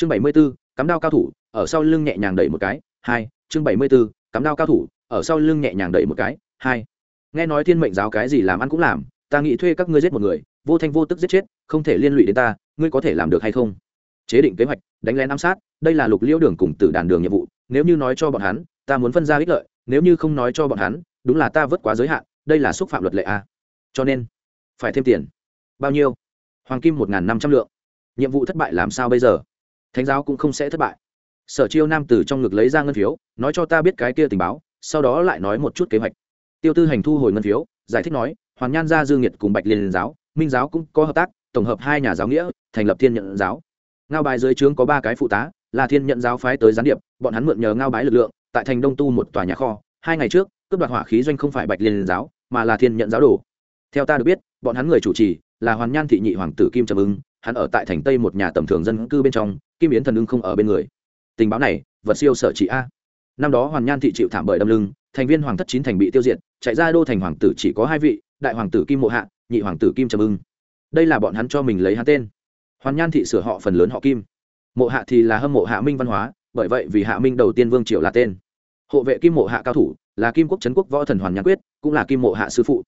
chương bảy mươi b ố cắm đao cao thủ, ở sau lưng nhẹ nhàng đẩy một cái, hai, chương bảy mươi b ố cắm đao cao thủ, ở sau lưng nhẹ nhàng đẩy một cái, hai. Nghe nói thiên mệnh giáo cái gì làm ăn cũng làm, ta nghĩ thuê các ngươi giết một người, vô thanh vô tức giết chết, không thể liên lụy đến ta, ngươi có thể làm được hay không? Chế định kế hoạch, đánh lén ám sát, đây là lục liễu đường cùng tử đàn đường nhiệm vụ, nếu như nói cho bọn hắn, ta muốn phân ra ích lợi, nếu như không nói cho bọn hắn, đúng là ta vượt quá giới hạn, đây là xúc phạm luật lệ a. Cho nên, phải thêm tiền. Bao nhiêu? Hoàng kim một n năm trăm lượng. Nhiệm vụ thất bại làm sao bây giờ? Thánh giáo cũng không sẽ thất bại. Sở chiêu nam từ trong ngực lấy ra ngân phiếu, nói cho ta biết cái kia tình báo, sau đó lại nói một chút kế hoạch. Tiêu tư hành thu hồi ngân phiếu, giải thích nói hoàn nhan gia dương nhiệt cùng bạch liên giáo, minh giáo cũng có hợp tác, tổng hợp hai nhà giáo nghĩa, thành lập thiên nhận giáo. Ngao bài dưới trướng có ba cái phụ tá, là thiên nhận giáo phái tới gián điệp, bọn hắn mượn nhờ ngao bái lực lượng, tại thành đông tu một tòa nhà kho, hai ngày trước, cướp đoạt hỏa khí doanh không phải bạch liên giáo, mà là thiên nhận giáo đồ. Theo ta được biết, bọn hắn người chủ trì là hoàn nhan thị nhị hoàng tử kim trầm ưng hắn ở tại thành tây một nhà tầm thường dân cư bên trong, kim yến thần ưng không ở bên người. Tình báo này, vật siêu sở trị a. Năm đó hoàn nhan thị chịu thảm bởi đâm lưng, thành viên hoàng thất chín thành bị tiêu diệt, chạy ra đô thành hoàng tử chỉ có hai vị, đại hoàng tử kim mộ hạ, nhị hoàng tử kim trầm ưng. Đây là bọn hắn cho mình lấy hắn tên. Hoàn nhan thị sửa họ phần lớn họ kim. Mộ hạ thì là hâm mộ hạ minh văn hóa, bởi vậy vì hạ minh đầu tiên vương triều là tên. Hộ vệ kim mộ hạ cao thủ là kim quốc trấn quốc võ thần hoàn nhan quyết, cũng là kim mộ hạ sư phụ.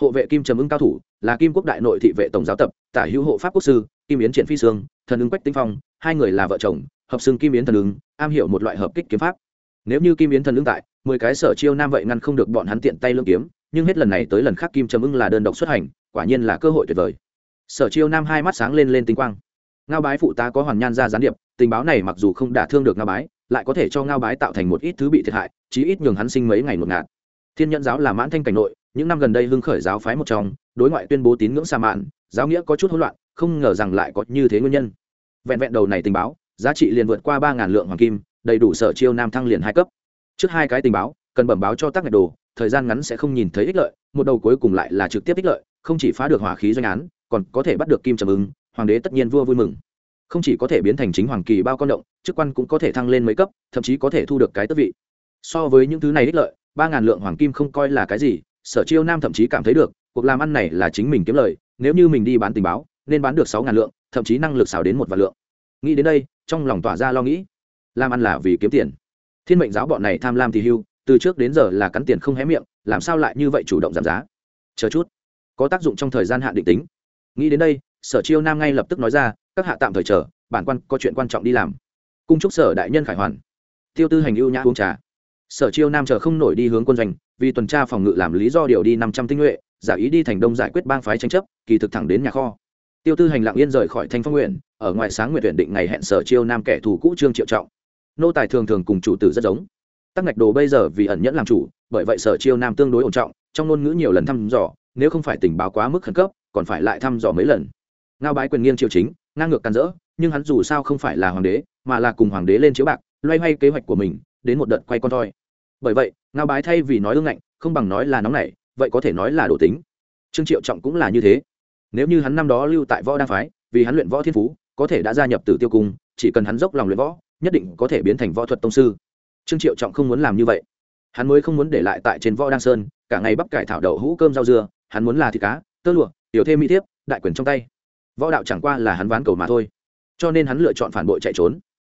Hộ vệ kim trầm ưng cao thủ là kim quốc đại nội thị vệ tổng giáo tập, tả hữu hộ pháp quốc sư, kim yến triển phi sương, thần ứng quách tinh phong, hai người là vợ chồng, hợp xưng kim yến thần ứng, am hiểu một loại hợp kích kiếm pháp. Nếu như kim yến thần ứng tại, mười cái sở chiêu nam vậy ngăn không được bọn hắn tiện tay lương kiếm, nhưng hết lần này tới lần khác kim trầm ưng là đơn độc xuất hành, quả nhiên là cơ hội tuyệt vời. Sở chiêu nam hai mắt sáng lên lên tinh quang. Ngao bái phụ tá có hoàn nhan ra gián điệp, tình báo này mặc dù không đả thương được ngao bái, lại có thể cho ngao bái tạo thành một ít thứ bị thiệt hại, chí ít nhường hắn sinh mấy ngày ngột ngạt. Thiên Nhẫn giáo là mãn thanh cảnh nội những năm gần đây hưng khởi giáo phái một trong, đối ngoại tuyên bố tín ngưỡng xa mạn, giáo nghĩa có chút hỗn loạn, không ngờ rằng lại có như thế nguyên nhân. Vẹn vẹn đầu này tình báo, giá trị liền vượt qua ba ngàn lượng hoàng kim, đầy đủ sở chiêu nam thăng liền hai cấp. Trước hai cái tình báo, cần bẩm báo cho tác ngạch đồ, thời gian ngắn sẽ không nhìn thấy ích lợi, một đầu cuối cùng lại là trực tiếp ích lợi, không chỉ phá được hỏa khí doanh án, còn có thể bắt được kim trầm ứng, hoàng đế tất nhiên vua vui mừng. Không chỉ có thể biến thành chính hoàng kỳ bao con động, chức quan cũng có thể thăng lên mấy cấp, thậm chí có thể thu được cái tước vị. So với những thứ này ích lợi, ba ngàn lượng hoàng kim không coi là cái gì sở chiêu nam thậm chí cảm thấy được, cuộc làm ăn này là chính mình kiếm lời, nếu như mình đi bán tình báo, nên bán được sáu ngàn lượng, thậm chí năng lực xào đến một vạn lượng. Nghĩ đến đây, trong lòng tỏa ra lo nghĩ. Làm ăn là vì kiếm tiền. Thiên mệnh giáo bọn này tham lam thì hưu, từ trước đến giờ là cắn tiền không hé miệng, làm sao lại như vậy chủ động giảm giá? Chờ chút. Có tác dụng trong thời gian hạn định tính. Nghĩ đến đây, sở chiêu nam ngay lập tức nói ra, các hạ tạm thời chờ, bản quan có chuyện quan trọng đi làm. Cung trúc sở đại nhân khải hoàn. Tiêu tư hành ưu nhã uống trà sở chiêu nam chờ không nổi đi hướng quân doanh, vì tuần tra phòng ngự làm lý do điều đi năm trăm tinh nhuệ, giả ý đi thành đông giải quyết bang phái tranh chấp, kỳ thực thẳng đến nhà kho. Tiêu tư hành lặng yên rời khỏi thanh phong nguyện, ở ngoài sáng nguyện tuyển định ngày hẹn sở chiêu nam kẻ thù cũ trương triệu trọng. Nô tài thường thường cùng chủ tử rất giống. Tắc ngạch đồ bây giờ vì ẩn nhẫn làm chủ, bởi vậy sở chiêu nam tương đối ổn trọng, trong ngôn ngữ nhiều lần thăm dò, nếu không phải tình báo quá mức khẩn cấp, còn phải lại thăm dò mấy lần. Ngao bái quyền nghiêng triều chính, ngang ngược can dỡ nhưng hắn dù sao không phải là hoàng đế, mà là cùng hoàng đế lên chiếu bạc, loay hoay kế hoạch của mình, đến một đợt quay con thoi bởi vậy, ngao bái thay vì nói ương ngạnh, không bằng nói là nóng nảy, vậy có thể nói là đổ tính. Trương triệu trọng cũng là như thế. Nếu như hắn năm đó lưu tại võ đa phái, vì hắn luyện võ thiên phú, có thể đã gia nhập tử tiêu cung, chỉ cần hắn dốc lòng luyện võ, nhất định có thể biến thành võ thuật tông sư. Trương triệu trọng không muốn làm như vậy. Hắn mới không muốn để lại tại trên võ đăng sơn, cả ngày bắp cải thảo đậu hũ cơm rau dưa, hắn muốn là thịt cá, tơ lụa, tiểu thêm mỹ thiếp, đại quyền trong tay. Võ đạo chẳng qua là hắn ván cầu mà thôi. Cho nên hắn lựa chọn phản bội chạy trốn.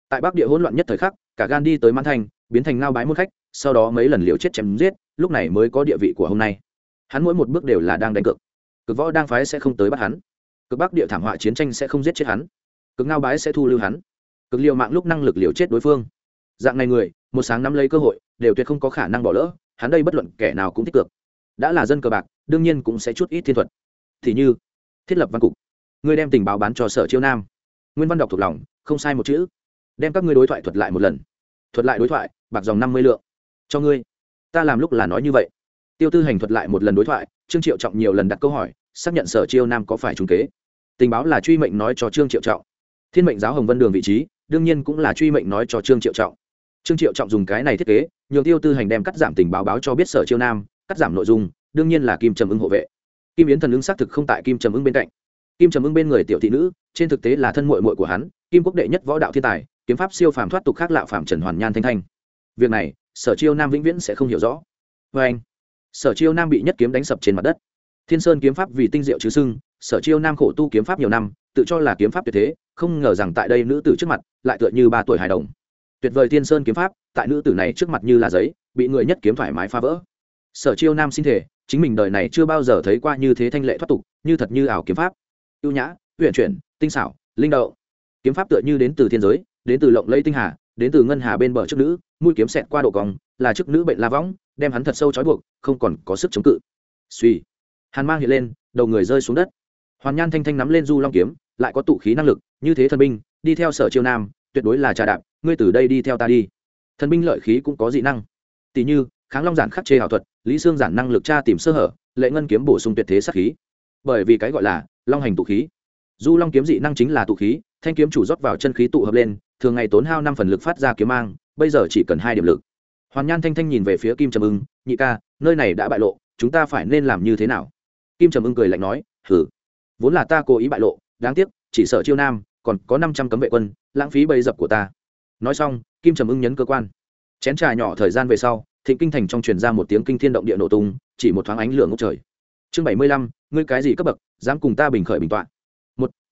Tại bắc địa hỗn loạn nhất thời khắc, cả gan đi tới mãn thanh biến thành ngao bái môn khách, sau đó mấy lần liều chết chém giết, lúc này mới có địa vị của hôm nay. Hắn mỗi một bước đều là đang đánh cược. Cực võ đang phái sẽ không tới bắt hắn. Cực bắc địa thảm họa chiến tranh sẽ không giết chết hắn. Cực ngao bái sẽ thu lưu hắn. Cực liều mạng lúc năng lực liều chết đối phương. Dạng này người, một sáng năm lấy cơ hội, đều tuyệt không có khả năng bỏ lỡ, hắn đây bất luận kẻ nào cũng tích cực đã là dân cờ bạc, đương nhiên cũng sẽ chút ít thiên thuật. Thì như, thiết lập văn cục. Người đem tình báo bán cho sở chiêu nam. Nguyên văn đọc thuộc lòng, không sai một chữ. Đem các ngươi đối thoại thuật lại một lần. Thuật lại đối thoại bạc dòng năm mươi lượng. Cho ngươi. Ta làm lúc là nói như vậy. Tiêu tư hành thuật lại một lần đối thoại, trương triệu trọng nhiều lần đặt câu hỏi, xác nhận sở chiêu nam có phải trúng kế. Tình báo là truy mệnh nói cho trương triệu trọng. Thiên mệnh giáo hồng vân đường vị trí, đương nhiên cũng là truy mệnh nói cho trương triệu trọng. Trương triệu trọng dùng cái này thiết kế, nhường tiêu tư hành đem cắt giảm tình báo báo cho biết sở chiêu nam, cắt giảm nội dung, đương nhiên là kim trầm ưng hộ vệ. Kim yến thần ứng xác thực không tại kim trầm ưng bên cạnh. Kim trầm ưng bên người tiểu thị nữ, trên thực tế là thân mội mội của hắn, kim quốc đệ nhất võ đạo thiên tài, kiếm pháp siêu phàm thoát tục khác lạo phàm trần hoàn nhan thanh thanh việc này, sở chiêu nam vĩnh viễn sẽ không hiểu rõ. Vê anh, sở chiêu nam bị nhất kiếm đánh sập trên mặt đất. Thiên sơn kiếm pháp vì tinh diệu chứ sưng, sở chiêu nam khổ tu kiếm pháp nhiều năm, tự cho là kiếm pháp tuyệt thế, không ngờ rằng tại đây nữ tử trước mặt lại tựa như ba tuổi hài đồng. Tuyệt vời thiên sơn kiếm pháp, tại nữ tử này trước mặt như là giấy, bị người nhất kiếm thoải mái phá vỡ. Sở chiêu nam xin thể chính mình đời này chưa bao giờ thấy qua như thế thanh lệ thoát tục, như thật như ảo kiếm pháp. Ưu nhã, uyển chuyển, tinh xảo, linh đậu. Kiếm pháp tựa như đến từ thiên giới, đến từ lộng lẫy tinh hà đến từ ngân hà bên bờ trước nữ, mũi kiếm xẹt qua độ cong, là chức nữ bệnh la võng, đem hắn thật sâu trói buộc, không còn có sức chống cự. Suy. Hàn mang hiện lên, đầu người rơi xuống đất. Hoàn nhan thanh thanh nắm lên du long kiếm, lại có tụ khí năng lực, như thế thần binh, đi theo sở chiêu nam, tuyệt đối là trà đạp, ngươi từ đây đi theo ta đi. Thần binh lợi khí cũng có dị năng. Tỷ như, kháng long giản khắc chế ảo thuật, lý xương giản năng lực tra tìm sơ hở, lệ ngân kiếm bổ sung tuyệt thế sát khí. Bởi vì cái gọi là long hành tụ khí. Du long kiếm dị năng chính là tụ khí thanh kiếm chủ rót vào chân khí tụ hợp lên, thường ngày tốn hao năm phần lực phát ra kiếm mang, bây giờ chỉ cần hai điểm lực. Hoàn nhan thanh thanh nhìn về phía kim trầm ưng, nhị ca, nơi này đã bại lộ, chúng ta phải nên làm như thế nào? Kim trầm ưng cười lạnh nói hử vốn là ta cố ý bại lộ, đáng tiếc, chỉ sợ chiêu nam, còn có năm trăm cấm vệ quân, lãng phí bầy dập của ta. Nói xong, kim trầm ưng nhấn cơ quan. Chén trà nhỏ thời gian về sau, thịnh kinh thành trong truyền ra một tiếng kinh thiên động địa nổ tung, chỉ một thoáng ánh lửa ngốc trời. Chương bảy mươi lăm, ngươi cái gì cấp bậc, dám cùng ta bình khởi bình tọa?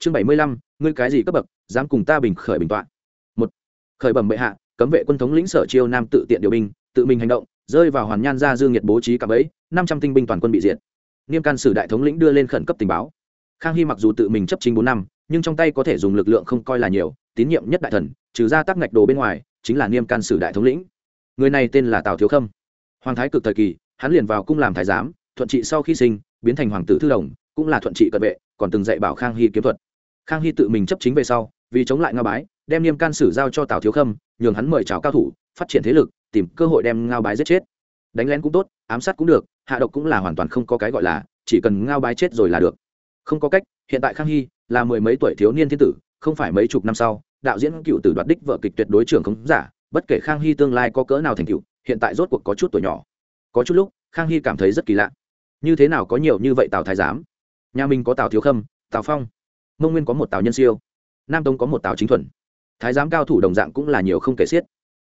Chương bảy mươi lăm, ngươi cái gì cấp bậc, dám cùng ta bình khởi bình tọa. Một, khởi bẩm bệ hạ, cấm vệ quân thống lĩnh sở chiêu nam tự tiện điều binh, tự mình hành động, rơi vào hoàn nhan gia dương nhiệt bố trí cả bẫy, năm trăm tinh binh toàn quân bị diệt. Niêm can sử đại thống lĩnh đưa lên khẩn cấp tình báo. Khang hy mặc dù tự mình chấp chính bốn năm, nhưng trong tay có thể dùng lực lượng không coi là nhiều, tín nhiệm nhất đại thần, trừ ra tác ngạch đồ bên ngoài, chính là niêm can sử đại thống lĩnh. Người này tên là tào thiếu khâm. Hoàng thái cực thời kỳ, hắn liền vào cung làm thái giám, thuận trị sau khi sinh, biến thành hoàng tử thư đồng, cũng là thuận trị cận vệ, còn từng dạy bảo khang hy kiếm thuật khang hy tự mình chấp chính về sau, vì chống lại ngao bái, đem niêm can sử giao cho tào thiếu khâm, nhường hắn mời chào cao thủ, phát triển thế lực, tìm cơ hội đem ngao bái giết chết. Đánh lén cũng tốt, ám sát cũng được, hạ độc cũng là hoàn toàn không có cái gọi là, chỉ cần ngao bái chết rồi là được. Không có cách, hiện tại khang hy là mười mấy tuổi thiếu niên thiên tử, không phải mấy chục năm sau, đạo diễn cựu tử đoạt đích vợ kịch tuyệt đối trưởng không giả, bất kể khang hy tương lai có cỡ nào thành cựu hiện tại rốt cuộc có chút tuổi nhỏ. Có chút lúc, khang hy cảm thấy rất kỳ lạ. Như thế nào có nhiều như vậy tào thái giám? Nhà mình có tào thiếu khâm, tào phong mông nguyên có một tào nhân siêu, nam tông có một tào chính thuần. Thái giám cao thủ đồng dạng cũng là nhiều không kể xiết.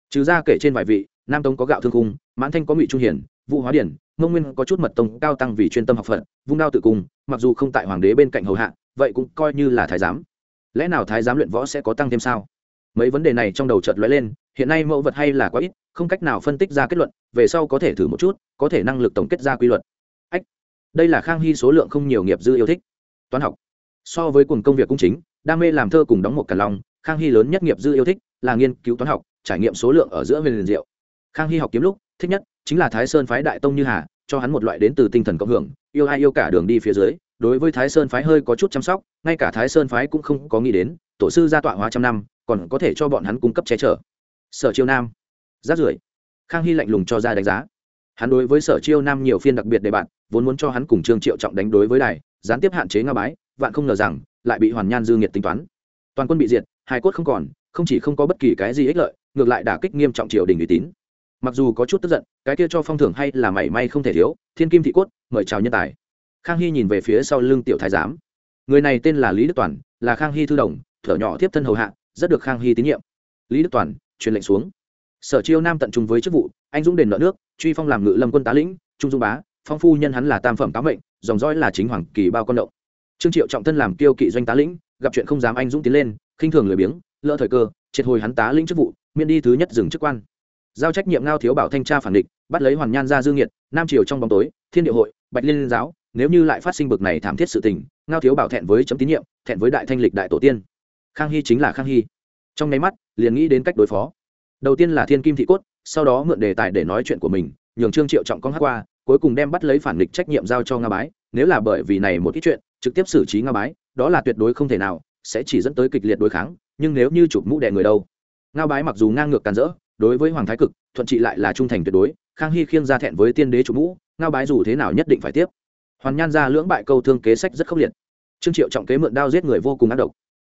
Trừ ra kể trên vài vị, nam tông có gạo thương cung mãn thanh có ngụy trung hiển, vũ hóa điển, mông nguyên có chút mật tông cao tăng vì chuyên tâm học phận vung đao tự cung, mặc dù không tại hoàng đế bên cạnh hầu hạ, vậy cũng coi như là thái giám. Lẽ nào thái giám luyện võ sẽ có tăng thêm sao? Mấy vấn đề này trong đầu chợt lóe lên, hiện nay mẫu vật hay là quá ít, không cách nào phân tích ra kết luận, về sau có thể thử một chút, có thể năng lực tổng kết ra quy luật. Ách, đây là khang hy số lượng không nhiều nghiệp dư yêu thích. Toán học so với cùng công việc cung chính, đam mê làm thơ cùng đóng một càn long khang hy lớn nhất nghiệp dư yêu thích là nghiên cứu toán học, trải nghiệm số lượng ở giữa huyền liền diệu. Khang hy học kiếm lúc, thích nhất chính là thái sơn phái đại tông như hà, cho hắn một loại đến từ tinh thần cộng hưởng, yêu ai yêu cả đường đi phía dưới, đối với thái sơn phái hơi có chút chăm sóc, ngay cả thái sơn phái cũng không có nghĩ đến, tổ sư gia tọa hóa trăm năm, còn có thể cho bọn hắn cung cấp che chở. Sở chiêu nam rát rưởi. Khang hy lạnh lùng cho ra đánh giá. Hắn đối với sở chiêu nam nhiều phiên đặc biệt đề bạn vốn muốn cho hắn cùng trương triệu trọng đánh đối với đài, gián tiếp hạn chế nga bái vạn không ngờ rằng, lại bị hoàn nhan dư nghiệt tính toán. Toàn quân bị diệt hai cốt không còn, không chỉ không có bất kỳ cái gì ích lợi, ngược lại đả kích nghiêm trọng triều đình uy tín. Mặc dù có chút tức giận, cái kia cho phong thưởng hay là mảy may không thể thiếu, thiên kim thị cốt, mời chào nhân tài. Khang hy nhìn về phía sau lưng tiểu thái giám. Người này tên là lý đức toàn, là khang hy thư đồng, thở nhỏ tiếp thân hầu hạ, rất được khang hy tín nhiệm. Lý đức toàn, truyền lệnh xuống. Sở chiêu nam tận trung với chức vụ, anh dũng đền nợ nước, truy phong làm ngự lâm quân tá lĩnh, trung dung bá, phong phu nhân hắn là tam phẩm cáo mệnh, dòng dõi là chính hoàng kỳ bao con động trương triệu trọng thân làm kiêu kỵ doanh tá lĩnh, gặp chuyện không dám anh dũng tiến lên, khinh thường lười biếng, lỡ thời cơ, triệt hồi hắn tá lĩnh chức vụ, miễn đi thứ nhất dừng chức quan. Giao trách nhiệm ngao thiếu bảo thanh tra phản địch, bắt lấy hoàn nhan ra dương nhiệt, nam triều trong bóng tối, thiên địa hội, bạch liên giáo, nếu như lại phát sinh bực này thảm thiết sự tình, ngao thiếu bảo thẹn với chấm tín nhiệm, thẹn với đại thanh lịch đại tổ tiên. Khang hy chính là khang hy. Trong nháy mắt, liền nghĩ đến cách đối phó. Đầu tiên là thiên kim thị cốt, sau đó mượn đề tài để nói chuyện của mình, nhường trương triệu trọng con hát qua, cuối cùng đem bắt lấy phản nghịch trách nhiệm giao cho nga bái nếu là bởi vì này một ít chuyện, trực tiếp xử trí nga bái, đó là tuyệt đối không thể nào, sẽ chỉ dẫn tới kịch liệt đối kháng, nhưng nếu như chụp mũ đẻ người đâu? Nga bái mặc dù ngang ngược càn rỡ, đối với hoàng thái cực, thuận trị lại là trung thành tuyệt đối, khang hy khiêng ra thẹn với tiên đế chụp mũ nga bái dù thế nào nhất định phải tiếp. Hoàn nhan ra lưỡng bại câu thương kế sách rất khốc liệt. Trương triệu trọng kế mượn đao giết người vô cùng ác độc.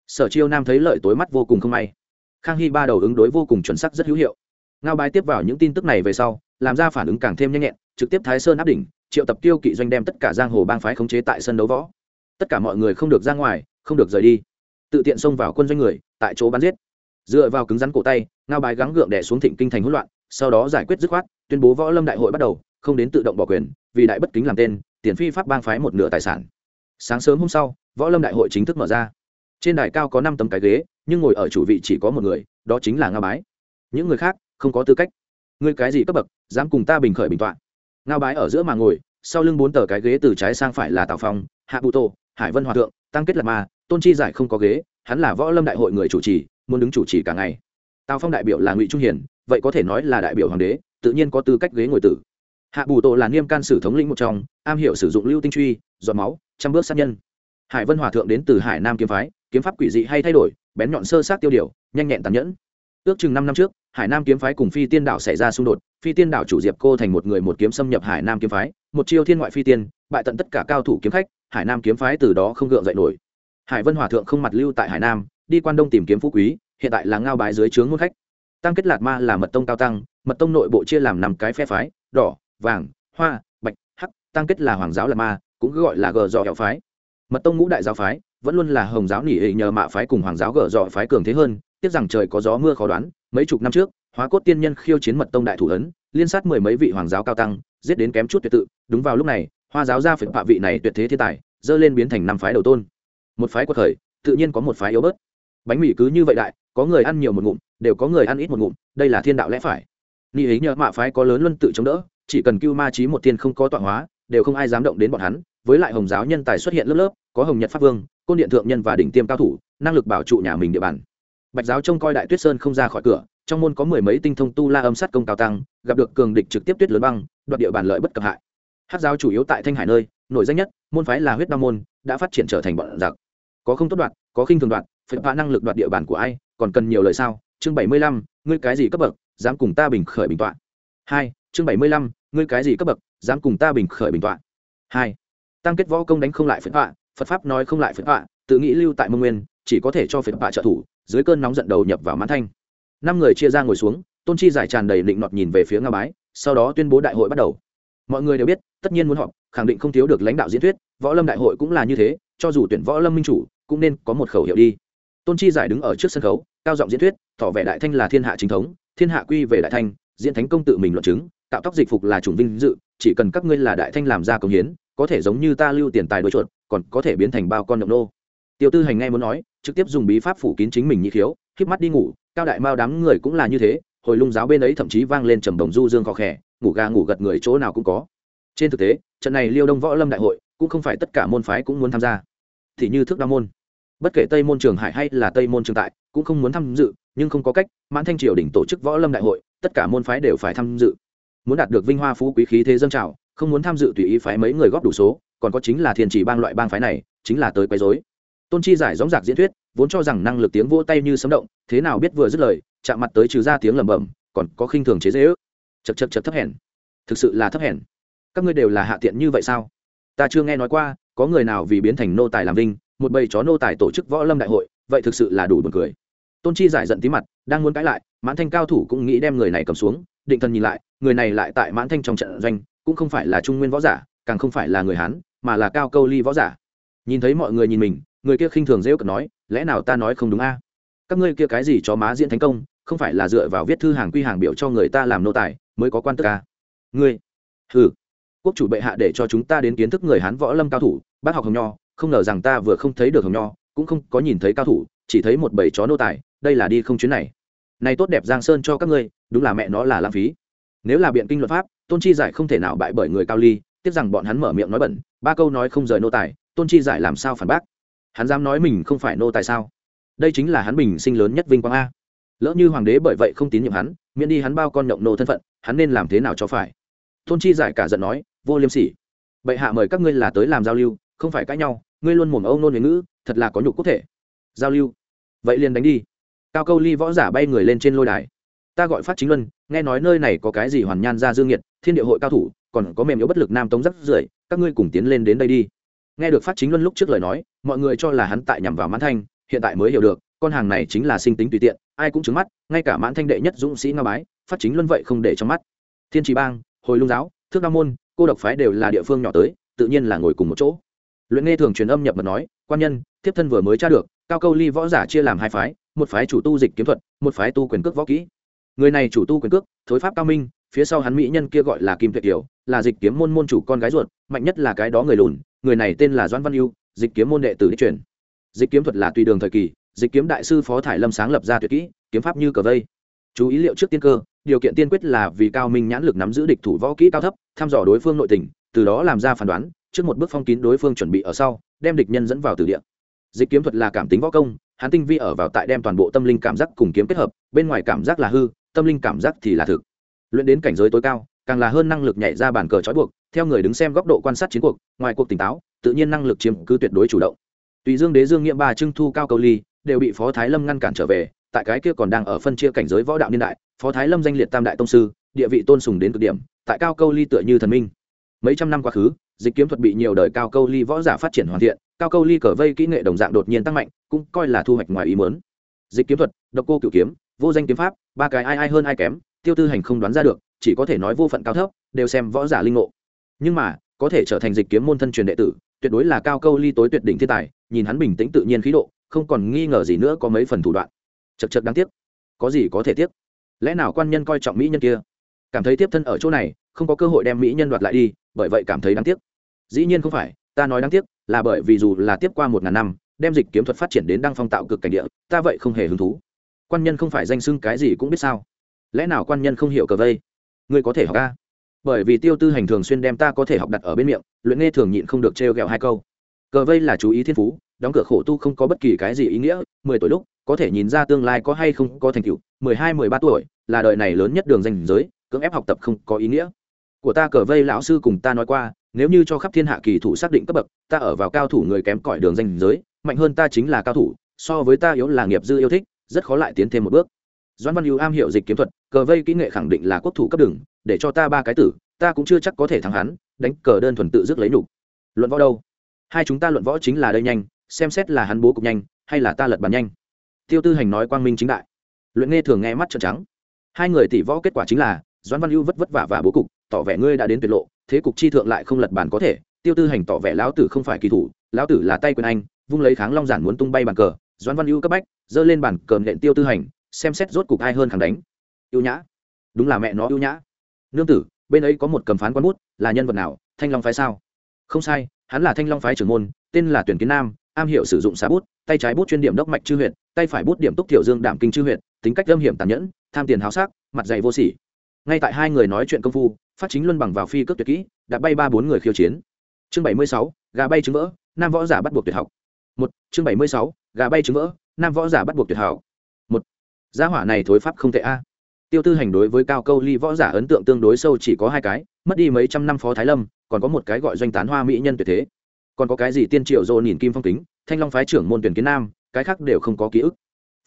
Sở chiêu nam thấy lợi tối mắt vô cùng không may. Khang hy ba đầu ứng đối vô cùng chuẩn sắc rất hữu hiệu. Ngao bái tiếp vào những tin tức này về sau, làm ra phản ứng càng thêm nhanh nhẹn, trực tiếp thái sơn áp đỉnh triệu tập tiêu kỵ doanh đem tất cả giang hồ bang phái khống chế tại sân đấu võ. Tất cả mọi người không được ra ngoài, không được rời đi. Tự tiện xông vào quân doanh người, tại chỗ bắn giết. Dựa vào cứng rắn cổ tay, ngao bái gắng gượng đẻ xuống thịnh kinh thành hỗn loạn, sau đó giải quyết dứt khoát, tuyên bố võ lâm đại hội bắt đầu, không đến tự động bỏ quyền, vì đại bất kính làm tên, tiền phi pháp bang phái một nửa tài sản. Sáng sớm hôm sau, võ lâm đại hội chính thức mở ra. Trên đài cao có năm tấm cái ghế, nhưng ngồi ở chủ vị chỉ có một người, đó chính là ngao bái. Những người khác không có tư cách. Ngươi cái gì cấp bậc, dám cùng ta bình khởi bình tọa ngao bái ở giữa mà ngồi sau lưng bốn tờ cái ghế từ trái sang phải là tào phong hạ bụ tô hải vân hòa thượng tăng kết lạc ma tôn chi giải không có ghế hắn là võ lâm đại hội người chủ trì muốn đứng chủ trì cả ngày. Tào phong đại biểu là ngụy trung Hiền, vậy có thể nói là đại biểu hoàng đế tự nhiên có tư cách ghế ngồi tử. Hạ bù tổ là niêm can sử thống lĩnh một trong am hiểu sử dụng lưu tinh truy giọt máu trăm bước sát nhân. Hải vân hòa thượng đến từ hải nam kiếm phái kiếm pháp quỷ dị hay thay đổi bén nhọn sơ sát tiêu điều nhanh nhẹn tàn nhẫn ước chừng năm năm trước, hải nam kiếm phái cùng phi tiên đảo xảy ra xung đột, phi tiên đảo chủ diệp cô thành một người một kiếm xâm nhập hải nam kiếm phái, một chiêu thiên ngoại phi tiên, bại tận tất cả cao thủ kiếm khách, hải nam kiếm phái từ đó không gượng dậy nổi. Hải vân hòa thượng không mặt lưu tại hải nam, đi quan đông tìm kiếm phú quý, hiện tại là ngao bái dưới trướng môn khách. Tăng kết lạt ma là mật tông cao tăng, mật tông nội bộ chia làm năm cái phe phái, đỏ, vàng, hoa, bạch, hắc, tăng kết là hoàng giáo lạt ma, cũng gọi là gờ dọ hẹo phái. Mật tông ngũ đại giáo phái, vẫn luôn là hồng giáo nỉ hệ nhờ mạ phái cùng hoàng giáo gờ dọ phái cường thế hơn tiếc rằng trời có gió mưa khó đoán, mấy chục năm trước, hóa cốt tiên nhân khiêu chiến mật tông đại thủ ấn, liên sát mười mấy vị hoàng giáo cao tăng, giết đến kém chút tuyệt tự. Đúng vào lúc này, hoa giáo gia phải bạ vị này tuyệt thế thiên tài, dơ lên biến thành năm phái đầu tôn. Một phái quật khởi, tự nhiên có một phái yếu bớt. Bánh mì cứ như vậy đại, có người ăn nhiều một ngụm, đều có người ăn ít một ngụm, đây là thiên đạo lẽ phải. Ni ấy nhờ mạ phái có lớn luân tự chống đỡ, chỉ cần cưu ma trí một tiên không có tọa hóa, đều không ai dám động đến bọn hắn. Với lại hồng giáo nhân tài xuất hiện lớp lớp, có hồng nhật pháp vương, côn điện thượng nhân và đỉnh tiêm cao thủ, năng lực bảo trụ nhà mình địa bàn bạch giáo trông coi đại tuyết sơn không ra khỏi cửa, trong môn có mười mấy tinh thông tu la âm sát công cao tăng, gặp được cường địch trực tiếp tuyết lớn băng, đoạt địa bàn lợi bất cập hại. Hát giáo chủ yếu tại thanh hải nơi, nổi danh nhất, môn phái là huyết đao môn, đã phát triển trở thành bọn giặc. Có không tốt đoạt có khinh thường đoạt phải phá năng lực đoạt địa bàn của ai, còn cần nhiều lời sao? Chương bảy mươi lăm, ngươi cái gì cấp bậc, dám cùng ta bình khởi bình tọa? Hai, chương bảy mươi lăm, ngươi cái gì cấp bậc, dám cùng ta bình khởi bình tọa? Hai, tăng kết võ công đánh không lại phật họa phật pháp nói không lại phật họa tự nghĩ lưu tại mông nguyên, chỉ có thể cho phật họa trợ thủ dưới cơn nóng giận đầu nhập vào mãn thanh. Năm người chia ra ngồi xuống, tôn chi giải tràn đầy định nọt nhìn về phía nga bái, sau đó tuyên bố đại hội bắt đầu. Mọi người đều biết, tất nhiên muốn họp, khẳng định không thiếu được lãnh đạo diễn thuyết, võ lâm đại hội cũng là như thế, cho dù tuyển võ lâm minh chủ, cũng nên có một khẩu hiệu đi. Tôn chi giải đứng ở trước sân khấu, cao giọng diễn thuyết, tỏ vẻ đại thanh là thiên hạ chính thống, thiên hạ quy về đại thanh, diễn thánh công tự mình luận chứng tạo tóc dịch phục là chủng vinh dự, chỉ cần các ngươi là đại thanh làm ra công hiến, có thể giống như ta lưu tiền tài đôi chuột, còn có thể biến thành bao con động nô. Tiêu tư hành nghe muốn nói trực tiếp dùng bí pháp phủ kín chính mình nhị khiếu khiếp mắt đi ngủ, cao đại mao đám người cũng là như thế, hồi lung giáo bên ấy thậm chí vang lên trầm đồng du dương khó khẽ ngủ ga ngủ gật người chỗ nào cũng có. Trên thực tế, trận này liêu đông võ lâm đại hội cũng không phải tất cả môn phái cũng muốn tham gia. Thì như thức đa môn, bất kể tây môn trường hải hay là tây môn trường tại, cũng không muốn tham dự, nhưng không có cách, mãn thanh triều đỉnh tổ chức võ lâm đại hội, tất cả môn phái đều phải tham dự. Muốn đạt được vinh hoa phú quý khí thế dân trào, không muốn tham dự tùy ý phái mấy người góp đủ số, còn có chính là thiên chỉ bang loại bang phái này, chính là tới quấy rối tôn chi giải gióng giạc diễn thuyết, vốn cho rằng năng lực tiếng vỗ tay như sấm động, thế nào biết vừa dứt lời, chạm mặt tới trừ ra tiếng lẩm bẩm, còn có khinh thường chế dễ ước chật chật chật thấp hèn. Thực sự là thấp hèn. Các ngươi đều là hạ tiện như vậy sao? Ta chưa nghe nói qua, có người nào vì biến thành nô tài làm vinh, một bầy chó nô tài tổ chức võ lâm đại hội, vậy thực sự là đủ buồn cười. Tôn chi giải giận tí mặt, đang muốn cãi lại, mãn thanh cao thủ cũng nghĩ đem người này cầm xuống, định thần nhìn lại, người này lại tại mãn thanh trong trận doanh, cũng không phải là trung nguyên võ giả, càng không phải là người hán, mà là cao câu ly võ giả. Nhìn thấy mọi người nhìn mình người kia khinh thường dễ cợt nói, lẽ nào ta nói không đúng a? Các ngươi kia cái gì cho má diễn thành công, không phải là dựa vào viết thư hàng quy hàng biểu cho người ta làm nô tài mới có quan tức a? Ngươi, hừ, quốc chủ bệ hạ để cho chúng ta đến kiến thức người hán võ lâm cao thủ, bác học hồng nho, không ngờ rằng ta vừa không thấy được hồng nho, cũng không có nhìn thấy cao thủ, chỉ thấy một bầy chó nô tài, đây là đi không chuyến này. Này tốt đẹp giang sơn cho các ngươi, đúng là mẹ nó là lãng phí. Nếu là biện kinh luật pháp, tôn chi giải không thể nào bại bởi người cao ly, tiếc rằng bọn hắn mở miệng nói bẩn, ba câu nói không rời nô tài, tôn chi giải làm sao phản bác? Hắn dám nói mình không phải nô tài sao? Đây chính là hắn bình sinh lớn nhất vinh quang a. Lỡ như hoàng đế bởi vậy không tín nhiệm hắn, miễn đi hắn bao con nhộng nô thân phận, hắn nên làm thế nào cho phải? Tôn chi giải cả giận nói, vô liêm sỉ. Bệ hạ mời các ngươi là tới làm giao lưu, không phải cãi nhau, ngươi luôn mồm ông nôn huế ngữ, thật là có nhục quốc thể. Giao lưu? Vậy liền đánh đi. Cao câu ly võ giả bay người lên trên lôi đài. Ta gọi phát chính luân, nghe nói nơi này có cái gì hoàn nhan ra dương nhiệt, thiên địa hội cao thủ, còn có mềm yếu bất lực nam tống rất rưởi, các ngươi cùng tiến lên đến đây đi nghe được phát chính luân lúc trước lời nói, mọi người cho là hắn tại nhằm vào mãn thanh, hiện tại mới hiểu được, con hàng này chính là sinh tính tùy tiện, ai cũng trứng mắt, ngay cả mãn thanh đệ nhất dũng sĩ nga bái, phát chính luân vậy không để trong mắt. Thiên trì bang, hồi lung giáo, thước nam môn, cô độc phái đều là địa phương nhỏ tới, tự nhiên là ngồi cùng một chỗ. Luyện nghe thường truyền âm nhập mật nói, quan nhân tiếp thân vừa mới tra được, cao câu ly võ giả chia làm hai phái, một phái chủ tu dịch kiếm thuật, một phái tu quyền cước võ kỹ. Người này chủ tu quyền cước, thối pháp cao minh, phía sau hắn mỹ nhân kia gọi là kim tuyệt kiều, là dịch kiếm môn môn chủ con gái ruột, mạnh nhất là cái đó người lùn người này tên là doãn văn ưu, dịch kiếm môn đệ tử đi truyền. Dịch kiếm thuật là tùy đường thời kỳ, dịch kiếm đại sư phó thải lâm sáng lập ra tuyệt kỹ, kiếm pháp như cờ vây. Chú ý liệu trước tiên cơ, điều kiện tiên quyết là vì cao minh nhãn lực nắm giữ địch thủ võ kỹ cao thấp, thăm dò đối phương nội tình, từ đó làm ra phán đoán, trước một bước phong kín đối phương chuẩn bị ở sau, đem địch nhân dẫn vào từ địa. Dịch kiếm thuật là cảm tính võ công, hắn tinh vi ở vào tại đem toàn bộ tâm linh cảm giác cùng kiếm kết hợp, bên ngoài cảm giác là hư, tâm linh cảm giác thì là thực. Luyện đến cảnh giới tối cao, càng là hơn năng lực nhảy ra bàn cờ trói buộc theo người đứng xem góc độ quan sát chiến cuộc, ngoài cuộc tỉnh táo, tự nhiên năng lực chiếm cứ tuyệt đối chủ động. Tùy dương đế dương nghiệm ba trưng thu cao câu ly đều bị phó thái lâm ngăn cản trở về, tại cái kia còn đang ở phân chia cảnh giới võ đạo niên đại, phó thái lâm danh liệt tam đại tông sư, địa vị tôn sùng đến cực điểm, tại cao câu ly tựa như thần minh. Mấy trăm năm quá khứ, dịch kiếm thuật bị nhiều đời cao câu ly võ giả phát triển hoàn thiện, cao câu ly cờ vây kỹ nghệ đồng dạng đột nhiên tăng mạnh, cũng coi là thu hoạch ngoài ý mớn dịch kiếm thuật, độc cô cửu kiếm, vô danh kiếm pháp, ba cái ai ai hơn ai kém, tiêu tư hành không đoán ra được, chỉ có thể nói vô phận cao thấp, đều xem võ giả linh ngộ nhưng mà, có thể trở thành dịch kiếm môn thân truyền đệ tử, tuyệt đối là cao câu ly tối tuyệt đỉnh thiên tài, nhìn hắn bình tĩnh tự nhiên khí độ, không còn nghi ngờ gì nữa có mấy phần thủ đoạn. Chật chật đáng tiếc. Có gì có thể tiếc? Lẽ nào quan nhân coi trọng mỹ nhân kia? Cảm thấy tiếp thân ở chỗ này, không có cơ hội đem mỹ nhân đoạt lại đi, bởi vậy cảm thấy đáng tiếc. Dĩ nhiên không phải, ta nói đáng tiếc là bởi vì dù là tiếp qua một ngàn năm, đem dịch kiếm thuật phát triển đến đăng phong tạo cực cảnh địa, ta vậy không hề hứng thú. Quan nhân không phải danh xưng cái gì cũng biết sao? Lẽ nào quan nhân không hiểu cờ vây? Ngươi có thể học ca bởi vì tiêu tư hành thường xuyên đem ta có thể học đặt ở bên miệng, luyện nghe thường nhịn không được trêu ghẹo hai câu. Cờ vây là chú ý thiên phú, đóng cửa khổ tu không có bất kỳ cái gì ý nghĩa, mười tuổi lúc, có thể nhìn ra tương lai có hay không có thành tựu, mười hai, mười ba tuổi là đời này lớn nhất đường danh giới, cưỡng ép học tập không có ý nghĩa. Của ta cờ vây lão sư cùng ta nói qua, nếu như cho khắp thiên hạ kỳ thủ xác định cấp bậc, ta ở vào cao thủ người kém cỏi đường danh giới, mạnh hơn ta chính là cao thủ, so với ta yếu là nghiệp dư yêu thích, rất khó lại tiến thêm một bước. Doãn văn hữu am hiểu dịch kiếm thuật, cờ vây kỹ nghệ khẳng định là quốc thủ cấp đường để cho ta ba cái tử, ta cũng chưa chắc có thể thắng hắn, đánh cờ đơn thuần tự dứt lấy nhục. Luận võ đâu? Hai chúng ta luận võ chính là đây nhanh, xem xét là hắn bố cục nhanh, hay là ta lật bàn nhanh. Tiêu tư hành nói quang minh chính đại. Luyện nghe thường nghe mắt trợn trắng. Hai người tỷ võ kết quả chính là, doãn văn ưu vất vất vả và bố cục, tỏ vẻ ngươi đã đến tuyệt lộ, thế cục chi thượng lại không lật bàn có thể. Tiêu tư hành tỏ vẻ lão tử không phải kỳ thủ, lão tử là tay quyền anh, vung lấy kháng long giản muốn tung bay bàn cờ. Doãn văn ưu cấp bách, giơ lên bàn cờ nện tiêu tư hành, xem xét rốt cục ai hơn kháng đánh. Ưu nhã. Đúng là mẹ nó, ưu nhã nương tử, bên ấy có một cầm phán quán bút, là nhân vật nào, thanh long phái sao? Không sai, hắn là thanh long phái trưởng môn, tên là tuyển kiến nam, am hiểu sử dụng xá bút, tay trái bút chuyên điểm đốc mạch chư huyện tay phải bút điểm túc tiểu dương đảm kinh chư huyện tính cách âm hiểm tàn nhẫn, tham tiền háo sắc, mặt dày vô sỉ. Ngay tại hai người nói chuyện công phu, phát chính luân bằng vào phi cước tuyệt kỹ, đã bay ba bốn người khiêu chiến. Chương bảy mươi sáu, gà bay trứng vỡ, nam võ giả bắt buộc tuyệt học. Một, chương bảy mươi sáu, gà bay trứng vỡ, nam võ giả bắt buộc tuyệt học. Một, gia hỏa này thối pháp không tệ a tiêu tư hành đối với cao câu ly võ giả ấn tượng tương đối sâu chỉ có hai cái, mất đi mấy trăm năm phó thái lâm, còn có một cái gọi doanh tán hoa mỹ nhân tuyệt thế. Còn có cái gì tiên triệu dô nhìn kim phong kính, thanh long phái trưởng môn tuyển kiến nam, cái khác đều không có ký ức.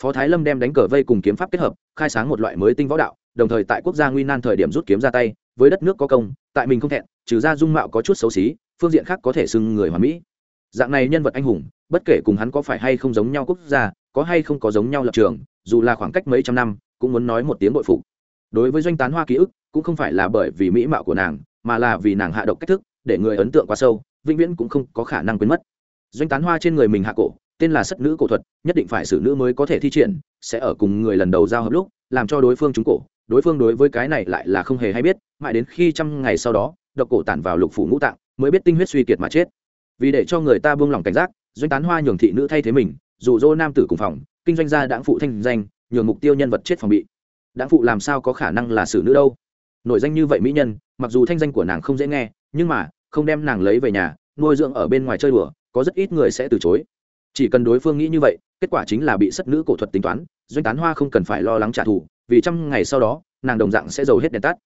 Phó thái lâm đem đánh cờ vây cùng kiếm pháp kết hợp, khai sáng một loại mới tinh võ đạo, đồng thời tại quốc gia nguy nan thời điểm rút kiếm ra tay, với đất nước có công, tại mình không thẹn, trừ ra dung mạo có chút xấu xí, phương diện khác có thể xưng người hoàn mỹ. Dạng này nhân vật anh hùng, bất kể cùng hắn có phải hay không giống nhau quốc gia, có hay không có giống nhau lập trường, dù là khoảng cách mấy trăm năm cũng muốn nói một tiếng bội phục. Đối với doanh tán hoa ký ức, cũng không phải là bởi vì mỹ mạo của nàng, mà là vì nàng hạ độc cách thức, để người ấn tượng quá sâu, vĩnh viễn cũng không có khả năng quên mất. Doanh tán hoa trên người mình hạ cổ, tên là sất nữ cổ thuật, nhất định phải xử nữ mới có thể thi triển, sẽ ở cùng người lần đầu giao hợp lúc, làm cho đối phương trúng cổ. Đối phương đối với cái này lại là không hề hay biết, mãi đến khi trăm ngày sau đó, độc cổ tản vào lục phủ ngũ tạng, mới biết tinh huyết suy kiệt mà chết. Vì để cho người ta buông lỏng cảnh giác, doanh tán hoa nhường thị nữ thay thế mình, dụ dỗ nam tử cùng phòng, kinh doanh gia đảng phụ thanh danh nhường mục tiêu nhân vật chết phòng bị. Đáng phụ làm sao có khả năng là xử nữ đâu? Nổi danh như vậy mỹ nhân, mặc dù thanh danh của nàng không dễ nghe, nhưng mà, không đem nàng lấy về nhà, nuôi dưỡng ở bên ngoài chơi đùa, có rất ít người sẽ từ chối. Chỉ cần đối phương nghĩ như vậy, kết quả chính là bị sất nữ cổ thuật tính toán, doanh tán hoa không cần phải lo lắng trả thù, vì trăm ngày sau đó, nàng đồng dạng sẽ giàu hết đèn tắt.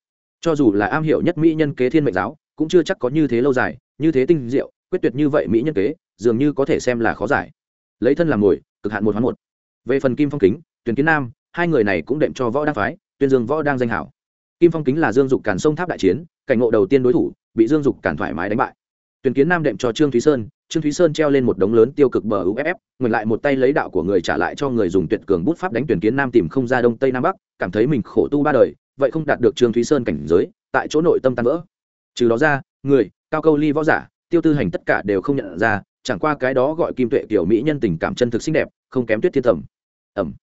Cho dù là am hiểu nhất mỹ nhân kế thiên mệnh giáo, cũng chưa chắc có như thế lâu dài, như thế tinh diệu, quyết tuyệt như vậy mỹ nhân kế, dường như có thể xem là khó giải. Lấy thân làm mồi, cực hạn một hoán một. Về phần kim phong kính tuyển kiến nam, hai người này cũng đệm cho võ đăng phái, tuyên dương võ đang danh hảo. Kim phong kính là dương dục cản sông tháp đại chiến, cảnh ngộ đầu tiên đối thủ, bị dương dục cản thoải mái đánh bại. Tuyển kiến nam đệm cho trương thúy sơn, trương thúy sơn treo lên một đống lớn tiêu cực bờ uff ngừng lại một tay lấy đạo của người trả lại cho người dùng tuyệt cường bút pháp đánh tuyển kiến nam tìm không ra đông tây nam bắc, cảm thấy mình khổ tu ba đời, vậy không đạt được trương thúy sơn cảnh giới, tại chỗ nội tâm tan vỡ. Trừ đó ra, người, cao câu ly võ giả, tiêu tư hành tất cả đều không nhận ra, chẳng qua cái đó gọi kim tuệ kiểu mỹ nhân tình cảm chân thực xinh đẹp, không kém tuyết thiên thẩm. Ẩm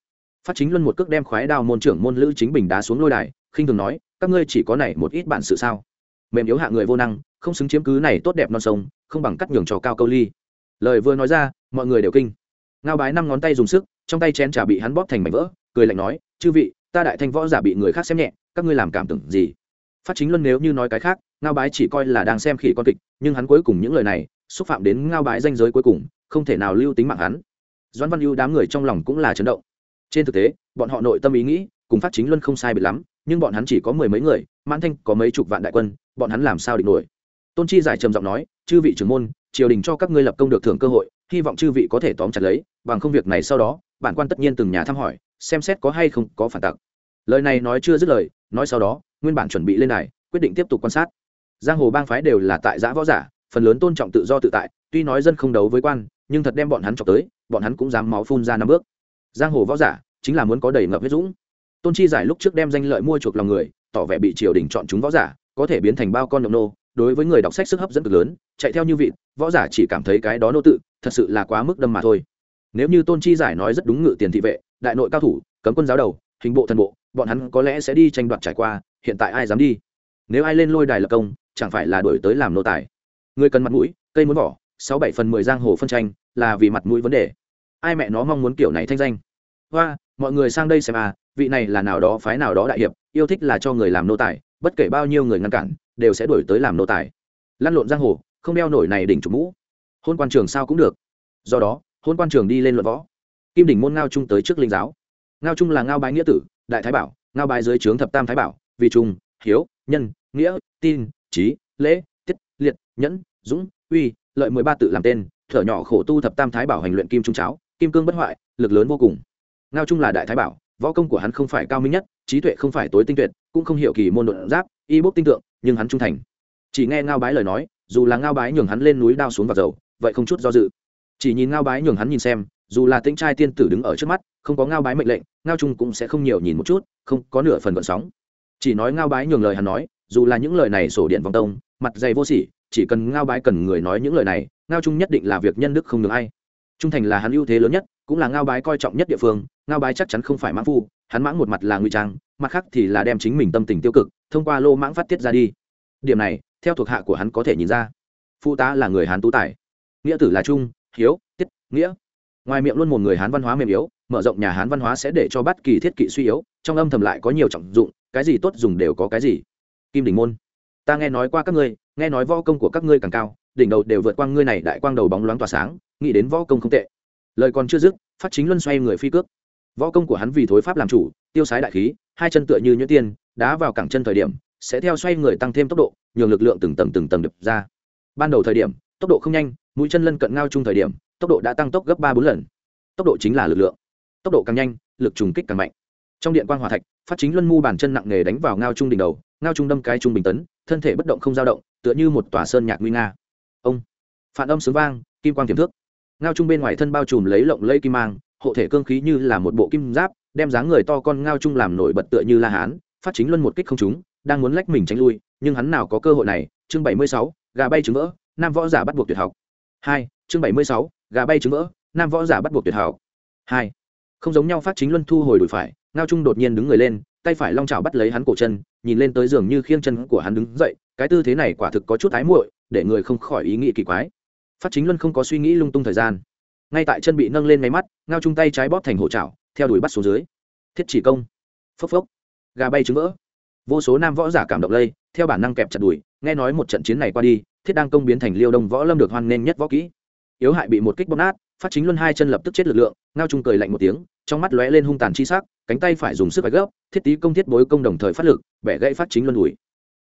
phát chính luân một cước đem khoái đao môn trưởng môn lữ chính bình đá xuống lôi đài, khinh thường nói, các ngươi chỉ có này một ít bản sự sao? Mềm yếu hạ người vô năng, không xứng chiếm cứ này tốt đẹp non sông, không bằng cắt nhường trò cao câu ly. Lời vừa nói ra, mọi người đều kinh. Ngao bái năm ngón tay dùng sức, trong tay chén trà bị hắn bóp thành mảnh vỡ, cười lạnh nói, chư vị, ta đại thanh võ giả bị người khác xem nhẹ, các ngươi làm cảm tưởng gì? Phát chính luân nếu như nói cái khác, ngao bái chỉ coi là đang xem khỉ con kịch, nhưng hắn cuối cùng những lời này, xúc phạm đến ngao bái danh giới cuối cùng, không thể nào lưu tính mạng hắn. Doãn văn ưu đám người trong lòng cũng là chấn động trên thực tế, bọn họ nội tâm ý nghĩ cùng phát chính luân không sai biệt lắm, nhưng bọn hắn chỉ có mười mấy người, mãn thanh có mấy chục vạn đại quân, bọn hắn làm sao địch nổi? Tôn chi giải trầm giọng nói, chư vị trưởng môn, triều đình cho các ngươi lập công được thưởng cơ hội, hy vọng chư vị có thể tóm chặt lấy, bằng công việc này sau đó, bản quan tất nhiên từng nhà thăm hỏi, xem xét có hay không có phản tặc. Lời này nói chưa dứt lời, nói sau đó, nguyên bản chuẩn bị lên này quyết định tiếp tục quan sát. Giang hồ bang phái đều là tại giã võ giả, phần lớn tôn trọng tự do tự tại, tuy nói dân không đấu với quan, nhưng thật đem bọn hắn chọc tới, bọn hắn cũng dám máu phun ra năm bước giang hồ võ giả chính là muốn có đầy ngập huyết dũng. Tôn chi giải lúc trước đem danh lợi mua chuộc lòng người, tỏ vẻ bị triều đình chọn chúng võ giả, có thể biến thành bao con nhộng nô, đối với người đọc sách sức hấp dẫn cực lớn, chạy theo như vị võ giả chỉ cảm thấy cái đó nô tự, thật sự là quá mức đâm mà thôi. Nếu như tôn chi giải nói rất đúng ngự tiền thị vệ, đại nội cao thủ, cấm quân giáo đầu, hình bộ thần bộ, bọn hắn có lẽ sẽ đi tranh đoạt trải qua, hiện tại ai dám đi? Nếu ai lên lôi đài lập công, chẳng phải là đổi tới làm nô tài? Người cần mặt mũi, cây muốn vỏ, sáu bảy phần mười giang hồ phân tranh, là vì mặt mũi vấn đề. Ai mẹ nó mong muốn kiểu này thanh danh? Hoa, mọi người sang đây xem à vị này là nào đó phái nào đó đại hiệp, yêu thích là cho người làm nô tài, bất kể bao nhiêu người ngăn cản, đều sẽ đổi tới làm nô tài. Lăn lộn giang hồ, không đeo nổi này đỉnh chủ mũ. Hôn quan trường sao cũng được. Do đó, hôn quan trường đi lên luận võ. Kim đỉnh môn ngao trung tới trước linh giáo. Ngao trung là ngao bái nghĩa tử, đại thái bảo, ngao bái dưới trướng thập tam thái bảo, vì trung, hiếu, nhân, nghĩa, tin, trí, lễ, tiết, liệt, nhẫn, dũng, uy, lợi mười ba tự làm tên, thở nhỏ khổ tu thập tam thái bảo hành luyện kim trung cháo, kim cương bất hoại, lực lớn vô cùng ngao trung là đại thái bảo, võ công của hắn không phải cao minh nhất, trí tuệ không phải tối tinh tuyệt, cũng không hiểu kỳ môn đột giáp, y bốc tinh tượng, nhưng hắn trung thành. Chỉ nghe ngao bái lời nói, dù là ngao bái nhường hắn lên núi đao xuống vào dầu, vậy không chút do dự. Chỉ nhìn ngao bái nhường hắn nhìn xem, dù là tinh trai tiên tử đứng ở trước mắt, không có ngao bái mệnh lệnh, ngao trung cũng sẽ không nhiều nhìn một chút, không có nửa phần gợn sóng. Chỉ nói ngao bái nhường lời hắn nói, dù là những lời này sổ điện vòng tông, mặt dày vô sỉ, chỉ cần ngao bái cần người nói những lời này, ngao trung nhất định là việc nhân đức không được ai. Trung thành là hắn ưu thế lớn nhất cũng là ngao bái coi trọng nhất địa phương, ngao bái chắc chắn không phải mãng phu, hắn mãng một mặt là nguy trang, mặt khác thì là đem chính mình tâm tình tiêu cực, thông qua lô mãng phát tiết ra đi. Điểm này, theo thuộc hạ của hắn có thể nhìn ra. Phụ tá là người hán tú tài. Nghĩa tử là trung, hiếu, tiết, nghĩa. Ngoài miệng luôn một người hán văn hóa mềm yếu, mở rộng nhà hán văn hóa sẽ để cho bất kỳ thiết kỵ suy yếu, trong âm thầm lại có nhiều trọng dụng, cái gì tốt dùng đều có cái gì. Kim đỉnh môn. Ta nghe nói qua các ngươi, nghe nói võ công của các ngươi càng cao, đỉnh đầu đều vượt qua ngươi này đại quang đầu bóng loáng tỏa sáng, nghĩ đến võ công không tệ lời còn chưa dứt, phát chính luân xoay người phi cước. Võ công của hắn vì thối pháp làm chủ, tiêu sái đại khí, hai chân tựa như nhuyễn tiên, đá vào cẳng chân thời điểm, sẽ theo xoay người tăng thêm tốc độ, nhường lực lượng từng tầng từng tầng đập ra. Ban đầu thời điểm, tốc độ không nhanh, mũi chân lân cận ngao chung thời điểm, tốc độ đã tăng tốc gấp ba bốn lần. Tốc độ chính là lực lượng. Tốc độ càng nhanh, lực trùng kích càng mạnh. Trong điện quan hòa thạch, phát chính luân mu bàn chân nặng nề đánh vào ngao trung đỉnh đầu, ngao trung đâm cái trung bình tấn, thân thể bất động không dao động, tựa như một tòa sơn nhạc nguy nga. Ông. Phản âm sướng vang, kim quang tiềm thước ngao trung bên ngoài thân bao trùm lấy lộng lây kim mang, hộ thể cương khí như là một bộ kim giáp, đem dáng người to con ngao trung làm nổi bật tựa như la hán, phát chính luân một kích không trúng, đang muốn lách mình tránh lui, nhưng hắn nào có cơ hội này? Chương bảy mươi sáu, gà bay trứng vỡ, nam võ giả bắt buộc tuyệt học. Hai, chương bảy mươi sáu, gà bay trứng vỡ, nam võ giả bắt buộc tuyệt học. Hai, không giống nhau phát chính luân thu hồi đùi phải, ngao trung đột nhiên đứng người lên, tay phải long trào bắt lấy hắn cổ chân, nhìn lên tới giường như khiêng chân của hắn đứng dậy, cái tư thế này quả thực có chút thái muội, để người không khỏi ý nghĩ kỳ quái phát chính luân không có suy nghĩ lung tung thời gian. Ngay tại chân bị nâng lên máy mắt, ngao chung tay trái bóp thành hổ trào theo đuổi bắt xuống dưới. Thiết chỉ công. Phốc phốc. Gà bay trứng vỡ. Vô số nam võ giả cảm động lây, theo bản năng kẹp chặt đùi nghe nói một trận chiến này qua đi, thiết đang công biến thành liêu đông võ lâm được hoan nghênh nhất võ kỹ. Yếu hại bị một kích bóp nát, phát chính luân hai chân lập tức chết lực lượng, ngao trung cười lạnh một tiếng, trong mắt lóe lên hung tàn chi sắc, cánh tay phải dùng sức phải gấp thiết tí công thiết bối công đồng thời phát lực, bẻ gãy phát chính luân đùi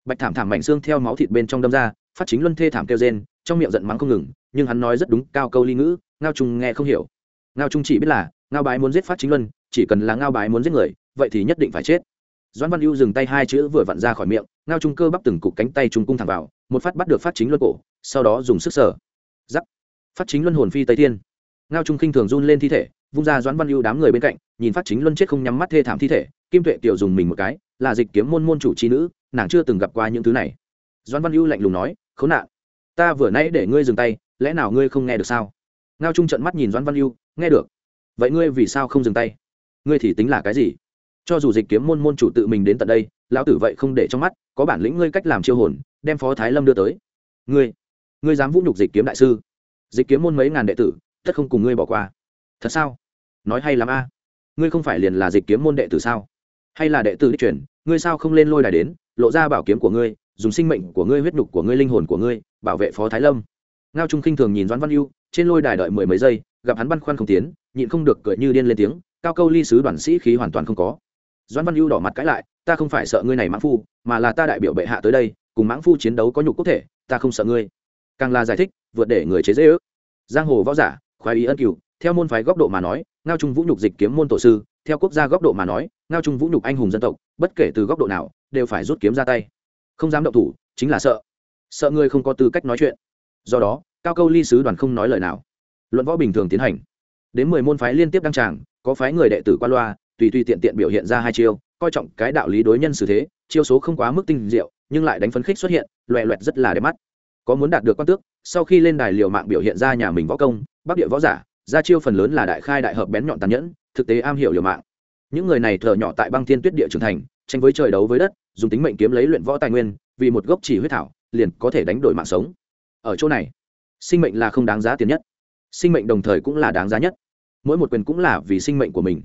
bạch thảm thảm mảnh xương theo máu thịt bên trong đâm ra, phát chính luân thê thảm kêu rên trong miệng giận mắng không ngừng, nhưng hắn nói rất đúng cao câu ly ngữ, ngao trung nghe không hiểu. Ngao trung chỉ biết là, ngao bái muốn giết phát chính luân, chỉ cần là ngao bái muốn giết người, vậy thì nhất định phải chết. Doãn văn ưu dừng tay hai chữ vừa vặn ra khỏi miệng, ngao trung cơ bắp từng cục cánh tay trung cung thẳng vào, một phát bắt được phát chính luân cổ, sau đó dùng sức sở giắc! Phát chính luân hồn phi tây thiên. Ngao trung khinh thường run lên thi thể, vung ra doãn văn ưu đám người bên cạnh, nhìn phát chính luân chết không nhắm mắt thê thảm thi thể, kim tuệ tiểu dùng mình một cái, là dịch kiếm môn môn chủ trí nữ, nàng chưa từng gặp qua những thứ này. Doãn văn ưu lạnh lùng nói, khốn nạn ta vừa nãy để ngươi dừng tay, lẽ nào ngươi không nghe được sao? Ngao trung trận mắt nhìn doãn văn yêu nghe được. Vậy ngươi vì sao không dừng tay? Ngươi thì tính là cái gì? Cho dù dịch kiếm môn môn chủ tự mình đến tận đây, lão tử vậy không để trong mắt, có bản lĩnh ngươi cách làm chiêu hồn, đem phó thái lâm đưa tới. Ngươi ngươi dám vũ nhục dịch kiếm đại sư? Dịch kiếm môn mấy ngàn đệ tử, tất không cùng ngươi bỏ qua. Thật sao? Nói hay lắm a. Ngươi không phải liền là dịch kiếm môn đệ tử sao? Hay là đệ tử đi chuyển, ngươi sao không lên lôi đài đến, lộ ra bảo kiếm của ngươi, dùng sinh mệnh của ngươi, huyết nhục của ngươi, linh hồn của ngươi bảo vệ phó thái lâm. Ngao trung khinh thường nhìn doãn văn ưu, trên lôi đài đợi mười mấy giây, gặp hắn băn khoăn không tiến, nhịn không được cười như điên lên tiếng, cao câu ly sứ đoàn sĩ khí hoàn toàn không có. Doãn văn ưu đỏ mặt cãi lại, ta không phải sợ ngươi này mãng phu, mà là ta đại biểu bệ hạ tới đây, cùng mãng phu chiến đấu có nhục quốc thể, ta không sợ ngươi. Càng là giải thích, vượt để người chế dễ ước giang hồ võ giả, khoái ý ân cửu, theo môn phái góc độ mà nói, ngao trung vũ nhục dịch kiếm môn tổ sư, theo quốc gia góc độ mà nói, ngao trung vũ nhục anh hùng dân tộc, bất kể từ góc độ nào, đều phải rút kiếm ra tay. Không dám động thủ, chính là sợ sợ ngươi không có tư cách nói chuyện. Do đó, cao câu ly sứ đoàn không nói lời nào. Luận võ bình thường tiến hành. Đến mười môn phái liên tiếp đăng tràng, có phái người đệ tử qua loa, tùy tùy tiện tiện biểu hiện ra hai chiêu, coi trọng cái đạo lý đối nhân xử thế, chiêu số không quá mức tinh diệu, nhưng lại đánh phấn khích xuất hiện loẹ loẹt rất là đẹp mắt. Có muốn đạt được quan tước, sau khi lên đài liều mạng biểu hiện ra nhà mình võ công, bắc địa võ giả, ra chiêu phần lớn là đại khai đại hợp bén nhọn tàn nhẫn, thực tế am hiểu liều mạng. Những người này thợ nhỏ tại băng thiên tuyết địa trưởng thành, tranh với trời đấu với đất, dùng tính mệnh kiếm lấy luyện võ tài nguyên, vì một gốc chỉ huyết thảo liền có thể đánh đổi mạng sống. Ở chỗ này, sinh mệnh là không đáng giá tiền nhất. Sinh mệnh đồng thời cũng là đáng giá nhất. Mỗi một quyền cũng là vì sinh mệnh của mình.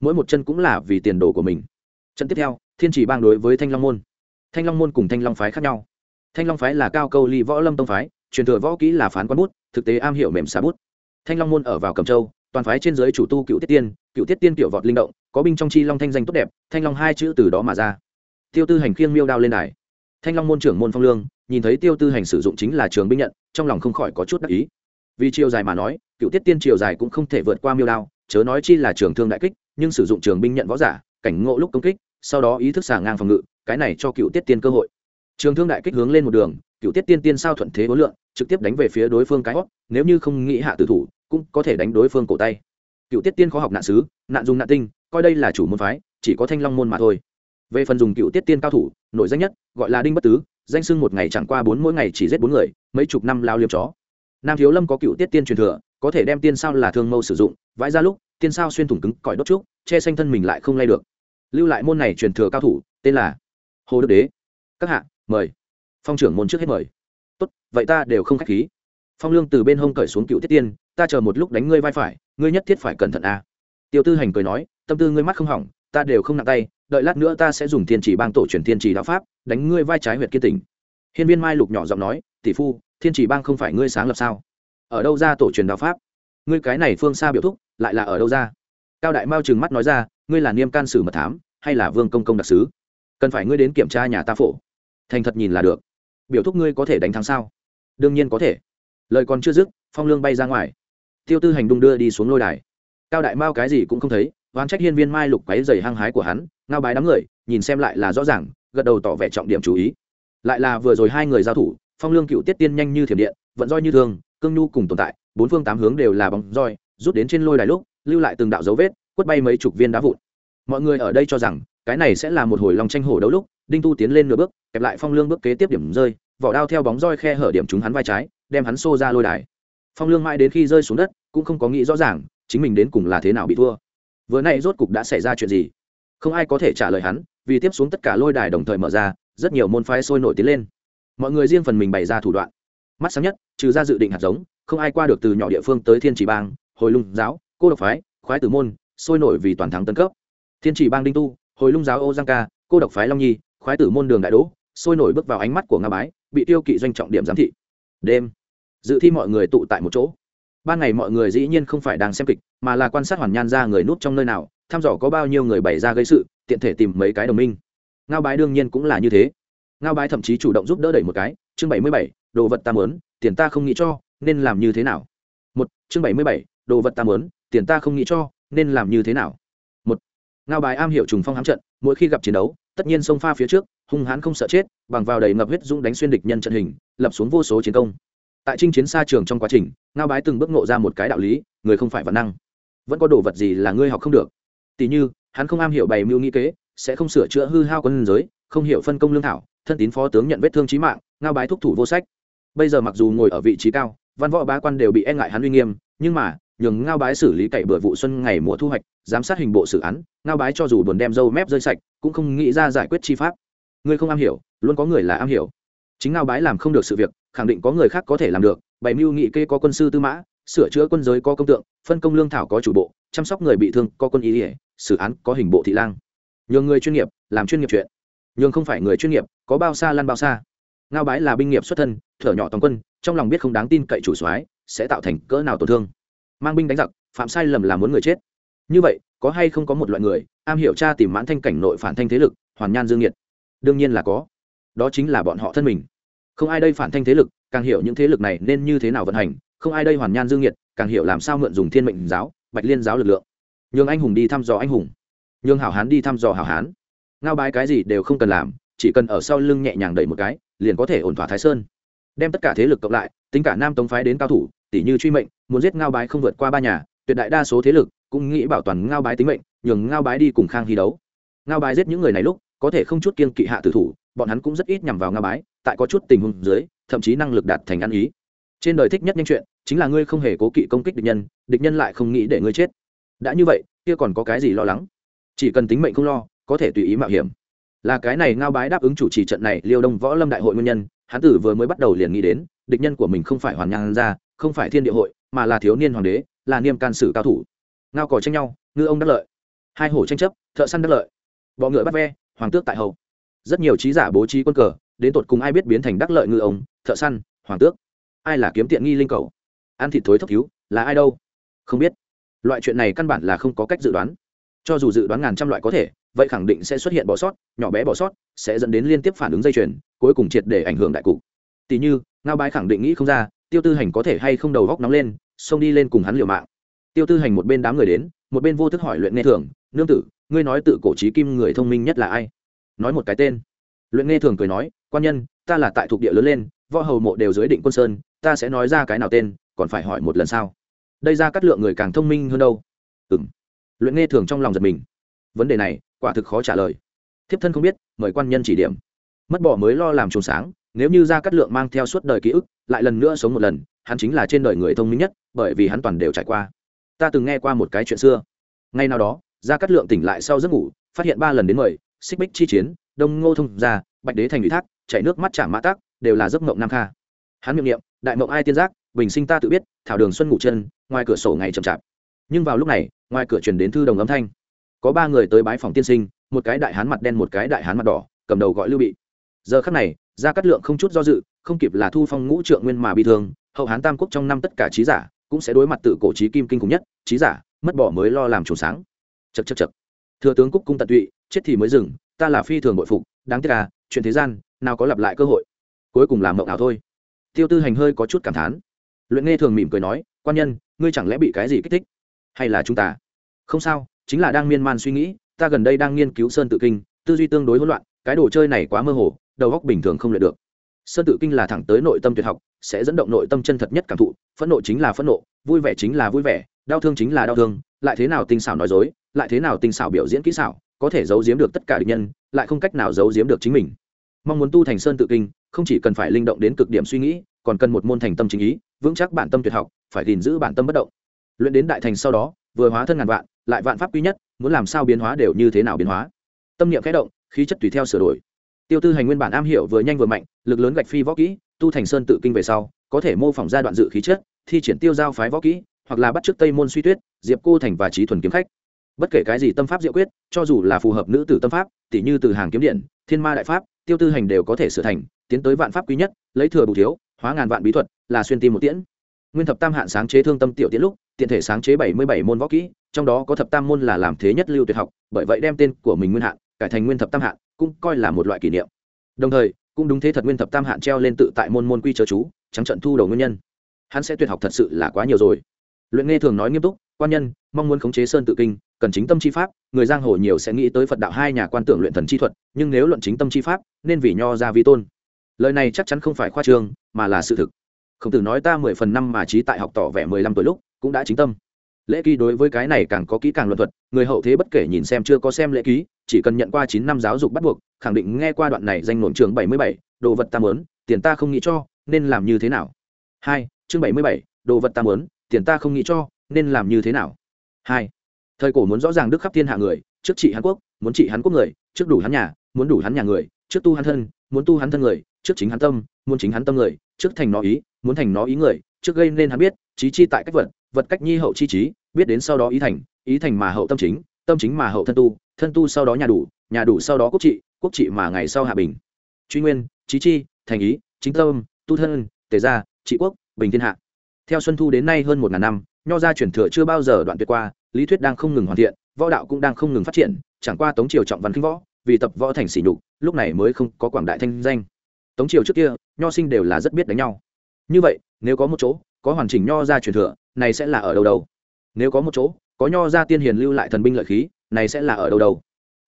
Mỗi một chân cũng là vì tiền đồ của mình. Trận tiếp theo, thiên chỉ bang đối với thanh long môn. Thanh long môn cùng thanh long phái khác nhau. Thanh long phái là cao câu ly võ lâm tông phái, truyền thừa võ kỹ là phán quán bút, thực tế am hiểu mềm xá bút. Thanh long môn ở vào cầm châu, toàn phái trên giới chủ tu cựu tiết tiên, cựu tiết tiên tiểu vọt linh động, có binh trong chi long thanh danh tốt đẹp, thanh long hai chữ từ đó mà ra. Tiêu tư hành khiêng miêu đao lên đài. Thanh long môn trưởng môn phong lương nhìn thấy tiêu tư hành sử dụng chính là trường binh nhận, trong lòng không khỏi có chút đắc ý. Vì chiều dài mà nói, cựu tiết tiên chiều dài cũng không thể vượt qua miêu đao, chớ nói chi là trường thương đại kích, nhưng sử dụng trường binh nhận võ giả, cảnh ngộ lúc công kích, sau đó ý thức xả ngang phòng ngự, cái này cho cựu tiết tiên cơ hội. Trường thương đại kích hướng lên một đường, cựu tiết tiên tiên sao thuận thế hối lượng, trực tiếp đánh về phía đối phương cái hót nếu như không nghĩ hạ tử thủ, cũng có thể đánh đối phương cổ tay. Cựu tiết tiên khó học nạn sứ nạn dùng nạn tinh, coi đây là chủ môn phái, chỉ có thanh long môn mà thôi. Về phần dùng cựu tiết tiên cao thủ, nội danh nhất, gọi là đinh bất tứ danh sưng một ngày chẳng qua bốn mỗi ngày chỉ giết bốn người, mấy chục năm lao liêm chó. Nam thiếu lâm có cựu tiết tiên truyền thừa, có thể đem tiên sao là thương mâu sử dụng, vãi ra lúc, tiên sao xuyên thủng cứng, cõi đốt trúc, che xanh thân mình lại không lay được. Lưu lại môn này truyền thừa cao thủ, tên là hồ đức đế. Các hạ, mời. Phong trưởng môn trước hết mời. Tốt, vậy ta đều không k h á c h khí. Phong lương từ bên hông cởi xuống cựu tiết tiên, ta chờ một lúc đánh ngươi vai phải, ngươi nhất thiết phải cẩn thận a à. tiêu tư hành cười nói, tâm tư ngươi mắt không hỏng ta đều không nặng tay, đợi lát nữa ta sẽ dùng thiên chỉ bang tổ truyền thiên chỉ đạo pháp, đánh ngươi vai trái huyệt kiên tỉnh. Hiên viên mai lục nhỏ giọng nói, tỷ phu, thiên chỉ bang không phải ngươi sáng lập sao? Ở đâu ra tổ truyền đạo pháp? Ngươi cái này phương xa biểu thúc, lại là ở đâu ra? Cao đại mao trừng mắt nói ra, ngươi là niêm can sử mật thám, hay là vương công công đặc sứ? Cần phải ngươi đến kiểm tra nhà ta phổ. Thành thật nhìn là được. Biểu thúc ngươi có thể đánh thắng sao? Đương nhiên có thể. Lời còn chưa dứt, phong lương bay ra ngoài. Tiêu tư hành đung đưa đi xuống lôi đài. Cao đại mao cái gì cũng không thấy oán trách hiên viên mai lục quấy dày hăng hái của hắn, ngao bái đám người, nhìn xem lại là rõ ràng, gật đầu tỏ vẻ trọng điểm chú ý. Lại là vừa rồi hai người giao thủ, phong lương cựu tiết tiên nhanh như thiểm điện, vận roi như thường cương nhu cùng tồn tại, bốn phương tám hướng đều là bóng roi, rút đến trên lôi đài lúc, lưu lại từng đạo dấu vết, quất bay mấy chục viên đá vụn. Mọi người ở đây cho rằng, cái này sẽ là một hồi lòng tranh hổ đấu lúc, đinh tu tiến lên nửa bước, kẹp lại phong lương bước kế tiếp điểm rơi, vỏ đao theo bóng roi khe hở điểm trúng hắn vai trái, đem hắn xô ra lôi đài. Phong lương mãi đến khi rơi xuống đất, cũng không có nghĩ rõ ràng, chính mình đến cùng là thế nào bị thua vừa nay rốt cục đã xảy ra chuyện gì? Không ai có thể trả lời hắn, vì tiếp xuống tất cả lôi đài đồng thời mở ra, rất nhiều môn phái sôi nổi tiến lên. Mọi người riêng phần mình bày ra thủ đoạn. Mắt sáng nhất, trừ ra dự định hạt giống, không ai qua được từ nhỏ địa phương tới thiên chỉ bang, hồi lung giáo, cô độc phái, khoái tử môn, sôi nổi vì toàn thắng tân cấp. Thiên chỉ bang đinh tu, hồi lung giáo ô giang ca, cô độc phái long nhi, khoái tử môn đường đại đỗ, sôi nổi bước vào ánh mắt của nga bái, bị tiêu kỵ doanh trọng điểm giám thị. Đêm, dự thi mọi người tụ tại một chỗ ban ngày mọi người dĩ nhiên không phải đang xem kịch, mà là quan sát hoàn nhan ra người núp trong nơi nào, thăm dò có bao nhiêu người bày ra gây sự, tiện thể tìm mấy cái đồng minh. Ngao bái đương nhiên cũng là như thế. Ngao bái thậm chí chủ động giúp đỡ đẩy một cái, chương bảy mươi bảy, đồ vật ta mớn tiền ta không nghĩ cho, nên làm như thế nào? Một, chương bảy mươi bảy, đồ vật ta mớn tiền ta không nghĩ cho, nên làm như thế nào? Một, ngao bái am hiểu trùng phong hám trận, mỗi khi gặp chiến đấu, tất nhiên sông pha phía trước, hung hãn không sợ chết, bằng vào đầy ngập huyết dũng đánh xuyên địch nhân trận hình, lập xuống vô số chiến công tại chinh chiến xa trường trong quá trình, ngao bái từng bước ngộ ra một cái đạo lý, người không phải văn năng, vẫn có đồ vật gì là ngươi học không được. Tỉ như, hắn không am hiểu bày mưu nghĩ kế, sẽ không sửa chữa hư hao quân giới, không hiểu phân công lương thảo, thân tín phó tướng nhận vết thương trí mạng, ngao bái thúc thủ vô sách. Bây giờ mặc dù ngồi ở vị trí cao, văn võ bá quan đều bị e ngại hắn uy nghiêm, nhưng mà, nhường ngao bái xử lý cậy bừa vụ xuân ngày mùa thu hoạch, giám sát hình bộ xử án, ngao bái cho dù buồn đem dâu mép rơi sạch, cũng không nghĩ ra giải quyết chi pháp. Người không am hiểu, luôn có người là am hiểu chính ngao bái làm không được sự việc, khẳng định có người khác có thể làm được bày mưu nghị kê có quân sư tư mã, sửa chữa quân giới có công tượng, phân công lương thảo có chủ bộ, chăm sóc người bị thương có quân ý ỉa xử án có hình bộ thị lang. Nhường người chuyên nghiệp làm chuyên nghiệp chuyện, nhường không phải người chuyên nghiệp, có bao xa lăn bao xa. Ngao bái là binh nghiệp xuất thân, thở nhỏ toàn quân, trong lòng biết không đáng tin cậy chủ soái sẽ tạo thành cỡ nào tổn thương. Mang binh đánh giặc, phạm sai lầm là muốn người chết. Như vậy, có hay không có một loại người, am hiểu tra tìm mãn thanh cảnh nội phản thanh thế lực, hoàn nhan dương nhiệt? Đương nhiên là có. Đó chính là bọn họ thân mình không ai đây phản thanh thế lực, càng hiểu những thế lực này nên như thế nào vận hành, không ai đây hoàn nhan dương nhiệt, càng hiểu làm sao mượn dùng thiên mệnh giáo, bạch liên giáo lực lượng. Nhường anh hùng đi thăm dò anh hùng. Nhường hảo hán đi thăm dò hảo hán. Ngao bái cái gì đều không cần làm, chỉ cần ở sau lưng nhẹ nhàng đẩy một cái, liền có thể ổn thỏa thái sơn. Đem tất cả thế lực cộng lại, tính cả nam tống phái đến cao thủ tỷ như truy mệnh, muốn giết ngao bái không vượt qua ba nhà, tuyệt đại đa số thế lực cũng nghĩ bảo toàn ngao bái tính mệnh, nhường ngao bái đi cùng khang thi đấu. Ngao bái giết những người này lúc, có thể không chút kiên kỵ hạ tử thủ bọn hắn cũng rất ít nhằm vào ngao bái, tại có chút tình huống dưới, thậm chí năng lực đạt thành ăn ý. Trên đời thích nhất nhanh chuyện, chính là ngươi không hề cố kỵ công kích địch nhân địch nhân lại không nghĩ để ngươi chết. Đã như vậy, kia còn có cái gì lo lắng? Chỉ cần tính mệnh không lo, có thể tùy ý mạo hiểm. Là cái này ngao bái đáp ứng chủ trì trận này liêu đông võ lâm đại hội nguyên nhân, hắn tử vừa mới bắt đầu liền nghĩ đến, địch nhân của mình không phải hoàn nhan ra, không phải thiên địa hội, mà là thiếu niên hoàng đế, là niêm can sử cao thủ. Ngao cò tranh nhau, ngư ông đắc lợi. Hai hổ tranh chấp, thợ săn đắc lợi. Bọ ngựa bắt ve, hoàng tước tại hậu rất nhiều trí giả bố trí quân cờ, đến tột cùng ai biết biến thành đắc lợi ngư ông, thợ săn, hoàng tước. Ai là kiếm tiện nghi linh cầu? Ăn thịt thối thốc cứu, là ai đâu? Không biết. Loại chuyện này căn bản là không có cách dự đoán. Cho dù dự đoán ngàn trăm loại có thể, vậy khẳng định sẽ xuất hiện bỏ sót, nhỏ bé bỏ sót, sẽ dẫn đến liên tiếp phản ứng dây chuyền, cuối cùng triệt để ảnh hưởng đại cục. Tỷ như, ngao bái khẳng định nghĩ không ra, tiêu tư hành có thể hay không đầu góc nóng lên, xông đi lên cùng hắn liều mạng. Tiêu tư hành một bên đám người đến, một bên vô thức hỏi luyện nghe thường nương tử, ngươi nói tự cổ trí kim người thông minh nhất là ai? Nói một cái tên. Luyện nghe thường cười nói, quan nhân, ta là tại thuộc địa lớn lên, võ hầu mộ đều dưới định quân sơn, ta sẽ nói ra cái nào tên, còn phải hỏi một lần sau đây ra cắt lượng người càng thông minh hơn đâu. Ừ m luyện nghe thường trong lòng giật mình. Vấn đề này, quả thực khó trả lời. Thiếp thân không biết, mời quan nhân chỉ điểm. Mất bỏ mới lo làm trùng sáng, nếu như ra cắt lượng mang theo suốt đời ký ức, lại lần nữa sống một lần, hắn chính là trên đời người thông minh nhất, bởi vì hắn toàn đều trải qua. Ta từng nghe qua một cái chuyện xưa. Ngay nào đó, ra cắt lượng tỉnh lại sau giấc ngủ, phát hiện ba lần đến mời xích bích chi chiến, đông ngô thông gia, bạch đế thành ủy thác chạy nước mắt trả mã tác đều là giấc mộng nam kha. Hắn miệng niệm, đại mộng ai tiên giác, bình sinh ta tự biết, thảo đường xuân ngủ chân, ngoài cửa sổ ngày chậm chạp. Nhưng vào lúc này, ngoài cửa chuyển đến thư đồng âm thanh. Có ba người tới bái phòng tiên sinh, một cái đại hán mặt đen, một cái đại hán mặt đỏ, cầm đầu gọi lưu bị. Giờ khắc này ra cắt lượng không chút do dự, không kịp là thu phong ngũ trượng nguyên mà bị thương, hậu hán tam quốc trong năm tất cả trí giả cũng sẽ đối mặt tự cổ trí kim kinh cùng nhất, trí giả, mất bỏ mới lo làm chủ sáng. Chật chật chật thừa tướng cúc cung tận tụy chết thì mới dừng ta là phi thường bội phục đáng tiếc à, chuyện thế gian nào có lặp lại cơ hội. Cuối cùng làm mộng ảo thôi. Tiêu tư hành hơi có chút cảm thán. Luyện nghe thường mỉm cười nói quan nhân ngươi chẳng lẽ bị cái gì kích thích? Hay là chúng ta? Không sao chính là đang miên man suy nghĩ ta gần đây đang nghiên cứu sơn tự kinh tư duy tương đối hỗn loạn cái đồ chơi này quá mơ hồ đầu óc bình thường không luyện được. Sơn tự kinh là thẳng tới nội tâm tuyệt học sẽ dẫn động nội tâm chân thật nhất cảm thụ phẫn nộ chính là phẫn nộ vui vẻ chính là vui vẻ đau thương chính là đau thương lại thế nào tinh xảo nói dối lại thế nào tinh xảo biểu diễn kỹ xảo có thể giấu giếm được tất cả địch nhân, lại không cách nào giấu giếm được chính mình. Mong muốn tu thành sơn tự kinh, không chỉ cần phải linh động đến cực điểm suy nghĩ, còn cần một môn thành tâm chính ý, vững chắc bản tâm tuyệt học, phải gìn giữ bản tâm bất động. Luyện đến đại thành sau đó, vừa hóa thân ngàn vạn, lại vạn pháp quy nhất, muốn làm sao biến hóa đều như thế nào biến hóa. Tâm niệm khẽ động, khí chất tùy theo sửa đổi. Tiêu tư hành nguyên bản am hiểu vừa nhanh vừa mạnh, lực lớn gạch phi võ kỹ, tu thành sơn tự kinh về sau, có thể mô phỏng giai đoạn dự khí chất, thi triển tiêu giao phái võ kỹ, hoặc là bắt chước tây môn suy tuyết, diệp cô thành và trí thuần kiếm khách bất kể cái gì tâm pháp diệu quyết, cho dù là phù hợp nữ tử tâm pháp tỷ như từ hàng kiếm điện, thiên ma đại pháp, tiêu tư hành đều có thể sửa thành, tiến tới vạn pháp quý nhất, lấy thừa bù thiếu, hóa ngàn vạn bí thuật, là xuyên tim một tiễn. Nguyên thập tam hạn sáng chế thương tâm tiểu tiễn lúc, tiện thể sáng chế bảy mươi bảy môn võ kỹ, trong đó có thập tam môn là làm thế nhất lưu tuyệt học, bởi vậy đem tên của mình nguyên hạn, cải thành nguyên thập tam hạn, cũng coi là một loại kỷ niệm. Đồng thời, cũng đúng thế thật nguyên thập tam hạn treo lên tự tại môn môn quy chớ chú, trắng trận thu đầu nguyên nhân. Hắn sẽ tuyệt học thật sự là quá nhiều rồi. Luyện nghe thường nói nghiêm túc, quan nhân, mong muốn khống chế sơn tự kinh cần chính tâm chi pháp, người giang hồ nhiều sẽ nghĩ tới phật đạo hai nhà quan tưởng luyện thần chi thuật, nhưng nếu luận chính tâm chi pháp, nên vì nho ra vi tôn. Lời này chắc chắn không phải khoa trương, mà là sự thực. Khổng tử nói ta mười phần năm mà trí tại học tỏ vẻ mười lăm tuổi lúc, cũng đã chính tâm. Lễ ký đối với cái này càng có kỹ càng luận thuật, người hậu thế bất kể nhìn xem chưa có xem lễ ký, chỉ cần nhận qua chín năm giáo dục bắt buộc, khẳng định nghe qua đoạn này danh nổn trường bảy mươi bảy, đồ vật ta mớn tiền ta không nghĩ cho, nên làm như thế nào? Hai, chương bảy mươi bảy, đồ vật ta mớn tiền ta không nghĩ cho, nên làm như thế nào? Hai thời cổ muốn rõ ràng đức khắp thiên hạ người, trước trị hàn quốc, muốn trị hàn quốc người, trước đủ hắn nhà, muốn đủ hắn nhà người, trước tu hắn thân, muốn tu hắn thân người, trước chính hắn tâm, muốn chính hắn tâm người, trước thành nó ý, muốn thành nó ý người, trước gây nên hắn biết trí chi tại cách vật vật cách nhi hậu chi trí biết đến sau đó ý thành ý thành mà hậu tâm chính tâm chính mà hậu thân tu thân tu sau đó nhà đủ nhà đủ sau đó quốc trị quốc trị mà ngày sau hạ bình. Truy nguyên trí chi, thành ý, chính tâm, tu thân, tề gia, trị quốc, bình thiên hạ. Theo xuân thu đến nay hơn một ngàn năm, nho gia truyền thừa chưa bao giờ đoạn tuyệt qua lý thuyết đang không ngừng hoàn thiện, võ đạo cũng đang không ngừng phát triển, chẳng qua tống triều trọng văn kinh võ, vì tập võ thành sỉ nhục, lúc này mới không có quảng đại thanh danh. Tống triều trước kia, nho sinh đều là rất biết đánh nhau. Như vậy, nếu có một chỗ, có hoàn chỉnh nho gia truyền thừa, này sẽ là ở đâu đâu? Nếu có một chỗ, có nho gia tiên hiền lưu lại thần binh lợi khí, này sẽ là ở đâu đâu?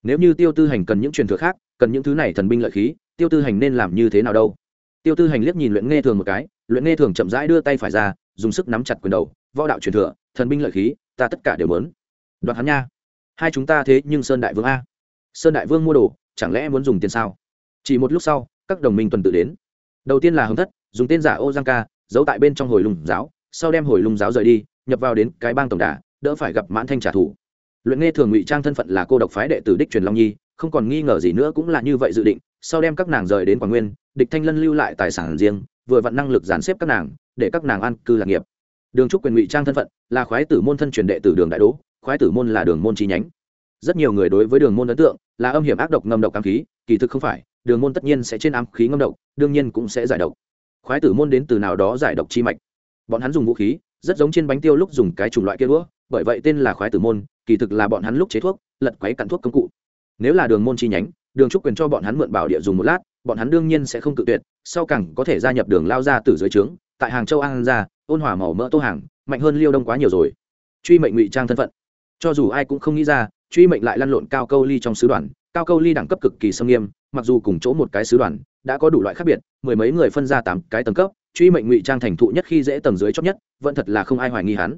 Nếu như tiêu tư hành cần những truyền thừa khác, cần những thứ này thần binh lợi khí, tiêu tư hành nên làm như thế nào đâu? Tiêu tư hành liếc nhìn luyện nghe thường một cái, luyện nghe thường chậm rãi đưa tay phải ra, dùng sức nắm chặt quyền đầu, võ đạo truyền thừa, thần binh lợi khí ta tất cả đều muốn. Đoạt hắn nha. Hai chúng ta thế nhưng sơn đại vương a. Sơn đại vương mua đồ, chẳng lẽ muốn dùng tiền sao? Chỉ một lúc sau, các đồng minh tuần tự đến. Đầu tiên là hồng thất, dùng tên giả ô giang ca, giấu tại bên trong hồi lùng giáo, sau đem hồi lùng giáo rời đi, nhập vào đến cái bang tổng đà, đỡ phải gặp mãn thanh trả thù. Luyện nghe thường ngụy trang thân phận là cô độc phái đệ tử đích truyền long nhi, không còn nghi ngờ gì nữa cũng là như vậy dự định, sau đem các nàng rời đến quảng nguyên, địch thanh lân lưu lại tài sản riêng, vừa vặn năng lực dàn xếp các nàng, để các nàng an cư lạc nghiệp đường trúc quyền ngụy trang thân phận, là khoái tử môn thân truyền đệ tử đường đại đố, khoái tử môn là đường môn chi nhánh. Rất nhiều người đối với đường môn ấn tượng là âm hiểm ác độc ngâm độc ám khí, kỳ thực không phải, đường môn tất nhiên sẽ trên ám khí ngâm độc, đương nhiên cũng sẽ giải độc. Khoái tử môn đến từ nào đó giải độc chi mạch? Bọn hắn dùng vũ khí, rất giống trên bánh tiêu lúc dùng cái chủng loại kia đũa, bởi vậy tên là khoái tử môn, kỳ thực là bọn hắn lúc chế thuốc, lật quấy cặn thuốc công cụ. Nếu là đường môn chi nhánh, đường trúc quyền cho bọn hắn mượn bảo địa dùng một lát, bọn hắn đương nhiên sẽ không cự tuyệt, sau càng có thể gia nhập đường lao ra từ dưới trướng tại hàng châu an ra ôn hòa màu mỡ tô hàng, mạnh hơn liêu đông quá nhiều rồi. Truy mệnh ngụy trang thân phận. Cho dù ai cũng không nghĩ ra, truy mệnh lại lăn lộn cao câu ly trong sứ đoàn. Cao câu ly đẳng cấp cực kỳ sâm nghiêm, mặc dù cùng chỗ một cái sứ đoàn, đã có đủ loại khác biệt, mười mấy người phân ra tám cái tầng cấp, truy mệnh ngụy trang thành thụ nhất khi dễ tầng dưới chót nhất, vẫn thật là không ai hoài nghi hắn.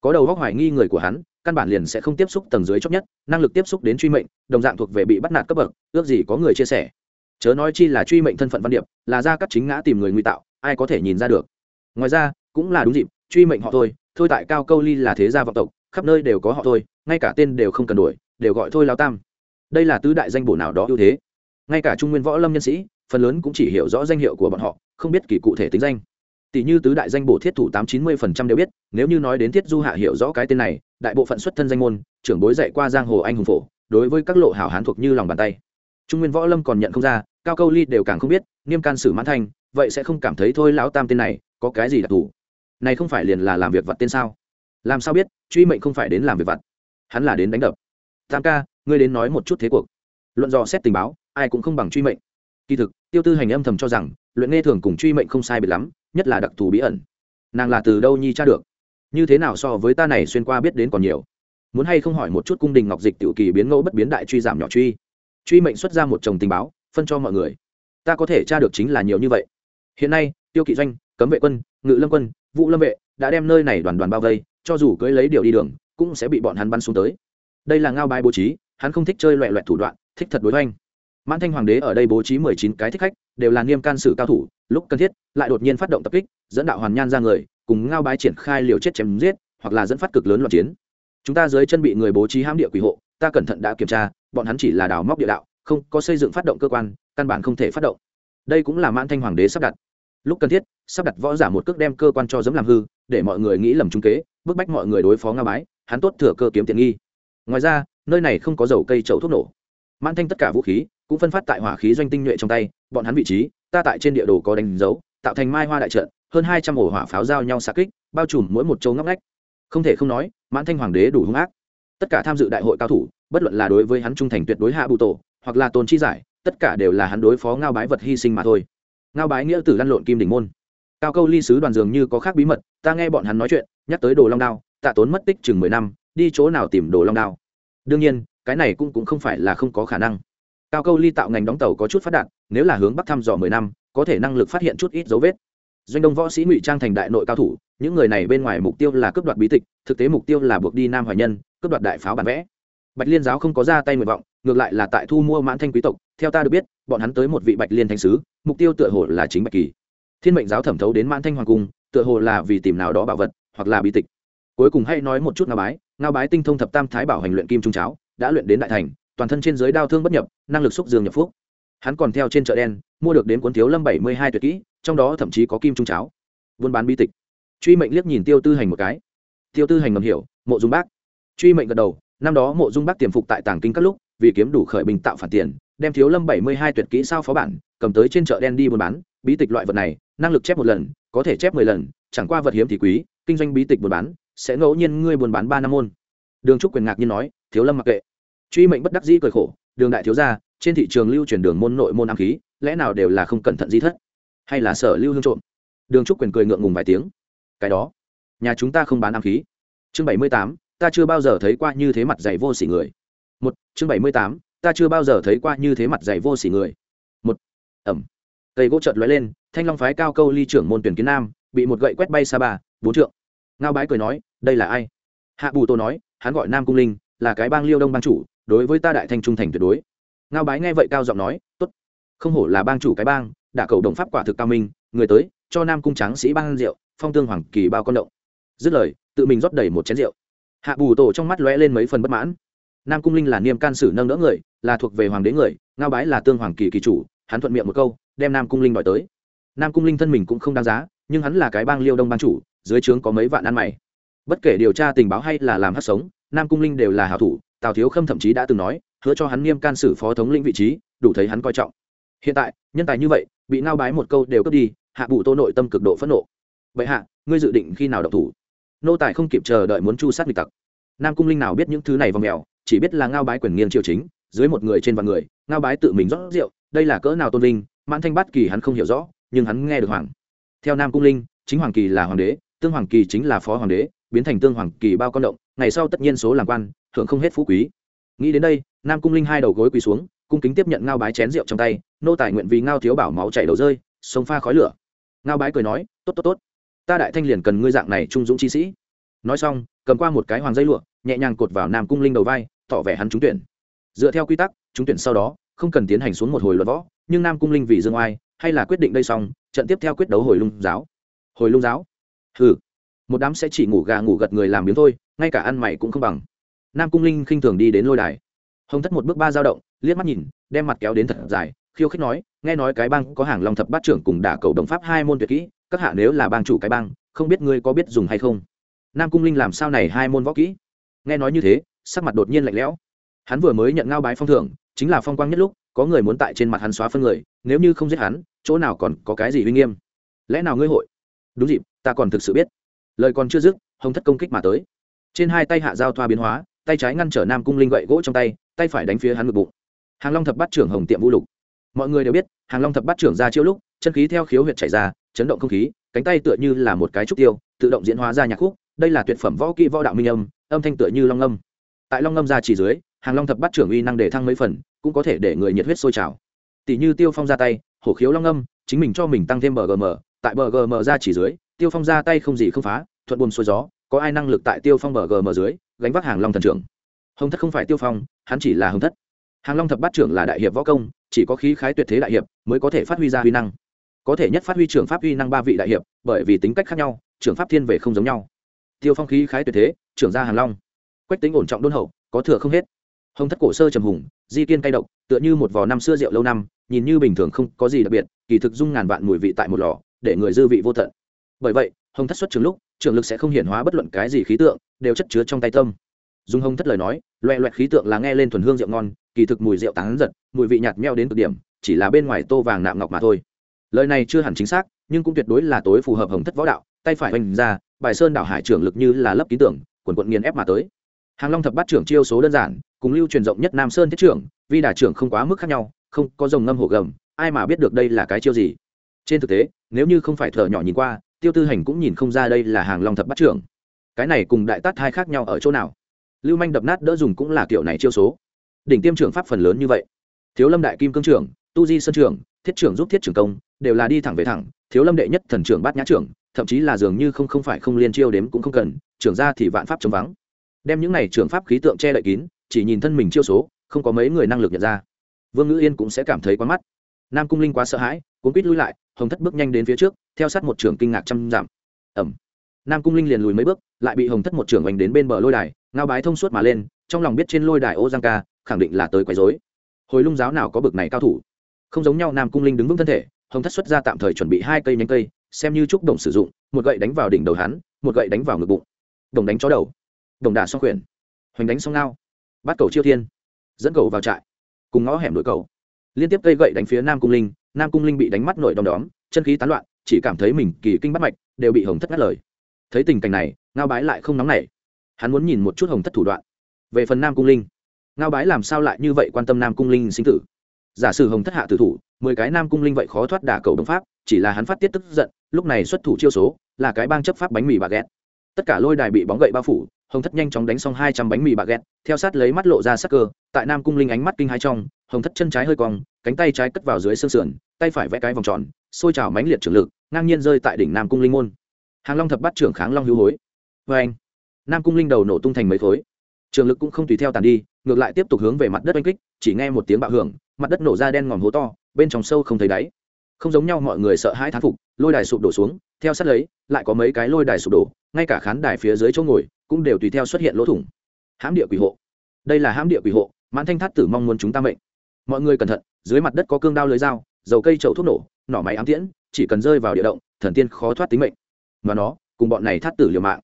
Có đầu góc hoài nghi người của hắn, căn bản liền sẽ không tiếp xúc tầng dưới chót nhất, năng lực tiếp xúc đến truy mệnh, đồng dạng thuộc về bị bắt nạt cấp bậc, ước gì có người chia sẻ. Chớ nói chi là truy mệnh thân phận văn điệp, là ra các chính ngã tìm người nguy tạo, ai có thể nhìn ra được? Ngoài ra, cũng là đúng dịp, truy mệnh họ thôi thôi tại cao câu ly là thế gia vọng tộc, khắp nơi đều có họ thôi, ngay cả tên đều không cần đuổi, đều gọi thôi lao tam. Đây là tứ đại danh bổ nào đó ưu thế. Ngay cả trung nguyên võ lâm nhân sĩ, phần lớn cũng chỉ hiểu rõ danh hiệu của bọn họ, không biết kỳ cụ thể tính danh. Tỷ như tứ đại danh bổ thiết thủ tám chín mươi phần trăm đều biết, nếu như nói đến thiết du hạ hiểu rõ cái tên này, đại bộ phận xuất thân danh môn, trưởng bối dạy qua giang hồ anh hùng phổ, đối với các lộ hảo hán thuộc như lòng bàn tay. Trung nguyên võ lâm còn nhận không ra, cao câu ly đều càng không biết, nghiêm can sử mãn thanh vậy sẽ không cảm thấy thôi lão tam tên này có cái gì đặc thù? Này không phải liền là làm việc vặt tên sao? Làm sao biết, truy mệnh không phải đến làm việc vặt? Hắn là đến đánh đập. Tam ca, ngươi đến nói một chút thế cuộc. Luận dò xét tình báo, ai cũng không bằng truy mệnh. Kỳ thực, tiêu tư hành âm thầm cho rằng, luyện nghe thường cùng truy mệnh không sai biệt lắm, nhất là đặc thù bí ẩn. Nàng là từ đâu nhi tra được? Như thế nào so với ta này xuyên qua biết đến còn nhiều? Muốn hay không hỏi một chút cung đình ngọc dịch tiểu kỳ biến ngẫu bất biến đại truy giảm nhỏ truy? Truy mệnh xuất ra một chồng tình báo, phân cho mọi người. Ta có thể tra được chính là nhiều như vậy hiện nay, tiêu kỵ doanh, cấm vệ quân, ngự lâm quân, vũ lâm vệ đã đem nơi này đoàn đoàn bao vây, cho dù cưới lấy điều đi đường, cũng sẽ bị bọn hắn bắn xuống tới. Đây là ngao bài bố trí, hắn không thích chơi loẹ loẹt thủ đoạn, thích thật đối oanh mãn thanh hoàng đế ở đây bố trí mười chín cái thích khách, đều là nghiêm can sử cao thủ, lúc cần thiết, lại đột nhiên phát động tập kích, dẫn đạo hoàn nhan ra người, cùng ngao bái triển khai liều chết chém giết, hoặc là dẫn phát cực lớn loạn chiến. Chúng ta dưới chân bị người bố trí hãm địa quỷ hộ, ta cẩn thận đã kiểm tra, bọn hắn chỉ là đào móc địa đạo, không có xây dựng phát động cơ quan, căn bản không thể phát động. Đây cũng là mãn thanh hoàng đế sắp đặt lúc cần thiết, sắp đặt võ giả một cước đem cơ quan cho dẫm làm hư, để mọi người nghĩ lầm trung kế, bức bách mọi người đối phó nga bái, hắn tốt thừa cơ kiếm tiện nghi. Ngoài ra, nơi này không có dầu cây chậu thuốc nổ. Mãn thanh tất cả vũ khí cũng phân phát tại hỏa khí doanh tinh nhuệ trong tay, bọn hắn vị trí, ta tại trên địa đồ có đánh dấu, tạo thành mai hoa đại trận, hơn hai trăm ổ hỏa pháo giao nhau xa kích, bao trùm mỗi một châu ngóc ngách. Không thể không nói, mãn thanh hoàng đế đủ hung ác. Tất cả tham dự đại hội cao thủ, bất luận là đối với hắn trung thành tuyệt đối hạ bù tổ, hoặc là tôn chi giải, tất cả đều là hắn đối phó ngao bái vật hy sinh mà thôi ngao bái nghĩa tử lăn lộn kim đỉnh môn. Cao câu ly sứ đoàn dường như có khác bí mật, ta nghe bọn hắn nói chuyện, nhắc tới đồ long đao, tạ tốn mất tích chừng mười năm, đi chỗ nào tìm đồ long đao. Đương nhiên, cái này cũng cũng không phải là không có khả năng. Cao câu ly tạo ngành đóng tàu có chút phát đạt, nếu là hướng bắc thăm dò mười năm, có thể năng lực phát hiện chút ít dấu vết. Doanh đông võ sĩ ngụy trang thành đại nội cao thủ, những người này bên ngoài mục tiêu là cướp đoạt bí tịch, thực tế mục tiêu là buộc đi nam hoài nhân, cướp đoạt đại pháo bản vẽ. Bạch liên giáo không có ra tay nguyện vọng, ngược lại là tại thu mua mãn thanh quý tộc theo ta được biết, bọn hắn tới một vị bạch liên thanh sứ, mục tiêu tựa hồ là chính bạch kỳ. Thiên mệnh giáo thẩm thấu đến mãn thanh hoàng cung, tựa hồ là vì tìm nào đó bảo vật, hoặc là bi tịch. Cuối cùng hãy nói một chút ngao bái ngao bái tinh thông thập tam thái bảo hành luyện kim trung cháo, đã luyện đến đại thành, toàn thân trên giới đao thương bất nhập, năng lực xúc dương nhập phúc. Hắn còn theo trên chợ đen, mua được đến cuốn thiếu lâm bảy mươi hai tuyệt kỹ, trong đó thậm chí có kim trung cháo. Buôn bán bi tịch. Truy mệnh liếc nhìn tiêu tư hành một cái. Tiêu tư hành ngầm hiểu, mộ dung bác. Truy mệnh gật đầu, năm đó mộ dung bác tiềm phục tại tàng kinh các lúc, vì kiếm đủ khởi bình tạo phản tiền đem thiếu lâm bảy mươi hai tuyệt kỹ sao phó bản, cầm tới trên chợ đen đi buôn bán, bí tịch loại vật này, năng lực chép một lần, có thể chép mười lần, chẳng qua vật hiếm thì quý, kinh doanh bí tịch buôn bán, sẽ ngẫu nhiên ngươi buôn bán ba năm môn. Đường trúc quyền ngạc nhiên nói, thiếu lâm mặc kệ. Truy mệnh bất đắc dĩ cười khổ, đường đại thiếu gia, trên thị trường lưu truyền đường môn nội môn ám khí, lẽ nào đều là không cẩn thận di thất? Hay là sở lưu hương trộm? Đường trúc quyền cười ngượng ngùng vài tiếng. Cái đó, nhà chúng ta không bán ám khí. Chương bảy mươi tám, ta chưa bao giờ thấy qua như thế mặt dày vô sỉ người. Một, chương bảy mươi tám ta chưa bao giờ thấy qua như thế mặt dày vô sỉ người. Một, ẩm. Cây gỗ chợt lóe lên, thanh long phái cao câu ly trưởng môn tuyển kiến nam, bị một gậy quét bay xa bà bốn trượng. Ngao bái cười nói, đây là ai? Hạ bù tô nói, hắn gọi nam cung linh, là cái bang liêu đông bang chủ, đối với ta đại thanh trung thành tuyệt đối. Ngao bái nghe vậy cao giọng nói, tốt. Không hổ là bang chủ cái bang, đã cầu đồng pháp quả thực cao minh, người tới, cho nam cung tráng sĩ bang rượu, phong tương hoàng kỳ bao con động. Dứt lời, tự mình rót đầy một chén rượu. Hạ bù tổ trong mắt lóe lên mấy phần bất mãn nam cung linh là niêm can sử nâng đỡ người, là thuộc về hoàng đế người, ngao bái là tương hoàng kỳ kỳ chủ, hắn thuận miệng một câu, đem nam cung linh đòi tới. Nam cung linh thân mình cũng không đáng giá, nhưng hắn là cái bang liêu đông bang chủ, dưới trướng có mấy vạn ăn mày. Bất kể điều tra tình báo hay là làm hát sống, nam cung linh đều là hảo thủ, tào thiếu khâm thậm chí đã từng nói, hứa cho hắn niêm can sử phó thống lĩnh vị trí, đủ thấy hắn coi trọng. Hiện tại, nhân tài như vậy, bị ngao bái một câu đều cướp đi, hạ bụ tô nội tâm cực độ phẫn nộ. Vậy hạ, ngươi dự định khi nào độc thủ? Nô tài không kịp chờ đợi muốn chu sát nghịch tặc. Nam cung linh nào biết những thứ này vào mèo chỉ biết là ngao bái quyền nghiêng triều chính, dưới một người trên vạn người, ngao bái tự mình rót rượu, đây là cỡ nào tôn linh mãn thanh bát kỳ hắn không hiểu rõ, nhưng hắn nghe được hoàng. Theo nam cung linh, chính hoàng kỳ là hoàng đế, tương hoàng kỳ chính là phó hoàng đế, biến thành tương hoàng kỳ bao con động, ngày sau tất nhiên số làm quan thượng không hết phú quý. Nghĩ đến đây, nam cung linh hai đầu gối quỳ xuống, cung kính tiếp nhận ngao bái chén rượu trong tay, nô tài nguyện vì ngao thiếu bảo máu chảy đầu rơi, sông pha khói lửa. Ngao bái cười nói, tốt tốt tốt. Ta đại thanh liền cần ngươi dạng này trung dũng chi sĩ. Nói xong, cầm qua một cái hoàng dây lụa, nhẹ nhàng cột vào nam cung linh đầu vai tỏ vẻ hắn trúng tuyển. Dựa theo quy tắc, trúng tuyển sau đó, không cần tiến hành xuống một hồi luận võ, nhưng nam cung linh vì dương oai, hay là quyết định đây xong, trận tiếp theo quyết đấu hồi lung giáo. Hồi lung giáo? Hừ. Một đám sẽ chỉ ngủ gà ngủ gật người làm miếng thôi, ngay cả ăn mày cũng không bằng. Nam cung linh khinh thường đi đến lôi đài. Hồng thất một bước ba dao động, liếc mắt nhìn, đem mặt kéo đến thật dài, khiêu khích nói, nghe nói cái bang có hàng long thập bát trưởng cùng đả cầu đồng pháp hai môn tuyệt kỹ, các hạ nếu là bang chủ cái bang, không biết ngươi có biết dùng hay không? Nam cung linh làm sao này hai môn võ kỹ? Nghe nói như thế sắc mặt đột nhiên lạnh lẽo. Hắn vừa mới nhận ngao bái phong thưởng, chính là phong quang nhất lúc, có người muốn tại trên mặt hắn xóa phân người, nếu như không giết hắn, chỗ nào còn có cái gì uy nghiêm? Lẽ nào ngươi hội? Đúng dịp, ta còn thực sự biết. Lời còn chưa dứt, hồng thất công kích mà tới. Trên hai tay hạ giao thoa biến hóa, tay trái ngăn trở nam cung linh gậy gỗ trong tay tay phải đánh phía hắn ngực bụng. Hàng long thập bắt trưởng hồng tiệm vũ lục. Mọi người đều biết, hàng long thập bắt trưởng ra chiêu lúc, chân khí theo khiếu huyệt chảy ra, chấn động không khí, cánh tay tựa như là một cái trúc tiêu, tự động diễn hóa ra nhạc khúc. Đây là tuyệt phẩm võ kỹ võ đạo minh âm âm thanh tựa như long âm tại long Ngâm ra chỉ dưới hàng long thập bắt trưởng uy năng để thăng mấy phần cũng có thể để người nhiệt huyết sôi trào. Tỷ như tiêu phong ra tay hổ khiếu long Ngâm, chính mình cho mình tăng thêm bgm tại bgm ra chỉ dưới tiêu phong ra tay không gì không phá thuận buồm xuôi gió có ai năng lực tại tiêu phong bgm dưới gánh vác hàng long thần trưởng. Hồng thất không phải tiêu phong hắn chỉ là hồng thất. Hàng long thập bát trưởng là đại hiệp võ công chỉ có khí khái tuyệt thế đại hiệp mới có thể phát huy ra huy năng. Có thể nhất phát huy trưởng pháp huy năng ba vị đại hiệp bởi vì tính cách khác nhau trưởng pháp thiên về không giống nhau. Tiêu phong khí khái tuyệt thế trưởng gia hàng long quách tính ổn trọng đôn hậu, có thừa không hết. Hồng thất cổ sơ trầm hùng, di kiên cay độc, tựa như một vò năm xưa rượu lâu năm, nhìn như bình thường không có gì đặc biệt, kỳ thực dung ngàn vạn mùi vị tại một lò, để người dư vị vô tận. Bởi vậy, hồng thất xuất trường lúc, trường lực sẽ không hiển hóa bất luận cái gì khí tượng, đều chất chứa trong tay tâm. Dung hồng thất lời nói loẹ loẹt khí tượng là nghe lên thuần hương rượu ngon, kỳ thực mùi rượu tán giật, mùi vị nhạt meo đến cực điểm, chỉ là bên ngoài tô vàng nạm ngọc mà thôi. Lời này chưa hẳn chính xác, nhưng cũng tuyệt đối là tối phù hợp hồng thất võ đạo, tay phải hoành ra, bài sơn đảo hải trưởng lực như là lấp ký tưởng, quần quận nghiền ép mà tới hàng long thập bát trưởng chiêu số đơn giản, cùng lưu truyền rộng nhất nam sơn thiết trưởng vì đà trưởng không quá mức khác nhau, không có dòng ngâm hổ gầm, ai mà biết được đây là cái chiêu gì. Trên thực tế, nếu như không phải thợ nhỏ nhìn qua, tiêu tư hành cũng nhìn không ra đây là hàng long thập bát trưởng. Cái này cùng đại tát hai khác nhau ở chỗ nào? Lưu manh đập nát đỡ dùng cũng là kiểu này chiêu số. Đỉnh tiêm trưởng pháp phần lớn như vậy. Thiếu lâm đại kim cương trưởng, tu di sơn trưởng, thiết trưởng giúp thiết trưởng công, đều là đi thẳng về thẳng. Thiếu lâm đệ nhất thần trưởng bát nhã trưởng, thậm chí là dường như không không phải không liên chiêu đếm cũng không cần, trưởng ra thì vạn pháp chống vắng đem những này trưởng pháp khí tượng che đậy kín, chỉ nhìn thân mình chiêu số, không có mấy người năng lực nhận ra. Vương ngữ yên cũng sẽ cảm thấy quá mắt. Nam cung linh quá sợ hãi, cuốn quýt lui lại, hồng thất bước nhanh đến phía trước, theo sát một trưởng kinh ngạc trăm giảm ẩm nam cung linh liền lùi mấy bước, lại bị hồng thất một trưởng oanh đến bên bờ lôi đài, ngao bái thông suốt mà lên, trong lòng biết trên lôi đài ô giang ca, khẳng định là tới quấy dối hồi lung giáo nào có bực này cao thủ. Không giống nhau, nam cung linh đứng vững thân thể, hồng thất xuất ra tạm thời chuẩn bị hai cây nhánh cây, xem như trúc đồng sử dụng, một gậy đánh vào đỉnh đầu hắn, một gậy đánh vào ngực bụng. Đồng đánh chó đầu đồng đà xong quyền, hoành đánh xong ngao, bắt cầu chiêu thiên, dẫn cầu vào trại, cùng ngõ hẻm đội cầu. Liên tiếp cây gậy đánh phía nam cung linh, nam cung linh bị đánh mắt nổi đom đóm, chân khí tán loạn, chỉ cảm thấy mình kỳ kinh bắt mạch, đều bị hồng thất ngắt lời. Thấy tình cảnh này, ngao bái lại không nóng nảy. Hắn muốn nhìn một chút hồng thất thủ đoạn. Về phần nam cung linh, ngao bái làm sao lại như vậy quan tâm nam cung linh sinh tử? Giả sử hồng thất hạ tử thủ, mười cái nam cung linh vậy khó thoát đả cầu đồng pháp, chỉ là hắn phát tiết tức giận, lúc này xuất thủ chiêu số, là cái bang chấp pháp bánh mì bà ghét. Tất cả lôi đài bị bóng gậy bao phủ hồng thất nhanh chóng đánh xong hai trăm bánh mì bà ghét theo sát lấy mắt lộ ra sắc cơ, tại nam cung linh ánh mắt kinh hai trong, hồng thất chân trái hơi cong, cánh tay trái cất vào dưới xương sườn, tay phải vẽ cái vòng tròn, xôi trào mánh liệt trường lực, ngang nhiên rơi tại đỉnh nam cung linh môn. Hàng long thập bắt trưởng kháng long hữu hối. Vê anh, nam cung linh đầu nổ tung thành mấy khối. Trường lực cũng không tùy theo tàn đi, ngược lại tiếp tục hướng về mặt đất oanh kích, chỉ nghe một tiếng bạo hưởng, mặt đất nổ ra đen ngòm hố to, bên trong sâu không thấy đáy. Không giống nhau mọi người sợ hãi thán phục, lôi đài sụp đổ xuống theo sát lấy, lại có mấy cái lôi đài sụp đổ, ngay cả khán đài phía dưới chỗ ngồi cũng đều tùy theo xuất hiện lỗ thủng. Hãm địa quỷ hộ. Đây là hãm địa quỷ hộ, mãn thanh thát tử mong muốn chúng ta mệnh. Mọi người cẩn thận, dưới mặt đất có cương đao lưới dao, dầu cây chậu thuốc nổ, nỏ máy ám tiễn, chỉ cần rơi vào địa động, thần tiên khó thoát tính mệnh. Mà nó, cùng bọn này thát tử liều mạng.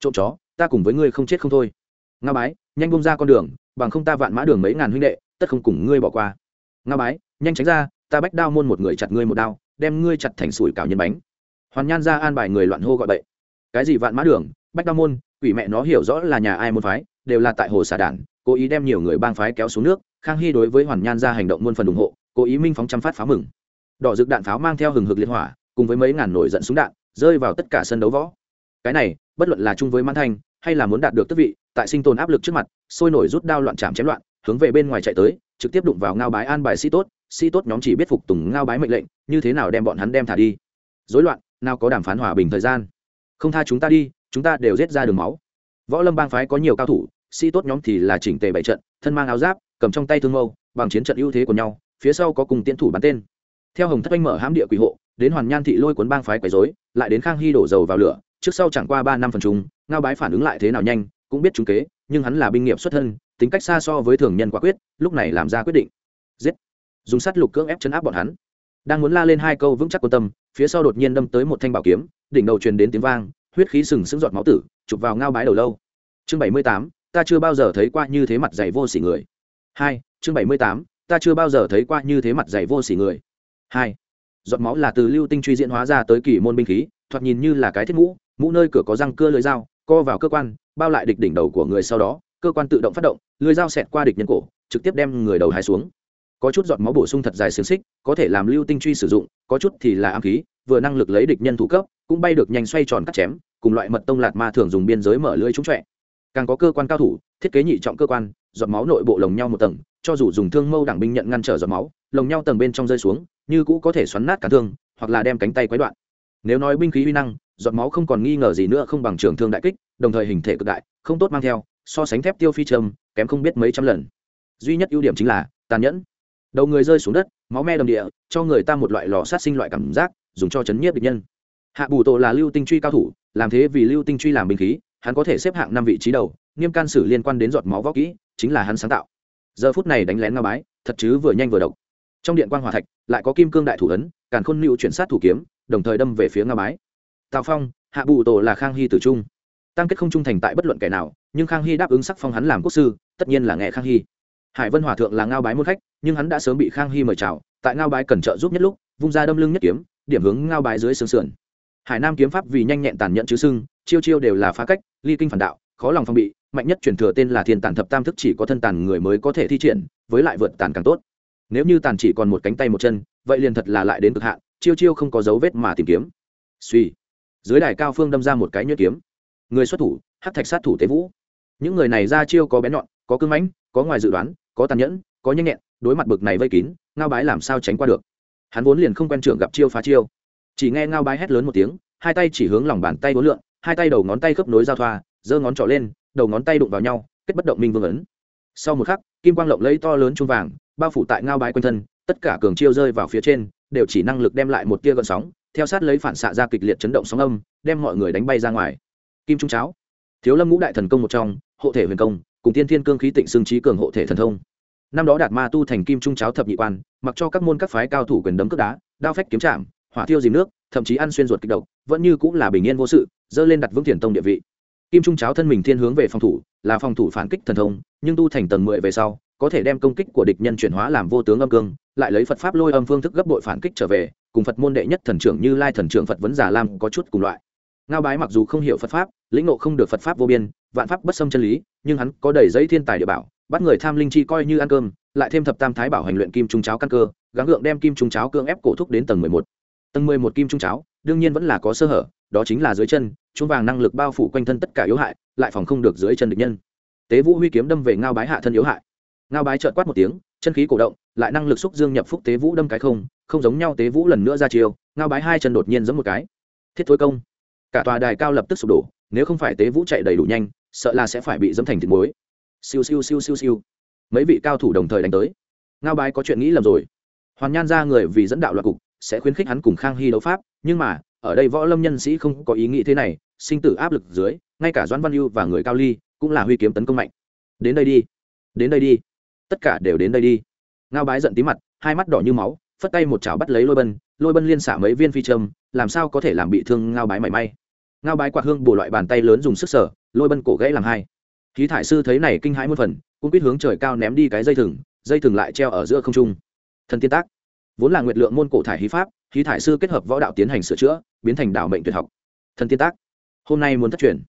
Trộm chó, ta cùng với ngươi không chết không thôi. Nga bái, nhanh bông ra con đường, bằng không ta vạn mã đường mấy ngàn huynh đệ, tất không cùng ngươi bỏ qua. Nga bái, nhanh tránh ra, ta bách đao môn một người chặt ngươi một đao, đem ngươi chặt thành sủi cảo nhân bánh hoàn nhan ra an bài người loạn hô gọi bậy. Cái gì vạn mã đường, bách đao môn, quỷ mẹ nó hiểu rõ là nhà ai môn phái, đều là tại hồ xà đản, cố ý đem nhiều người bang phái kéo xuống nước, khang hy đối với hoàn nhan ra hành động muôn phần ủng hộ, cố ý minh phóng trăm phát pháo mừng. Đỏ rực đạn pháo mang theo hừng hực liên hỏa, cùng với mấy ngàn nổi giận súng đạn, rơi vào tất cả sân đấu võ. Cái này, bất luận là chung với mãn thanh, hay là muốn đạt được tước vị, tại sinh tồn áp lực trước mặt, sôi nổi rút đao loạn chạm chém loạn, hướng về bên ngoài chạy tới, trực tiếp đụng vào ngao bái an bài sĩ tốt sĩ tốt nhóm chỉ biết phục tùng ngao bái mệnh lệnh, như thế nào đem bọn hắn đem thả đi. Dối loạn nào có đàm phán hòa bình thời gian. Không tha chúng ta đi, chúng ta đều giết ra đường máu. Võ lâm bang phái có nhiều cao thủ, sĩ tốt nhóm thì là chỉnh tề bảy trận, thân mang áo giáp, cầm trong tay thương mâu, bằng chiến trận ưu thế của nhau, phía sau có cùng tiến thủ bắn tên. Theo hồng thất anh mở hãm địa quỷ hộ, đến hoàn nhan thị lôi cuốn bang phái quấy dối lại đến khang hy đổ dầu vào lửa, trước sau chẳng qua ba năm phần chúng ngao bái phản ứng lại thế nào nhanh, cũng biết chúng kế, nhưng hắn là binh nghiệp xuất thân, tính cách xa so với thường nhân quả quyết, lúc này làm ra quyết định. Giết! Dùng sắt lục cưỡng ép chấn áp bọn hắn đang muốn la lên hai câu vững chắc quan tâm, phía sau đột nhiên đâm tới một thanh bảo kiếm, đỉnh đầu truyền đến tiếng vang, huyết khí sừng sững giọt máu tử, chụp vào ngao bái đầu lâu. Chương bảy mươi tám, ta chưa bao giờ thấy qua như thế mặt dày vô sỉ người. Hai, chương bảy mươi tám, ta chưa bao giờ thấy qua như thế mặt dày vô sỉ người. Hai, giọt máu là từ lưu tinh truy diễn hóa ra tới kỳ môn binh khí, thoạt nhìn như là cái thiết mũ mũ nơi cửa có răng cưa lưới dao, co vào cơ quan, bao lại địch đỉnh đầu của người sau đó, cơ quan tự động phát động lưới dao xẹt qua địch nhân cổ, trực tiếp đem người đầu hai xuống có chút giọt máu bổ sung thật dài xiềng xích, có thể làm lưu tinh truy sử dụng, có chút thì là am khí, vừa năng lực lấy địch nhân thủ cấp, cũng bay được nhanh xoay tròn cắt chém, cùng loại mật tông lạt ma thường dùng biên giới mở lưới trúng trọe. Càng có cơ quan cao thủ, thiết kế nhị trọng cơ quan, giọt máu nội bộ lồng nhau một tầng, cho dù dùng thương mâu đảng binh nhận ngăn trở giọt máu, lồng nhau tầng bên trong rơi xuống, như cũ có thể xoắn nát cả thương, hoặc là đem cánh tay quấy đoạn. Nếu nói binh khí uy năng, giọt máu không còn nghi ngờ gì nữa, không bằng trường thương đại kích, đồng thời hình thể cực đại, không tốt mang theo, so sánh thép tiêu phi trầm kém không biết mấy trăm lần. Duy nhất ưu điểm chính là tàn nhẫn đầu người rơi xuống đất, máu me đầm địa, cho người ta một loại lò sát sinh loại cảm giác, dùng cho chấn nhiếp địch nhân. Hạ bù tổ là lưu tinh truy cao thủ, làm thế vì lưu tinh truy làm binh khí, hắn có thể xếp hạng năm vị trí đầu, nghiêm can sử liên quan đến giọt máu võ kỹ, chính là hắn sáng tạo. Giờ phút này đánh lén nga bái, thật chứ vừa nhanh vừa độc. Trong điện quan hòa thạch, lại có kim cương đại thủ ấn, càn khôn lưu chuyển sát thủ kiếm, đồng thời đâm về phía nga bái. Tào phong, hạ bù tổ là khang hy tử trung. Tăng kết không trung thành tại bất luận kẻ nào, nhưng khang hy đáp ứng sắc phong hắn làm quốc sư, tất nhiên là nghe khang hy hải vân hòa thượng là ngao bái môn khách, nhưng hắn đã sớm bị khang hy mời chào, tại ngao bái cần trợ giúp nhất lúc, vung ra đâm lưng nhất kiếm, điểm hướng ngao bái dưới xương sườn. Hải nam kiếm pháp vì nhanh nhẹn tàn nhẫn chứ sưng, chiêu chiêu đều là phá cách, ly kinh phản đạo, khó lòng phong bị, mạnh nhất truyền thừa tên là thiên tàn thập tam thức chỉ có thân tàn người mới có thể thi triển, với lại vượt tàn càng tốt. Nếu như tàn chỉ còn một cánh tay một chân, vậy liền thật là lại đến cực hạn, chiêu chiêu không có dấu vết mà tìm kiếm. Suy dưới đài cao phương đâm ra một cái nhuyễn kiếm. Người xuất thủ, hắc thạch sát thủ tế vũ. Những người này ra chiêu có bén nhọn, có cưng mãnh, có ngoài dự đoán có tàn nhẫn, có nhanh nhẹn, đối mặt bực này vây kín, ngao bái làm sao tránh qua được? Hắn vốn liền không quen trưởng gặp chiêu phá chiêu. Chỉ nghe ngao bái hét lớn một tiếng, hai tay chỉ hướng lòng bàn tay vốn lượn, hai tay đầu ngón tay khớp nối giao thoa, giơ ngón trỏ lên, đầu ngón tay đụng vào nhau, kết bất động minh vương ấn. Sau một khắc, kim quang lộng lấy to lớn chung vàng, bao phủ tại ngao bái quanh thân, tất cả cường chiêu rơi vào phía trên, đều chỉ năng lực đem lại một tia gợn sóng, theo sát lấy phản xạ ra kịch liệt chấn động sóng âm, đem mọi người đánh bay ra ngoài. Kim trung cháo, thiếu lâm ngũ đại thần công một trong, hộ thể huyền công cùng tiên thiên cương khí tịnh xương trí cường hộ thể thần thông. Năm đó đạt ma tu thành kim trung cháo thập nhị quan, mặc cho các môn các phái cao thủ quyền đấm cước đá, đao phách kiếm chạm, hỏa thiêu dìm nước, thậm chí ăn xuyên ruột kịch độc, vẫn như cũng là bình yên vô sự, dơ lên đặt vững tiền tông địa vị. Kim trung cháo thân mình thiên hướng về phòng thủ, là phòng thủ phản kích thần thông, nhưng tu thành tầng mười về sau, có thể đem công kích của địch nhân chuyển hóa làm vô tướng âm cương, lại lấy phật pháp lôi âm phương thức gấp đội phản kích trở về, cùng phật môn đệ nhất thần trưởng như lai thần trưởng phật vấn giả lam có chút cùng loại. Ngao bái mặc dù không hiểu phật pháp, lĩnh ngộ không được phật pháp vô biên, vạn pháp bất xâm chân lý nhưng hắn có đầy giấy thiên tài địa bảo, bắt người tham linh chi coi như ăn cơm, lại thêm thập tam thái bảo hành luyện kim trung cháo căn cơ, gắng gượng đem kim trung cháo cưỡng ép cổ thúc đến tầng mười một. Tầng mười một kim trung cháo, đương nhiên vẫn là có sơ hở, đó chính là dưới chân chúng vàng năng lực bao phủ quanh thân tất cả yếu hại, lại phòng không được dưới chân địch nhân. Tế vũ huy kiếm đâm về ngao bái hạ thân yếu hại. Ngao bái trợt quát một tiếng, chân khí cổ động, lại năng lực xúc dương nhập phúc tế vũ đâm cái không không giống nhau tế vũ lần nữa ra chiều ngao bái hai chân đột nhiên giống một cái. Thiết thối công. Cả tòa đài cao lập tức sụp đổ, nếu không phải tế vũ chạy đầy đủ nhanh sợ là sẽ phải bị dẫm thành thịt muối. Siêu siêu siêu siêu siêu. Mấy vị cao thủ đồng thời đánh tới. Ngao bái có chuyện nghĩ lầm rồi. Hoàn nhan ra người vì dẫn đạo loạt cục, sẽ khuyến khích hắn cùng khang hy đấu pháp, nhưng mà, ở đây võ lâm nhân sĩ không có ý nghĩ thế này, sinh tử áp lực dưới, ngay cả doãn văn ưu và người cao ly cũng là huy kiếm tấn công mạnh. Đến đây đi. Đến đây đi. Tất cả đều đến đây đi. Ngao bái giận tí mặt, hai mắt đỏ như máu, phất tay một chảo bắt lấy lôi bân lôi bân liên xả mấy viên phi châm, làm sao có thể làm bị thương ngao bái mảy may ngao bái quạt hương bổ loại bàn tay lớn dùng sức sở, lôi bân cổ gãy làm hai. Khí thải sư thấy này kinh hãi một phần, cũng biết hướng trời cao ném đi cái dây thừng dây thừng lại treo ở giữa không trung. Thần tiên tác. Vốn là nguyệt lượng môn cổ thải hí pháp, khí thải sư kết hợp võ đạo tiến hành sửa chữa, biến thành đạo mệnh tuyệt học. Thần tiên tác. Hôm nay muốn thất truyền.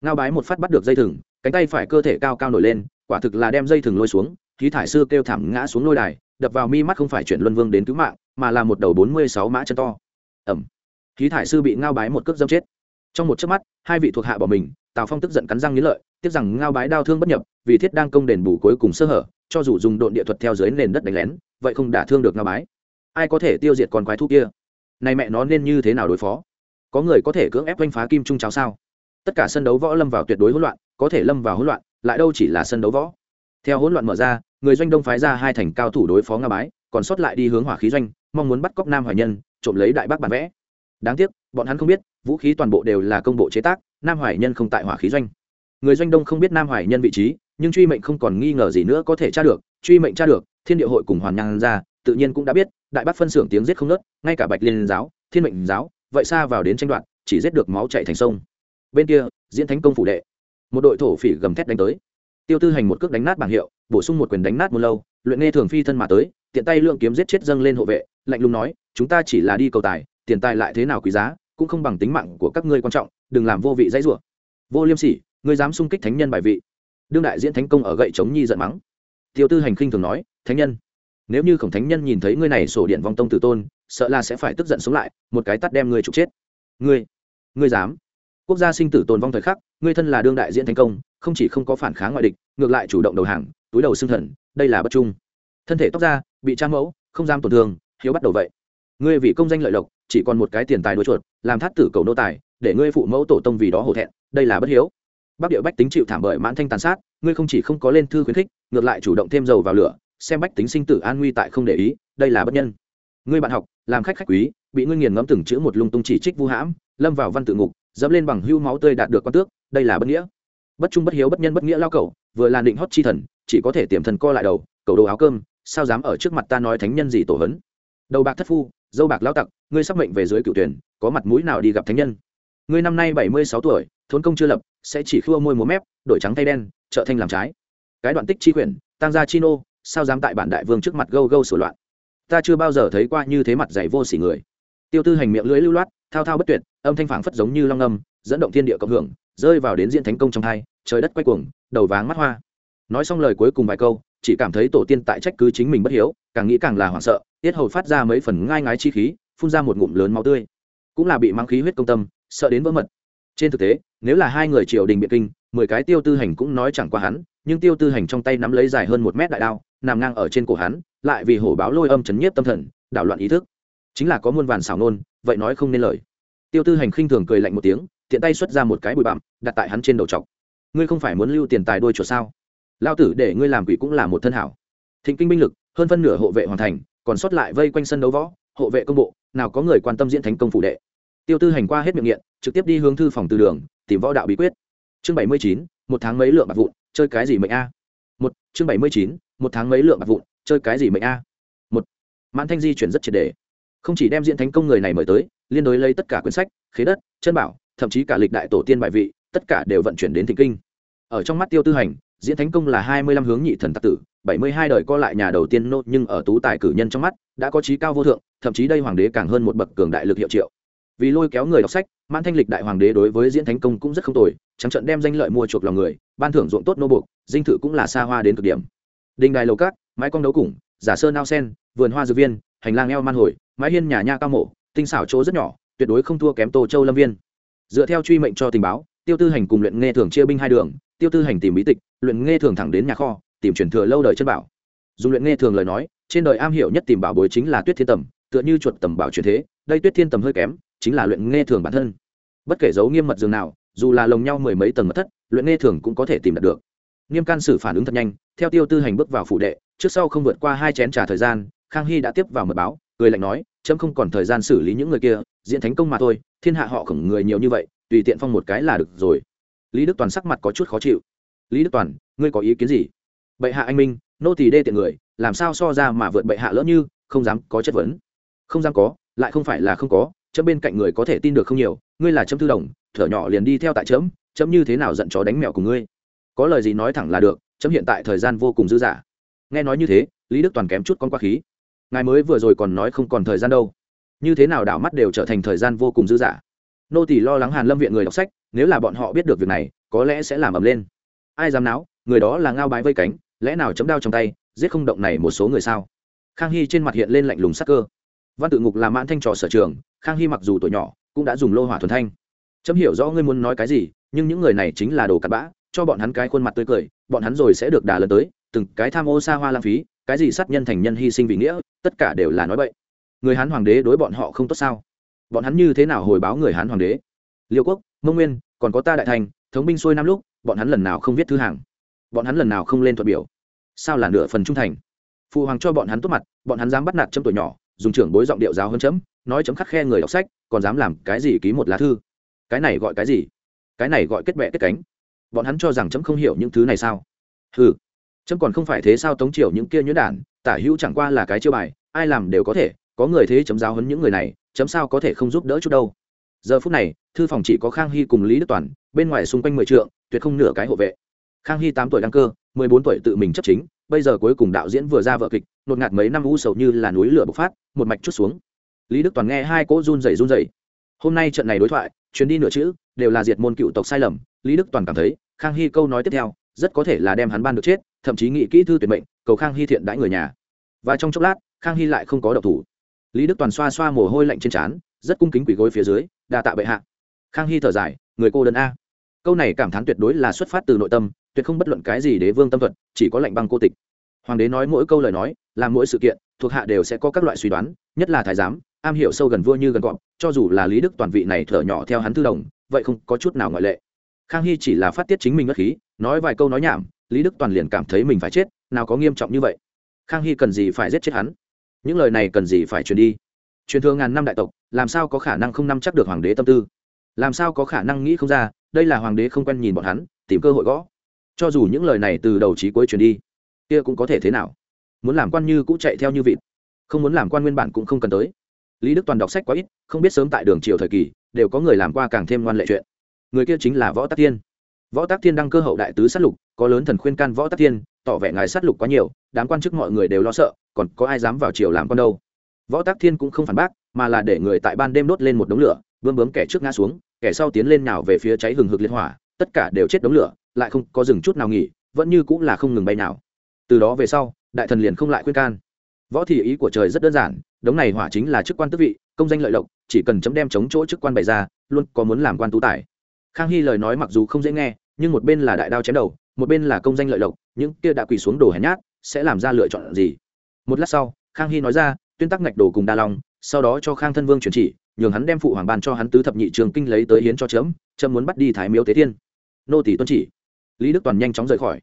Ngao bái một phát bắt được dây thừng, cánh tay phải cơ thể cao cao nổi lên, quả thực là đem dây thừng lôi xuống, khí thải sư kêu thảm ngã xuống lôi đài, đập vào mi mắt không phải chuyển luân vương đến cứu mạng, mà là một đầu bốn mươi sáu mã chân to. Ẩm. Khí thải sư bị ngao bái một cước dâm chết trong một chớp mắt, hai vị thuộc hạ bỏ mình, tào phong tức giận cắn răng nghĩ lợi, tiếc rằng ngao bái đau thương bất nhập, vì thiết đang công đền bù cuối cùng sơ hở, cho dù dùng độn địa thuật theo dưới nền đất đánh lén, vậy không đả thương được ngao bái. Ai có thể tiêu diệt con quái thú kia? Này mẹ nó nên như thế nào đối phó? Có người có thể cưỡng ép oanh phá kim trung cháo sao? Tất cả sân đấu võ lâm vào tuyệt đối hỗn loạn, có thể lâm vào hỗn loạn, lại đâu chỉ là sân đấu võ. Theo hỗn loạn mở ra, người doanh đông phái ra hai thành cao thủ đối phó nga bái, còn sót lại đi hướng hỏa khí doanh, mong muốn bắt cóc nam hoài nhân, trộm lấy đại bác bản vẽ đáng tiếc, bọn hắn không biết, vũ khí toàn bộ đều là công bộ chế tác, nam hoài nhân không tại hỏa khí doanh. Người doanh đông không biết nam hoài nhân vị trí, nhưng truy mệnh không còn nghi ngờ gì nữa có thể tra được, truy mệnh tra được, thiên địa hội cùng hoàn nhang ra, tự nhiên cũng đã biết, đại bác phân xưởng tiếng giết không nớt ngay cả bạch liên giáo, thiên mệnh giáo, vậy xa vào đến tranh đoạt, chỉ giết được máu chạy thành sông. Bên kia, diễn thánh công phủ đệ. Một đội thổ phỉ gầm thét đánh tới. Tiêu tư hành một cước đánh nát bảng hiệu, bổ sung một quyền đánh nát một lâu, luyện nghe thường phi thân mà tới, tiện tay lượng kiếm giết chết dâng lên hộ vệ, lạnh lùng nói, chúng ta chỉ là đi cầu tài tiền tài lại thế nào quý giá, cũng không bằng tính mạng của các ngươi quan trọng, đừng làm vô vị dãy rủa. Vô liêm sỉ, ngươi dám xung kích thánh nhân bài vị. Đương đại diễn thánh công ở gậy chống nhi giận mắng. Tiêu tư hành khinh thường nói, thánh nhân, nếu như khổng thánh nhân nhìn thấy ngươi này sổ điện vong tông tử tôn, sợ là sẽ phải tức giận sống lại, một cái tắt đem ngươi trục chết. Ngươi ngươi dám? Quốc gia sinh tử tồn vong thời khắc, ngươi thân là đương đại diễn thành công, không chỉ không có phản kháng ngoại địch, ngược lại chủ động đầu hàng, túi đầu xương thần, đây là bất trung. Thân thể tóc ra bị trang mẫu, không dám tổn thương, hiếu bắt đầu vậy. Ngươi vì công danh lợi lộc chỉ còn một cái tiền tài đuôi chuột, làm thắt tử cầu nô tài, để ngươi phụ mẫu tổ tông vì đó hổ thẹn, đây là bất hiếu. Bắc địa bách tính chịu thảm bởi mãn thanh tàn sát, ngươi không chỉ không có lên thư khuyến khích, ngược lại chủ động thêm dầu vào lửa, xem bách tính sinh tử an nguy tại không để ý, đây là bất nhân. Ngươi bạn học, làm khách khách quý, bị ngươi nghiền ngẫm từng chữ một lung tung chỉ trích vu hãm, lâm vào văn tự ngục, dẫm lên bằng hưu máu tươi đạt được quan tước, đây là bất nghĩa. Bất trung bất hiếu bất nhân bất nghĩa lao cẩu, vừa là định hót chi thần, chỉ có thể tiềm thần co lại đầu, cầu đồ áo cơm, sao dám ở trước mặt ta nói thánh nhân gì tổ hấn. Đầu bạc thất phu dâu bạc lao tặc, ngươi sắp mệnh về dưới cựu tuyển, có mặt mũi nào đi gặp thánh nhân? Ngươi năm nay bảy mươi sáu tuổi, thốn công chưa lập, sẽ chỉ khua môi múa mép, đổi trắng tay đen, trợ thanh làm trái. Cái đoạn tích chi quyển tăng gia chi nô, sao dám tại bản đại vương trước mặt gâu gâu sổ loạn? Ta chưa bao giờ thấy qua như thế mặt dày vô sỉ người. Tiêu tư hành miệng lưỡi lưu loát, thao thao bất tuyệt, âm thanh phảng phất giống như long âm, dẫn động thiên địa cộng hưởng, rơi vào đến diện thánh công trong hai, trời đất quay cuồng, đầu váng mắt hoa. Nói xong lời cuối cùng vài câu, chỉ cảm thấy tổ tiên tại trách cứ chính mình bất hiếu, càng nghĩ càng là hoảng sợ tiết hầu phát ra mấy phần ngai ngái chi khí, phun ra một ngụm lớn máu tươi. Cũng là bị mang khí huyết công tâm, sợ đến vỡ mật. Trên thực tế, nếu là hai người triều đình biện kinh, mười cái tiêu tư hành cũng nói chẳng qua hắn, nhưng tiêu tư hành trong tay nắm lấy dài hơn một mét đại đao, nằm ngang ở trên cổ hắn, lại vì hổ báo lôi âm chấn nhiếp tâm thần, đảo loạn ý thức. Chính là có muôn vàn xảo nôn vậy nói không nên lời. Tiêu tư hành khinh thường cười lạnh một tiếng, tiện tay xuất ra một cái bụi bặm, đặt tại hắn trên đầu chọc. Ngươi không phải muốn lưu tiền tài đôi chuột sao? Lao tử để ngươi làm quỷ cũng là một thân hảo. Thịnh kinh binh lực, hơn phân nửa hộ vệ hoàn thành còn sót lại vây quanh sân đấu võ, hộ vệ công bộ, nào có người quan tâm diễn thánh công phủ đệ. Tiêu tư hành qua hết miệng nghiện, trực tiếp đi hướng thư phòng từ đường, tìm võ đạo bí quyết. Chương bảy mươi chín, một tháng mấy lượng bạc vụn, chơi cái gì mệnh a? Một, chương bảy mươi chín, một tháng mấy lượng bạc vụn, chơi cái gì mệnh a? Một, mãn thanh di chuyển rất triệt đề. Không chỉ đem diễn thánh công người này mời tới, liên đối lấy tất cả quyển sách, khế đất, chân bảo, thậm chí cả lịch đại tổ tiên bài vị, tất cả đều vận chuyển đến thịnh kinh. Ở trong mắt tiêu tư hành diễn thánh công là hai mươi lăm hướng nhị thần tặc tử, bảy mươi hai đời co lại nhà đầu tiên nô, nhưng ở tú tài cử nhân trong mắt, đã có trí cao vô thượng, thậm chí đây hoàng đế càng hơn một bậc cường đại lực hiệu triệu. Vì lôi kéo người đọc sách, mãn thanh lịch đại hoàng đế đối với diễn thánh công cũng rất không tồi, trắng trận đem danh lợi mua chuộc lòng người, ban thưởng ruộng tốt nô buộc, dinh thự cũng là xa hoa đến cực điểm. Đình đài lầu cát, mái cong đấu củng giả sơn ao sen, vườn hoa dược viên, hành lang eo man hồi, mái hiên nhà nha cao mộ tinh xảo chỗ rất nhỏ, tuyệt đối không thua kém tô châu lâm viên. Dựa theo truy mệnh cho tình báo, tiêu tư hành cùng luyện nghe thường chia binh hai đường, tiêu tư hành tìm bí tịch luyện nghe thường thẳng đến nhà kho, tìm truyền thừa lâu đời chân bảo. Dùng luyện nghe thường lời nói, trên đời am hiểu nhất tìm bảo bối chính là tuyết thiên tầm, tựa như chuột tầm bảo truyền thế, đây tuyết thiên tầm hơi kém, chính là luyện nghe thường bản thân. Bất kể dấu nghiêm mật dường nào, dù là lồng nhau mười mấy tầng mật thất, luyện nghe thường cũng có thể tìm được. Nghiêm can sử phản ứng thật nhanh, theo tiêu tư hành bước vào phủ đệ, trước sau không vượt qua hai chén trà thời gian, khang hy đã tiếp vào mật báo người lạnh nói trâm không còn thời gian xử lý những người kia, diễn thánh công mà thôi, thiên hạ họ khổng người nhiều như vậy, tùy tiện phong một cái là được rồi. Lý đức toàn sắc mặt có chút khó chịu lý đức toàn ngươi có ý kiến gì bệ hạ anh minh nô tỳ đê tiện người làm sao so ra mà vượt bệ hạ lỡ như không dám có chất vấn không dám có lại không phải là không có chấm bên cạnh người có thể tin được không nhiều ngươi là chấm thư đồng thở nhỏ liền đi theo tại chấm chấm như thế nào giận chó đánh mèo của ngươi có lời gì nói thẳng là được chấm hiện tại thời gian vô cùng dư dả nghe nói như thế lý đức toàn kém chút con quá khí ngài mới vừa rồi còn nói không còn thời gian đâu như thế nào đảo mắt đều trở thành thời gian vô cùng dư dả nô tỷ lo lắng hàn lâm viện người đọc sách nếu là bọn họ biết được việc này có lẽ sẽ làm ầm lên ai dám náo, người đó là ngao bái vây cánh, lẽ nào chấm đao trong tay, giết không động này một số người sao? Khang hy trên mặt hiện lên lạnh lùng sắc cơ. Văn tự ngục là mãn thanh trò sở trường, khang hy mặc dù tuổi nhỏ, cũng đã dùng lô hỏa thuần thanh. Chấm hiểu rõ ngươi muốn nói cái gì, nhưng những người này chính là đồ cặn bã, cho bọn hắn cái khuôn mặt tươi cười, bọn hắn rồi sẽ được đà lần tới, từng cái tham ô xa hoa lãng phí, cái gì sát nhân thành nhân hy sinh vì nghĩa, tất cả đều là nói bậy. Người hán hoàng đế đối bọn họ không tốt sao? Bọn hắn như thế nào hồi báo người hán hoàng đế? Liêu quốc, mông nguyên, còn có ta đại thành, thống binh xuôi năm lúc bọn hắn lần nào không viết thư hàng? Bọn hắn lần nào không lên thuật biểu? Sao là nửa phần trung thành? Phụ hoàng cho bọn hắn tốt mặt, bọn hắn dám bắt nạt chấm tuổi nhỏ, dùng trưởng bối giọng điệu giáo hơn chấm, nói chấm khắc khe người đọc sách, còn dám làm cái gì ký một lá thư? Cái này gọi cái gì? Cái này gọi kết bẹ kết cánh. Bọn hắn cho rằng chấm không hiểu những thứ này sao? Ừ chấm còn không phải thế sao tống triều những kia nhuyễn đản, tả hữu chẳng qua là cái chiêu bài, ai làm đều có thể, có người thế chấm giáo hấn những người này, chấm sao có thể không giúp đỡ chút đâu? Giờ phút này, thư phòng chỉ có khang hy cùng lý đức toàn, bên ngoài xung quanh mười trượng tuyệt không nửa cái hộ vệ. Khang hy tám tuổi đăng cơ, mười bốn tuổi tự mình chấp chính, bây giờ cuối cùng đạo diễn vừa ra vợ kịch, nột ngạt mấy năm u sầu như là núi lửa bộc phát, một mạch chút xuống. Lý đức toàn nghe hai cỗ run rẩy run rẩy. Hôm nay trận này đối thoại chuyến đi nửa chữ, đều là diệt môn cựu tộc sai lầm. Lý đức toàn cảm thấy, khang hy câu nói tiếp theo, rất có thể là đem hắn ban được chết, thậm chí nghị kỹ thư tuyệt mệnh, cầu khang hy thiện đãi người nhà. Và trong chốc lát, khang hy lại không có độc thủ. Lý đức toàn xoa xoa mồ hôi lạnh trên trán, rất cung kính quỳ gối phía dưới, đa tạ bệ hạ. Khang hy thở dài, người cô đơn a câu này cảm thán tuyệt đối là xuất phát từ nội tâm, tuyệt không bất luận cái gì đế vương tâm thuật, chỉ có lệnh băng cô tịch. Hoàng đế nói mỗi câu lời nói, làm mỗi sự kiện, thuộc hạ đều sẽ có các loại suy đoán, nhất là thái giám, am hiểu sâu gần vua như gần gọn cho dù là lý đức toàn vị này thở nhỏ theo hắn thư đồng, vậy không có chút nào ngoại lệ. Khang hy chỉ là phát tiết chính mình ngất khí, nói vài câu nói nhảm, lý đức toàn liền cảm thấy mình phải chết, nào có nghiêm trọng như vậy. Khang hy cần gì phải giết chết hắn? Những lời này cần gì phải truyền đi? Truyền thừa ngàn năm đại tộc, làm sao có khả năng không nắm chắc được hoàng đế tâm tư? Làm sao có khả năng nghĩ không ra, đây là hoàng đế không quen nhìn bọn hắn, tìm cơ hội gõ. Cho dù những lời này từ đầu trí cuối truyền đi, kia cũng có thể thế nào? Muốn làm quan như cũng chạy theo như vịt. Không muốn làm quan nguyên bản cũng không cần tới. Lý đức toàn đọc sách quá ít, không biết sớm tại đường triều thời kỳ, đều có người làm qua càng thêm ngoan lệ chuyện. Người kia chính là võ tắc thiên. Võ tắc thiên đăng cơ hậu đại tứ sát lục, có lớn thần khuyên can võ tắc thiên, tỏ vẻ ngài sát lục quá nhiều, đám quan chức mọi người đều lo sợ, còn có ai dám vào triều làm con đâu? Võ Tác thiên cũng không phản bác, mà là để người tại ban đêm đốt lên một đống lửa bơm bướm kẻ trước ngã xuống, kẻ sau tiến lên nào về phía cháy hừng hực liên hỏa, tất cả đều chết đống lửa, lại không có dừng chút nào nghỉ, vẫn như cũng là không ngừng bay nào từ đó về sau, đại thần liền không lại khuyên can. Võ thì ý của trời rất đơn giản, đống này hỏa chính là chức quan tước vị, công danh lợi lộc, chỉ cần chấm đem chống chỗ chức quan bày ra, luôn có muốn làm quan tú tài. Khang hy lời nói mặc dù không dễ nghe, nhưng một bên là đại đao chém đầu, một bên là công danh lợi lộc, những kia đã quỳ xuống đồ hèn nhát, sẽ làm ra lựa chọn gì? Một lát sau, khang hy nói ra tuyên tắc ngạch đồ cùng đa long, sau đó cho khang thân vương chuyển chỉ, nhường hắn đem phụ hoàng ban cho hắn tứ thập nhị trường kinh lấy tới hiến cho chấm chấm muốn bắt đi thái miếu tế thiên. Nô tỷ tuân chỉ. Lý đức toàn nhanh chóng rời khỏi.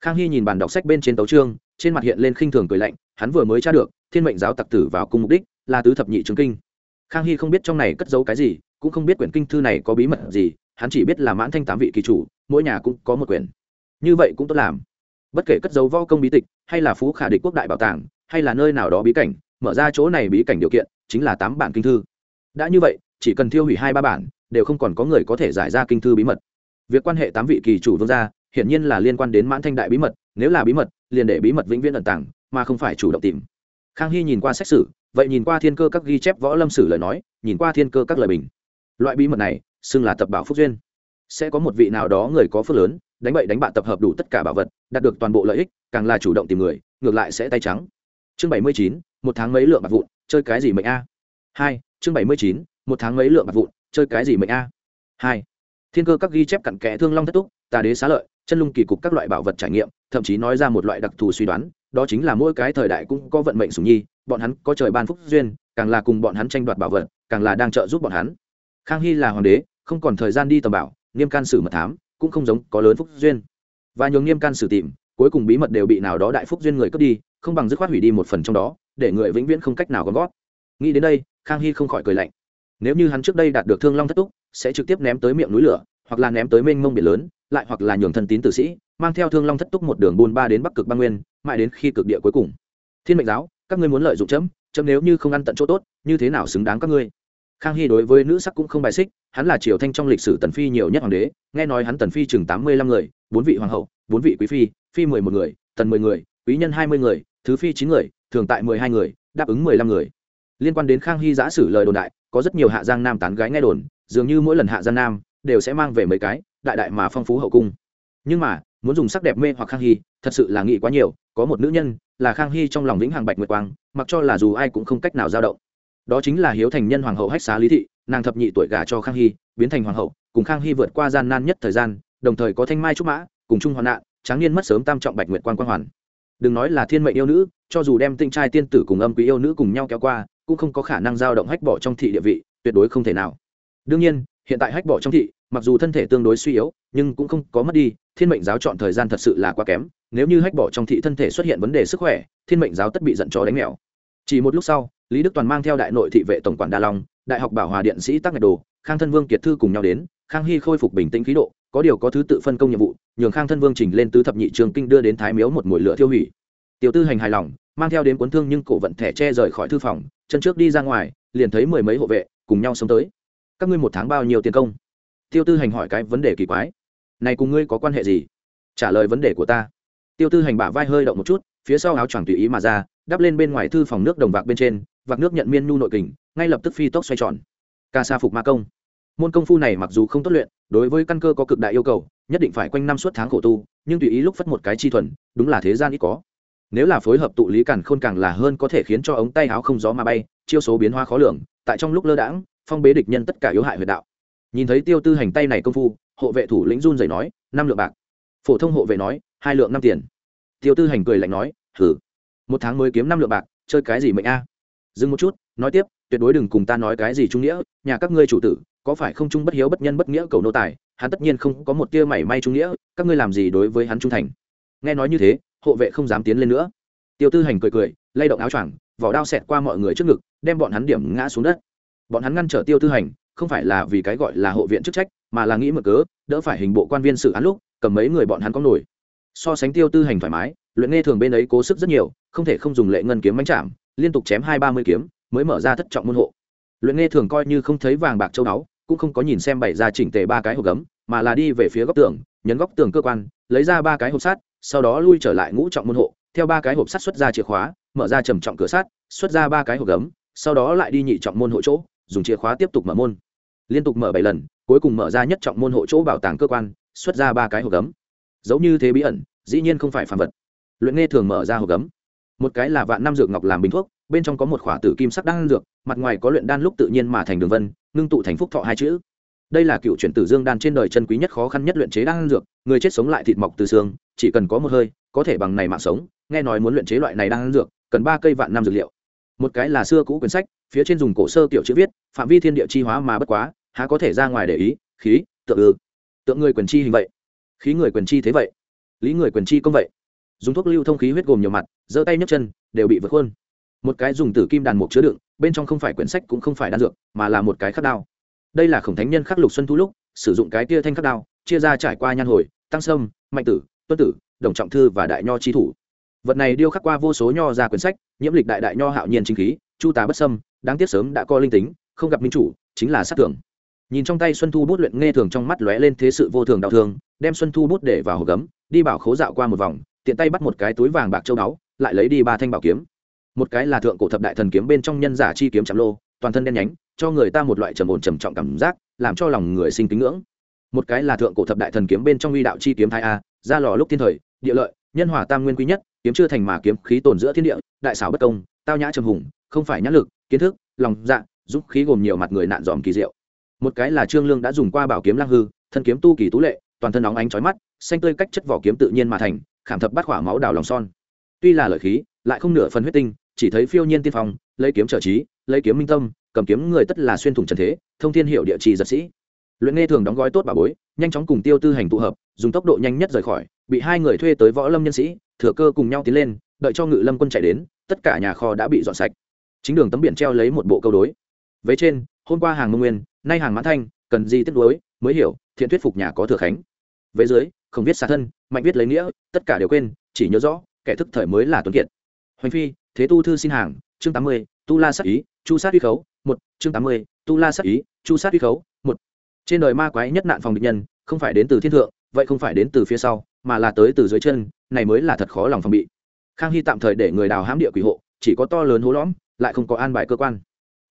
Khang hy nhìn bàn đọc sách bên trên tấu trương trên mặt hiện lên khinh thường cười lạnh, hắn vừa mới tra được, thiên mệnh giáo tặc tử vào cung mục đích là tứ thập nhị trường kinh. Khang hy không biết trong này cất giấu cái gì, cũng không biết quyển kinh thư này có bí mật gì, hắn chỉ biết là mãn thanh tám vị kỳ chủ, mỗi nhà cũng có một quyển. Như vậy cũng tốt làm. Bất kể cất dấu vo công bí tịch, hay là phú khả địch quốc đại bảo tàng, hay là nơi nào đó bí cảnh mở ra chỗ này bí cảnh điều kiện, chính là tám bản kinh thư. Đã như vậy, chỉ cần thiêu hủy hai ba bản, đều không còn có người có thể giải ra kinh thư bí mật. Việc quan hệ tám vị kỳ chủ vương gia, hiển nhiên là liên quan đến mãn thanh đại bí mật, nếu là bí mật, liền để bí mật vĩnh viễn ẩn tàng, mà không phải chủ động tìm. Khang hy nhìn qua xét xử, vậy nhìn qua thiên cơ các ghi chép võ lâm sử lời nói, nhìn qua thiên cơ các lời bình. Loại bí mật này, xưng là tập bảo phúc duyên. Sẽ có một vị nào đó người có phước lớn, đánh bậy đánh bạ tập hợp đủ tất cả bảo vật, đạt được toàn bộ lợi ích, càng là chủ động tìm người, ngược lại sẽ tay trắng chương bảy mươi chín, một tháng mấy lượng bạc vụn, chơi cái gì mệnh a? Hai, chương bảy mươi chín, một tháng mấy lượng bạc vụn, chơi cái gì mệnh a? Hai, thiên cơ các ghi chép cặn kẽ thương long thất túc, tà đế xá lợi, chân lung kỳ cục các loại bảo vật trải nghiệm, thậm chí nói ra một loại đặc thù suy đoán, đó chính là mỗi cái thời đại cũng có vận mệnh sùng nhi, bọn hắn có trời ban phúc duyên, càng là cùng bọn hắn tranh đoạt bảo vật, càng là đang trợ giúp bọn hắn. Khang hy là hoàng đế, không còn thời gian đi tầm bảo, nghiêm can sử mật thám, cũng không giống có lớn phúc duyên. Và nhường nghiêm can sử tìm, cuối cùng bí mật đều bị nào đó đại phúc duyên người cướp đi không bằng dứt khoát hủy đi một phần trong đó, để người vĩnh viễn không cách nào gom gót nghĩ đến đây, khang hy không khỏi cười lạnh. Nếu như hắn trước đây đạt được thương long thất túc, sẽ trực tiếp ném tới miệng núi lửa, hoặc là ném tới mênh mông biển lớn, lại hoặc là nhường thân tín tử sĩ, mang theo thương long thất túc một đường buôn ba đến bắc cực băng nguyên, mãi đến khi cực địa cuối cùng. Thiên mệnh giáo, các ngươi muốn lợi dụng chấm chấm nếu như không ăn tận chỗ tốt, như thế nào xứng đáng các ngươi? Khang hy đối với nữ sắc cũng không bài xích, hắn là triều thanh trong lịch sử tần phi nhiều nhất hoàng đế, nghe nói hắn tần phi chừng tám mươi lăm người, bốn vị hoàng hậu, bốn vị quý phi phi mười một người, tần mười người, quý nhân hai mươi người thứ phi chín người, thường tại mười hai người, đáp ứng mười lăm người. Liên quan đến khang hy giã sử lời đồn đại, có rất nhiều hạ giang nam tán gái nghe đồn, dường như mỗi lần hạ giang nam đều sẽ mang về mấy cái, đại đại mà phong phú hậu cung. Nhưng mà, muốn dùng sắc đẹp mê hoặc khang hy, thật sự là nghĩ quá nhiều, có một nữ nhân là khang hy trong lòng vĩnh hằng bạch nguyệt quang, mặc cho là dù ai cũng không cách nào dao động. Đó chính là hiếu thành nhân hoàng hậu hách xá lý thị, nàng thập nhị tuổi gả cho khang hy, biến thành hoàng hậu, cùng khang hy vượt qua gian nan nhất thời gian, đồng thời có thanh mai trúc mã, cùng chung hoạn nạn, tráng niên mất sớm tam trọng bạch nguyệt quang quang hoàn đừng nói là thiên mệnh yêu nữ, cho dù đem tinh trai tiên tử cùng âm quý yêu nữ cùng nhau kéo qua, cũng không có khả năng giao động hách bỏ trong thị địa vị, tuyệt đối không thể nào. Đương nhiên, hiện tại hách bỏ trong thị, mặc dù thân thể tương đối suy yếu, nhưng cũng không có mất đi, thiên mệnh giáo chọn thời gian thật sự là quá kém, nếu như hách bỏ trong thị thân thể xuất hiện vấn đề sức khỏe, thiên mệnh giáo tất bị giận chó đánh mèo. Chỉ một lúc sau, lý đức toàn mang theo đại nội thị vệ tổng quản đa long, đại học bảo hòa điện sĩ tắc ngạch đồ, khang thân vương kiệt thư cùng nhau đến, khang hy khôi phục bình tĩnh khí độ có điều có thứ tự phân công nhiệm vụ, nhường khang thân vương trình lên tứ thập nhị trường kinh đưa đến thái miếu một mồi lửa thiêu hủy. Tiểu tư hành hài lòng, mang theo đến cuốn thương nhưng cổ vận thẻ che rời khỏi thư phòng, chân trước đi ra ngoài, liền thấy mười mấy hộ vệ cùng nhau sống tới. Các ngươi một tháng bao nhiêu tiền công? Tiêu tư hành hỏi cái vấn đề kỳ quái. Này cùng ngươi có quan hệ gì? Trả lời vấn đề của ta. Tiêu tư hành bả vai hơi động một chút, phía sau áo choàng tùy ý mà ra, đắp lên bên ngoài thư phòng nước đồng vạc bên trên, vạc nước nhận miên nhu nội kình, ngay lập tức phi tốc xoay tròn. Ca sa phục ma công môn công phu này mặc dù không tốt luyện, đối với căn cơ có cực đại yêu cầu, nhất định phải quanh năm suốt tháng khổ tu, nhưng tùy ý lúc phất một cái chi thuần, đúng là thế gian ít có. Nếu là phối hợp tụ lý càn khôn càng là hơn có thể khiến cho ống tay áo không gió mà bay, chiêu số biến hóa khó lường, tại trong lúc lơ đãng, phong bế địch nhân tất cả yếu hại huyệt đạo. Nhìn thấy tiêu tư hành tay này công phu, hộ vệ thủ lĩnh run rẩy nói, năm lượng bạc. Phổ thông hộ vệ nói, hai lượng năm tiền. Tiêu tư hành cười lạnh nói thử một tháng mới kiếm năm lượng bạc, chơi cái gì mệnh a? Dừng một chút, nói tiếp, tuyệt đối đừng cùng ta nói cái gì trung nghĩa, nhà các ngươi chủ tử có phải không trung bất hiếu bất nhân bất nghĩa cầu nô tài, hắn tất nhiên không có một tia mảy may trung nghĩa, các ngươi làm gì đối với hắn trung thành? Nghe nói như thế, hộ vệ không dám tiến lên nữa. Tiêu tư hành cười cười, lay động áo choàng, vỏ đao xẹt qua mọi người trước ngực, đem bọn hắn điểm ngã xuống đất. Bọn hắn ngăn trở tiêu tư hành, không phải là vì cái gọi là hộ viện chức trách, mà là nghĩ mở cớ, đỡ phải hình bộ quan viên sự án lúc, cầm mấy người bọn hắn có nổi. So sánh tiêu tư hành thoải mái, luyện nghe thường bên ấy cố sức rất nhiều, không thể không dùng lệ ngân kiếm bánh chạm, liên tục chém hai ba mươi kiếm, mới mở ra thất trọng môn hộ. Luyện nghe thường coi như không thấy vàng bạc châu báu cũng không có nhìn xem bày ra chỉnh tề ba cái hộp gấm, mà là đi về phía góc tường, nhấn góc tường cơ quan, lấy ra ba cái hộp sắt, sau đó lui trở lại ngũ trọng môn hộ, theo ba cái hộp sắt xuất ra chìa khóa, mở ra trầm trọng cửa sắt, xuất ra ba cái hộp gấm, sau đó lại đi nhị trọng môn hộ chỗ, dùng chìa khóa tiếp tục mở môn. Liên tục mở bảy lần, cuối cùng mở ra nhất trọng môn hộ chỗ bảo tàng cơ quan, xuất ra ba cái hộp gấm. Giống như thế bí ẩn, dĩ nhiên không phải phàm vật. Luyện nghe thường mở ra hộp gấm. Một cái là vạn năm dược ngọc làm bình thuốc, bên trong có một khỏa tử kim sắc đan dược, mặt ngoài có luyện đan lúc tự nhiên mà thành đường vân ngưng tụ thành phúc thọ hai chữ. Đây là cựu chuyển tử dương đan trên đời chân quý nhất khó khăn nhất luyện chế đan dược, người chết sống lại thịt mọc từ xương, chỉ cần có một hơi, có thể bằng này mạng sống. Nghe nói muốn luyện chế loại này đan dược, cần ba cây vạn năm dược liệu. Một cái là xưa cũ quyển sách, phía trên dùng cổ sơ tiểu chữ viết, phạm vi thiên địa chi hóa mà bất quá, há có thể ra ngoài để ý, khí, tượng ư. Tượng người quyền chi hình vậy. Khí người quyền chi thế vậy. Lý người quyền chi công vậy. Dùng thuốc lưu thông khí huyết gồm nhiều mặt, giơ tay nhấc chân, đều bị vượt khuôn một cái dùng tử kim đàn mục chứa đựng, bên trong không phải quyển sách cũng không phải đan dược, mà là một cái khắc đao. Đây là khổng thánh nhân khắc lục xuân thu lúc, sử dụng cái tia thanh khắc đao, chia ra trải qua nhan hồi, tăng sâm, mạnh tử, tuân tử, đồng trọng thư và đại nho chi thủ. Vật này điêu khắc qua vô số nho ra quyển sách, nhiễm lịch đại đại nho hạo nhiên chính khí, chu tá bất sâm, đáng tiếc sớm đã co linh tính, không gặp minh chủ, chính là sát tưởng nhìn trong tay xuân thu bút luyện nghe thường trong mắt lóe lên thế sự vô thường đau thương, đem xuân thu bút để vào hộp gấm, đi bảo khố dạo qua một vòng, tiện tay bắt một cái túi vàng bạc châu đáo lại lấy đi ba thanh bảo kiếm một cái là thượng cổ thập đại thần kiếm bên trong nhân giả chi kiếm chạm lô, toàn thân đen nhánh, cho người ta một loại trầm ổn trầm trọng cảm giác, làm cho lòng người sinh kính ngưỡng. Một cái là thượng cổ thập đại thần kiếm bên trong uy đạo chi kiếm thái a, ra lò lúc thiên thời, địa lợi, nhân hòa tam nguyên quý nhất, kiếm chưa thành mà kiếm khí tồn giữa thiên địa, đại xảo bất công, tao nhã trầm hùng, không phải nhã lực, kiến thức, lòng dạ giúp khí gồm nhiều mặt người nạn dòm kỳ diệu. Một cái là trương lương đã dùng qua bảo kiếm lang hư, thân kiếm tu kỳ tú lệ, toàn thân óng ánh chói mắt, xanh tươi cách chất vỏ kiếm tự nhiên mà thành, khảm thập bát khỏa máu đào lòng son. Tuy là lợi khí, lại không nửa phần huyết tinh chỉ thấy phiêu nhiên tiên phong, lấy kiếm trợ trí, lấy kiếm minh tâm, cầm kiếm người tất là xuyên thủng trần thế, thông thiên hiệu địa trì giật sĩ. Luyện nghe thường đóng gói tốt bà bối, nhanh chóng cùng tiêu tư hành tụ hợp, dùng tốc độ nhanh nhất rời khỏi, bị hai người thuê tới võ lâm nhân sĩ, thừa cơ cùng nhau tiến lên, đợi cho ngự lâm quân chạy đến, tất cả nhà kho đã bị dọn sạch. Chính đường tấm biển treo lấy một bộ câu đối. Vế trên, hôm qua hàng mông nguyên, nay hàng mãn thanh, cần gì tiếp đối mới hiểu, thiện thuyết phục nhà có thừa khánh. Vế dưới, không viết xa thân, mạnh viết lấy nghĩa, tất cả đều quên, chỉ nhớ rõ, kẻ thức thời mới là tuấn kiệt. Hoành phi thế tu thư xin hàng, chương tám mươi, tu la sát ý, chu sát uy khấu, một, chương tám mươi, tu la sát ý, chu sát uy khấu, một. Trên đời ma quái nhất nạn phòng địch nhân, không phải đến từ thiên thượng, vậy không phải đến từ phía sau, mà là tới từ dưới chân, này mới là thật khó lòng phòng bị. Khang hy tạm thời để người đào hãm địa quỷ hộ, chỉ có to lớn hố lõm, lại không có an bài cơ quan.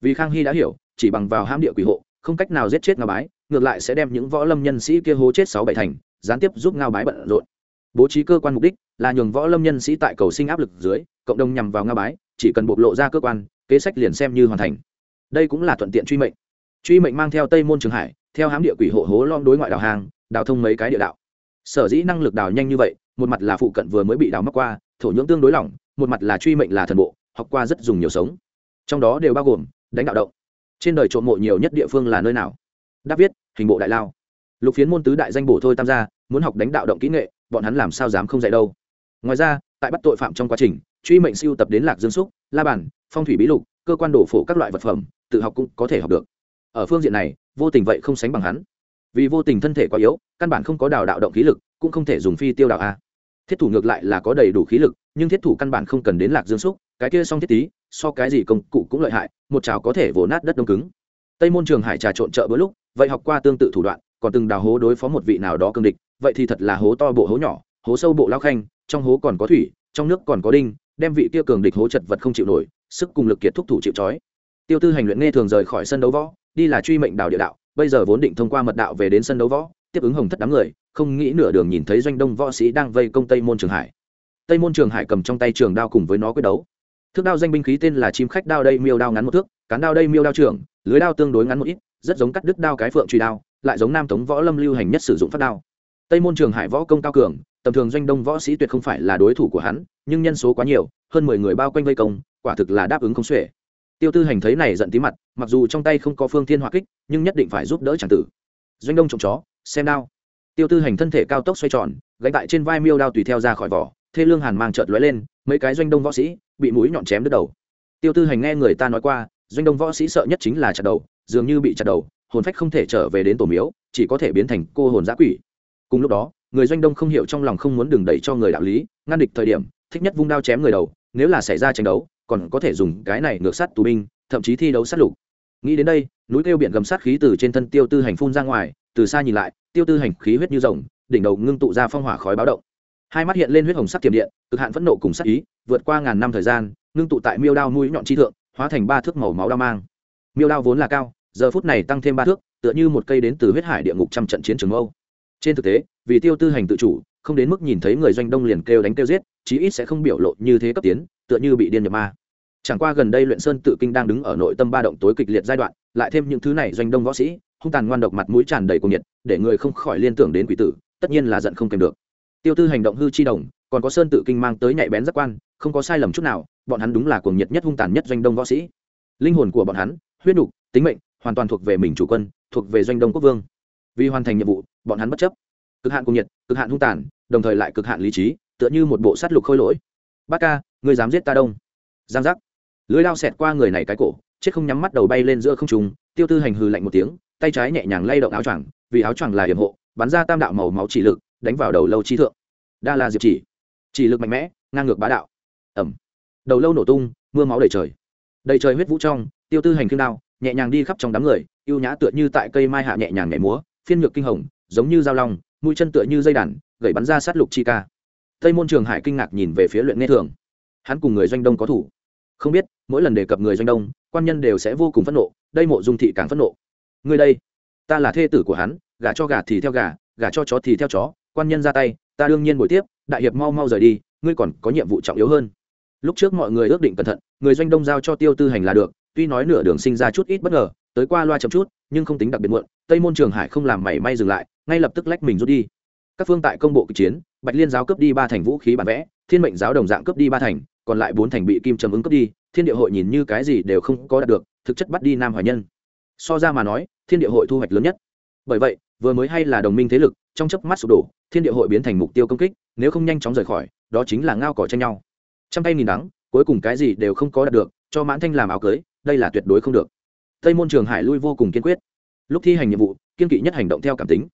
Vì khang hy đã hiểu, chỉ bằng vào hãm địa quỷ hộ, không cách nào giết chết ngao bái, ngược lại sẽ đem những võ lâm nhân sĩ kia hố chết sáu bảy thành, gián tiếp giúp ngao bái bận rộn. Bố trí cơ quan mục đích là nhường võ lâm nhân sĩ tại cầu sinh áp lực dưới, cộng đồng nhằm vào nga bái, chỉ cần bộc lộ ra cơ quan, kế sách liền xem như hoàn thành. Đây cũng là thuận tiện truy mệnh. Truy mệnh mang theo tây môn trường hải, theo hám địa quỷ hộ hố lom đối ngoại đào hàng đào thông mấy cái địa đạo. Sở dĩ năng lực đào nhanh như vậy, một mặt là phụ cận vừa mới bị đào mắc qua, thổ nhưỡng tương đối lỏng, một mặt là truy mệnh là thần bộ, học qua rất dùng nhiều sống. Trong đó đều bao gồm đánh đạo động. Trên đời trộm mộ nhiều nhất địa phương là nơi nào? Đáp viết, hình bộ đại lao. Lục phiến môn tứ đại danh bổ thôi tam gia, muốn học đánh đạo động kỹ nghệ, bọn hắn làm sao dám không dạy đâu? Ngoài ra, tại bắt tội phạm trong quá trình, truy mệnh siêu tập đến lạc dương xúc la bản phong thủy bí lục, cơ quan đổ phổ các loại vật phẩm, tự học cũng có thể học được. Ở phương diện này, vô tình vậy không sánh bằng hắn. Vì vô tình thân thể quá yếu, căn bản không có đào đạo động khí lực, cũng không thể dùng phi tiêu đạo a. Thiết thủ ngược lại là có đầy đủ khí lực, nhưng thiết thủ căn bản không cần đến lạc dương xúc cái kia xong thiết tí, so cái gì công cụ cũng lợi hại, một chảo có thể vồ nát đất đông cứng. Tây môn trường hải trà trộn chợ bữa lúc, vậy học qua tương tự thủ đoạn, còn từng đào hố đối phó một vị nào đó cương địch, vậy thì thật là hố to bộ hố nhỏ, hố sâu bộ lao khanh trong hố còn có thủy, trong nước còn có đinh, đem vị tiêu cường địch hố chật vật không chịu nổi, sức cùng lực kiệt thúc thủ chịu trói. Tiêu tư hành luyện nghe thường rời khỏi sân đấu võ, đi là truy mệnh đào địa đạo, bây giờ vốn định thông qua mật đạo về đến sân đấu võ, tiếp ứng hồng thất đám người, không nghĩ nửa đường nhìn thấy doanh đông võ sĩ đang vây công tây môn trường hải. Tây môn trường hải cầm trong tay trường đao cùng với nó quyết đấu. Thước đao danh binh khí tên là chim khách đao đây, miêu đao ngắn một thước, cán đao đây, miêu đao trường lưới đao tương đối ngắn một ít, rất giống cắt đứt đao cái phượng truy đao, lại giống nam tống võ lâm lưu hành nhất sử dụng phát đao tây môn trường hải võ công cao cường, tầm thường doanh đông võ sĩ tuyệt không phải là đối thủ của hắn, nhưng nhân số quá nhiều, hơn mười người bao quanh vây công, quả thực là đáp ứng không xuể. Tiêu tư hành thấy này giận tí mặt, mặc dù trong tay không có phương thiên hỏa kích, nhưng nhất định phải giúp đỡ c tử. Doanh đông trộm chó, xem đao. Tiêu tư hành thân thể cao tốc xoay tròn, gánh tại trên vai miêu đao tùy theo ra khỏi vỏ, thê lương hàn mang trợt lóe lên, mấy cái doanh đông võ sĩ bị mũi nhọn chém đứt đầu. Tiêu tư hành nghe người ta nói qua, doanh đông võ sĩ sợ nhất chính là chặt đầu, dường như bị chặt đầu, hồn phách không thể trở về đến tổ miếu, chỉ có thể biến thành cô hồn giã quỷ cùng lúc đó, người doanh đông không hiểu trong lòng không muốn đừng đẩy cho người đạo lý, ngăn địch thời điểm, thích nhất vung đao chém người đầu, nếu là xảy ra tranh đấu, còn có thể dùng cái này ngược sát tù binh, thậm chí thi đấu sát lục. Nghĩ đến đây, núi kêu biển gầm sát khí từ trên thân tiêu tư hành phun ra ngoài, từ xa nhìn lại, tiêu tư hành khí huyết như rồng, đỉnh đầu ngưng tụ ra phong hỏa khói báo động. Hai mắt hiện lên huyết hồng sắc tiềm điện, cực hạn phẫn nộ cùng sát ý, vượt qua ngàn năm thời gian, ngưng tụ tại miêu đao mũi nhọn chi thượng, hóa thành ba thước màu máu đao mang. Miêu đao vốn là cao, giờ phút này tăng thêm ba thước, tựa như một cây đến từ huyết hải địa ngục trăm trận chiến trường âu trên thực tế, vì tiêu tư hành tự chủ, không đến mức nhìn thấy người doanh đông liền kêu đánh kêu giết, chí ít sẽ không biểu lộ như thế cấp tiến, tựa như bị điên nhập ma. Chẳng qua gần đây luyện sơn tự kinh đang đứng ở nội tâm ba động tối kịch liệt giai đoạn, lại thêm những thứ này doanh đông võ sĩ, hung tàn ngoan độc mặt mũi tràn đầy cuồng nhiệt, để người không khỏi liên tưởng đến quỷ tử, tất nhiên là giận không kèm được. Tiêu tư hành động hư chi đồng, còn có sơn tự kinh mang tới nhạy bén giác quan, không có sai lầm chút nào, bọn hắn đúng là cuồng nhiệt nhất hung tàn nhất doanh đông võ sĩ. Linh hồn của bọn hắn, huyết đục, tính mệnh, hoàn toàn thuộc về mình chủ quân, thuộc về doanh đông quốc vương. Vì hoàn thành nhiệm vụ bọn hắn bất chấp. Cực hạn cung nhiệt, cực hạn hung tàn, đồng thời lại cực hạn lý trí, tựa như một bộ sát lục khôi lỗi. Bác ca người dám giết ta đông. Giang giác. Lưới lao xẹt qua người này cái cổ, chết không nhắm mắt đầu bay lên giữa không trùng tiêu tư hành hừ lạnh một tiếng, tay trái nhẹ nhàng lay động áo choàng, vì áo choàng là hiểm hộ, bắn ra tam đạo màu máu chỉ lực, đánh vào đầu lâu chi thượng. Đa là diệp chỉ. Chỉ lực mạnh mẽ, ngang ngược bá đạo. Ẩm đầu lâu nổ tung, mưa máu đầy trời. Đầy trời huyết vũ trong, tiêu tư hành khiêng đao, nhẹ nhàng đi khắp trong đám người, ưu nhã tựa như tại cây mai hạ nhẹ nhàng nhảy múa, phiên nhược kinh hồng giống như dao long, mũi chân tựa như dây đàn, gậy bắn ra sát lục chi ca. Tây môn trường hải kinh ngạc nhìn về phía luyện nghe thường. Hắn cùng người doanh đông có thủ. Không biết, mỗi lần đề cập người doanh đông, quan nhân đều sẽ vô cùng phẫn nộ, đây mộ dung thị càng phẫn nộ. Người đây, ta là thê tử của hắn, gả cho gà thì theo gà, gả cho chó thì theo chó, quan nhân ra tay, ta đương nhiên buổi tiếp, đại hiệp mau mau rời đi, ngươi còn có nhiệm vụ trọng yếu hơn. Lúc trước mọi người ước định cẩn thận, người doanh đông giao cho tiêu tư hành là được, tuy nói nửa đường sinh ra chút ít bất ngờ, tới qua loa chậm chút, nhưng không tính đặc biệt muộn, tây môn trường hải không làm mảy may dừng lại ngay lập tức lách mình rút đi. Các phương tại công bộ kịch chiến, bạch liên giáo cướp đi ba thành vũ khí bản vẽ, thiên mệnh giáo đồng dạng cướp đi ba thành, còn lại bốn thành bị kim trầm ứng cướp đi, thiên địa hội nhìn như cái gì đều không có đạt được, thực chất bắt đi nam hoài nhân. So ra mà nói, thiên địa hội thu hoạch lớn nhất. Bởi vậy, vừa mới hay là đồng minh thế lực, trong chớp mắt sụp đổ, thiên địa hội biến thành mục tiêu công kích, nếu không nhanh chóng rời khỏi, đó chính là ngao cỏ tranh nhau. Trăm tay nghìn đắng, cuối cùng cái gì đều không có đạt được, cho mãn thanh làm áo cưới, đây là tuyệt đối không được. Tây môn trường hải lui vô cùng kiên quyết. Lúc thi hành nhiệm vụ, kiên kỵ nhất hành động theo cảm tính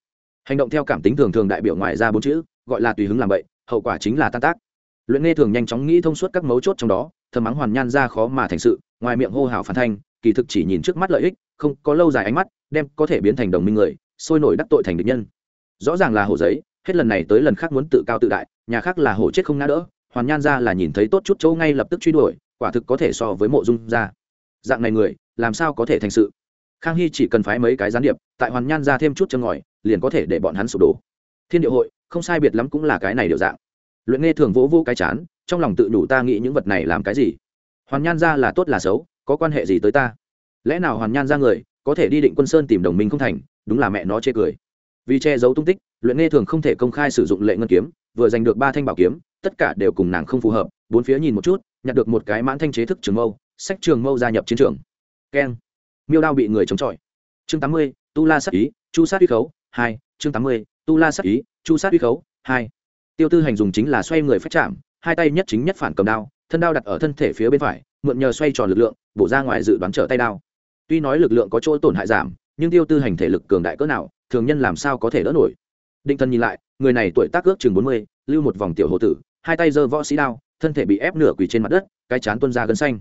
hành động theo cảm tính thường thường đại biểu ngoài ra bốn chữ, gọi là tùy hứng làm vậy hậu quả chính là tan tác. Luyện nghe thường nhanh chóng nghĩ thông suốt các mấu chốt trong đó, thầm mắng hoàn nhan ra khó mà thành sự, ngoài miệng hô hào phản thanh, kỳ thực chỉ nhìn trước mắt lợi ích, không có lâu dài ánh mắt, đem có thể biến thành đồng minh người, sôi nổi đắc tội thành địch nhân. Rõ ràng là hổ giấy, hết lần này tới lần khác muốn tự cao tự đại, nhà khác là hổ chết không ngã đỡ, hoàn nhan ra là nhìn thấy tốt chút chỗ ngay lập tức truy đuổi, quả thực có thể so với mộ dung ra. Dạng này người, làm sao có thể thành sự? Khang hy chỉ cần phái mấy cái gián điệp, tại hoàn nhan ra thêm chút chân ngòi liền có thể để bọn hắn sụp đổ. Thiên địa hội, không sai biệt lắm cũng là cái này điều dạng. Luyện nghe thường vỗ vô cái chán, trong lòng tự đủ ta nghĩ những vật này làm cái gì. Hoàn nhan ra là tốt là xấu, có quan hệ gì tới ta? Lẽ nào hoàn nhan ra người có thể đi định quân sơn tìm đồng minh không thành, đúng là mẹ nó chê cười. Vì che giấu tung tích, luyện nghe thường không thể công khai sử dụng lệ ngân kiếm, vừa giành được ba thanh bảo kiếm, tất cả đều cùng nàng không phù hợp, bốn phía nhìn một chút, nhặt được một cái mãn thanh chế thức trường mâu, sách trường mâu gia nhập chiến trường. Keng. Miêu đao bị người chống chọi. Chương tám mươi, tu la sát ý, chu sát huyết khấu hai, chương tám mươi, tu la sát ý, chu sát uy khấu, hai. Tiêu tư hành dùng chính là xoay người phách chạm, hai tay nhất chính nhất phản cầm đao, thân đao đặt ở thân thể phía bên phải, mượn nhờ xoay tròn lực lượng, bổ ra ngoài dự đoán trở tay đao. Tuy nói lực lượng có chỗ tổn hại giảm, nhưng tiêu tư hành thể lực cường đại cỡ nào, thường nhân làm sao có thể đỡ nổi. Định thân nhìn lại, người này tuổi tác ước chừng bốn mươi, lưu một vòng tiểu hồ tử, hai tay giơ võ sĩ đao, thân thể bị ép nửa quỳ trên mặt đất, cái chán tuân ra gân xanh.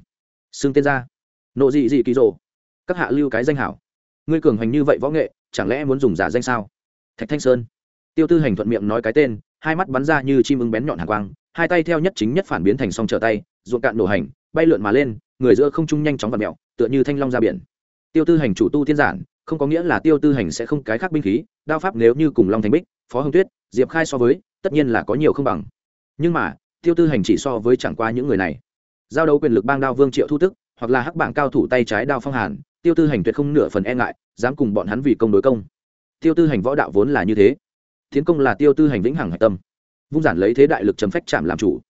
Xương tên ra nộ dị dị kỳ rồ. Các hạ lưu cái danh hảo. Ngươi cường hành như vậy võ nghệ chẳng lẽ muốn dùng giả danh sao? Thạch thanh sơn. Tiêu tư hành thuận miệng nói cái tên, hai mắt bắn ra như chim ưng bén nhọn hàng quang, hai tay theo nhất chính nhất phản biến thành song trở tay, ruộng cạn nổ hành, bay lượn mà lên, người giữa không trung nhanh chóng và mẹo tựa như thanh long ra biển. Tiêu tư hành chủ tu tiên giản, không có nghĩa là tiêu tư hành sẽ không cái khác binh khí, đao pháp nếu như cùng long thành bích, phó hồng tuyết, diệp khai so với, tất nhiên là có nhiều không bằng. Nhưng mà, tiêu tư hành chỉ so với chẳng qua những người này. Giao đấu quyền lực bang đao vương triệu thu tức, hoặc là hắc bảng cao thủ tay trái đao phong hàn tiêu tư hành tuyệt không nửa phần e ngại, dám cùng bọn hắn vì công đối công. Tiêu tư hành võ đạo vốn là như thế. Tiến công là tiêu tư hành vĩnh hằng hạch tâm. Vung giản lấy thế đại lực chấm phách chạm làm chủ.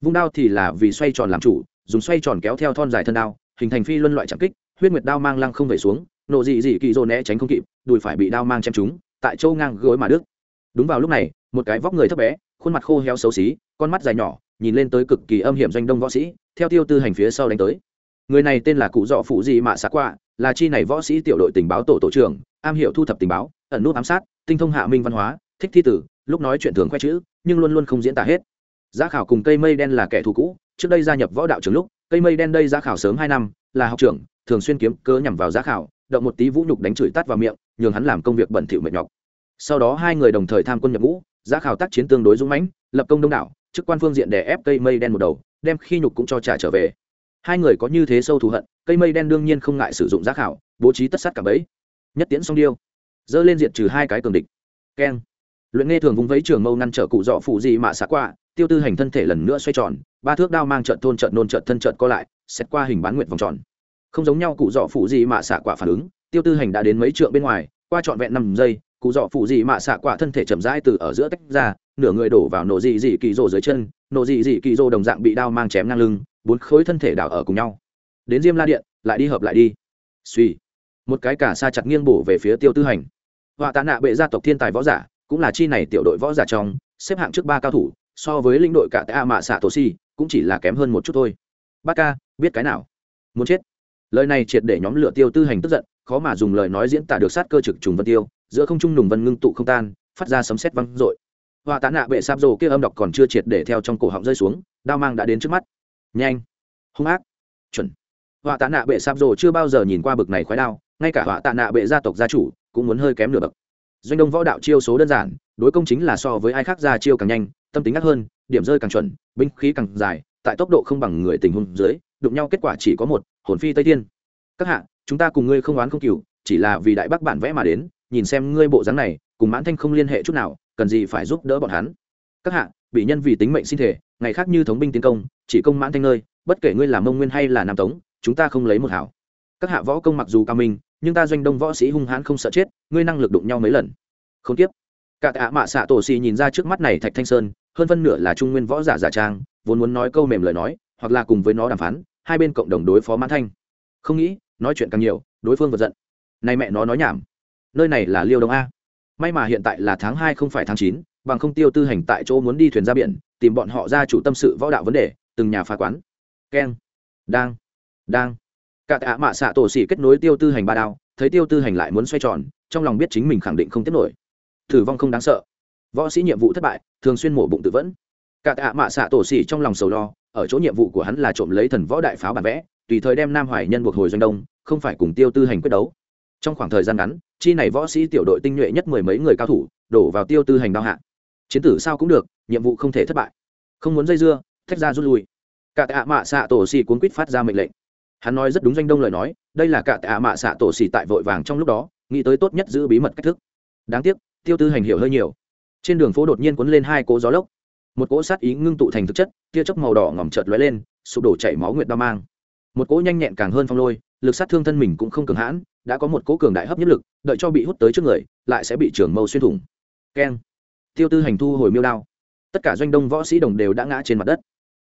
Vung đao thì là vì xoay tròn làm chủ, dùng xoay tròn kéo theo thon dài thân đao, hình thành phi luân loại chạm kích, huyết nguyệt đao mang lăng không về xuống, nộ dị dị kỳ dô né tránh không kịp, đùi phải bị đao mang chém trúng, tại châu ngang gối mà đức đúng vào lúc này, một cái vóc người thấp bé, khuôn mặt khô héo xấu xí, con mắt dài nhỏ, nhìn lên tới cực kỳ âm hiểm doanh đông võ sĩ, theo tiêu tư hành phía sau đánh tới. Người này tên là cụ dọ phụ dị mạ xạ quạ là chi này võ sĩ tiểu đội tình báo tổ tổ trưởng, am hiểu thu thập tình báo, ẩn nút ám sát, tinh thông hạ minh văn hóa, thích thi tử, lúc nói chuyện thường khoe chữ, nhưng luôn luôn không diễn tả hết. Giá khảo cùng cây mây đen là kẻ thù cũ, trước đây gia nhập võ đạo trường lúc, cây mây đen đây giá khảo sớm hai năm, là học trưởng, thường xuyên kiếm cớ nhằm vào giá khảo, động một tí vũ nhục đánh chửi tắt vào miệng, nhường hắn làm công việc bẩn thỉu mệt nhọc. Sau đó hai người đồng thời tham quân nhập ngũ, giá khảo tác chiến tương đối dũng mãnh, lập công đông đảo, chức quan phương diện để ép cây mây đen một đầu, đem khi nhục cũng cho trả trở về. Hai người có như thế sâu thù hận cây mây đen đương nhiên không ngại sử dụng giá khảo, bố trí tất sát cả bẫy. Nhất tiễn song điêu. Dơ lên diện trừ hai cái cường địch. Keng. Luyện nghe thường vung vấy trường mâu ngăn trở cụ dọ phụ gì mà xả qua, tiêu tư hành thân thể lần nữa xoay tròn, ba thước đao mang trận thôn trận nôn trận thân trận co lại, xét qua hình bán nguyện vòng tròn. Không giống nhau cụ dọ phụ gì mà xả quả phản ứng, tiêu tư hành đã đến mấy trượng bên ngoài, qua trọn vẹn năm giây, cụ dọ phụ gì mà xả quả thân thể chậm rãi từ ở giữa tách ra, nửa người đổ vào nổ dị dị kỳ rô dưới chân, nổ dị dị kỳ rô đồng dạng bị đao mang chém ngang lưng, bốn khối thân thể đảo ở cùng nhau đến diêm la điện, lại đi hợp lại đi. Suy một cái cả xa chặt nghiêng bổ về phía tiêu tư hành. Họa tạ nạ bệ gia tộc thiên tài võ giả, cũng là chi này tiểu đội võ giả trong, xếp hạng trước ba cao thủ, so với linh đội cả tạ mạ xạ tổ si, cũng chỉ là kém hơn một chút thôi. Bác ca, biết cái nào? Muốn chết. Lời này triệt để nhóm lửa tiêu tư hành tức giận, khó mà dùng lời nói diễn tả được sát cơ trực trùng vân tiêu, giữa không trung nùng vân ngưng tụ không tan, phát ra sấm sét văng rội. họa tạ nạ bệ sáp rồ kia âm đọc còn chưa triệt để theo trong cổ họng rơi xuống, đao mang đã đến trước mắt. Nhanh. Hung ác. Chuẩn họa tạ nạ bệ sạp rồ chưa bao giờ nhìn qua bực này khoái đao, ngay cả họa tạ nạ bệ gia tộc gia chủ cũng muốn hơi kém nửa bậc. Doanh đông võ đạo chiêu số đơn giản, đối công chính là so với ai khác ra chiêu càng nhanh, tâm tính ác hơn, điểm rơi càng chuẩn, binh khí càng dài, tại tốc độ không bằng người tình huống dưới, đụng nhau kết quả chỉ có một, hồn phi tây thiên. Các hạ, chúng ta cùng ngươi không oán không cừu, chỉ là vì đại bác bản vẽ mà đến, nhìn xem ngươi bộ dáng này, cùng mãn thanh không liên hệ chút nào, cần gì phải giúp đỡ bọn hắn. Các hạ, bị nhân vì tính mệnh sinh thể ngày khác như thống binh tiến công, chỉ công mãn thanh nơi, bất kể ngươi là mông nguyên hay là nam tống chúng ta không lấy một hảo. Các hạ võ công mặc dù cao minh, nhưng ta doanh đông võ sĩ hung hãn không sợ chết, ngươi năng lực đụng nhau mấy lần. Không tiếp. Cả tạ mạ xạ tổ xì nhìn ra trước mắt này thạch thanh sơn, hơn phân nửa là trung nguyên võ giả giả trang, vốn muốn nói câu mềm lời nói, hoặc là cùng với nó đàm phán, hai bên cộng đồng đối phó mãn thanh. Không nghĩ, nói chuyện càng nhiều, đối phương vật giận. Này mẹ nó nói nhảm. Nơi này là liêu đông a. May mà hiện tại là tháng hai không phải tháng chín, bằng không tiêu tư hành tại chỗ muốn đi thuyền ra biển, tìm bọn họ ra chủ tâm sự võ đạo vấn đề, từng nhà phá quán. Keng. Đang đang. Cả tạ mạ xạ tổ xỉ kết nối tiêu tư hành ba đao, thấy tiêu tư hành lại muốn xoay tròn, trong lòng biết chính mình khẳng định không tiếp nổi. Thử vong không đáng sợ. Võ sĩ nhiệm vụ thất bại, thường xuyên mổ bụng tự vẫn. Cả tạ mạ xạ tổ xỉ trong lòng sầu lo, ở chỗ nhiệm vụ của hắn là trộm lấy thần võ đại pháo bản vẽ, tùy thời đem nam hoài nhân buộc hồi doanh đông, không phải cùng tiêu tư hành quyết đấu. Trong khoảng thời gian ngắn, chi này võ sĩ tiểu đội tinh nhuệ nhất mười mấy người cao thủ, đổ vào tiêu tư hành đao hạ. Chiến tử sao cũng được, nhiệm vụ không thể thất bại. Không muốn dây dưa, thách ra rút lui. Cả tạ mạ xạ tổ xỉ cuốn quýt phát ra mệnh lệnh hắn nói rất đúng doanh đông lời nói, đây là cả tạ mạ xạ tổ xỉ tại vội vàng trong lúc đó, nghĩ tới tốt nhất giữ bí mật cách thức. Đáng tiếc, tiêu tư hành hiểu hơi nhiều. Trên đường phố đột nhiên cuốn lên hai cỗ gió lốc. Một cỗ sát ý ngưng tụ thành thực chất, tia chốc màu đỏ ngỏm chợt lóe lên, sụp đổ chảy máu nguyệt đao mang. Một cỗ nhanh nhẹn càng hơn phong lôi, lực sát thương thân mình cũng không cường hãn, đã có một cỗ cường đại hấp nhất lực, đợi cho bị hút tới trước người, lại sẽ bị trường mâu xuyên thủng. Keng. Tiêu tư hành thu hồi miêu đao. Tất cả doanh đông võ sĩ đồng đều đã ngã trên mặt đất.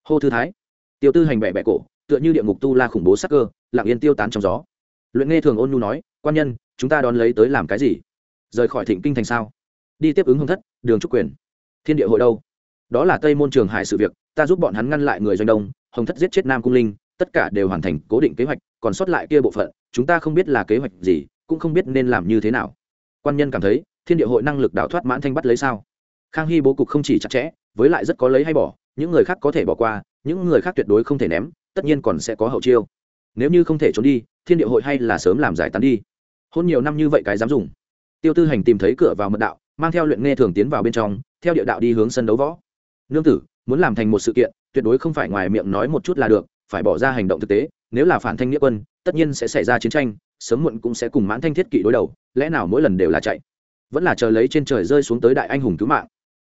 Hô thư thái. Tiêu tư hành bẻ bẻ cổ tựa như địa ngục tu la khủng bố sắc cơ, lặng yên tiêu tán trong gió. Luyện nghe thường ôn nhu nói, quan nhân, chúng ta đón lấy tới làm cái gì? Rời khỏi thịnh kinh thành sao? Đi tiếp ứng hồng thất, đường trúc quyền. Thiên địa hội đâu? Đó là tây môn trường hải sự việc, ta giúp bọn hắn ngăn lại người doanh đông, hồng thất giết chết nam cung linh, tất cả đều hoàn thành cố định kế hoạch, còn sót lại kia bộ phận, chúng ta không biết là kế hoạch gì, cũng không biết nên làm như thế nào. Quan nhân cảm thấy, thiên địa hội năng lực đào thoát mãn thanh bắt lấy sao? Khang hy bố cục không chỉ chặt chẽ, với lại rất có lấy hay bỏ, những người khác có thể bỏ qua, những người khác tuyệt đối không thể ném tất nhiên còn sẽ có hậu chiêu. Nếu như không thể trốn đi, thiên địa hội hay là sớm làm giải tán đi. Hôn nhiều năm như vậy cái dám dùng. Tiêu tư hành tìm thấy cửa vào mật đạo, mang theo luyện nghe thường tiến vào bên trong, theo địa đạo đi hướng sân đấu võ. Nương tử, muốn làm thành một sự kiện, tuyệt đối không phải ngoài miệng nói một chút là được, phải bỏ ra hành động thực tế, nếu là phản thanh nghĩa quân, tất nhiên sẽ xảy ra chiến tranh, sớm muộn cũng sẽ cùng mãn thanh thiết kỵ đối đầu, lẽ nào mỗi lần đều là chạy? Vẫn là chờ lấy trên trời rơi xuống tới đại anh hùng cứu mạng.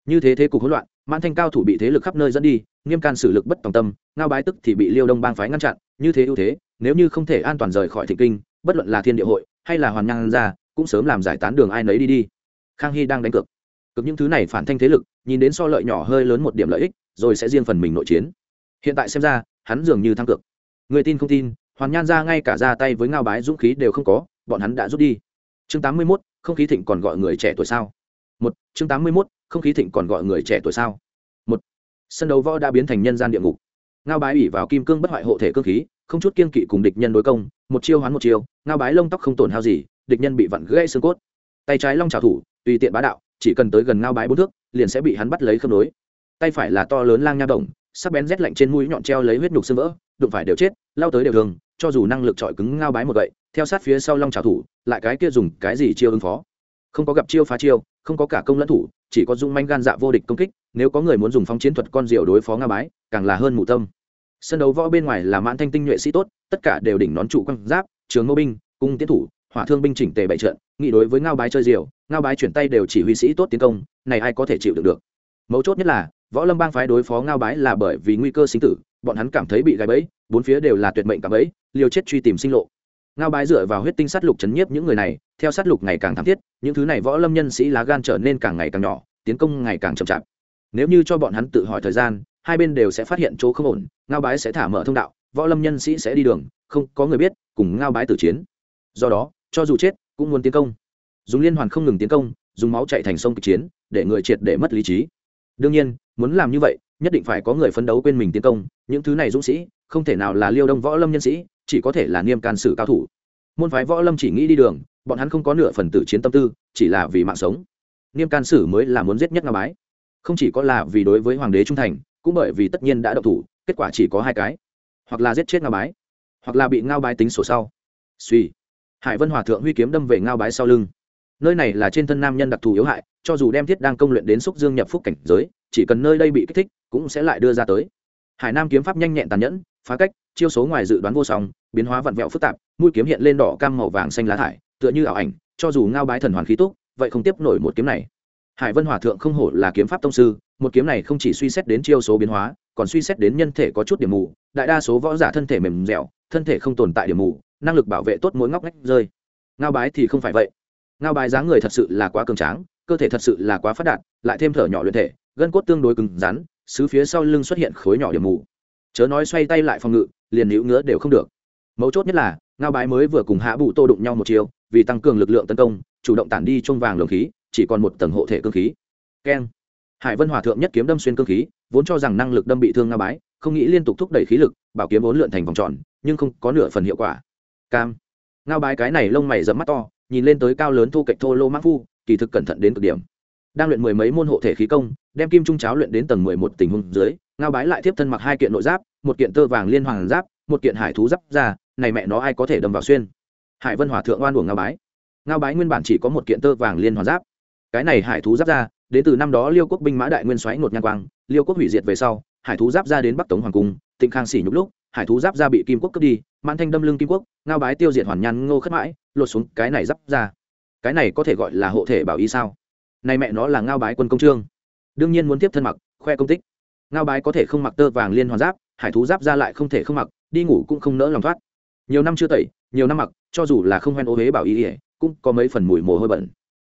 Như thế thế cục hỗn loạn mãn thanh cao thủ bị thế lực khắp nơi dẫn đi, nghiêm can xử lực bất tòng tâm, ngao bái tức thì bị liêu đông bang phái ngăn chặn, như thế ưu thế, nếu như không thể an toàn rời khỏi thị kinh, bất luận là thiên địa hội hay là hoàn nhan ra, cũng sớm làm giải tán đường ai nấy đi đi. Khang hy đang đánh cược. Cực những thứ này phản thanh thế lực, nhìn đến so lợi nhỏ hơi lớn một điểm lợi ích, rồi sẽ riêng phần mình nội chiến. Hiện tại xem ra, hắn dường như thăng cược. Người tin không tin, hoàn nhan ra ngay cả ra tay với ngao bái dũng khí đều không có, bọn hắn đã rút đi. Chương tám mươi mốt, không khí thịnh còn gọi người trẻ tuổi sao? Một, chương tám mươi mốt không khí thịnh còn gọi người trẻ tuổi sao? Một sân đấu võ đã biến thành nhân gian địa ngục. Ngao bái ủy vào kim cương bất hoại hộ thể cơ khí không chút kiên kỵ cùng địch nhân đối công một chiêu hoán một chiêu ngao bái lông tóc không tổn hao gì địch nhân bị vặn gãy xương cốt. Tay trái long trào thủ tùy tiện bá đạo chỉ cần tới gần ngao bái bốn thước liền sẽ bị hắn bắt lấy khớp nối. Tay phải là to lớn lang nha động sắc bén rét lạnh trên mũi nhọn treo lấy huyết nhục xương vỡ đụng phải đều chết lao tới đều thường cho dù năng lực trọi cứng ngao bái một gậy, theo sát phía sau long trào thủ lại cái kia dùng cái gì chiêu ứng phó? Không có gặp chiêu phá chiêu không có cả công lẫn thủ chỉ có dung manh gan dạ vô địch công kích, nếu có người muốn dùng phóng chiến thuật con diều đối phó ngao bái, càng là hơn mù tâm. Sân đấu võ bên ngoài là mãn thanh tinh nhuệ sĩ tốt, tất cả đều đỉnh nón trụ quăng giáp, trường ngô binh, cung tiến thủ, hỏa thương binh chỉnh tề bại trận, nghị đối với ngao bái chơi diều ngao bái chuyển tay đều chỉ huy sĩ tốt tiến công, này ai có thể chịu được được? Mấu chốt nhất là, võ lâm bang phái đối phó ngao bái là bởi vì nguy cơ sinh tử, bọn hắn cảm thấy bị gáy bẫy, bốn phía đều là tuyệt mệnh cả ấy liều chết truy tìm sinh lộ ngao bái dựa vào huyết tinh sát lục chấn nhiếp những người này, theo sát lục ngày càng thảm thiết, những thứ này võ lâm nhân sĩ lá gan trở nên càng ngày càng nhỏ, tiến công ngày càng chậm chạp. Nếu như cho bọn hắn tự hỏi thời gian, hai bên đều sẽ phát hiện chỗ không ổn, ngao bái sẽ thả mở thông đạo, võ lâm nhân sĩ sẽ đi đường, không có người biết, cùng ngao bái tử chiến. Do đó, cho dù chết, cũng muốn tiến công. Dùng liên hoàn không ngừng tiến công, dùng máu chạy thành sông kịch chiến, để người triệt để mất lý trí. Đương nhiên, muốn làm như vậy, nhất định phải có người phấn đấu quên mình tiến công, những thứ này dũng sĩ không thể nào là liêu đông võ lâm nhân sĩ, chỉ có thể là niêm can sử cao thủ. Môn phái võ lâm chỉ nghĩ đi đường, bọn hắn không có nửa phần tử chiến tâm tư, chỉ là vì mạng sống. Niêm can sử mới là muốn giết nhất nga bái. Không chỉ có là vì đối với hoàng đế trung thành, cũng bởi vì tất nhiên đã độc thủ, kết quả chỉ có hai cái. Hoặc là giết chết nga bái, hoặc là bị ngao bái tính sổ sau. Suy. Hải vân hòa thượng huy kiếm đâm về ngao bái sau lưng. Nơi này là trên thân nam nhân đặc thù yếu hại, cho dù đem thiết đang công luyện đến xúc dương nhập phúc cảnh giới, chỉ cần nơi đây bị kích thích, cũng sẽ lại đưa ra tới. Hải nam kiếm pháp nhanh nhẹn tàn nhẫn phá cách, chiêu số ngoài dự đoán vô song, biến hóa vặn vẹo phức tạp, mũi kiếm hiện lên đỏ cam màu vàng xanh lá thải, tựa như ảo ảnh, cho dù ngao bái thần hoàn khí túc, vậy không tiếp nổi một kiếm này. Hải vân hòa thượng không hổ là kiếm pháp tông sư, một kiếm này không chỉ suy xét đến chiêu số biến hóa, còn suy xét đến nhân thể có chút điểm mù, đại đa số võ giả thân thể mềm dẻo, thân thể không tồn tại điểm mù, năng lực bảo vệ tốt mỗi ngóc ngách rơi. Ngao bái thì không phải vậy. Ngao bái dáng người thật sự là quá cường tráng, cơ thể thật sự là quá phát đạt, lại thêm thở nhỏ luyện thể, gân cốt tương đối cứng rắn, xứ phía sau lưng xuất hiện khối nhỏ điểm mù chớ nói xoay tay lại phòng ngự, liền níu ngứa đều không được. Mấu chốt nhất là, ngao bái mới vừa cùng hạ bụ tô đụng nhau một chiều, vì tăng cường lực lượng tấn công, chủ động tản đi chung vàng lồng khí, chỉ còn một tầng hộ thể cơ khí. Keng. Hải vân hòa thượng nhất kiếm đâm xuyên cơ khí, vốn cho rằng năng lực đâm bị thương ngao bái, không nghĩ liên tục thúc đẩy khí lực, bảo kiếm vốn lượn thành vòng tròn, nhưng không có nửa phần hiệu quả. Cam. Ngao bái cái này lông mày dẫm mắt to, nhìn lên tới cao lớn thu cạnh thô lô mã phu, kỳ thực cẩn thận đến cực điểm. Đang luyện mười mấy môn hộ thể khí công, đem kim trung cháo luyện đến tầng mười một tình huống dưới ngao bái lại tiếp thân mặc hai kiện nội giáp, một kiện tơ vàng liên hoàng giáp, một kiện hải thú giáp ra, này mẹ nó ai có thể đâm vào xuyên? Hải vân hòa thượng oan uổng ngao bái. Ngao bái nguyên bản chỉ có một kiện tơ vàng liên hoàn giáp. Cái này hải thú giáp ra, đến từ năm đó liêu quốc binh mã đại nguyên xoáy ngột ngang quang, liêu quốc hủy diệt về sau, hải thú giáp ra đến bắc tống hoàng cung, tịnh khang xỉ nhục lúc, hải thú giáp ra bị kim quốc cướp đi, mãn thanh đâm lưng kim quốc, ngao bái tiêu diệt hoàn nhan ngô khất mãi, lột xuống cái này giáp ra. Cái này có thể gọi là hộ thể bảo y sao? Này mẹ nó là ngao bái quân công trương. Đương nhiên muốn tiếp thân mặc, khoe công tích ngao bái có thể không mặc tơ vàng liên hoàn giáp, hải thú giáp ra lại không thể không mặc, đi ngủ cũng không nỡ lòng thoát. Nhiều năm chưa tẩy, nhiều năm mặc, cho dù là không hoen ô huế bảo y ỉa cũng có mấy phần mùi mồ hôi bẩn.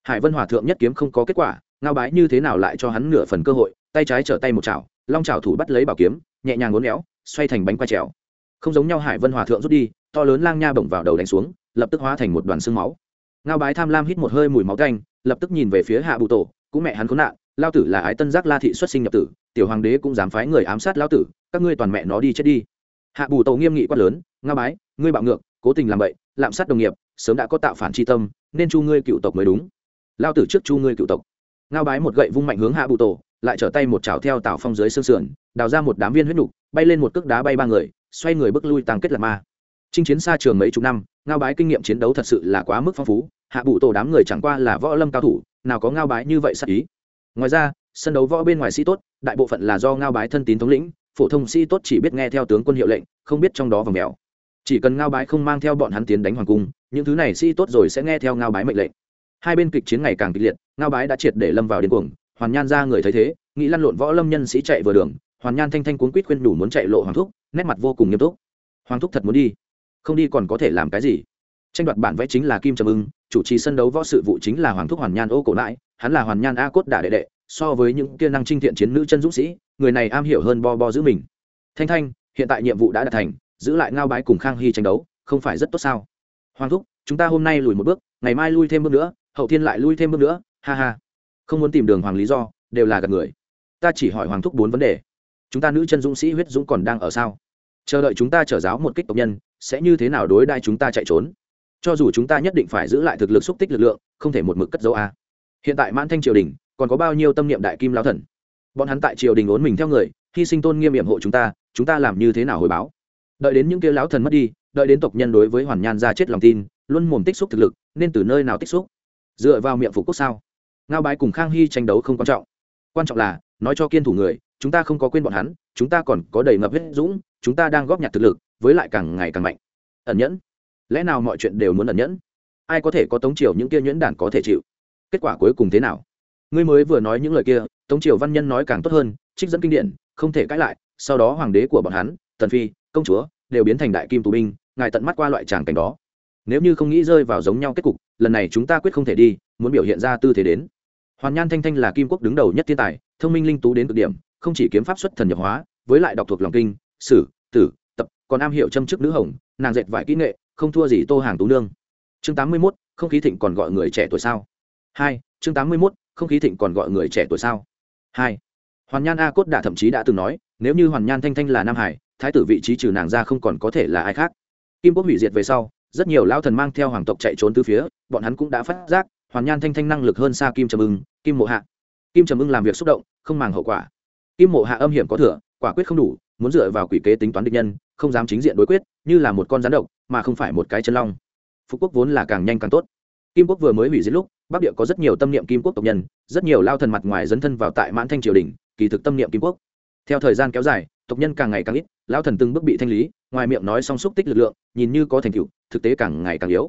Hải vân hòa thượng nhất kiếm không có kết quả, ngao bái như thế nào lại cho hắn nửa phần cơ hội, tay trái trở tay một chảo, long chảo thủ bắt lấy bảo kiếm, nhẹ nhàng ngốn éo, xoay thành bánh quay trèo. Không giống nhau hải vân hòa thượng rút đi, to lớn lang nha bổng vào đầu đánh xuống, lập tức hóa thành một đoàn xương máu. Ngao bái tham lam hít một hơi mùi máu canh lập tức nhìn về phía hạ bụ tổ, cũng mẹ hắn khốn nạn lao tử là ái tân giác la thị xuất sinh nhập tử, tiểu hoàng đế cũng dám phái người ám sát lao tử, các ngươi toàn mẹ nó đi chết đi. Hạ bù tổ nghiêm nghị quát lớn ngao bái, ngươi bạo ngược, cố tình làm bậy, lạm sát đồng nghiệp, sớm đã có tạo phản tri tâm, nên chu ngươi cựu tộc mới đúng. Lao tử trước chu ngươi cựu tộc. Ngao bái một gậy vung mạnh hướng hạ bù tổ lại trở tay một chảo theo tảo phong dưới xương sườn, đào ra một đám viên huyết nục, bay lên một cước đá bay ba người, xoay người bước lui tăng kết lạc ma. Chinh chiến xa trường mấy chục năm ngao bái kinh nghiệm chiến đấu thật sự là quá mức phong phú, hạ bụ tổ đám người chẳng qua là võ lâm cao thủ, nào có ngao bái như vậy sắc ý ngoài ra, sân đấu võ bên ngoài sĩ tốt, đại bộ phận là do ngao bái thân tín thống lĩnh, phổ thông sĩ tốt chỉ biết nghe theo tướng quân hiệu lệnh, không biết trong đó vòng mèo. Chỉ cần ngao bái không mang theo bọn hắn tiến đánh hoàng cung, những thứ này sĩ tốt rồi sẽ nghe theo ngao bái mệnh lệnh. Hai bên kịch chiến ngày càng kịch liệt, ngao bái đã triệt để lâm vào điên cuồng, hoàn nhan ra người thấy thế, nghĩ lăn lộn võ lâm nhân sĩ chạy vừa đường, hoàn nhan thanh thanh cuốn quýt khuyên đủ muốn chạy lộ hoàng thúc, nét mặt vô cùng nghiêm túc. Hoàng thúc thật muốn đi, không đi còn có thể làm cái gì? Tranh đoạt bản vẽ chính là kim trầm ưng, chủ trì sân đấu võ sự vụ chính là hoàng thúc hoàn nhan ô cổ lại hắn là hoàn nhan a cốt đả đệ đệ, so với những kia năng trinh thiện chiến nữ chân dũng sĩ, người này am hiểu hơn bo bo giữ mình. Thanh thanh, hiện tại nhiệm vụ đã đạt thành, giữ lại ngao bái cùng khang hy tranh đấu, không phải rất tốt sao? Hoàng thúc, chúng ta hôm nay lùi một bước, ngày mai lui thêm bước nữa, hậu thiên lại lui thêm bước nữa, ha ha. Không muốn tìm đường hoàng lý do, đều là gặp người. Ta chỉ hỏi hoàng thúc bốn vấn đề. Chúng ta nữ chân dũng sĩ huyết dũng còn đang ở sao? Chờ đợi chúng ta trở giáo một kích tộc nhân, sẽ như thế nào đối đai chúng ta chạy trốn? Cho dù chúng ta nhất định phải giữ lại thực lực xúc tích lực lượng, không thể một mực cất dấu a hiện tại mãn thanh triều đình, còn có bao nhiêu tâm niệm đại kim lao thần? Bọn hắn tại triều đình ốn mình theo người, hy sinh tôn nghiêm nhiệm hộ chúng ta chúng ta làm như thế nào hồi báo? Đợi đến những kia lão thần mất đi, đợi đến tộc nhân đối với hoàn nhan ra chết lòng tin, luôn mồm tích xúc thực lực, nên từ nơi nào tích xúc? Dựa vào miệng phục quốc sao? Ngao bái cùng khang hy tranh đấu không quan trọng. Quan trọng là, nói cho kiên thủ người, chúng ta không có quên bọn hắn, chúng ta còn có đầy ngập hết dũng, chúng ta đang góp nhặt thực lực, với lại càng ngày càng mạnh. Ẩn nhẫn. Lẽ nào mọi chuyện đều muốn ẩn nhẫn? Ai có thể có tống triều những kia nhuyễn đản có thể chịu? Kết quả cuối cùng thế nào? Ngươi mới vừa nói những lời kia tống triều văn nhân nói càng tốt hơn trích dẫn kinh điển không thể cãi lại sau đó hoàng đế của bọn hắn tần phi công chúa đều biến thành đại kim tù binh ngài tận mắt qua loại tràng cảnh đó. Nếu như không nghĩ rơi vào giống nhau kết cục lần này chúng ta quyết không thể đi muốn biểu hiện ra tư thế đến. Hoàn nhan thanh thanh là kim quốc đứng đầu nhất thiên tài thông minh linh tú đến cực điểm không chỉ kiếm pháp xuất thần nhập hóa với lại đọc thuộc lòng kinh sử tử tập còn am hiểu châm chức nữ hồng nàng dệt vải kỹ nghệ không thua gì tô hàng tú nương. Chương tám mươi 81, không khí thịnh còn gọi người trẻ tuổi sao? Hai chương tám mươi 81, không khí thịnh còn gọi người trẻ tuổi sao? Hai hoàn nhan a cốt đã thậm chí đã từng nói nếu như hoàn nhan thanh thanh là nam hải thái tử vị trí trừ nàng ra không còn có thể là ai khác. Kim quốc hủy diệt về sau rất nhiều lao thần mang theo hoàng tộc chạy trốn từ phía bọn hắn cũng đã phát giác hoàn nhan thanh thanh năng lực hơn xa kim trầm ưng kim mộ hạ. Kim trầm ưng làm việc xúc động không màng hậu quả. Kim mộ hạ âm hiểm có thừa quả quyết không đủ muốn dựa vào quỷ kế tính toán địch nhân không dám chính diện đối quyết như là một con rắn độc mà không phải một cái chân long. Phú quốc vốn là càng nhanh càng tốt. Kim quốc vừa mới hủy diệt lúc bắc địa có rất nhiều tâm niệm kim quốc tộc nhân, rất nhiều lao thần mặt ngoài dấn thân vào tại mãn thanh triều đình, kỳ thực tâm niệm kim quốc. Theo thời gian kéo dài, tộc nhân càng ngày càng ít, lao thần từng bước bị thanh lý, ngoài miệng nói xong xúc tích lực lượng, nhìn như có thành tựu, thực tế càng ngày càng yếu.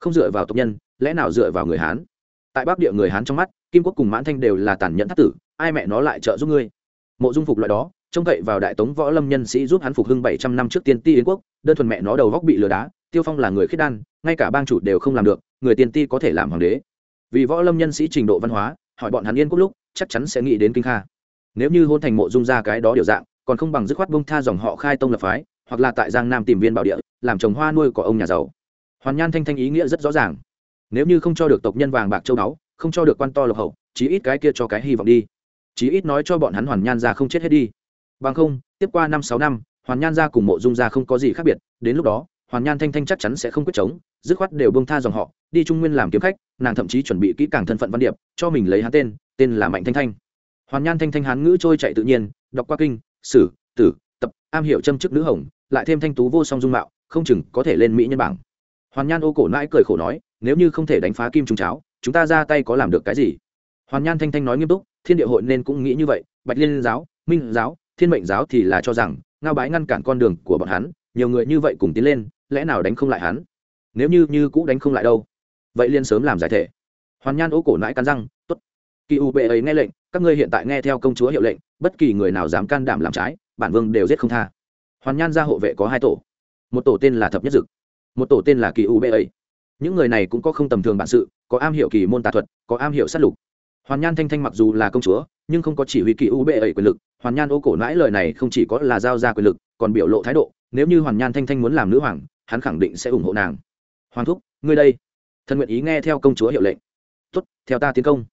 Không dựa vào tộc nhân, lẽ nào dựa vào người hán? Tại bắc địa người hán trong mắt, kim quốc cùng mãn thanh đều là tàn nhẫn thất tử, ai mẹ nó lại trợ giúp ngươi? Mộ dung phục loại đó, trông cậy vào đại tống võ lâm nhân sĩ giúp hắn phục hưng bảy trăm năm trước tiên ti yến quốc, đơn thuần mẹ nó đầu góc bị lừa đá, tiêu phong là người khiết đan, ngay cả bang chủ đều không làm được, người tiên ti có thể làm hoàng đế vì võ lâm nhân sĩ trình độ văn hóa, hỏi bọn hắn yên quốc lúc, chắc chắn sẽ nghĩ đến kinh kha. Nếu như hôn thành mộ dung ra cái đó điều dạng, còn không bằng dứt khoát bông tha dòng họ khai tông lập phái, hoặc là tại giang nam tìm viên bảo địa, làm trồng hoa nuôi của ông nhà giàu. Hoàn nhan thanh thanh ý nghĩa rất rõ ràng. Nếu như không cho được tộc nhân vàng bạc châu báu, không cho được quan to lộc hậu, chí ít cái kia cho cái hy vọng đi. Chí ít nói cho bọn hắn hoàn nhan ra không chết hết đi. Bằng không, tiếp qua năm sáu năm, hoàn nhan ra cùng mộ dung ra không có gì khác biệt. Đến lúc đó, hoàn nhan thanh thanh chắc chắn sẽ không quyết chống, dứt khoát đều bông tha dòng họ đi trung nguyên làm kiếm khách, nàng thậm chí chuẩn bị kỹ càng thân phận văn điệp, cho mình lấy hắn tên tên là mạnh thanh thanh. Hoàn nhan thanh thanh hán ngữ trôi chạy tự nhiên, đọc qua kinh, sử, tử, tập, am hiểu châm chức nữ hồng, lại thêm thanh tú vô song dung mạo, không chừng có thể lên mỹ nhân bảng. Hoàn nhan ô cổ nãi cười khổ nói, nếu như không thể đánh phá kim trung cháo, chúng ta ra tay có làm được cái gì? Hoàn nhan thanh thanh nói nghiêm túc, thiên địa hội nên cũng nghĩ như vậy, bạch liên giáo, minh giáo, thiên mệnh giáo thì là cho rằng, ngao bái ngăn cản con đường của bọn hắn, nhiều người như vậy cùng tiến lên, lẽ nào đánh không lại hắn? Nếu như như cũ đánh không lại đâu? Vậy liên sớm làm giải thể. Hoàn nhan ô cổ nãi cắn răng t ố t kỳ u bệ ấy nghe lệnh, các ngươi hiện tại nghe theo công chúa hiệu lệnh, bất kỳ người nào dám can đảm làm trái, bản vương đều giết không tha. Hoàn nhan ra hộ vệ có hai tổ. Một tổ tên là thập nhất dực, một tổ tên là kỳ u bệ ấy. Những người này cũng có không tầm thường bản sự, có am hiểu kỳ môn tà thuật, có am hiểu sát lục. Hoàn nhan thanh thanh mặc dù là công chúa, nhưng không có chỉ huy kỳ u bệ ấy quyền lực. Hoàn nhan ô cổ nãi lời này không chỉ có là giao ra quyền lực, còn biểu lộ thái độ. Nếu như hoàn nhan thanh thanh muốn làm nữ hoàng, hắn khẳng định sẽ ủng hộ nàng. Hoàng thúc, ngươi đây thần nguyện ý nghe theo công chúa hiệu lệnh. Tuất theo ta tiến công.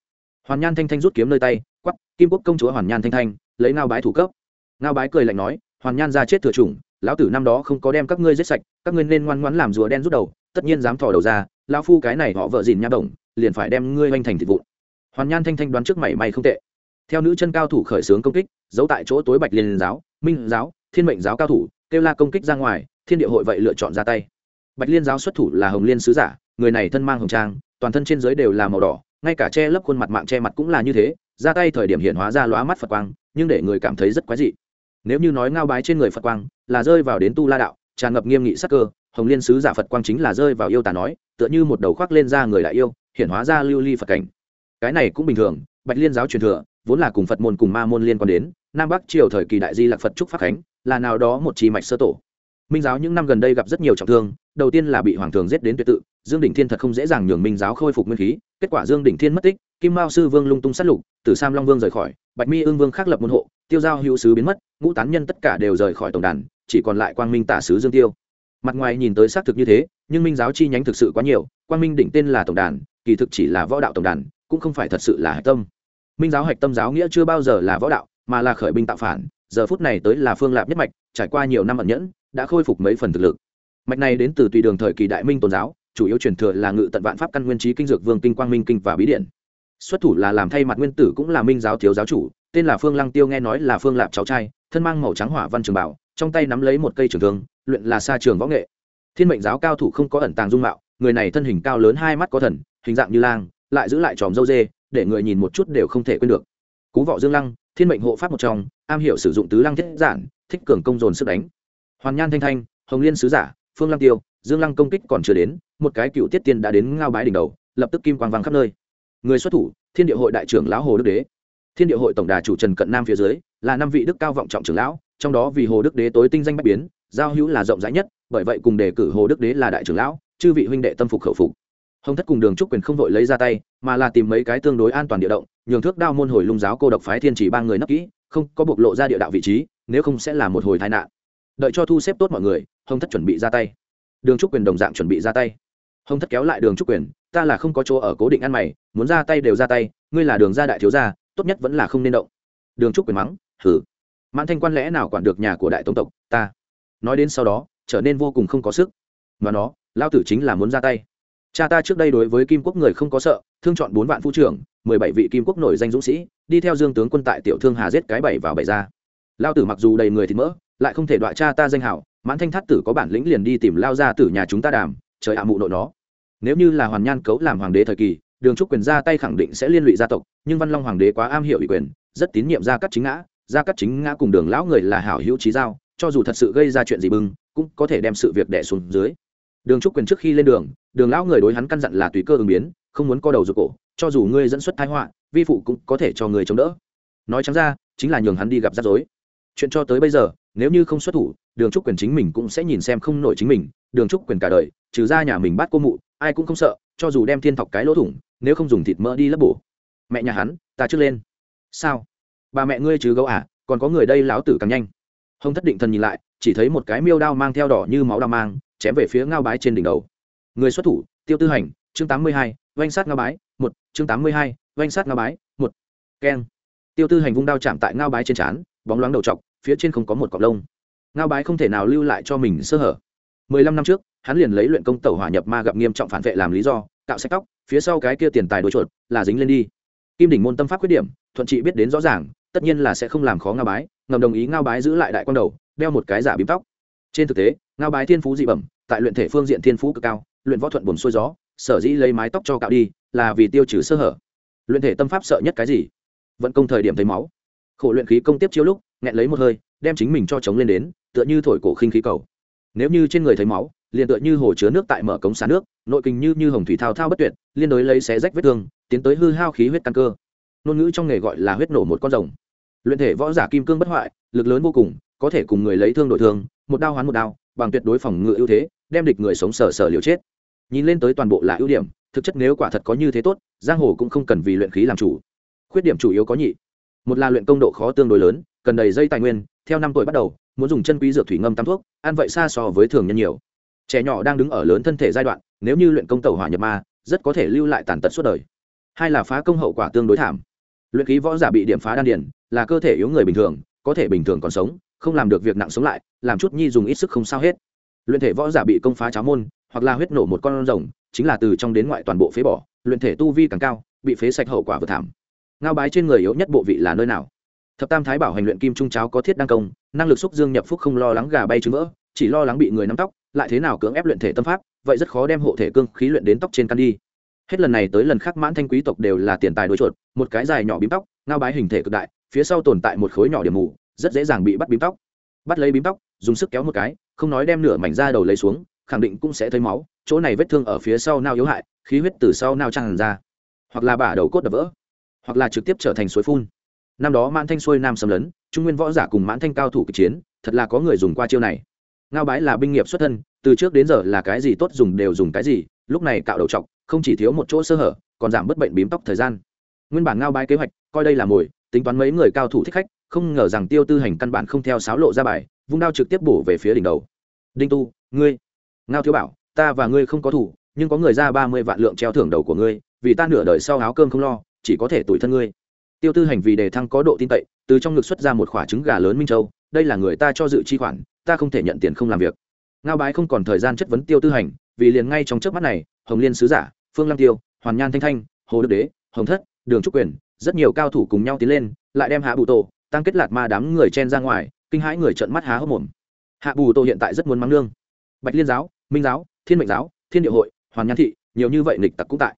Hoàn nhan thanh thanh rút kiếm nơi tay quắp kim quốc công chúa hoàn nhan thanh thanh, lấy ngao bái thủ cấp. Ngao bái cười lạnh nói, hoàn nhan ra chết thừa chủng, lão tử năm đó không có đem các ngươi giết sạch, các ngươi nên ngoan ngoãn làm rùa đen rút đầu, tất nhiên dám thò đầu ra, lão phu cái này họ vợ dìn nha đồng, liền phải đem ngươi hoành thành thịt vụn. Hoàn nhan thanh thanh đoán trước mảy may không tệ. Theo nữ chân cao thủ khởi xướng công kích, giấu tại chỗ tối bạch liên giáo, minh giáo, thiên mệnh giáo cao thủ, kêu la công kích ra ngoài, thiên địa hội vậy lựa chọn ra tay. Bạch liên giáo xuất thủ là hồng liên sứ giả người này thân mang hồng trang, toàn thân trên dưới đều là màu đỏ, ngay cả che lấp khuôn mặt mạng che mặt cũng là như thế, ra tay thời điểm hiện hóa ra lóa mắt phật quang, nhưng để người cảm thấy rất quái dị. Nếu như nói ngao bái trên người phật quang là rơi vào đến tu la đạo, tràn ngập nghiêm nghị sắc cơ, hồng liên sứ giả phật quang chính là rơi vào yêu tà nói, tựa như một đầu khoác lên ra người đại yêu, hiện hóa ra lưu ly phật cảnh. Cái này cũng bình thường, bạch liên giáo truyền thừa, vốn là cùng phật môn cùng ma môn liên quan đến, nam bắc triều thời kỳ đại di lạc phật trúc pháp khánh, là nào đó một trì mạch sơ tổ. Minh giáo những năm gần đây gặp rất nhiều trọng thương đầu tiên là bị hoàng thường giết đến tuyệt tự, dương đỉnh thiên thật không dễ dàng nhường minh giáo khôi phục nguyên khí, kết quả dương đỉnh thiên mất tích, kim mao sư vương lung tung sát lục, tử sam long vương rời khỏi, bạch mi ương vương khắc lập môn hộ, tiêu giao hữu sứ biến mất, ngũ tán nhân tất cả đều rời khỏi tổng đàn, chỉ còn lại quang minh tả sứ dương tiêu. Mặt ngoài nhìn tới xác thực như thế, nhưng minh giáo chi nhánh thực sự quá nhiều, quang minh đỉnh tên là tổng đàn, kỳ thực chỉ là võ đạo tổng đàn, cũng không phải thật sự là hạch tâm. Minh giáo hạch tâm giáo nghĩa chưa bao giờ là võ đạo, mà là khởi binh tạo phản, giờ phút này tới là phương lạp nhất mạch, trải qua nhiều năm ẩn nhẫn, đã khôi phục mấy phần thực lực mạch này đến từ tùy đường thời kỳ đại minh tôn giáo, chủ yếu truyền thừa là ngự tận vạn pháp căn nguyên trí kinh dược vương kinh quang minh kinh và bí điện. Xuất thủ là làm thay mặt nguyên tử cũng là minh giáo thiếu giáo chủ, tên là phương lăng tiêu nghe nói là phương lạp cháu trai, thân mang màu trắng hỏa văn trường bảo, trong tay nắm lấy một cây trường thương, luyện là xa trường võ nghệ. Thiên mệnh giáo cao thủ không có ẩn tàng dung mạo, người này thân hình cao lớn hai mắt có thần, hình dạng như lang, lại giữ lại tròm dâu dê, để người nhìn một chút đều không thể quên được. Cú võ dương lăng, thiên mệnh hộ pháp một trong, am hiểu sử dụng tứ lăng thiết giản, thích cường công dồn sức đánh. Hoàn nhan thanh thanh, hồng liên sứ giả phương lăng tiêu, dương lăng công kích còn chưa đến, một cái cựu tiết tiên đã đến ngao bái đỉnh đầu, lập tức kim quang vang khắp nơi. Người xuất thủ, thiên địa hội đại trưởng lão hồ đức đế. Thiên địa hội tổng đà chủ trần cận nam phía dưới, là năm vị đức cao vọng trọng trưởng lão, trong đó vì hồ đức đế tối tinh danh bách biến, giao hữu là rộng rãi nhất, bởi vậy cùng đề cử hồ đức đế là đại trưởng lão, chư vị huynh đệ tâm phục khẩu phục. Hồng thất cùng đường trúc quyền không vội lấy ra tay, mà là tìm mấy cái tương đối an toàn địa động, nhường thước đao môn hồi lung giáo cô độc phái thiên chỉ ba người nấp kỹ, không có bộc lộ ra địa đạo vị trí, nếu không sẽ là một hồi tai nạn đợi cho thu xếp tốt mọi người, hồng thất chuẩn bị ra tay. Đường trúc quyền đồng dạng chuẩn bị ra tay. Hồng thất kéo lại đường trúc quyền, ta là không có chỗ ở cố định ăn mày, muốn ra tay đều ra tay, ngươi là đường gia đại thiếu gia, tốt nhất vẫn là không nên động. Đường trúc quyền mắng, hử? Mãn thanh quan lẽ nào quản được nhà của đại tông tộc, ta? Nói đến sau đó, trở nên vô cùng không có sức. Mà nó lao tử chính là muốn ra tay. Cha ta trước đây đối với kim quốc người không có sợ, thương chọn bốn vạn phu trưởng, mười bảy vị kim quốc nổi danh dũng sĩ, đi theo dương tướng quân tại tiểu thương hà giết cái bảy vào bảy ra. Lao tử mặc dù đầy người thịt mỡ lại không thể đọa cha ta danh hảo, mãn thanh thát tử có bản lĩnh liền đi tìm lao ra từ nhà chúng ta đàm, trời ạ mụ nội nó. Nếu như là hoàn nhan cấu làm hoàng đế thời kỳ, đường trúc quyền ra tay khẳng định sẽ liên lụy gia tộc, nhưng văn long hoàng đế quá am hiểu ủy quyền, rất tín nhiệm gia cắt chính ngã, gia cắt chính ngã cùng đường lão người là hảo hữu trí giao, cho dù thật sự gây ra chuyện gì bưng, cũng có thể đem sự việc đẻ xuống dưới. Đường trúc quyền trước khi lên đường đường lão người đối hắn căn dặn là tùy cơ ứng biến, không muốn co đầu ruột cổ, cho dù ngươi dẫn xuất thái họa, vi phụ cũng có thể cho người chống đỡ. Nói trắng ra, chính là nhường hắn đi gặp rắc rối. Chuyện cho tới bây giờ nếu như không xuất thủ, đường trúc quyền chính mình cũng sẽ nhìn xem không nổi chính mình, đường trúc quyền cả đời, trừ ra nhà mình bắt cô mụ, ai cũng không sợ, cho dù đem thiên thọc cái lỗ thủng, nếu không dùng thịt mỡ đi lấp bổ. Mẹ nhà hắn, ta trước lên. Sao? Bà mẹ ngươi chứ gấu à còn có người đây láo tử càng nhanh. Hồng thất định thần nhìn lại, chỉ thấy một cái miêu đao mang theo đỏ như máu đao mang, chém về phía ngao bái trên đỉnh đầu. Người xuất thủ, tiêu tư hành, chương tám mươi hai, oanh sát ngao bái, một, chương tám mươi hai, oanh sát ngao bái, một. Keng. Tiêu tư hành vung đao chạm tại ngao bái trên trán, bóng loáng đầu t phía trên không có một cọc lông. Ngao bái không thể nào lưu lại cho mình sơ hở. Mười lăm năm trước, hắn liền lấy luyện công tẩu hỏa nhập ma gặp nghiêm trọng phản vệ làm lý do, cạo sạch tóc, phía sau cái kia tiền tài đôi chuột, là dính lên đi. Kim đỉnh môn tâm pháp khuyết điểm, thuận trị biết đến rõ ràng, tất nhiên là sẽ không làm khó ngao bái, ngầm đồng ý ngao bái giữ lại đại quan đầu, đeo một cái giả bím tóc. Trên thực tế, ngao bái thiên phú dị bẩm, tại luyện thể phương diện thiên phú cực cao, luyện võ thuận buồn xuôi gió, sở dĩ lấy mái tóc cho cạo đi, là vì tiêu trừ sơ hở. Luyện thể tâm pháp sợ nhất cái gì? Vận công thời điểm thấy máu. Khổ luyện khí công tiếp chiếu lúc nghẹn lấy một hơi, đem chính mình cho chống lên đến, tựa như thổi cổ khinh khí cầu. Nếu như trên người thấy máu, liền tựa như hồ chứa nước tại mở cống xả nước, nội kinh như như hồng thủy thao thao bất tuyệt, liên đối lấy xé rách vết thương, tiến tới hư hao khí huyết căn cơ. Ngôn ngữ trong nghề gọi là huyết nổ một con rồng. Luyện thể võ giả kim cương bất hoại, lực lớn vô cùng, có thể cùng người lấy thương đổi thương, một đao hoán một đao, bằng tuyệt đối phòng ngự ưu thế, đem địch người sống sờ sờ liều chết. Nhìn lên tới toàn bộ là ưu điểm, thực chất nếu quả thật có như thế tốt, giang hồ cũng không cần vì luyện khí làm chủ. Khuyết điểm chủ yếu có nhị. Một là luyện công độ khó tương đối lớn cần đầy dây tài nguyên, theo năm tuổi bắt đầu, muốn dùng chân quý dược thủy ngâm tắm thuốc, ăn vậy xa so với thường nhân nhiều. Trẻ nhỏ đang đứng ở lớn thân thể giai đoạn, nếu như luyện công tẩu hỏa nhập ma, rất có thể lưu lại tàn tật suốt đời. Hai là phá công hậu quả tương đối thảm. Luyện khí võ giả bị điểm phá đan điền, là cơ thể yếu người bình thường, có thể bình thường còn sống, không làm được việc nặng sống lại, làm chút nhi dùng ít sức không sao hết. Luyện thể võ giả bị công phá cháo môn, hoặc là huyết nổ một con rồng, chính là từ trong đến ngoại toàn bộ phế bỏ, luyện thể tu vi càng cao, bị phế sạch hậu quả vừa thảm. Ngao bái trên người yếu nhất bộ vị là nơi nào? Thập tam thái bảo hành luyện kim trung cháo có thiết đăng công, năng lực xúc dương nhập phúc không lo lắng gà bay trứng vỡ, chỉ lo lắng bị người nắm tóc, lại thế nào cưỡng ép luyện thể tâm pháp, vậy rất khó đem hộ thể cương khí luyện đến tóc trên căn đi. Hết lần này tới lần khác mãn thanh quý tộc đều là tiền tài đối chuột, một cái dài nhỏ bím tóc, ngao bái hình thể cực đại, phía sau tồn tại một khối nhỏ điểm mù, rất dễ dàng bị bắt bím tóc. Bắt lấy bím tóc, dùng sức kéo một cái, không nói đem nửa mảnh da đầu lấy xuống, khẳng định cũng sẽ thấy máu, chỗ này vết thương ở phía sau nao yếu hại, khí huyết từ sau nao tràn ra. Hoặc là bả đầu cốt đập vỡ, hoặc là trực tiếp trở thành suối phun năm đó mãn thanh xuôi nam xâm lấn, trung nguyên võ giả cùng mãn thanh cao thủ kịch chiến, thật là có người dùng qua chiêu này. Ngao bái là binh nghiệp xuất thân, từ trước đến giờ là cái gì tốt dùng đều dùng cái gì, lúc này cạo đầu trọc không chỉ thiếu một chỗ sơ hở, còn giảm bớt bệnh bím tóc thời gian. Nguyên bản ngao bái kế hoạch, coi đây là mồi, tính toán mấy người cao thủ thích khách, không ngờ rằng tiêu tư hành căn bản không theo sáo lộ ra bài, vung đao trực tiếp bổ về phía đỉnh đầu. Đinh tu, ngươi. Ngao thiếu bảo, ta và ngươi không có thủ, nhưng có người ra ba mươi vạn lượng treo thưởng đầu của ngươi, vì ta nửa đời sau áo cơm không lo, chỉ có thể tủi thân ngươi tiêu tư hành vì đề thăng có độ tin cậy, từ trong ngực xuất ra một khoả trứng gà lớn minh châu, đây là người ta cho dự chi khoản, ta không thể nhận tiền không làm việc. Ngao bái không còn thời gian chất vấn tiêu tư hành, vì liền ngay trong trước mắt này, hồng liên sứ giả, phương lăng tiêu, hoàn nhan thanh thanh, hồ đức đế, hồng thất, đường trúc quyền, rất nhiều cao thủ cùng nhau tiến lên, lại đem hạ bù tổ, tăng kết lạt ma đám người chen ra ngoài, kinh hãi người trợn mắt há hốc mồm. Hạ bù Tô hiện tại rất muốn mắng nương. Bạch liên giáo, minh giáo, thiên mệnh giáo, thiên địa hội, hoàn nhan thị, nhiều như vậy nghịch tặc cũng tại.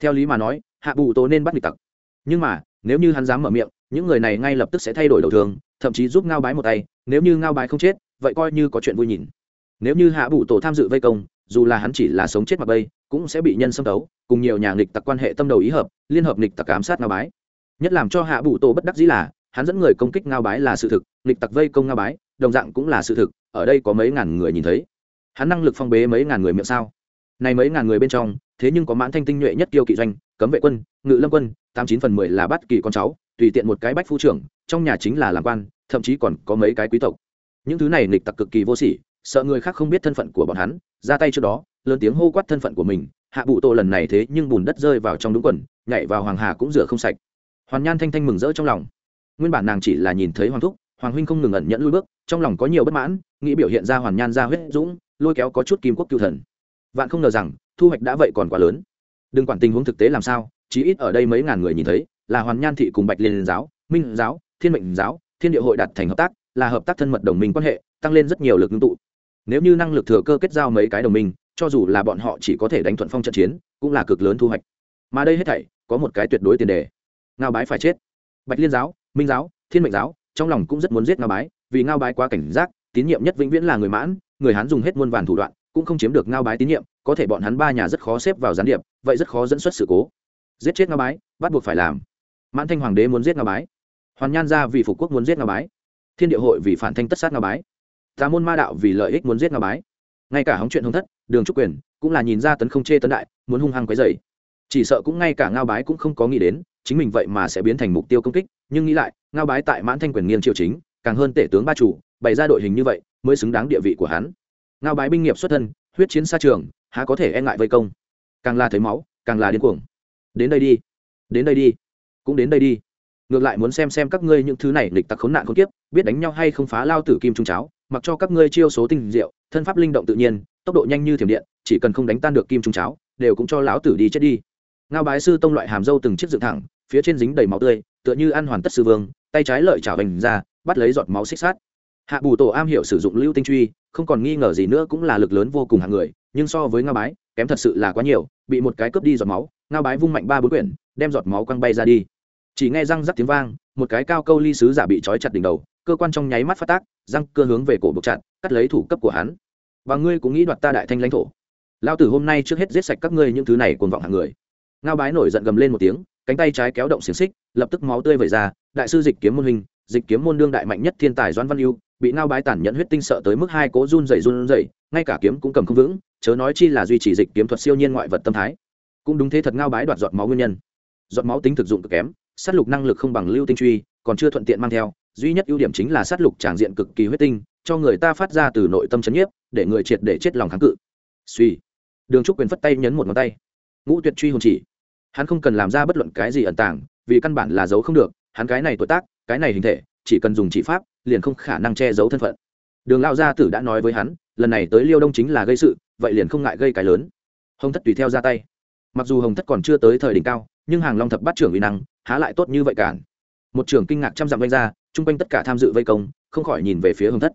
Theo lý mà nói, hạ bù Tô nên bắt nghịch tặc. Nhưng mà nếu như hắn dám mở miệng, những người này ngay lập tức sẽ thay đổi đầu thường, thậm chí giúp ngao bái một tay, nếu như ngao bái không chết, vậy coi như có chuyện vui nhìn. Nếu như hạ bụ tổ tham dự vây công, dù là hắn chỉ là sống chết mà bây cũng sẽ bị nhân xâm tấu, cùng nhiều nhà nghịch tặc quan hệ tâm đầu ý hợp, liên hợp nghịch tặc ám sát ngao bái. Nhất làm cho hạ bụ tổ bất đắc dĩ là, hắn dẫn người công kích ngao bái là sự thực, nghịch tặc vây công ngao bái, đồng dạng cũng là sự thực, ở đây có mấy ngàn người nhìn thấy. Hắn năng lực phong bế mấy ngàn người miệng sao? Này mấy ngàn người bên trong thế nhưng có mãn thanh tinh nhuệ nhất tiêu kỵ doanh, cấm vệ quân, ngự lâm quân, tám chín phần mười là bắt kỳ con cháu, tùy tiện một cái bách phu trưởng, trong nhà chính là làm quan, thậm chí còn có mấy cái quý tộc. Những thứ này nghịch tặc cực kỳ vô sỉ, sợ người khác không biết thân phận của bọn hắn, ra tay trước đó, lớn tiếng hô quát thân phận của mình, hạ bụ tô lần này thế nhưng bùn đất rơi vào trong đúng quần, nhảy vào hoàng hà cũng rửa không sạch. Hoàn nhan thanh thanh mừng rỡ trong lòng. Nguyên bản nàng chỉ là nhìn thấy hoàng thúc, hoàng huynh không ngừng ẩn nhẫn lui bước, trong lòng có nhiều bất mãn, nghĩ biểu hiện ra hoàn nhan ra huyết dũng, lôi kéo có chút kim quốc cựu thần vạn không ngờ rằng, thu hoạch đã vậy còn quá lớn. Đừng quản tình huống thực tế làm sao, chí ít ở đây mấy ngàn người nhìn thấy, là hoàn nhan thị cùng bạch liên giáo, minh giáo, thiên mệnh giáo, thiên địa hội đạt thành hợp tác, là hợp tác thân mật đồng minh quan hệ, tăng lên rất nhiều lực ngưng tụ. Nếu như năng lực thừa cơ kết giao mấy cái đồng minh, cho dù là bọn họ chỉ có thể đánh thuận phong trận chiến, cũng là cực lớn thu hoạch. Mà đây hết thảy, có một cái tuyệt đối tiền đề. Ngao bái phải chết. Bạch liên giáo, minh giáo, thiên mệnh giáo, trong lòng cũng rất muốn giết ngao bái, vì ngao bái quá cảnh giác, tín nhiệm nhất vĩnh viễn là người mãn, người hán dùng hết muôn vàn thủ đoạn cũng không chiếm được ngao bái tín nhiệm, có thể bọn hắn ba nhà rất khó xếp vào gián điệp, vậy rất khó dẫn xuất sự cố. Giết chết ngao bái, bắt buộc phải làm. Mãn thanh hoàng đế muốn giết ngao bái. Hoàn nhan gia vì phục quốc muốn giết ngao bái. Thiên địa hội vì phản thanh tất sát ngao bái. Tà môn ma đạo vì lợi ích muốn giết ngao bái. Ngay cả hóng chuyện hồng thất, đường trúc quyền cũng là nhìn ra tấn không chê tấn đại, muốn hung hăng quấy dày chỉ sợ cũng ngay cả ngao bái cũng không có nghĩ đến, chính mình vậy mà sẽ biến thành mục tiêu công kích, nhưng nghĩ lại, ngao bái tại mãn thanh quyền nghiêng triều chính, càng hơn tể tướng ba chủ, bày ra đội hình như vậy, mới xứng đáng địa vị của hắn ngao bái binh nghiệp xuất thân, huyết chiến xa trường, há có thể e ngại vây công. Càng là thấy máu, càng là điên cuồng. Đến đây đi, đến đây đi, cũng đến đây đi. Ngược lại muốn xem xem các ngươi những thứ này lịch tặc khốn nạn khốn kiếp, biết đánh nhau hay không phá lao tử kim trung cháo, mặc cho các ngươi chiêu số tinh diệu, thân pháp linh động tự nhiên, tốc độ nhanh như thiểm điện, chỉ cần không đánh tan được kim trung cháo, đều cũng cho lão tử đi chết đi. Ngao bái sư tông loại hàm dâu từng chiếc dựng thẳng, phía trên dính đầy máu tươi, tựa như ăn hoàn tất sư vương, tay trái lợi chảo hành ra, bắt lấy giọt máu xích sát hạ bù tổ am hiểu sử dụng lưu tinh truy, không còn nghi ngờ gì nữa cũng là lực lớn vô cùng hạng người, nhưng so với ngao bái, kém thật sự là quá nhiều, bị một cái cướp đi giọt máu, ngao bái vung mạnh ba bốn quyển, đem giọt máu quăng bay ra đi. Chỉ nghe răng rắc tiếng vang, một cái cao câu ly sứ giả bị trói chặt đỉnh đầu, cơ quan trong nháy mắt phát tác, răng cơ hướng về cổ buộc chặt, cắt lấy thủ cấp của hắn. Và ngươi cũng nghĩ đoạt ta đại thanh lãnh thổ. Lao tử hôm nay trước hết giết sạch các ngươi những thứ này cuồng vọng hạng người. Ngao bái nổi giận gầm lên một tiếng, cánh tay trái kéo động xiềng xích, lập tức máu tươi vẩy ra, đại sư dịch kiếm môn hình, dịch kiếm môn đương đại mạnh nhất thiên tài doãn văn yêu bị ngao bái tản nhận huyết tinh sợ tới mức hai cố run rẩy run rẩy, ngay cả kiếm cũng cầm không vững, chớ nói chi là duy trì dịch kiếm thuật siêu nhiên ngoại vật tâm thái. Cũng đúng thế thật ngao bái đoạt giọt máu nguyên nhân. Giọt máu tính thực dụng cực kém, sát lục năng lực không bằng lưu tinh truy, còn chưa thuận tiện mang theo, duy nhất ưu điểm chính là sát lục tràng diện cực kỳ huyết tinh, cho người ta phát ra từ nội tâm chấn nhiếp, để người triệt để chết lòng kháng cự. Suy. Đường trúc quyền phất tay nhấn một ngón tay. Ngũ tuyệt truy hồn chỉ. Hắn không cần làm ra bất luận cái gì ẩn tàng, vì căn bản là giấu không được, hắn cái này tuổi tác, cái này hình thể, chỉ cần dùng chỉ pháp liền không khả năng che giấu thân phận. Đường lao gia tử đã nói với hắn, lần này tới liêu đông chính là gây sự, vậy liền không ngại gây cái lớn. Hồng thất tùy theo ra tay. Mặc dù hồng thất còn chưa tới thời đỉnh cao, nhưng hàng long thập Bát trưởng uy năng, há lại tốt như vậy cản một trưởng kinh ngạc trăm dặm vây ra, chung quanh tất cả tham dự vây công, không khỏi nhìn về phía hồng thất.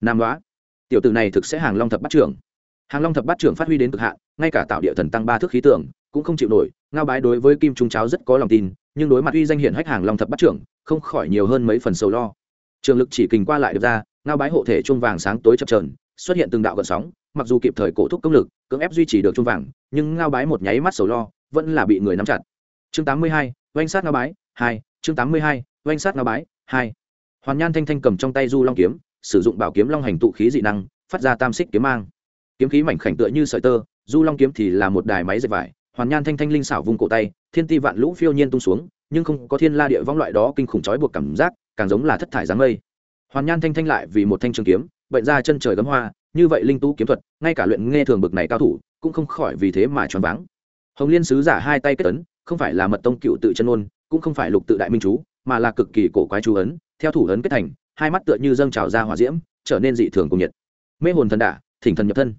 Nam đoá tiểu tử này thực sẽ hàng long thập Bát trưởng. Hàng long thập Bát trưởng phát huy đến cực hạn, ngay cả tạo địa thần tăng ba thước khí tưởng cũng không chịu nổi, ngao bái đối với kim trung cháo rất có lòng tin, nhưng đối mặt uy danh hiển hách hàng long thập Bát trưởng, không khỏi nhiều hơn mấy phần sầu lo trường lực chỉ kình qua lại được ra, ngao bái hộ thể chuông vàng sáng tối chập trờn xuất hiện từng đạo gợn sóng, mặc dù kịp thời cổ thúc công lực, cưỡng ép duy trì được chuông vàng, nhưng ngao bái một nháy mắt sầu lo, vẫn là bị người nắm chặt. Chương tám mươi hai, oanh sát ngao bái, hai, chương tám mươi hai, oanh sát ngao bái, hai. Hoàn nhan thanh thanh cầm trong tay du long kiếm, sử dụng bảo kiếm long hành tụ khí dị năng, phát ra tam xích kiếm mang. Kiếm khí mảnh khảnh tựa như sợi tơ, du long kiếm thì là một đài máy dệt vải, hoàn nhan thanh thanh linh xảo vùng cổ tay, thiên ti vạn lũ phiêu nhiên tung xuống, nhưng không có thiên la địa vong loại đó kinh khủng trói buộc cảm giác càng giống là thất thải dáng mây. Hoàn nhan thanh thanh lại vì một thanh trường kiếm, bệnh ra chân trời gấm hoa, như vậy linh tú kiếm thuật, ngay cả luyện nghe thường bực này cao thủ, cũng không khỏi vì thế mà choáng váng. Hồng liên sứ giả hai tay kết ấn, không phải là mật tông cựu tự chân ôn, cũng không phải lục tự đại minh chú, mà là cực kỳ cổ quái chú ấn, theo thủ ấn kết thành, hai mắt tựa như dâng trào ra hỏa diễm, trở nên dị thường cùng nhiệt. Mê hồn thần đả, thỉnh thần nhập thân.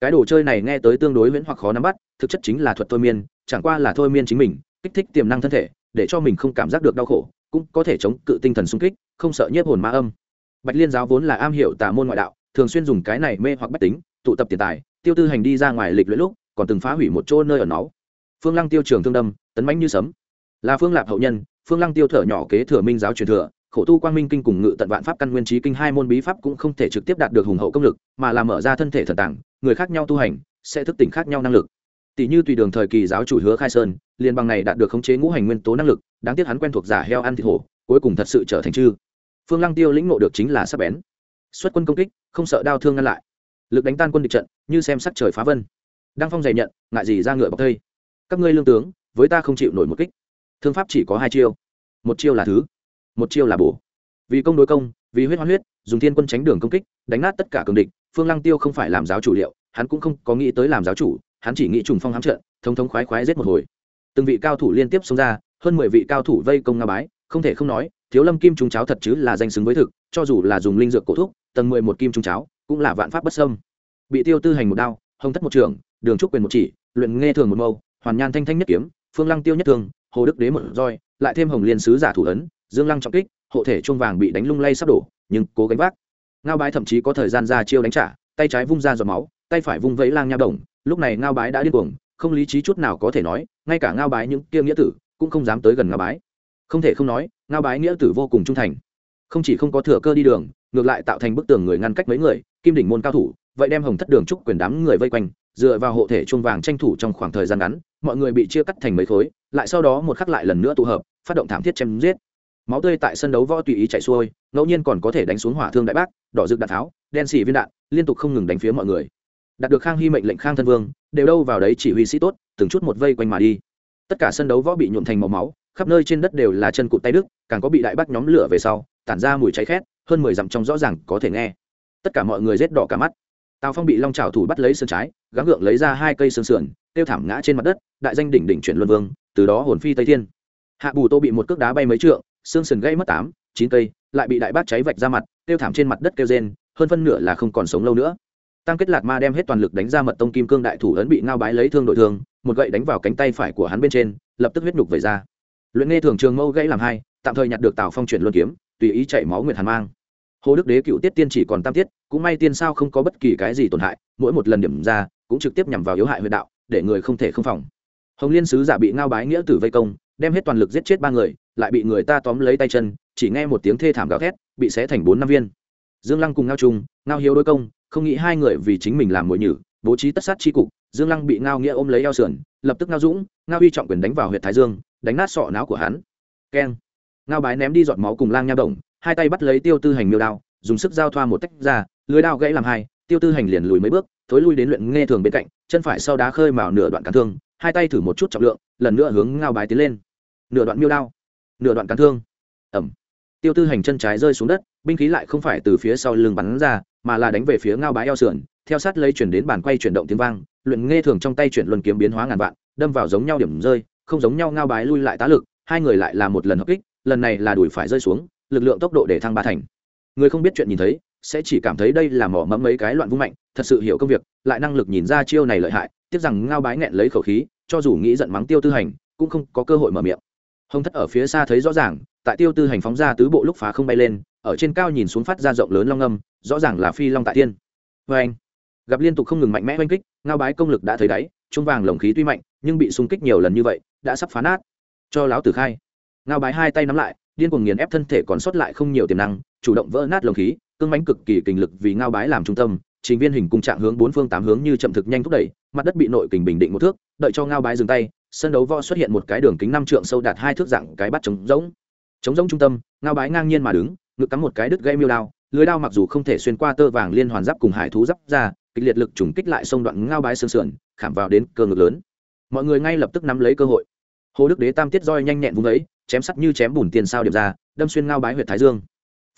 Cái đồ chơi này nghe tới tương đối viễn hoặc khó nắm bắt, thực chất chính là thuật thôi miên, chẳng qua là thôi miên chính mình, kích thích tiềm năng thân thể, để cho mình không cảm giác được đau khổ cũng có thể chống cự tinh thần sung kích, không sợ nhiếp hồn ma âm. Bạch liên giáo vốn là am hiểu tà môn ngoại đạo, thường xuyên dùng cái này mê hoặc bách tính, tụ tập tiền tài, tiêu tư hành đi ra ngoài lịch luyện lúc, còn từng phá hủy một chỗ nơi ở nó phương lăng tiêu trường thương đâm, tấn mãnh như sấm. Là phương lạp hậu nhân, phương lăng tiêu thở nhỏ kế thừa minh giáo truyền thừa, khổ tu quang minh kinh cùng ngự tận vạn pháp căn nguyên trí kinh hai môn bí pháp cũng không thể trực tiếp đạt được hùng hậu công lực, mà là mở ra thân thể thần tàng người khác nhau tu hành, sẽ thức tỉnh khác nhau năng lực tỷ như tùy đường thời kỳ giáo chủ hứa khai sơn, liên bang này đạt được khống chế ngũ hành nguyên tố năng lực, đáng tiếc hắn quen thuộc giả heo ăn thịt hổ, cuối cùng thật sự trở thành chư. Phương lăng tiêu lĩnh ngộ được chính là sắc bén. Xuất quân công kích, không sợ đau thương ngăn lại. Lực đánh tan quân địch trận, như xem sắc trời phá vân. Đang phong dày nhận, ngại gì ra ngựa bọc thây. Các ngươi lương tướng, với ta không chịu nổi một kích. Thương pháp chỉ có hai chiêu. Một chiêu là thứ, một chiêu là bổ. Vì công đối công, vì huyết hoa huyết, dùng thiên quân tránh đường công kích, đánh nát tất cả cường địch. Phương lăng tiêu không phải làm giáo chủ liệu, hắn cũng không có nghĩ tới làm giáo chủ hắn chỉ nghĩ trùng phong hám trận, thống thống khoái khoái giết một hồi. Từng vị cao thủ liên tiếp xông ra, hơn mười vị cao thủ vây công nga bái, không thể không nói, thiếu lâm kim trung cháo thật chứ là danh xứng với thực, cho dù là dùng linh dược cổ thúc, tầng mười một kim trung cháo cũng là vạn pháp bất sâm bị tiêu tư hành một đao, hồng thất một trường, đường trúc quyền một chỉ, luyện nghe thường một mâu, hoàn nhan thanh thanh nhất kiếm, phương lăng tiêu nhất thương, hồ đức đế một roi, lại thêm hồng liên sứ giả thủ ấn, dương lăng trọng kích, hộ thể chuông vàng bị đánh lung lay sắp đổ, nhưng cố gánh vác. Ngao bái thậm chí có thời gian ra chiêu đánh trả, tay trái vung ra giọt máu, tay phải vung vẫy lang nha đồng lúc này ngao bái đã điên cuồng, không lý trí chút nào có thể nói, ngay cả ngao bái những kia nghĩa tử cũng không dám tới gần ngao bái. Không thể không nói, ngao bái nghĩa tử vô cùng trung thành. Không chỉ không có thừa cơ đi đường, ngược lại tạo thành bức tường người ngăn cách mấy người, kim đỉnh môn cao thủ, vậy đem hồng thất đường trúc quyền đám người vây quanh, dựa vào hộ thể chuông vàng tranh thủ trong khoảng thời gian ngắn, mọi người bị chia cắt thành mấy khối, lại sau đó một khắc lại lần nữa tụ hợp, phát động thảm thiết chém giết. Máu tươi tại sân đấu võ tùy ý chạy xuôi, ngẫu nhiên còn có thể đánh xuống hỏa thương đại bác, đỏ rực đạn tháo, đen xì viên đạn, liên tục không ngừng đánh phía mọi người đạt được khang hy mệnh lệnh khang thân vương, đều đâu vào đấy chỉ huy sĩ tốt, từng chút một vây quanh mà đi. Tất cả sân đấu võ bị nhuộm thành màu máu, khắp nơi trên đất đều là chân cụt tay đức càng có bị đại bác nhóm lửa về sau, tản ra mùi cháy khét, hơn mười dặm trong rõ ràng có thể nghe. Tất cả mọi người rết đỏ cả mắt. Tào phong bị long trào thủ bắt lấy sườn trái, gắng gượng lấy ra hai cây sườn sườn, tiêu thảm ngã trên mặt đất, đại danh đỉnh đỉnh chuyển luân vương, từ đó hồn phi tây thiên. Hạ bù tô bị một cước đá bay mấy trượng, xương sườn gây mất tám, chín cây, lại bị đại bác cháy vạch ra mặt, tiêu thảm trên mặt đất kêu rên, hơn phân nửa là không còn sống lâu nữa tăng kết lạc ma đem hết toàn lực đánh ra mật tông kim cương đại thủ ấn bị ngao bái lấy thương đội thương, một gậy đánh vào cánh tay phải của hắn bên trên, lập tức huyết nhục về ra. Luyện nghe thường trường mâu gãy làm hai, tạm thời nhặt được tào phong chuyển luân kiếm, tùy ý chạy máu nguyệt hàn mang. Hồ đức đế cựu tiết tiên chỉ còn tam tiết, cũng may tiên sao không có bất kỳ cái gì tổn hại, mỗi một lần điểm ra, cũng trực tiếp nhằm vào yếu hại huyện đạo, để người không thể không phòng. Hồng liên sứ giả bị ngao bái nghĩa tử vây công, đem hết toàn lực giết chết ba người, lại bị người ta tóm lấy tay chân, chỉ nghe một tiếng thê thảm gào thét, bị xé thành bốn năm viên. Dương lăng cùng ngao trung, ngao hiếu đôi công không nghĩ hai người vì chính mình làm mồi nhử, bố trí tất sát chi cục, dương lăng bị ngao nghĩa ôm lấy eo sườn, lập tức ngao dũng, ngao huy trọng quyền đánh vào huyện thái dương, đánh nát sọ não của hắn. Keng. Ngao bái ném đi giọt máu cùng lang nha đồng, hai tay bắt lấy tiêu tư hành miêu đao, dùng sức giao thoa một tách ra, lưới đao gãy làm hai, tiêu tư hành liền lùi mấy bước, thối lui đến luyện nghe thường bên cạnh, chân phải sau đá khơi mào nửa đoạn cán thương, hai tay thử một chút trọng lượng, lần nữa hướng ngao bái tiến lên. Nửa đoạn miêu đao, nửa đoạn cán thương. Ẩm. Tiêu tư hành chân trái rơi xuống đất, binh khí lại không phải từ phía sau lưng bắn ra mà là đánh về phía ngao bái eo sườn, theo sát lấy chuyển đến bàn quay chuyển động tiếng vang, luyện nghe thường trong tay chuyển luân kiếm biến hóa ngàn vạn, đâm vào giống nhau điểm rơi, không giống nhau ngao bái lui lại tá lực, hai người lại là một lần hợp kích, lần này là đuổi phải rơi xuống, lực lượng tốc độ để thăng ba thành. Người không biết chuyện nhìn thấy, sẽ chỉ cảm thấy đây là mỏ mẫm mấy cái loạn vung mạnh, thật sự hiểu công việc, lại năng lực nhìn ra chiêu này lợi hại, tiếc rằng ngao bái nghẹn lấy khẩu khí, cho dù nghĩ giận mắng tiêu tư hành, cũng không có cơ hội mở miệng. Hồng thất ở phía xa thấy rõ ràng tại tiêu tư hành phóng ra tứ bộ lúc phá không bay lên, ở trên cao nhìn xuống phát ra rộng lớn long âm, rõ ràng là phi long tại thiên vê anh, gặp liên tục không ngừng mạnh mẽ oanh kích, ngao bái công lực đã thấy đáy trung vàng lồng khí tuy mạnh, nhưng bị xung kích nhiều lần như vậy, đã sắp phá nát. Cho láo tử khai. Ngao bái hai tay nắm lại, điên cuồng nghiền ép thân thể còn sót lại không nhiều tiềm năng, chủ động vỡ nát lồng khí, cương mánh cực kỳ kình lực vì ngao bái làm trung tâm, trình viên hình cung trạng hướng bốn phương tám hướng như chậm thực nhanh thúc đẩy, mặt đất bị nội kình bình định một thước, đợi cho ngao bái dừng tay, sân đấu võ xuất hiện một cái đường kính năm trượng sâu đạt hai thước dạng cái bắt trống rỗng trống rỗng trung tâm, ngao bái ngang nhiên mà đứng, ngực cắm một cái đứt gây miêu đao, lưới đao mặc dù không thể xuyên qua tơ vàng liên hoàn giáp cùng hải thú giáp ra, kịch liệt lực trùng kích lại sông đoạn ngao bái xương sườn, khảm vào đến cơ ngực lớn. Mọi người ngay lập tức nắm lấy cơ hội. Hồ đức đế tam tiết roi nhanh nhẹn vùng ấy, chém sắt như chém bùn tiền sao điểm ra, đâm xuyên ngao bái huyện thái dương.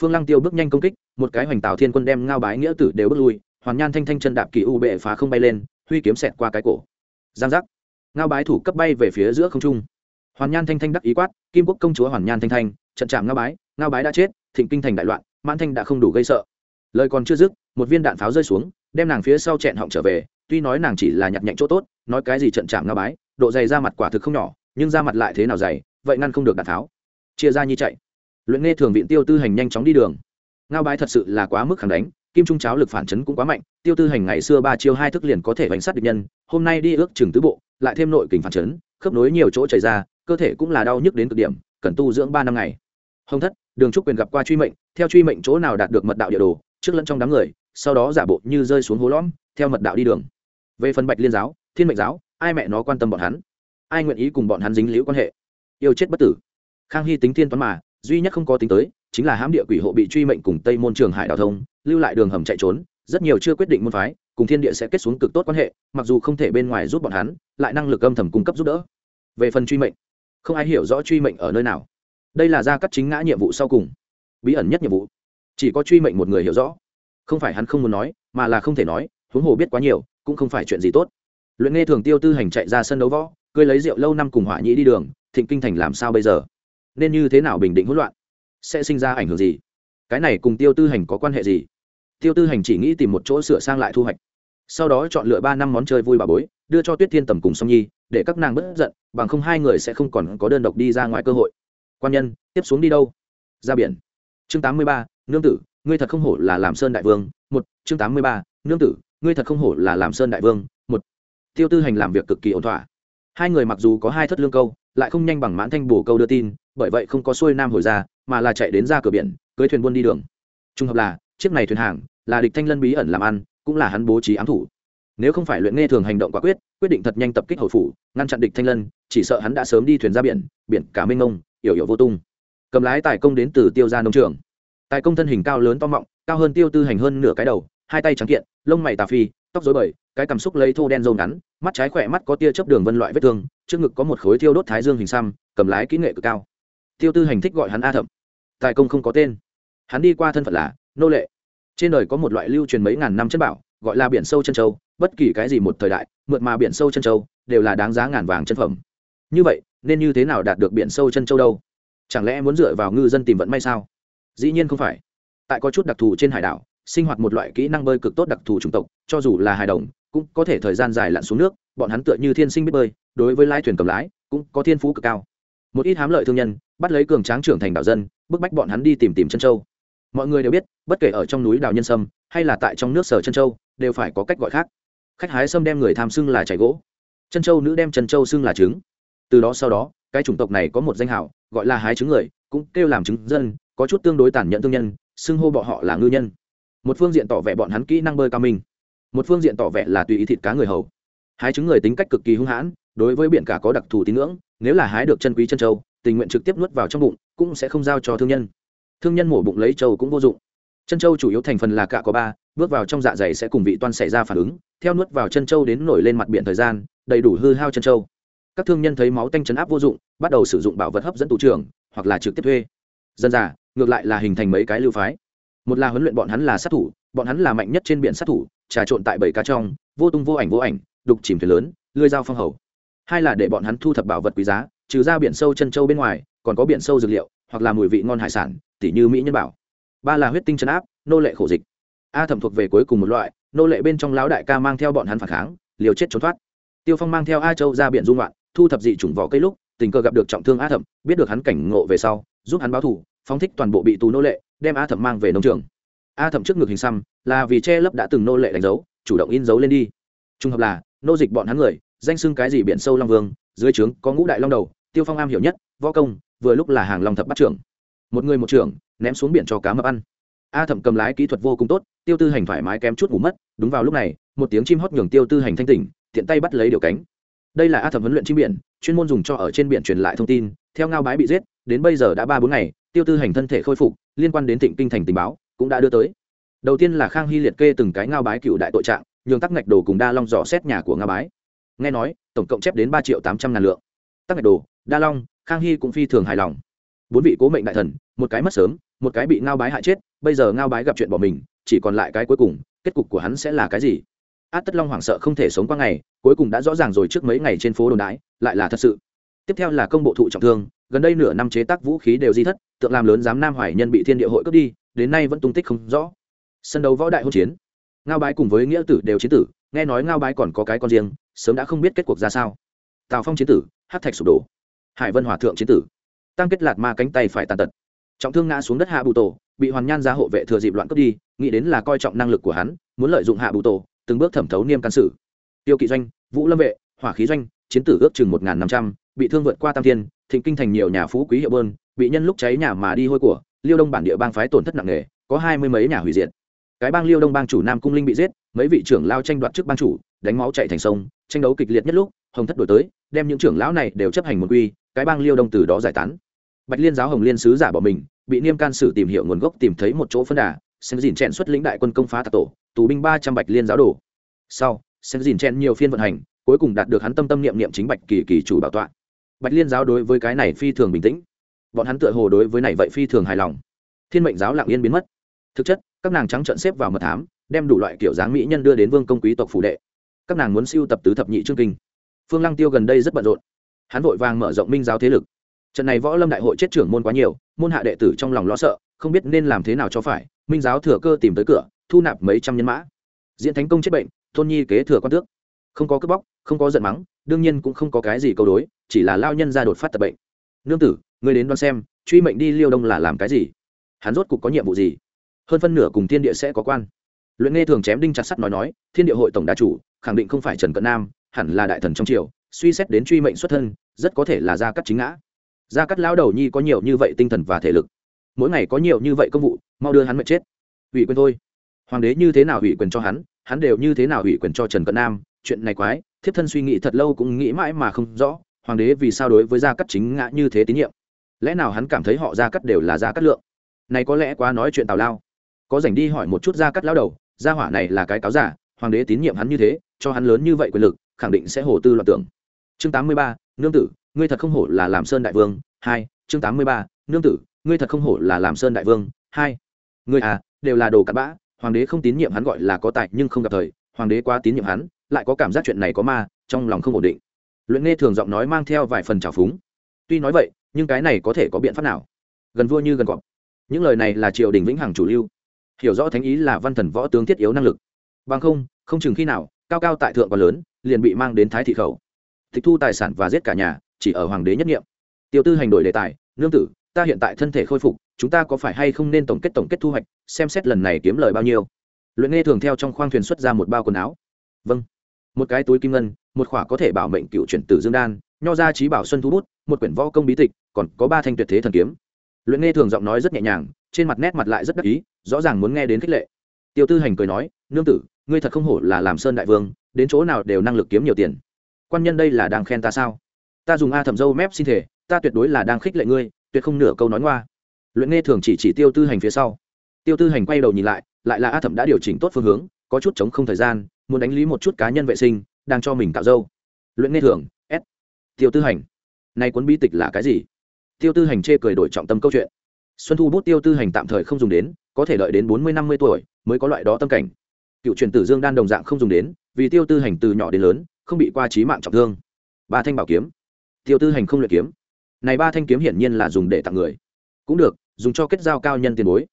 Phương lăng tiêu bước nhanh công kích, một cái hoành tạo thiên quân đem ngao bái nghĩa tử đều bước lui, hoàn nhan thanh thanh chân đạp kỳ u bệ phá không bay lên, huy kiếm xẹt qua cái cổ. Giang giác. Ngao bái thủ cấp bay về phía giữa không trung hoàn nhan thanh thanh đắc ý quát, kim quốc công chúa hoàn nhan thanh thanh, trận chạm ngao bái ngao bái đã chết, thịnh kinh thành đại loạn, mãn thanh đã không đủ gây sợ. Lời còn chưa dứt, một viên đạn pháo rơi xuống, đem nàng phía sau chẹn họng trở về, tuy nói nàng chỉ là nhặt nhạnh chỗ tốt, nói cái gì trận chạm ngao bái, độ dày ra mặt quả thực không nhỏ, nhưng ra mặt lại thế nào dày, vậy ngăn không được đạn pháo. Chia ra như chạy. Luyện nghe thường viện tiêu tư hành nhanh chóng đi đường. Ngao bái thật sự là quá mức khẳng đánh, kim trung cháo lực phản chấn cũng quá mạnh, tiêu tư hành ngày xưa ba chiêu hai thức liền có thể bánh sát địch nhân, hôm nay đi ước chừng tứ bộ, lại thêm nội kình phản chấn, khớp nối nhiều chỗ chảy ra cơ thể cũng là đau nhức đến cực điểm, cần tu dưỡng ba năm ngày. Hồng thất, đường trúc quyền gặp qua truy mệnh, theo truy mệnh chỗ nào đạt được mật đạo địa đồ, trước lẫn trong đám người, sau đó giả bộ như rơi xuống hố lõm, theo mật đạo đi đường. Về phần bạch liên giáo, thiên mệnh giáo, ai mẹ nó quan tâm bọn hắn? Ai nguyện ý cùng bọn hắn dính liễu quan hệ? Yêu chết bất tử. Khang hy tính thiên toán mà, duy nhất không có tính tới, chính là hãm địa quỷ hộ bị truy mệnh cùng tây môn trường hải đào thông, lưu lại đường hầm chạy trốn, rất nhiều chưa quyết định môn phái, cùng thiên địa sẽ kết xuống cực tốt quan hệ, mặc dù không thể bên ngoài giúp bọn hắn, lại năng lực âm thầm cung cấp giúp đỡ. Về phần truy mệnh không ai hiểu rõ truy mệnh ở nơi nào. Đây là gia cắt chính ngã nhiệm vụ sau cùng. Bí ẩn nhất nhiệm vụ. Chỉ có truy mệnh một người hiểu rõ. Không phải hắn không muốn nói, mà là không thể nói, huống hồ biết quá nhiều, cũng không phải chuyện gì tốt. Luyện nghe thường tiêu tư hành chạy ra sân đấu võ, cười lấy rượu lâu năm cùng hỏa nhĩ đi đường, thịnh kinh thành làm sao bây giờ? Nên như thế nào bình định hỗn loạn? Sẽ sinh ra ảnh hưởng gì? Cái này cùng tiêu tư hành có quan hệ gì? Tiêu tư hành chỉ nghĩ tìm một chỗ sửa sang lại thu hoạch sau đó chọn lựa ba năm món chơi vui bà bối, đưa cho tuyết thiên tầm cùng song nhi, để các nàng bất giận, bằng không hai người sẽ không còn có đơn độc đi ra ngoài cơ hội. Quan nhân, tiếp xuống đi đâu? Ra biển. Chương tám mươi ba, nương tử, ngươi thật không hổ là làm sơn đại vương. Một, chương tám mươi ba, nương tử, ngươi thật không hổ là làm sơn đại vương. Một, tiêu tư hành làm việc cực kỳ ổn thỏa. Hai người mặc dù có hai thất lương câu, lại không nhanh bằng mãn thanh bổ câu đưa tin, bởi vậy không có xuôi nam hồi ra, mà là chạy đến ra cửa biển, cưới thuyền buôn đi đường. Trùng hợp là, chiếc này thuyền hàng, là địch thanh lân bí ẩn làm ăn cũng là hắn bố trí ám thủ. Nếu không phải luyện nghe thường hành động quả quyết quyết định thật nhanh tập kích hậu phủ, ngăn chặn địch thanh lân, chỉ sợ hắn đã sớm đi thuyền ra biển biển cả mênh mông, yểu yểu vô tung. Cầm lái tài công đến từ tiêu ra nông trường. Tài công thân hình cao lớn to mọng, cao hơn tiêu tư hành hơn nửa cái đầu, hai tay trắng kiện, lông mày tà phi, tóc dối bời, cái cảm xúc lấy thô đen râu ngắn, mắt trái khỏe mắt có tia chớp đường vân loại vết thương, trước ngực có một khối thiêu đốt thái dương hình xăm, cầm lái kỹ nghệ cực cao. Tiêu tư hành thích gọi hắn a thậm. Tài công không có tên. Hắn đi qua thân phận là nô lệ trên đời có một loại lưu truyền mấy ngàn năm chân bảo, gọi là biển sâu chân châu, bất kỳ cái gì một thời đại, mượt mà biển sâu chân châu, đều là đáng giá ngàn vàng chân phẩm. Như vậy, nên như thế nào đạt được biển sâu chân châu đâu? Chẳng lẽ muốn dựa vào ngư dân tìm vận may sao? Dĩ nhiên không phải. Tại có chút đặc thù trên hải đảo, sinh hoạt một loại kỹ năng bơi cực tốt đặc thù chủng tộc, cho dù là hài đồng, cũng có thể thời gian dài lặn xuống nước, bọn hắn tựa như thiên sinh biết bơi, đối với lái thuyền cầm lái, cũng có thiên phú cực cao. Một ít hám lợi thương nhân, bắt lấy cường tráng trưởng thành đảo dân, bức bách bọn hắn đi tìm tìm chân châu mọi người đều biết, bất kể ở trong núi đào nhân sâm, hay là tại trong nước sở chân châu, đều phải có cách gọi khác. Khách hái sâm đem người tham xưng là chảy gỗ. Chân châu nữ đem chân châu xưng là trứng. Từ đó sau đó, cái chủng tộc này có một danh hảo gọi là hái trứng người, cũng kêu làm trứng dân, có chút tương đối tàn nhẫn thương nhân, xưng hô bọn họ là ngư nhân. Một phương diện tỏ vẻ bọn hắn kỹ năng bơi cao minh, một phương diện tỏ vẻ là tùy ý thịt cá người hầu. Hái trứng người tính cách cực kỳ hung hãn, đối với biển cả có đặc thù tín ngưỡng, nếu là hái được chân quý chân châu, tình nguyện trực tiếp nuốt vào trong bụng, cũng sẽ không giao cho thương nhân thương nhân mổ bụng lấy châu cũng vô dụng. Chân châu chủ yếu thành phần là cạ có ba, bước vào trong dạ dày sẽ cùng vị toan xảy ra phản ứng, theo nuốt vào chân châu đến nổi lên mặt biển thời gian, đầy đủ hư hao chân châu các thương nhân thấy máu tanh chấn áp vô dụng, bắt đầu sử dụng bảo vật hấp dẫn tù trưởng, hoặc là trực tiếp thuê. Dân già, ngược lại là hình thành mấy cái lưu phái. Một là huấn luyện bọn hắn là sát thủ, bọn hắn là mạnh nhất trên biển sát thủ, trà trộn tại bảy cá trong, vô tung vô ảnh vô ảnh, đục chìm thuyền lớn, lưới dao phong hầu. Hai là để bọn hắn thu thập bảo vật quý giá, trừ ra biển sâu chân châu bên ngoài, còn có biển sâu dược liệu hoặc là mùi vị ngon hải sản, tỉ như mỹ nhân bảo. Ba là huyết tinh chấn áp, nô lệ khổ dịch. A thẩm thuộc về cuối cùng một loại, nô lệ bên trong lão đại ca mang theo bọn hắn phản kháng, liều chết trốn thoát. Tiêu phong mang theo a châu ra biển dung loạn thu thập dị chủng vỏ cây lúc, tình cờ gặp được trọng thương a thẩm, biết được hắn cảnh ngộ về sau, giúp hắn báo thủ phóng thích toàn bộ bị tù nô lệ, đem a thẩm mang về nông trường. A thẩm trước ngực hình xăm, là vì che lấp đã từng nô lệ đánh dấu, chủ động in dấu lên đi. Trung hợp là, nô dịch bọn hắn người, danh xưng cái gì biển sâu long vương, dưới trướng có ngũ đại long đầu, tiêu phong am hiểu nhất, võ công vừa lúc là hàng long thập bắt trưởng. Một người một trưởng, ném xuống biển cho cá mập ăn. A thẩm cầm lái kỹ thuật vô cùng tốt, tiêu tư hành thoải mái kém chút ngủ mất, đúng vào lúc này, một tiếng chim hót nhường tiêu tư hành thanh tỉnh, tiện tay bắt lấy điều cánh. Đây là a thẩm huấn luyện chim biển, chuyên môn dùng cho ở trên biển truyền lại thông tin, theo ngao bái bị giết, đến bây giờ đã ba bốn ngày, tiêu tư hành thân thể khôi phục, liên quan đến thịnh kinh thành tình báo, cũng đã đưa tới. Đầu tiên là khang hy liệt kê từng cái ngao bái cựu đại tội trạng, nhường tắc ngạch đồ cùng đa long dò xét nhà của ngao bái. Nghe nói, tổng cộng chép đến ba triệu tám trăm ngàn lượng. Tắc ngạch đồ, đa long khang hy cũng phi thường hài lòng. Bốn vị cố mệnh đại thần, một cái mất sớm, một cái bị ngao bái hại chết, bây giờ ngao bái gặp chuyện bỏ mình, chỉ còn lại cái cuối cùng, kết cục của hắn sẽ là cái gì? Át tất long hoảng sợ không thể sống qua ngày, cuối cùng đã rõ ràng rồi trước mấy ngày trên phố đồn đái lại là thật sự. Tiếp theo là công bộ thụ trọng thương, gần đây nửa năm chế tác vũ khí đều di thất, tượng làm lớn giám nam hoài nhân bị thiên địa hội cướp đi, đến nay vẫn tung tích không rõ. Sân đấu võ đại hôn chiến. Ngao bái cùng với nghĩa tử đều chiến tử, nghe nói ngao bái còn có cái con riêng, sớm đã không biết kết cuộc ra sao. Tào phong chiến tử, hát thạch sụp đổ hải vân hòa thượng chiến tử. Tăng kết lạt ma cánh tay phải tàn tật. Trọng thương ngã xuống đất hạ bù tổ, bị hoàn nhan ra hộ vệ thừa dịp loạn cướp đi, nghĩ đến là coi trọng năng lực của hắn, muốn lợi dụng hạ bù tổ, từng bước thẩm thấu niêm can sử. Tiêu kỵ doanh, vũ lâm vệ, hỏa khí doanh, chiến tử ước chừng một năm trăm, bị thương vượt qua tam thiên, thịnh kinh thành nhiều nhà phú quý hiệu bơn, bị nhân lúc cháy nhà mà đi hôi của, liêu đông bản địa bang phái tổn thất nặng nề, có hai mươi mấy nhà hủy diệt. Cái bang liêu đông bang chủ nam cung linh bị giết, mấy vị trưởng lao tranh đoạt trước bang chủ, đánh máu chạy thành sông, tranh đấu kịch liệt nhất lúc, hồng thất đổi tới, đem những trưởng lão này đều chấp hành một quy cái bang liêu đông từ đó giải tán. Bạch liên giáo hồng liên sứ giả bỏ mình, bị niêm can sử tìm hiểu nguồn gốc tìm thấy một chỗ phân đà xem dìn chen xuất lĩnh đại quân công phá tạc tổ, tù binh ba trăm bạch liên giáo đồ. Sau xem dìn chen nhiều phiên vận hành, cuối cùng đạt được hắn tâm tâm niệm niệm chính bạch kỳ kỳ chủ bảo tọa. Bạch liên giáo đối với cái này phi thường bình tĩnh. Bọn hắn tựa hồ đối với này vậy phi thường hài lòng. Thiên mệnh giáo lặng yên biến mất. Thực chất, các nàng trắng trợn xếp vào mật thám, đem đủ loại kiểu dáng mỹ nhân đưa đến vương công quý tộc phủ đệ. Các nàng muốn siêu tập tứ thập nhị chương kinh. Phương lăng tiêu gần đây rất bận rộn hắn vội vàng mở rộng minh giáo thế lực. Trận này võ lâm đại hội chết trưởng môn quá nhiều, môn hạ đệ tử trong lòng lo sợ, không biết nên làm thế nào cho phải, minh giáo thừa cơ tìm tới cửa, thu nạp mấy trăm nhân mã. Diễn thánh công chết bệnh thôn nhi kế thừa quan tước. Không có cướp bóc, không có giận mắng, đương nhiên cũng không có cái gì câu đối, chỉ là lao nhân ra đột phát tập bệnh. Nương tử người đến đoán xem, truy mệnh đi liêu đông là làm cái gì? Hắn rốt cục có nhiệm vụ gì? Hơn phân nửa cùng thiên địa sẽ có quan. Luyện nghe thường chém đinh chặt sắt nói nói, thiên địa hội tổng đà chủ, khẳng định không phải trần cận nam, hẳn là đại thần trong triều, suy xét đến truy mệnh xuất thân rất có thể là gia cắt chính ngã. Gia cắt lão đầu nhi có nhiều như vậy tinh thần và thể lực. Mỗi ngày có nhiều như vậy công vụ, mau đưa hắn mệt chết. Ủy quyền thôi. Hoàng đế như thế nào ủy quyền cho hắn hắn đều như thế nào ủy quyền cho trần cận nam. Chuyện này quái, thiếp thân suy nghĩ thật lâu cũng nghĩ mãi mà không rõ, hoàng đế vì sao đối với gia cắt chính ngã như thế tín nhiệm? Lẽ nào hắn cảm thấy họ gia cắt đều là gia cắt lượng? Này có lẽ quá nói chuyện tào lao. Có dành đi hỏi một chút gia cắt lão đầu, gia hỏa này là cái cáo giả, hoàng đế tín nhiệm hắn như thế, cho hắn lớn như vậy quyền lực, khẳng định sẽ hồ tư loạn tưởng chương tám mươi ba, nương tử, ngươi thật không hổ là làm sơn đại vương. Hai, chương tám mươi ba, nương tử, ngươi thật không hổ là làm sơn đại vương. Hai, ngươi à đều là đồ cặn bã. Hoàng đế không tín nhiệm hắn gọi là có tài nhưng không gặp thời. Hoàng đế quá tín nhiệm hắn, lại có cảm giác chuyện này có ma, trong lòng không ổn định. Luyện nghe thường giọng nói mang theo vài phần trào phúng. Tuy nói vậy, nhưng cái này có thể có biện pháp nào? Gần vua như gần cọp. Những lời này là triều đình vĩnh hằng chủ lưu. Hiểu rõ thánh ý là văn thần võ tướng thiết yếu năng lực. Bằng không không chừng khi nào, cao cao tại thượng còn lớn, liền bị mang đến thái thị khẩu tịch thu tài sản và giết cả nhà, chỉ ở hoàng đế nhất nghiệm. Tiêu tư hành đổi đề tài, nương tử, ta hiện tại thân thể khôi phục, chúng ta có phải hay không nên tổng kết tổng kết thu hoạch, xem xét lần này kiếm lời bao nhiêu? Luyện nghe thường theo trong khoang thuyền xuất ra một bao quần áo. Vâng. Một cái túi kim ngân, một khỏa có thể bảo mệnh cựu chuyển tử dương đan, nho ra trí bảo xuân thu bút, một quyển võ công bí tịch, còn có ba thanh tuyệt thế thần kiếm. Luyện nghe thường giọng nói rất nhẹ nhàng, trên mặt nét mặt lại rất đắc ý, rõ ràng muốn nghe đến khích lệ. Tiêu tư hành cười nói, nương tử, ngươi thật không hổ là làm sơn đại vương, đến chỗ nào đều năng lực kiếm nhiều tiền quan nhân đây là đang khen ta sao? Ta dùng a thẩm dâu mép xin thể, ta tuyệt đối là đang khích lệ ngươi, tuyệt không nửa câu nói ngoa. Luyện nghe thường chỉ chỉ tiêu tư hành phía sau. Tiêu tư hành quay đầu nhìn lại lại là a thẩm đã điều chỉnh tốt phương hướng, có chút chống không thời gian, muốn đánh lý một chút cá nhân vệ sinh, đang cho mình tạo dâu. Luyện nghe thường, s. Tiêu tư hành. Nay cuốn bi tịch là cái gì? Tiêu tư hành chê cười đổi trọng tâm câu chuyện. Xuân thu bút tiêu tư hành tạm thời không dùng đến, có thể đợi đến bốn mươi năm mươi tuổi, mới có loại đó tâm cảnh. Cựu truyền tử dương đan đồng dạng không dùng đến, vì tiêu tư hành từ nhỏ đến lớn không bị qua trí mạng trọng thương. Ba thanh bảo kiếm. Tiêu tư hành không luyện kiếm. Này ba thanh kiếm hiển nhiên là dùng để tặng người. Cũng được, dùng cho kết giao cao nhân tiền bối.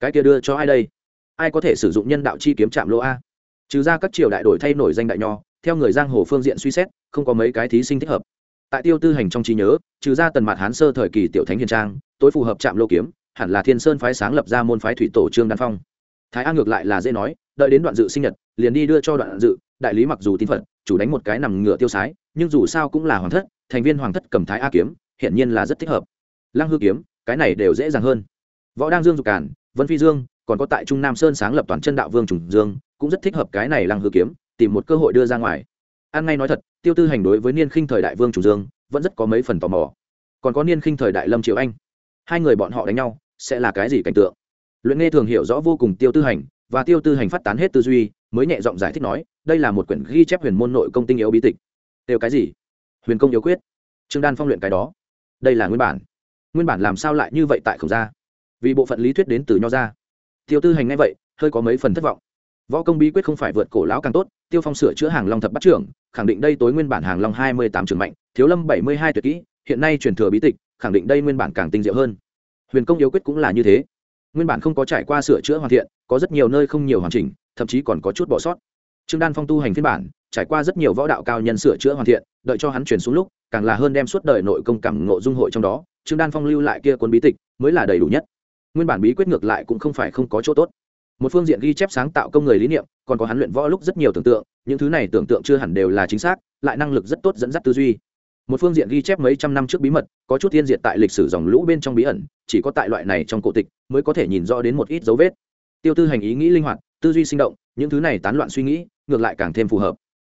Cái kia đưa cho ai đây? Ai có thể sử dụng nhân đạo chi kiếm chạm lỗ a? Trừ ra các triều đại đổi thay nổi danh đại nho, theo người giang hồ phương diện suy xét, không có mấy cái thí sinh thích hợp. Tại tiêu tư hành trong trí nhớ, trừ ra tần mạt hán sơ thời kỳ tiểu thánh hiền trang, tối phù hợp chạm lô kiếm, hẳn là thiên sơn phái sáng lập ra môn phái thủy tổ trương đan phong. Thái a ngược lại là dễ nói, đợi đến đoạn dự sinh nhật, liền đi đưa cho đoạn dự, đại lý mặc dù tín phật chủ đánh một cái nằm ngựa tiêu sái, nhưng dù sao cũng là hoàng thất, thành viên hoàng thất cầm thái a kiếm, hiển nhiên là rất thích hợp. Lăng hư kiếm, cái này đều dễ dàng hơn. Võ đang dương dục cản, vân phi dương, còn có tại trung nam sơn sáng lập toàn chân đạo vương trùng dương, cũng rất thích hợp cái này lăng hư kiếm, tìm một cơ hội đưa ra ngoài. An ngay nói thật, tiêu tư hành đối với niên khinh thời đại vương trùng dương, vẫn rất có mấy phần tò mò. Còn có niên khinh thời đại lâm triệu anh, hai người bọn họ đánh nhau, sẽ là cái gì cảnh tượng? Luyện nghe thường hiểu rõ vô cùng tiêu tư hành, và tiêu tư hành phát tán hết tư duy, mới nhẹ giọng giải thích nói đây là một quyển ghi chép huyền môn nội công tinh yếu bí tịch. Đều cái gì? Huyền công yếu quyết. Trương đan phong luyện cái đó. Đây là nguyên bản. Nguyên bản làm sao lại như vậy tại khổng gia vì bộ phận lý thuyết đến từ nho gia tiêu tư hành ngay vậy, hơi có mấy phần thất vọng. Võ công bí quyết không phải vượt cổ lão càng tốt, tiêu phong sửa chữa hàng long thập bắt trưởng, khẳng định đây tối nguyên bản hàng long hai mươi tám trường mạnh, thiếu lâm bảy mươi hai tuyệt kỹ, hiện nay truyền thừa bí tịch, khẳng định đây nguyên bản càng tinh diệu hơn. Huyền công yếu quyết cũng là như thế. Nguyên bản không có trải qua sửa chữa hoàn thiện, có rất nhiều nơi không nhiều hoàn chỉnh, thậm chí còn có chút bỏ sót trương đan phong tu hành phiên bản, trải qua rất nhiều võ đạo cao nhân sửa chữa hoàn thiện, đợi cho hắn chuyển xuống lúc, càng là hơn đem suốt đời nội công cảm ngộ dung hội trong đó, trương đan phong lưu lại kia cuốn bí tịch mới là đầy đủ nhất. Nguyên bản bí quyết ngược lại cũng không phải không có chỗ tốt. Một phương diện ghi chép sáng tạo công người lý niệm, còn có hắn luyện võ lúc rất nhiều tưởng tượng, những thứ này tưởng tượng chưa hẳn đều là chính xác, lại năng lực rất tốt dẫn dắt tư duy. Một phương diện ghi chép mấy trăm năm trước bí mật, có chút thiên diệt tại lịch sử dòng lũ bên trong bí ẩn, chỉ có tại loại này trong cổ tịch mới có thể nhìn rõ đến một ít dấu vết. Tiêu tư hành ý nghĩ linh hoạt, tư duy sinh động, những thứ này tán loạn suy nghĩ ngược lại càng thêm phù hợp.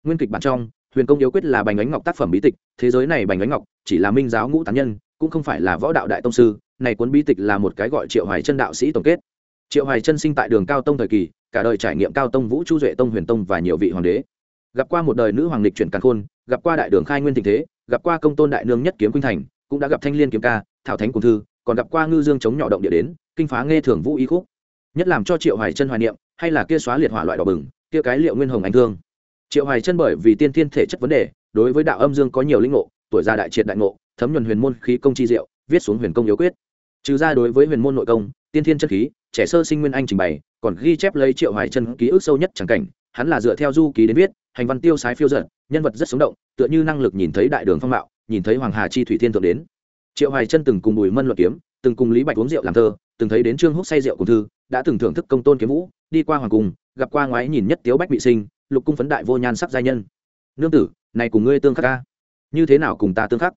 Nguyên kịch bản trong, huyền công yếu quyết là bành ánh ngọc tác phẩm bí tịch, thế giới này bành ánh ngọc chỉ là minh giáo ngũ tán nhân, cũng không phải là võ đạo đại tông sư, này cuốn bí tịch là một cái gọi triệu hoài chân đạo sĩ tổng kết. Triệu hoài chân sinh tại đường cao tông thời kỳ, cả đời trải nghiệm cao tông vũ chu duệ tông huyền tông và nhiều vị hoàng đế. Gặp qua một đời nữ hoàng lịch chuyển càn khôn, gặp qua đại đường khai nguyên tình thế, gặp qua công tôn đại nương nhất kiếm quynh thành, cũng đã gặp thanh liên kiếm ca, thảo thánh cùng thư, còn gặp qua ngư dương chống nhỏ động địa đến, kinh phá nghe thường vũ ý khúc. Nhất làm cho triệu hoài chân hoài niệm, hay là kia xóa liệt hỏa loại đỏ bừng kia cái liệu nguyên hồng anh thương. Triệu hoài chân bởi vì tiên thiên thể chất vấn đề, đối với đạo âm dương có nhiều linh ngộ, tuổi già đại triệt đại ngộ, thấm nhuần huyền môn khí công chi diệu, viết xuống huyền công yếu quyết. Trừ ra đối với huyền môn nội công, tiên thiên chân khí, trẻ sơ sinh nguyên anh trình bày, còn ghi chép lấy triệu hoài chân ký ức sâu nhất chẳng cảnh, hắn là dựa theo du ký đến viết, hành văn tiêu sái phiêu dật, nhân vật rất sống động, tựa như năng lực nhìn thấy đại đường phong mạo, nhìn thấy hoàng hà chi thủy thiên thượng đến. Triệu hoài chân từng cùng bùi mân luận kiếm, từng cùng lý bạch uống rượu làm thơ từng thấy đến trương húc say rượu cùng thư, đã từng thưởng thức công tôn kiếm vũ, đi qua hoàng cung, gặp qua ngoái nhìn nhất tiếu bách bị sinh, lục cung phấn đại vô nhan sắc giai nhân. Nương tử, này cùng ngươi tương khắc ca như thế nào cùng ta tương khắc?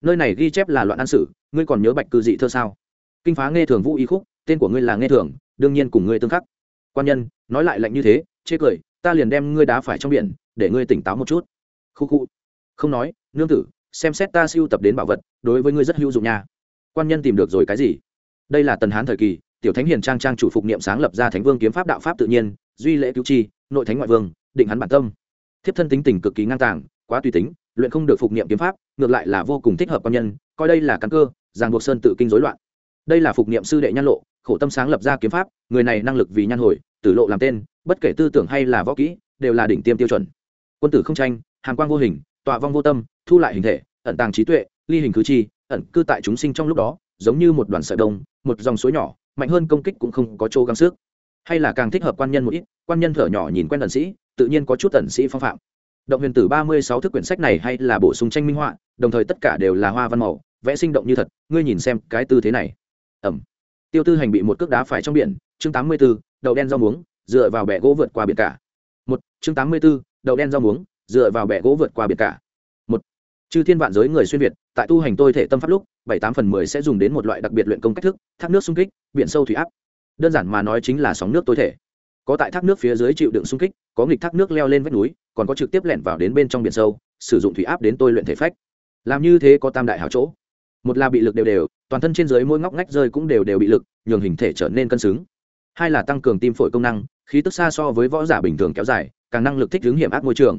Nơi này ghi chép là loạn an sử, ngươi còn nhớ bạch cư dị thơ sao? Kinh phá nghe thường vũ y khúc, tên của ngươi là nghe thường, đương nhiên cùng ngươi tương khắc. Quan nhân, nói lại lạnh như thế, chê cười, ta liền đem ngươi đá phải trong biển, để ngươi tỉnh táo một chút. Khu khu. Không nói, nương tử, xem xét ta siêu tập đến bảo vật, đối với ngươi rất hữu dụng nha. Quan nhân tìm được rồi cái gì? Đây là tần hán thời kỳ, tiểu thánh hiền trang trang chủ phục niệm sáng lập ra thánh vương kiếm pháp đạo pháp tự nhiên, duy lễ cứu chi, nội thánh ngoại vương, định hắn bản tâm. Thiếp thân tính tình cực kỳ ngang tàng, quá tùy tính, luyện không được phục niệm kiếm pháp, ngược lại là vô cùng thích hợp quan nhân, coi đây là căn cơ, ràng buộc sơn tự kinh rối loạn. Đây là phục niệm sư đệ nhan lộ, khổ tâm sáng lập ra kiếm pháp, người này năng lực vì nhan hồi, tử lộ làm tên, bất kể tư tưởng hay là võ kỹ, đều là đỉnh tiêm tiêu chuẩn. Quân tử không tranh hàng quang vô hình, tọa vong vô tâm, thu lại hình thể, ẩn tàng trí tuệ, ly hình khứ chi, ẩn cư tại chúng sinh trong lúc đó giống như một đoàn sợi đông một dòng suối nhỏ mạnh hơn công kích cũng không có chỗ gắng sức. Hay là càng thích hợp quan nhân một ít quan nhân thở nhỏ nhìn quen tần sĩ tự nhiên có chút tần sĩ phong phạm. Động huyền tử ba mươi sáu thức quyển sách này hay là bổ sung tranh minh họa đồng thời tất cả đều là hoa văn màu vẽ sinh động như thật ngươi nhìn xem cái tư thế này. Ẩm. Tiêu tư hành bị một cước đá phải trong biển chương tám mươi 84, đậu đen rau muống dựa vào bẻ gỗ vượt qua biển cả. Một chương tám mươi 84, đậu đen rau muống dựa vào bẻ gỗ vượt qua biển cả. Một chư thiên vạn giới người xuyên việt tại tu hành tôi thể tâm pháp lúc, bảy tám phần mười sẽ dùng đến một loại đặc biệt luyện công cách thức, thác nước xung kích, biển sâu thủy áp. Đơn giản mà nói chính là sóng nước tối thể. Có tại thác nước phía dưới chịu đựng xung kích, có nghịch thác nước leo lên vách núi, còn có trực tiếp lẻn vào đến bên trong biển sâu, sử dụng thủy áp đến tôi luyện thể phách. Làm như thế có tam đại hảo chỗ. Một là bị lực đều đều, toàn thân trên dưới mỗi ngóc ngách rơi cũng đều đều bị lực, nhường hình thể trở nên cân xứng. Hai là tăng cường tim phổi công năng, khí tức xa so với võ giả bình thường kéo dài, càng năng lực thích ứng hiểm ác môi trường.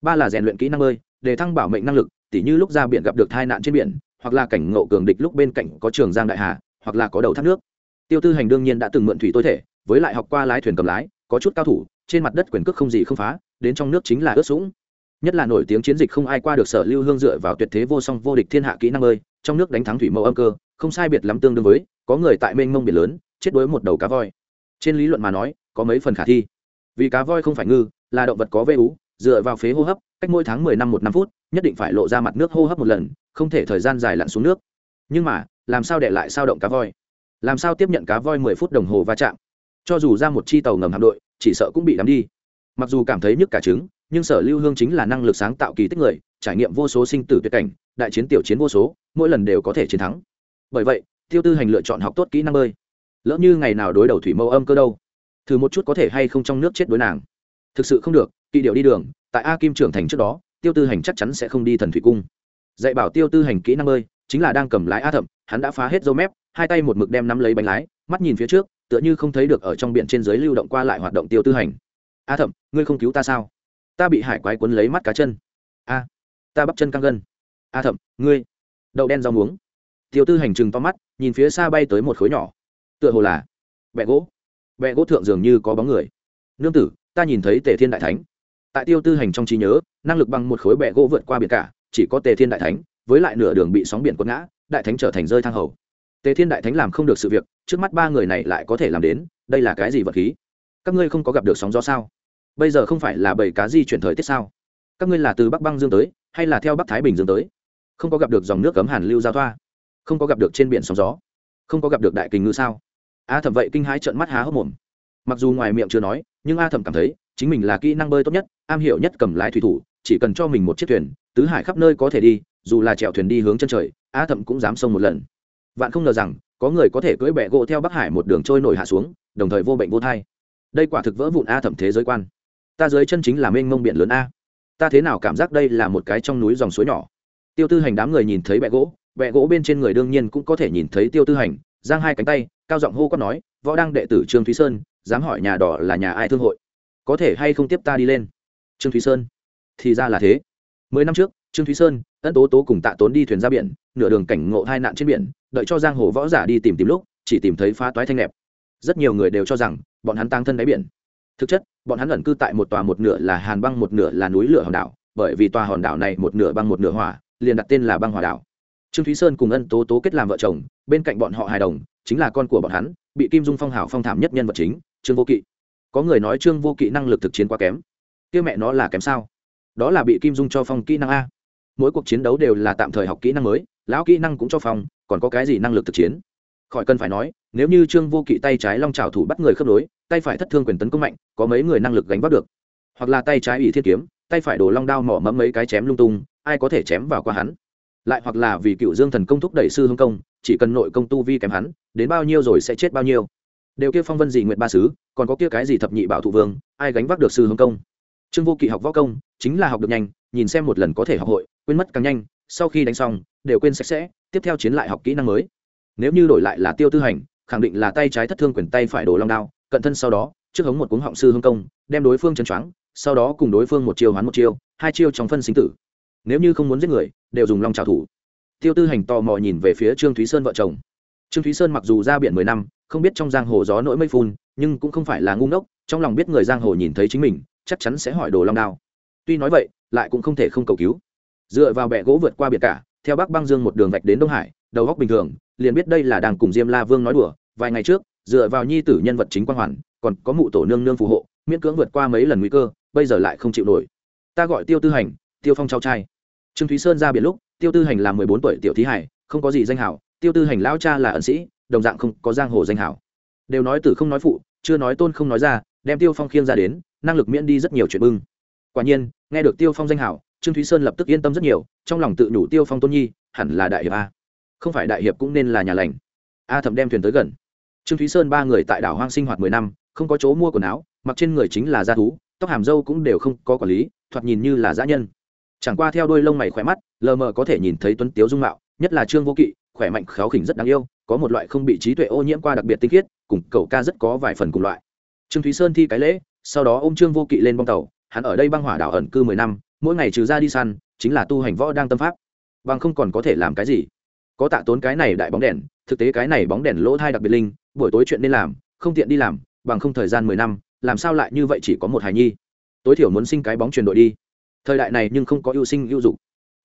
Ba là rèn luyện kỹ năng bơi để thăng bảo mệnh năng lực tỉ như lúc ra biển gặp được tai nạn trên biển hoặc là cảnh ngộ cường địch lúc bên cạnh có trường giang đại hà hoặc là có đầu thác nước. Tiêu tư hành đương nhiên đã từng mượn thủy tối thể với lại học qua lái thuyền cầm lái có chút cao thủ trên mặt đất quyền cước không gì không phá đến trong nước chính là ướt sũng. Nhất là nổi tiếng chiến dịch không ai qua được sở lưu hương dựa vào tuyệt thế vô song vô địch thiên hạ kỹ năng ơi, trong nước đánh thắng thủy mẫu âm cơ không sai biệt lắm tương đương với có người tại mênh mông biển lớn chết đuối một đầu cá voi. Trên lý luận mà nói có mấy phần khả thi. Vì cá voi không phải ngư là động vật có vê ú dựa vào phế hô hấp cách mỗi tháng mười năm một năm phút nhất định phải lộ ra mặt nước hô hấp một lần, không thể thời gian dài lặn xuống nước. Nhưng mà, làm sao để lại sao động cá voi? Làm sao tiếp nhận cá voi mười phút đồng hồ va chạm? Cho dù ra một chi tàu ngầm hạm đội, chỉ sợ cũng bị đắm đi. Mặc dù cảm thấy nhức cả trứng, nhưng sở lưu hương chính là năng lực sáng tạo kỳ tích người, trải nghiệm vô số sinh tử tuyệt cảnh, đại chiến tiểu chiến vô số, mỗi lần đều có thể chiến thắng. Bởi vậy, tiêu tư hành lựa chọn học tốt kỹ năng bơi. Lỡ như ngày nào đối đầu thủy mẫu âm cơ đâu, thử một chút có thể hay không trong nước chết đối nàng. Thực sự không được, kỵ điệu đi đường, tại a kim trưởng thành trước đó tiêu tư hành chắc chắn sẽ không đi thần thủy cung. Dạy bảo tiêu tư hành kỹ năng bơi, chính là đang cầm lái a thậm hắn đã phá hết dâu mép, hai tay một mực đem nắm lấy bánh lái, mắt nhìn phía trước, tựa như không thấy được ở trong biển trên dưới lưu động qua lại hoạt động tiêu tư hành. A thậm ngươi không cứu ta sao? Ta bị hải quái quấn lấy mắt cá chân. A, ta bắp chân căng gân. A thậm ngươi, đậu đen rau muống. Tiêu tư hành chừng to mắt, nhìn phía xa bay tới một khối nhỏ. Tựa hồ là bẹ gỗ. Bẹ gỗ thượng dường như có bóng người. Nương tử, ta nhìn thấy tề thiên đại thánh tại tiêu tư hành trong trí nhớ, năng lực bằng một khối bẹ gỗ vượt qua biển cả, chỉ có tề thiên đại thánh, với lại nửa đường bị sóng biển quất ngã, đại thánh trở thành rơi thang hầu. Tề thiên đại thánh làm không được sự việc, trước mắt ba người này lại có thể làm đến, đây là cái gì vật khí? Các ngươi không có gặp được sóng gió sao? Bây giờ không phải là bầy cá di chuyển thời tiết sao? Các ngươi là từ bắc băng dương tới, hay là theo bắc thái bình dương tới? Không có gặp được dòng nước cấm hàn lưu giao thoa. Không có gặp được trên biển sóng gió. Không có gặp được đại kình ngư sao? A thẩm vậy kinh hãi trợn mắt há hốc mồm. Mặc dù ngoài miệng chưa nói, nhưng a thẩm cảm thấy chính mình là kỹ năng bơi tốt nhất, am hiểu nhất cầm lái thủy thủ, chỉ cần cho mình một chiếc thuyền, tứ hải khắp nơi có thể đi, dù là chèo thuyền đi hướng chân trời a thẩm cũng dám sông một lần. Vạn không ngờ rằng, có người có thể cưỡi bẹ gỗ theo bắc hải một đường trôi nổi hạ xuống, đồng thời vô bệnh vô thai. Đây quả thực vỡ vụn a thẩm thế giới quan. Ta dưới chân chính là mênh mông biển lớn a ta thế nào cảm giác đây là một cái trong núi dòng suối nhỏ? Tiêu tư hành đám người nhìn thấy bẹ gỗ bẹ gỗ bên trên người đương nhiên cũng có thể nhìn thấy tiêu tư hành, giang hai cánh tay, cao giọng hô quát nói, võ đăng đệ tử trương thúy sơn, dám hỏi nhà đỏ là nhà ai thương hội? Có thể hay không tiếp ta đi lên? Trương thúy sơn. Thì ra là thế. Mười năm trước, trương thúy sơn, ân tố tố cùng tạ tốn đi thuyền ra biển, nửa đường cảnh ngộ hai nạn trên biển, đợi cho giang hồ võ giả đi tìm tìm lúc, chỉ tìm thấy phá toái thanh nẹp. Rất nhiều người đều cho rằng, bọn hắn tăng thân đáy biển. Thực chất, bọn hắn ẩn cư tại một tòa một nửa là hàn băng, một nửa là núi lửa hòn đảo, bởi vì tòa hòn đảo này một nửa băng, một nửa hỏa, liền đặt tên là băng hỏa đảo. Trương thúy sơn cùng ân tố tố kết làm vợ chồng, bên cạnh bọn họ hài đồng, chính là con của bọn hắn, bị kim dung phong hảo phong thảm nhất nhân vật chính, trương vô kỵ có người nói trương vô kỵ năng lực thực chiến quá kém. Kia mẹ nó là kém sao? Đó là bị kim dung cho phong kỹ năng a. Mỗi cuộc chiến đấu đều là tạm thời học kỹ năng mới, lão kỹ năng cũng cho phong, còn có cái gì năng lực thực chiến? Khỏi cần phải nói, nếu như trương vô kỵ tay trái long trào thủ bắt người khớp nối, tay phải thất thương quyền tấn công mạnh, có mấy người năng lực gánh vác được? Hoặc là tay trái ủy thiết kiếm, tay phải đổ long đao mỏ mẫm mấy cái chém lung tung, ai có thể chém vào qua hắn? Lại hoặc là vì cựu dương thần công thúc đẩy sư hương công, chỉ cần nội công tu vi kém hắn, đến bao nhiêu rồi sẽ chết bao nhiêu? Đều kia phong vân gì nguyện ba sứ còn có kia cái gì thập nhị bảo thụ vương, ai gánh vác được sư hồng công? Trương vô kỵ học võ công, chính là học được nhanh, nhìn xem một lần có thể học hội, quên mất càng nhanh, sau khi đánh xong, đều quên sạch sẽ, tiếp theo chiến lại học kỹ năng mới. Nếu như đổi lại là tiêu tư hành, khẳng định là tay trái thất thương quyền tay phải đổ long đao, cận thân sau đó, trước hống một cuống họng sư hương công, đem đối phương chân choáng, sau đó cùng đối phương một chiêu hoán một chiêu, hai chiêu trong phân sinh tử. Nếu như không muốn giết người, đều dùng long trào thủ. Tiêu tư hành tò mò nhìn về phía trương thúy sơn vợ chồng. Trương thúy sơn mặc dù ra biển mười năm không biết trong giang hồ gió nỗi mây phun, nhưng cũng không phải là ngu ngốc, trong lòng biết người giang hồ nhìn thấy chính mình, chắc chắn sẽ hỏi đồ long đao. Tuy nói vậy, lại cũng không thể không cầu cứu. Dựa vào bẹ gỗ vượt qua biển cả, theo bắc băng dương một đường vạch đến đông hải, đầu góc bình thường, liền biết đây là đang cùng diêm la vương nói đùa. Vài ngày trước, dựa vào nhi tử nhân vật chính quang hoàn, còn có mụ tổ nương nương phù hộ, miễn cưỡng vượt qua mấy lần nguy cơ, bây giờ lại không chịu nổi. Ta gọi tiêu tư hành, tiêu phong trao trai. Trương thúy sơn ra biển lúc, tiêu tư hành là mười bốn tuổi tiểu thí hải, không có gì danh hảo. Tiêu tư hành lão cha là ẩn sĩ đồng dạng không có giang hồ danh hảo. Đều nói tử không nói phụ, chưa nói tôn không nói ra, đem tiêu phong khiêng ra đến, năng lực miễn đi rất nhiều chuyện bưng. Quả nhiên, nghe được tiêu phong danh hảo, trương thúy sơn lập tức yên tâm rất nhiều, trong lòng tự nhủ tiêu phong tôn nhi, hẳn là đại hiệp a. Không phải đại hiệp cũng nên là nhà lành. A thẩm đem thuyền tới gần. Trương thúy sơn ba người tại đảo hoang sinh hoạt mười năm, không có chỗ mua quần áo, mặc trên người chính là da thú, tóc hàm dâu cũng đều không có quản lý, thoạt nhìn như là dã nhân. Chẳng qua theo đôi lông mày khỏe mắt, lờ mờ có thể nhìn thấy tuấn tiếu dung mạo, nhất là trương vô kỵ, khỏe mạnh, khéo khỉnh rất đáng yêu có một loại không bị trí tuệ ô nhiễm qua đặc biệt tinh khiết, cùng cậu ca rất có vài phần cùng loại. Trương thúy sơn thi cái lễ, sau đó ô m trương vô kỵ lên bong tàu, hắn ở đây băng hỏa đảo ẩn cư mười năm, mỗi ngày trừ ra đi săn, chính là tu hành võ đang tâm pháp. Bằng không còn có thể làm cái gì. Có tạ tốn cái này đại bóng đèn, thực tế cái này bóng đèn lỗ thai đặc biệt linh, buổi tối chuyện nên làm, không tiện đi làm, bằng không thời gian mười năm, làm sao lại như vậy chỉ có một hài nhi. Tối thiểu muốn sinh cái bóng truyền đội đi. Thời đại này nhưng không có ưu sinh ưu dục.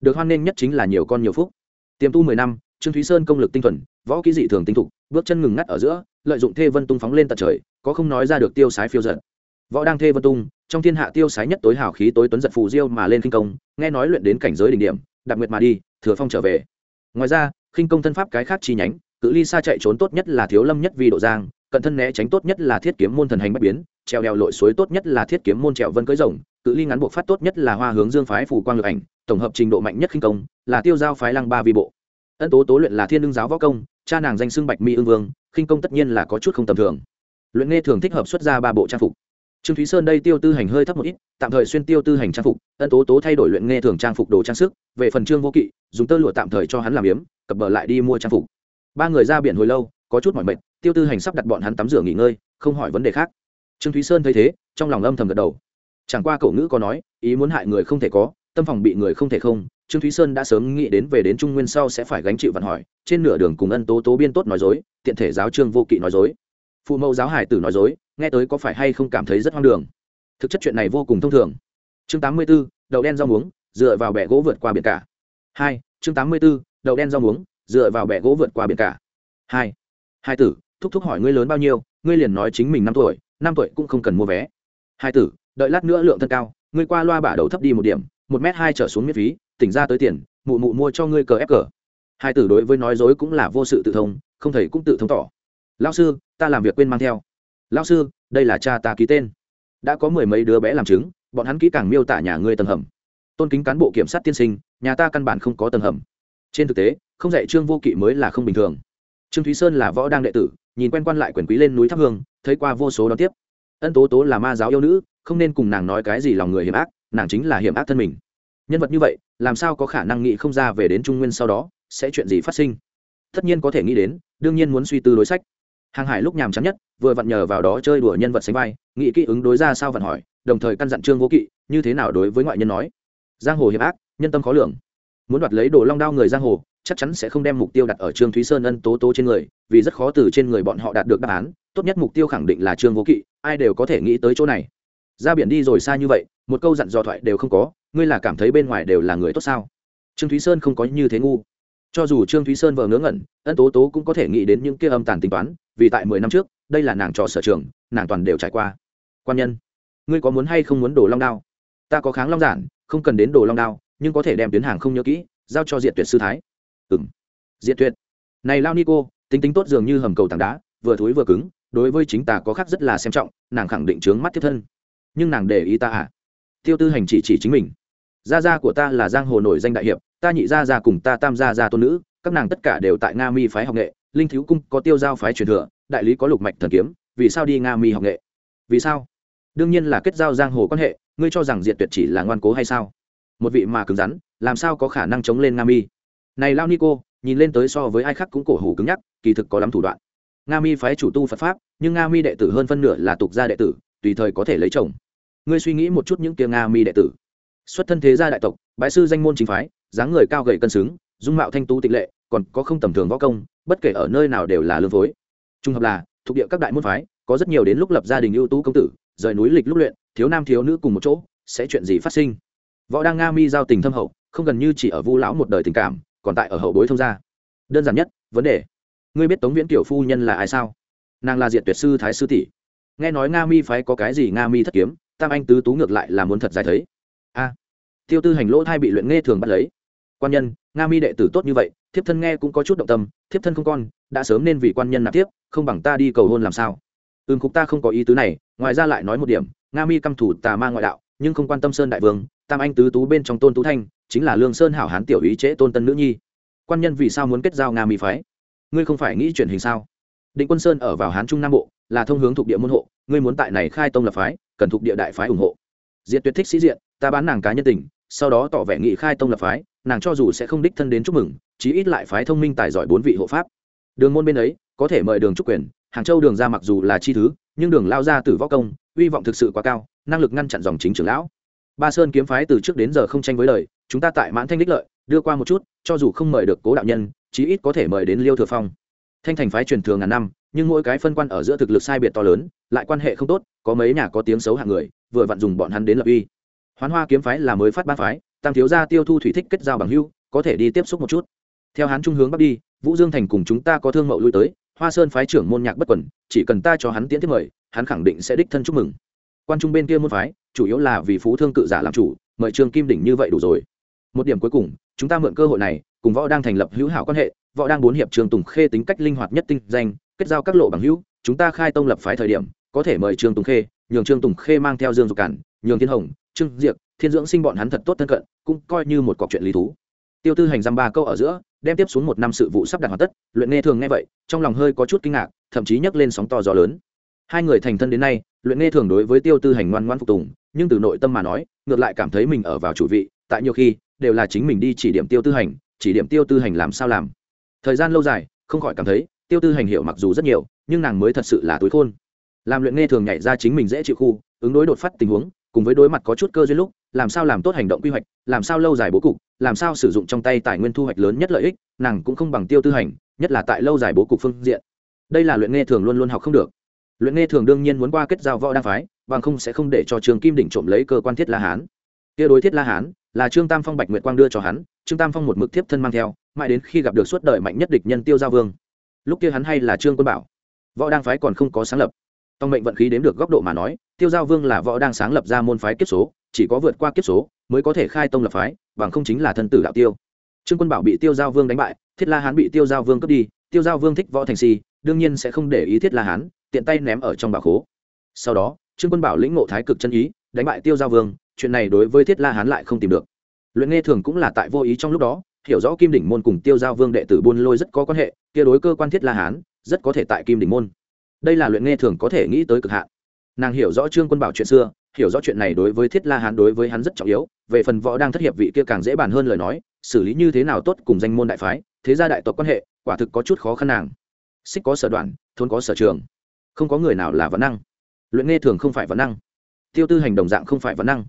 Được hoan nghênh nhất chính là nhiều con nhiều phúc. Tiềm tu mười năm, trương thúy sơn công lực tinh thuần võ kỹ dị thường tinh thục, bước chân ngừng ngắt ở giữa, lợi dụng thê vân tung phóng lên tận trời, có không nói ra được tiêu sái phiêu giật võ đang thê vân tung, trong thiên hạ tiêu sái nhất tối hào khí tối tuấn giật phù diêu mà lên khinh công, nghe nói luyện đến cảnh giới đỉnh điểm đặc biệt mà đi, thừa phong trở về. Ngoài ra, khinh công thân pháp cái khác chi nhánh, cự ly xa chạy trốn tốt nhất là thiếu lâm nhất vì độ giang, cận thân né tránh tốt nhất là thiết kiếm môn thần hành bất biến treo đèo lội suối tốt nhất là thiết kiếm môn trèo vân cưới rồng, cự ly ngắn buộc phát tốt nhất là hoa hướng dương phái phủ quang lực ảnh, tổng hợp trình độ mạnh nhất khinh công, là tiêu giao phái lăng ba vi bộ. Ân tố tố luyện là thiên đương giáo võ công cha nàng danh xưng bạch mi ương vương, khinh công tất nhiên là có chút không tầm thường. Luyện nghe thường thích hợp xuất ra ba bộ trang phục. Trương thúy sơn đây tiêu tư hành hơi thấp một ít, tạm thời xuyên tiêu tư hành trang phục, ân tố tố thay đổi luyện nghe thường trang phục đồ trang sức, về phần trương vô kỵ, dùng tơ lụa tạm thời cho hắn làm yếm, cập bờ lại đi mua trang phục. Ba người ra biển hồi lâu, có chút mỏi mệt, tiêu tư hành sắp đặt bọn hắn tắm rửa nghỉ ngơi, không hỏi vấn đề khác. Trương thúy sơn thấy thế, trong lòng âm thầm gật đầu. Chẳng qua cậu ngữ có nói, ý muốn hại người không thể có, tâm phòng bị người không thể không trương thúy sơn đã sớm nghĩ đến về đến trung nguyên sau sẽ phải gánh chịu vận hỏi, trên nửa đường cùng ân tố tố biên tốt nói dối, tiện thể giáo trương vô kỵ nói dối. Phụ mẫu giáo hải tử nói dối, nghe tới có phải hay không cảm thấy rất hoang đường. Thực chất chuyện này vô cùng thông thường. Chương tám mươi b ố đậu đen rau muống, dựa vào bẻ gỗ vượt qua biển cả. Hai, chương tám mươi b ố đậu đen rau muống, dựa vào bẻ gỗ vượt qua biển cả. Hai hai tử, thúc thúc hỏi ngươi lớn bao nhiêu, ngươi liền nói chính mình năm tuổi năm tuổi cũng không cần mua vé. Hai tử, đợi lát nữa lượng thân cao, ngươi qua loa bả đầu thấp đi một điểm, một m hai trở xuống miễn phí tỉnh ra tới tiền, mụ mụ mua cho ngươi cờ ép cờ. Hai tử đối với nói dối cũng là vô sự tự thông, không thầy cũng tự thông tỏ. Lao sư, ta làm việc quên mang theo. Lao sư, đây là cha ta ký tên. Đã có mười mấy đứa bé làm chứng, bọn hắn kỹ càng miêu tả nhà ngươi tầng hầm. Tôn kính cán bộ kiểm sát tiên sinh, nhà ta căn bản không có tầng hầm. Trên thực tế, không dạy trương vô kỵ mới là không bình thường. Trương thúy sơn là võ đang đệ tử, nhìn quen quan lại quyền quý lên núi thắp hương, thấy qua vô số đón tiếp. Ân tố tố là ma giáo yêu nữ, không nên cùng nàng nói cái gì lòng người hiểm ác, nàng chính là hiểm ác thân mình nhân vật như vậy, làm sao có khả năng nghĩ không ra về đến trung nguyên sau đó, sẽ chuyện gì phát sinh? Tất nhiên có thể nghĩ đến, đương nhiên muốn suy tư đối sách. Hàng hải lúc nhàm chán nhất, vừa vặn nhờ vào đó chơi đùa nhân vật sánh vai, nghĩ kỹ ứng đối ra sao vặn hỏi, đồng thời căn dặn trương vô kỵ, như thế nào đối với ngoại nhân nói. Giang hồ hiệp ác, nhân tâm khó lường. Muốn đoạt lấy đồ long đao người giang hồ, chắc chắn sẽ không đem mục tiêu đặt ở trương thúy sơn ân tố tố trên người, vì rất khó từ trên người bọn họ đạt được đáp án, tốt nhất mục tiêu khẳng định là trương vô kỵ, ai đều có thể nghĩ tới chỗ này. Ra biển đi rồi xa như vậy, một câu dặn dò thoại đều không có ngươi là cảm thấy bên ngoài đều là người tốt sao? Trương thúy sơn không có như thế ngu. Cho dù trương thúy sơn vờ ngớ ngẩn, ân tố tố cũng có thể nghĩ đến những kia âm tàn tính toán, vì tại mười năm trước, đây là nàng trò sở trường, nàng toàn đều trải qua. Quan nhân, ngươi có muốn hay không muốn đồ long đao? Ta có kháng long giản, không cần đến đồ long đao, nhưng có thể đem tuyến hàng không nhớ kỹ, giao cho diện tuyệt sư thái. Ừng diện tuyệt. Này lao nico cô, tính tính tốt dường như hầm cầu tảng đá, vừa thối vừa cứng, đối với chính ta có khác rất là xem trọng, nàng khẳng định trướng mắt thiết thân. Nhưng nàng để ý ta à? Tiêu tư hành chỉ chỉ chính mình. Gia gia của ta là giang hồ nổi danh đại hiệp, ta nhị gia gia cùng ta tam gia gia tôn nữ, các nàng tất cả đều tại nga mi phái học nghệ, linh thiếu cung có tiêu giao phái truyền thừa, đại lý có lục mạch thần kiếm, vì sao đi nga mi học nghệ? Vì sao? Đương nhiên là kết giao giang hồ quan hệ, ngươi cho rằng diện tuyệt chỉ là ngoan cố hay sao? Một vị mà cứng rắn, làm sao có khả năng chống lên nga mi? Này lao nico nhìn lên tới so với ai khác cũng cổ hủ cứng nhắc, kỳ thực có lắm thủ đoạn. Nga mi phái chủ tu phật pháp, nhưng nga mi đệ tử hơn phân nửa là tục gia đệ tử, tùy thời có thể lấy chồng ngươi suy nghĩ một chút những tiếng nga mi đệ tử. Xuất thân thế gia đại tộc bãi sư danh môn chính phái, dáng người cao gầy cân xứng, dung mạo thanh tú tịch lệ, còn có không tầm thường võ công, bất kể ở nơi nào đều là lương phối. Trung hợp là, thuộc địa các đại môn phái, có rất nhiều đến lúc lập gia đình ưu tú công tử, rời núi lịch lúc luyện, thiếu nam thiếu nữ cùng một chỗ, sẽ chuyện gì phát sinh? Võ đang nga mi giao tình thâm hậu, không gần như chỉ ở vu lão một đời tình cảm, còn tại ở hậu bối thông gia. Đơn giản nhất, vấn đề. Ngươi biết tống viễn tiểu phu nhân là ai sao? Nàng là diện tuyệt sư thái sư tỷ. Nghe nói nga mi phái có cái gì nga mi thất kiếm? Tam anh tứ tú ngược lại là muốn thật dài thấy. A, tiêu tư hành lỗ thai bị luyện nghe thường bắt lấy. Quan nhân, nga mi đệ tử tốt như vậy, thiếp thân nghe cũng có chút động tâm, thiếp thân không con, đã sớm nên vì quan nhân nạp tiếp, không bằng ta đi cầu hôn làm sao? Ừm, cục ta không có ý tứ này, ngoài ra lại nói một điểm, nga mi căm thủ tà ma ngoại đạo, nhưng không quan tâm sơn đại vương, tam anh tứ tú bên trong tôn tú thanh, chính là lương sơn hảo hán tiểu ý trễ tôn tân nữ nhi. Quan nhân vì sao muốn kết giao nga mi phái? Ngươi không phải nghĩ chuyển hình sao? Định quân sơn ở vào hán trung nam bộ là thông hướng thuộc địa môn hộ, ngươi muốn tại này khai tông lập phái, cần thuộc địa đại phái ủng hộ. Diệt tuyệt thích sĩ diện, ta bán nàng cá nhân tình, sau đó tỏ vẻ nghị khai tông lập phái, nàng cho dù sẽ không đích thân đến chúc mừng, chí ít lại phái thông minh tài giỏi bốn vị hộ pháp. Đường môn bên ấy, có thể mời đường trúc quyền, hàng châu đường ra mặc dù là chi thứ, nhưng đường lao ra từ võ công, uy vọng thực sự quá cao, năng lực ngăn chặn dòng chính trưởng lão. Ba sơn kiếm phái từ trước đến giờ không tranh với lời, chúng ta tại mãn thanh đích lợi, đưa qua một chút, cho dù không mời được cố đạo nhân, chí ít có thể mời đến liêu thừa phong. Thanh thành phái truyền thừa ngàn năm nhưng mỗi cái phân quan ở giữa thực lực sai biệt to lớn, lại quan hệ không tốt, có mấy nhà có tiếng xấu hạng người, vừa vặn dùng bọn hắn đến lập uy. Hoán hoa kiếm phái là mới phát ba phái, tam thiếu gia tiêu thu thủy thích kết giao bằng hưu có thể đi tiếp xúc một chút. Theo hắn trung hướng bắc đi, vũ dương thành cùng chúng ta có thương mậu lui tới, hoa sơn phái trưởng môn nhạc bất quẩn chỉ cần ta cho hắn tiễn tiếp mời, hắn khẳng định sẽ đích thân chúc mừng. Quan trung bên kia môn phái, chủ yếu là vì phú thương cự giả làm chủ, mời trương kim đỉnh như vậy đủ rồi. Một điểm cuối cùng, chúng ta mượn cơ hội này, cùng võ đang thành lập hữu hảo quan hệ, võ đang bốn hiệp trường tùng khê tính cách linh hoạt nhất tinh danh kết giao các lộ bằng hữu, chúng ta khai tông lập phái thời điểm, có thể mời trương tùng khê, nhường trương tùng khê mang theo dương dục cản, nhường thiên hồng, trương diệp thiên dưỡng sinh bọn hắn thật tốt thân cận, cũng coi như một cọc chuyện lý thú. Tiêu tư hành dăm ba câu ở giữa, đem tiếp xuống một năm sự vụ sắp đặt hoàn tất, luyện nghe thường nghe vậy, trong lòng hơi có chút kinh ngạc, thậm chí nhấc lên sóng to gió lớn. Hai người thành thân đến nay, luyện nghe thường đối với tiêu tư hành ngoan ngoan phục tùng, nhưng từ nội tâm mà nói, ngược lại cảm thấy mình ở vào chủ vị, tại nhiều khi, đều là chính mình đi chỉ điểm tiêu tư hành, chỉ điểm tiêu tư hành làm sao làm. Thời gian lâu dài, không khỏi cảm thấy tiêu tư hành hiểu mặc dù rất nhiều, nhưng nàng mới thật sự là túi khôn. Làm luyện nghe thường nhảy ra chính mình dễ chịu khu, ứng đối đột phát tình huống, cùng với đối mặt có chút cơ duyên lúc, làm sao làm tốt hành động quy hoạch, làm sao lâu dài bố cục, làm sao sử dụng trong tay tài nguyên thu hoạch lớn nhất lợi ích, nàng cũng không bằng tiêu tư hành, nhất là tại lâu dài bố cục phương diện. Đây là luyện nghe thường luôn luôn học không được. Luyện nghe thường đương nhiên muốn qua kết giao võ đa phái, bằng không sẽ không để cho trường kim đỉnh trộm lấy cơ quan thiết la hán. Kia đối thiết la hán, là trương tam phong bạch nguyệt quang đưa cho hắn, trương tam phong một mực tiếp thân mang theo, mãi đến khi gặp được suốt đời mạnh nhất địch nhân tiêu gia vương lúc kia hắn hay là trương quân bảo võ đang phái còn không có sáng lập tòng mệnh vận khí đếm được góc độ mà nói tiêu giao vương là võ đang sáng lập ra môn phái kiếp số chỉ có vượt qua kiếp số mới có thể khai tông lập phái bằng không chính là thân tử đạo tiêu trương quân bảo bị tiêu giao vương đánh bại thiết la hán bị tiêu giao vương cướp đi tiêu giao vương thích võ thành si đương nhiên sẽ không để ý thiết la hán tiện tay ném ở trong bảo khố sau đó trương quân bảo lĩnh ngộ thái cực chân ý đánh bại tiêu giao vương chuyện này đối với thiết la hán lại không tìm được luyện nghe thường cũng là tại vô ý trong lúc đó hiểu rõ kim đỉnh môn cùng tiêu giao vương đệ tử buôn lôi rất có quan hệ, kia đối cơ quan thiết la hán, rất có thể tại kim đỉnh môn. Đây là luyện nghe thường có thể nghĩ tới cực hạn. Nàng hiểu rõ trương quân bảo chuyện xưa, hiểu rõ chuyện này đối với thiết la hán đối với hắn rất trọng yếu, về phần võ đang thất hiệp vị kia càng dễ bàn hơn lời nói, xử lý như thế nào tốt cùng danh môn đại phái, thế gia đại tộc quan hệ, quả thực có chút khó khăn nàng. Xích có sở đoạn, thôn có sở trường. Không có người nào là vấn năng. Luyện nghe thường không phải vấn năng. Tiêu tư hành đồng dạng không phải vấn năng.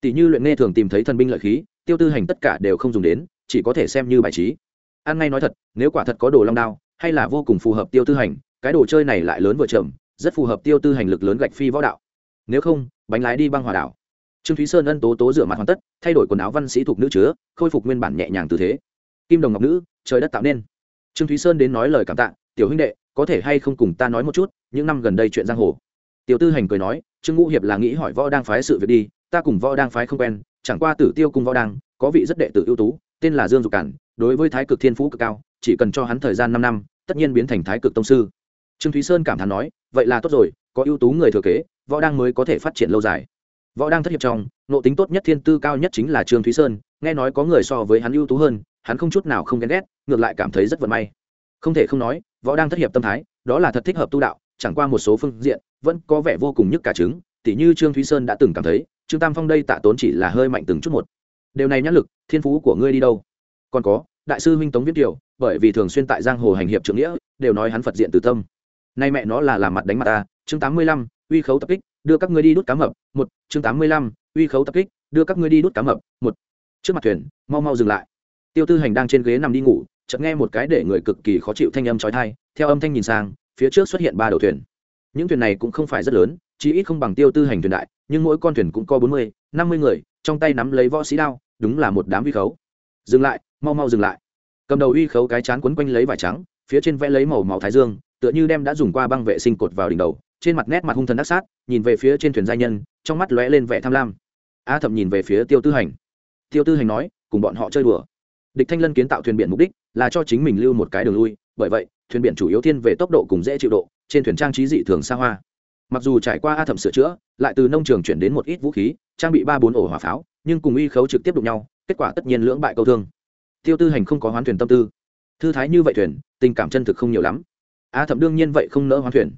Tỷ như luyện nghe thường tìm thấy thần binh lợi khí, tiêu tư hành tất cả đều không dùng đến chỉ có thể xem như bài trí. Ăn ngay nói thật, nếu quả thật có đồ long đao, hay là vô cùng phù hợp tiêu tư hành, cái đồ chơi này lại lớn vừa trầm rất phù hợp tiêu tư hành lực lớn gạch phi võ đạo. Nếu không, bánh lái đi băng hòa đảo. Trương thúy sơn ân tố tố rửa mặt hoàn tất, thay đổi quần áo văn sĩ thuộc nữ chứa, khôi phục nguyên bản nhẹ nhàng tư thế. Kim đồng ngọc nữ, trời đất tạo nên. Trương thúy sơn đến nói lời cảm tạ, tiểu huynh đệ, có thể hay không cùng ta nói một chút, những năm gần đây chuyện giang hồ? Tiểu tư hành cười nói, trương ngũ hiệp là nghĩ hỏi võ đang phái sự việc đi, ta cùng võ đang phái không quen, chẳng qua tử tiêu cùng võ đang, có vị rất đệ tử ưu tú tên là dương dục cản, đối với thái cực thiên phú cực cao, chỉ cần cho hắn thời gian năm năm, tất nhiên biến thành thái cực tông sư. Trương thúy sơn cảm thán nói, vậy là tốt rồi, có ưu tú người thừa kế, võ đang mới có thể phát triển lâu dài. Võ đang thất hiệp trong, nộ tính tốt nhất thiên tư cao nhất chính là trương thúy sơn, nghe nói có người so với hắn ưu tú hơn, hắn không chút nào không ghen ghét, ngược lại cảm thấy rất vận may. Không thể không nói, võ đang thất hiệp tâm thái, đó là thật thích hợp tu đạo, chẳng qua một số phương diện, vẫn có vẻ vô cùng nhức cả trứng, tỉ như trương thúy sơn đã từng cảm thấy, trương tam phong đây tạ tốn chỉ là hơi mạnh từng chút một điều này nhãn lực, thiên phú của ngươi đi đâu? Còn có, đại sư huynh tống viết kiều, bởi vì thường xuyên tại giang hồ hành hiệp trưởng nghĩa, đều nói hắn phật diện từ tâm. Nay mẹ nó là làm mặt đánh mặt ta. Chương tám mươi lăm, uy khấu tập kích, đưa các ngươi đi đút cá mập. Một, chương tám mươi lăm, uy khấu tập kích, đưa các ngươi đi đút cá mập. Một, trước mặt thuyền, mau mau dừng lại. Tiêu tư hành đang trên ghế nằm đi ngủ, chợt nghe một cái để người cực kỳ khó chịu thanh âm trói thai theo âm thanh nhìn sang, phía trước xuất hiện ba đầu thuyền. Những thuyền này cũng không phải rất lớn chỉ ít không bằng tiêu tư hành thuyền đại, nhưng mỗi con thuyền cũng có bốn mươi, năm mươi người, trong tay nắm lấy võ sĩ đao đúng là một đám uy khấu. Dừng lại, mau mau dừng lại. Cầm đầu uy khấu cái chán quấn quanh lấy vải trắng, phía trên vẽ lấy màu màu thái dương, tựa như đem đã dùng qua băng vệ sinh cột vào đỉnh đầu, trên mặt nét mặt hung thần đắc sát, nhìn về phía trên thuyền gia nhân, trong mắt lóe lên vẻ tham lam. A thậm nhìn về phía tiêu tư hành. Tiêu tư hành nói, cùng bọn họ chơi đùa. Địch thanh lân kiến tạo thuyền biển mục đích là cho chính mình lưu một cái đường lui, bởi vậy, thuyền biển chủ yếu thiên về tốc độ cùng dễ chịu độ, trên thuyền trang trí dị thường xa hoa. Mặc dù trải qua a thẩm sửa chữa, lại từ nông trường chuyển đến một ít vũ khí, trang bị ba bốn ổ hỏa pháo nhưng cùng uy khấu trực tiếp đụng nhau, kết quả tất nhiên lưỡng bại câu thương. Tiêu tư hành không có hoán thuyền tâm tư. Thư thái như vậy thuyền, tình cảm chân thực không nhiều lắm. A thẩm đương nhiên vậy không nỡ hoán thuyền.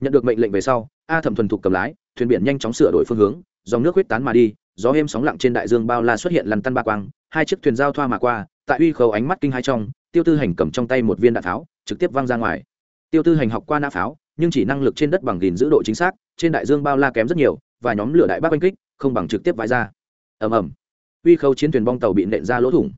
Nhận được mệnh lệnh về sau, a thẩm thuần thục cầm lái, thuyền biển nhanh chóng sửa đổi phương hướng, dòng nước huyết tán mà đi, gió êm sóng lặng trên đại dương bao la xuất hiện lằn tăn ba quang, hai chiếc thuyền giao thoa mà qua, tại uy khẩu ánh mắt kinh hai trong, tiêu tư hành cầm trong tay một viên đạn pháo, trực tiếp văng ra ngoài. Tiêu tư hành học qua nã pháo, nhưng chỉ năng lực trên đất bằng gìn giữ độ chính xác, trên đại dương bao la kém rất nhiều, và nhóm lửa đại bác oanh kích, không bằng trực tiếp vãi ra ầm ầm. Uy khâu chiến thuyền bong tàu bị nện ra lỗ thủng.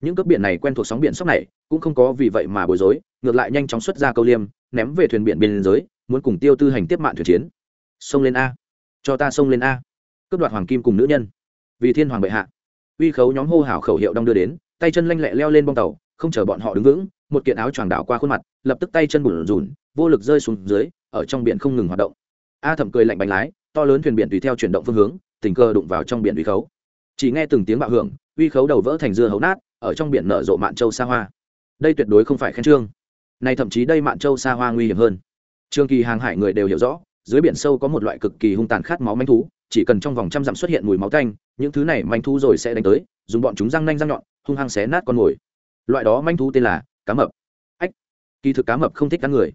Những cướp biển này quen thuộc sóng biển sóc này, cũng không có vì vậy mà bối rối, ngược lại nhanh chóng xuất ra câu liêm, ném về thuyền biển biên giới, muốn cùng tiêu tư hành tiếp mạng thuyền chiến. Xông lên a. Cho ta xông lên a. Cướp đoạt hoàng kim cùng nữ nhân. Vì thiên hoàng bệ hạ. Uy khấu nhóm hô hào khẩu hiệu đong đưa đến, tay chân lanh lẹ leo lên bong tàu, không chờ bọn họ đứng vững, một kiện áo choàng đảo qua khuôn mặt, lập tức tay chân bùn rùn vô lực rơi xuống dưới, ở trong biển không ngừng hoạt động. A thẩm cười lạnh bánh lái, to lớn thuyền biển tùy theo chuyển động phương hướng, tình cờ đụng vào trong biển uy khấu chỉ nghe từng tiếng bạo hưởng, uy khấu đầu vỡ thành dưa hấu nát, ở trong biển nở rộ mạn châu xa hoa. Đây tuyệt đối không phải khen trương. Này thậm chí đây mạn châu xa hoa nguy hiểm hơn. Trường kỳ hàng hải người đều hiểu rõ, dưới biển sâu có một loại cực kỳ hung tàn khát máu manh thú, chỉ cần trong vòng trăm dặm xuất hiện mùi máu tanh, những thứ này manh thú rồi sẽ đánh tới, dùng bọn chúng răng nanh răng nhọn, hung hăng xé nát con mồi. Loại đó manh thú tên là cá mập. Ách, kỳ thực cá mập không thích cắn người.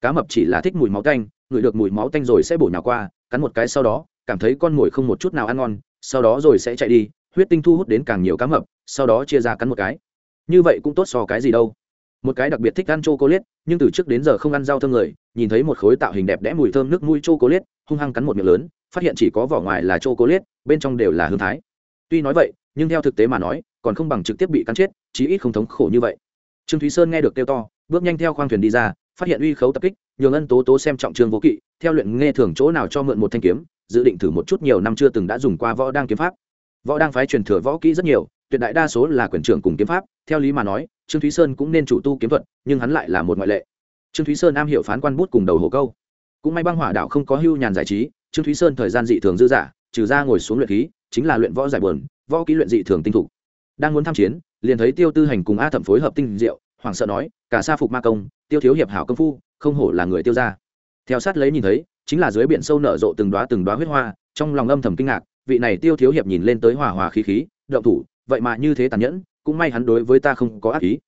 Cá mập chỉ là thích mùi máu tanh ngửi được mùi máu tanh rồi sẽ bổ nhào qua, cắn một cái sau đó, cảm thấy con mồi không một chút nào ăn ngon sau đó rồi sẽ chạy đi, huyết tinh thu hút đến càng nhiều cá mập, sau đó chia ra cắn một cái. Như vậy cũng tốt so cái gì đâu. Một cái đặc biệt thích ăn chocolate, nhưng từ trước đến giờ không ăn rau thơm người, nhìn thấy một khối tạo hình đẹp đẽ mùi thơm nước mùi chocolate, hung hăng cắn một miệng lớn, phát hiện chỉ có vỏ ngoài là chocolate, bên trong đều là hương thái. Tuy nói vậy, nhưng theo thực tế mà nói, còn không bằng trực tiếp bị cắn chết, chí ít không thống khổ như vậy. Trương thúy sơn nghe được kêu to, bước nhanh theo khoang thuyền đi ra, phát hiện uy khấu tập kích, nhường ân tố tố xem trọng trương vô kỵ, theo luyện nghe thường chỗ nào cho mượn một thanh kiếm dự định thử một chút nhiều năm chưa từng đã dùng qua võ đang kiếm pháp. Võ đang phái truyền thừa võ kỹ rất nhiều, tuyệt đại đa số là quyền trưởng cùng kiếm pháp, theo lý mà nói, trương thúy sơn cũng nên chủ tu kiếm thuật, nhưng hắn lại là một ngoại lệ. Trương thúy sơn am hiểu phán quan bút cùng đầu hồ câu. Cũng may băng hỏa đạo không có hưu nhàn giải trí, trương thúy sơn thời gian dị thường dư dả, trừ ra ngồi xuống luyện khí, chính là luyện võ giải buồn, võ kỹ luyện dị thường tinh thục. Đang muốn tham chiến, liền thấy tiêu tư hành cùng a thẩm phối hợp tinh diệu, hoảng sợ nói, cả sa phục ma công, tiêu thiếu hiệp hảo công phu, không hổ là người tiêu gia. Theo sát lấy nhìn thấy chính là dưới biển sâu nở rộ từng đoá từng đoá huyết hoa, trong lòng âm thầm kinh ngạc, vị này tiêu thiếu hiệp nhìn lên tới hòa hòa khí khí, động thủ, vậy mà như thế tàn nhẫn, cũng may hắn đối với ta không có ác ý.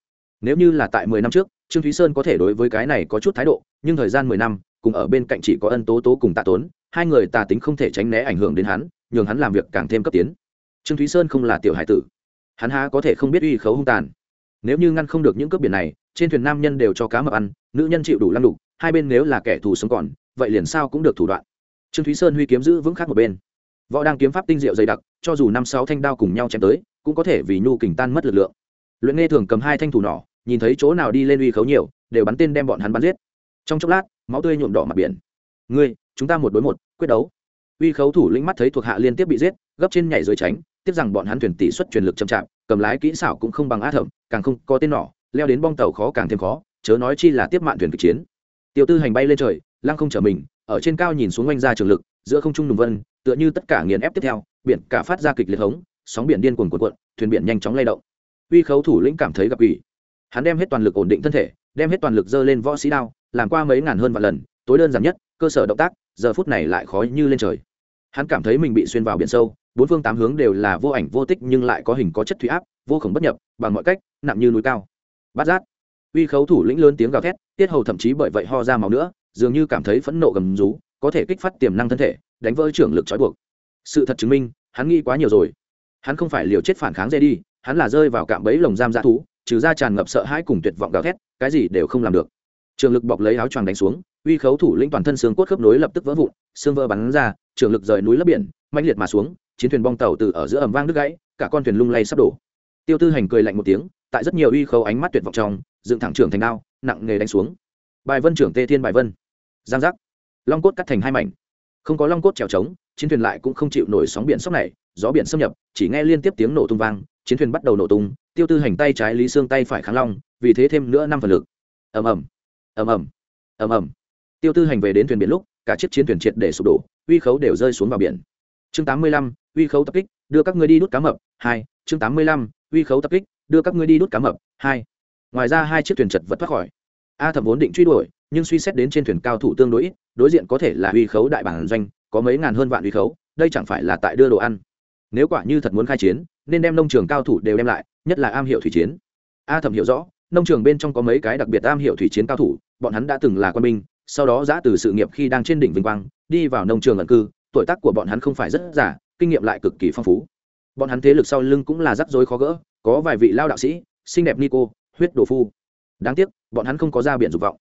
Nếu như là tại mười năm trước, trương thúy sơn có thể đối với cái này có chút thái độ, nhưng thời gian mười năm, cùng ở bên cạnh chỉ có ân tố tố cùng tạ tốn, hai người tà tính không thể tránh né ảnh hưởng đến hắn, nhường hắn làm việc càng thêm cấp tiến. Trương thúy sơn không là tiểu hải tử. Hắn há có thể không biết uy khấu hung tàn. Nếu như ngăn không được những cướp biển này, trên thuyền nam nhân đều cho cá mập ăn, nữ nhân chịu đủ lăng đục, hai bên nếu là kẻ thù sống còn vậy liền sao cũng được thủ đoạn. Trương thúy sơn huy kiếm giữ vững khác một bên. Võ đang kiếm pháp tinh diệu dày đặc, cho dù năm sáu thanh đao cùng nhau chém tới, cũng có thể vì nhu kình tan mất lực lượng. Luyện nghe thường cầm hai thanh thủ nỏ, nhìn thấy chỗ nào đi lên uy khấu nhiều, đều bắn tên đem bọn hắn bắn giết. Trong chốc lát, máu tươi nhuộm đỏ mặt biển. Ngươi, chúng ta một đối một, quyết đấu. Uy khấu thủ lĩnh mắt thấy thuộc hạ liên tiếp bị giết, gấp trên nhảy dưới tránh, tiếp rằng bọn hắn thuyền tỷ suất truyền lực chậm chạp, cầm lái kỹ xảo cũng không bằng á thẩm, càng không có tên nỏ, leo đến bong tàu khó càng thêm khó, chớ nói chi là tiếp mạn thuyền kịch chiến. Tiêu tư hành bay lên trời lăng không trở mình, ở trên cao nhìn xuống oanh ra trường lực, giữa không trung đùng vân, tựa như tất cả nghiền ép tiếp theo, biển cả phát ra kịch liệt hống, sóng biển điên cuồn cuộn cuộn, thuyền biển nhanh chóng lay động. Uy khấu thủ lĩnh cảm thấy gặp ủy. Hắn đem hết toàn lực ổn định thân thể, đem hết toàn lực dơ lên võ sĩ đao, làm qua mấy ngàn hơn vạn lần, tối đơn giản nhất, cơ sở động tác, giờ phút này lại khó như lên trời. Hắn cảm thấy mình bị xuyên vào biển sâu, bốn phương tám hướng đều là vô ảnh vô tích nhưng lại có hình có chất thủy áp, vô khổng bất nhập, bằng mọi cách, nặng như núi cao. Bát giác. Uy khấu thủ lĩnh lớn tiếng gào thét, tiết hầu thậm chí bởi vậy ho ra máu nữa dường như cảm thấy phẫn nộ gầm rú, có thể kích phát tiềm năng thân thể, đánh vỡ trưởng lực trói buộc. Sự thật chứng minh, hắn nghĩ quá nhiều rồi. Hắn không phải liều chết phản kháng dê đi, hắn là rơi vào cạm bẫy lồng giam dã thú, trừ ra tràn ngập sợ hãi cùng tuyệt vọng gào thét, cái gì đều không làm được. Trường lực bọc lấy áo choàng đánh xuống, uy khấu thủ lĩnh toàn thân xương cốt khớp nối lập tức vỡ vụn, xương vỡ bắn ra, trường lực rời núi lấp biển mạnh liệt mà xuống, chiến thuyền bong tàu từ ở giữa ầm vang đứt gãy, cả con thuyền lung lay sắp đổ. Tiêu tư hành cười lạnh một tiếng, tại rất nhiều uy khấu ánh mắt tuyệt vọng trong, dựng thẳng trưởng thành đao, nặng nghề đánh xuống. Bài vân trưởng tê thiên bài vân giang giác. Long cốt cắt thành hai mảnh. Không có long cốt trèo trống, chiến thuyền lại cũng không chịu nổi sóng biển sóc này, gió biển xâm nhập, chỉ nghe liên tiếp tiếng nổ tung vang, chiến thuyền bắt đầu nổ tung, tiêu tư hành tay trái lý xương tay phải kháng long, vì thế thêm nữa năm phần lực. Ầm ầm ầm ầm ầm ầm. Tiêu tư hành về đến thuyền biển lúc, cả chiếc chiến thuyền triệt để sụp đổ, uy khấu đều rơi xuống vào biển. Chương tám mươi lăm, uy khấu tập kích, đưa các ngươi đi đút cá mập, hai. Chương tám mươi lăm, uy khấu tập kích, đưa các ngươi đi đút cá mập, hai. Ngoài ra hai chiếc thuyền chật vật thoát khỏi. A thẩm vốn định truy đuổi nhưng suy xét đến trên thuyền cao thủ tương đối ít, đối diện có thể là uy khấu đại bản doanh, có mấy ngàn hơn vạn uy khấu, đây chẳng phải là tại đưa đồ ăn. Nếu quả như thật muốn khai chiến, nên đem nông trường cao thủ đều đem lại, nhất là am hiểu thủy chiến. A thẩm hiểu rõ, nông trường bên trong có mấy cái đặc biệt am hiểu thủy chiến cao thủ, bọn hắn đã từng là quân binh, sau đó giã từ sự nghiệp khi đang trên đỉnh vinh quang, đi vào nông trường ẩn cư, tuổi tác của bọn hắn không phải rất giả kinh nghiệm lại cực kỳ phong phú. Bọn hắn thế lực sau lưng cũng là rắc rối khó gỡ, có vài vị lao đạo sĩ, xinh đẹp nico, huyết đồ phu. Đáng tiếc, bọn hắn không có ra biển dục vọng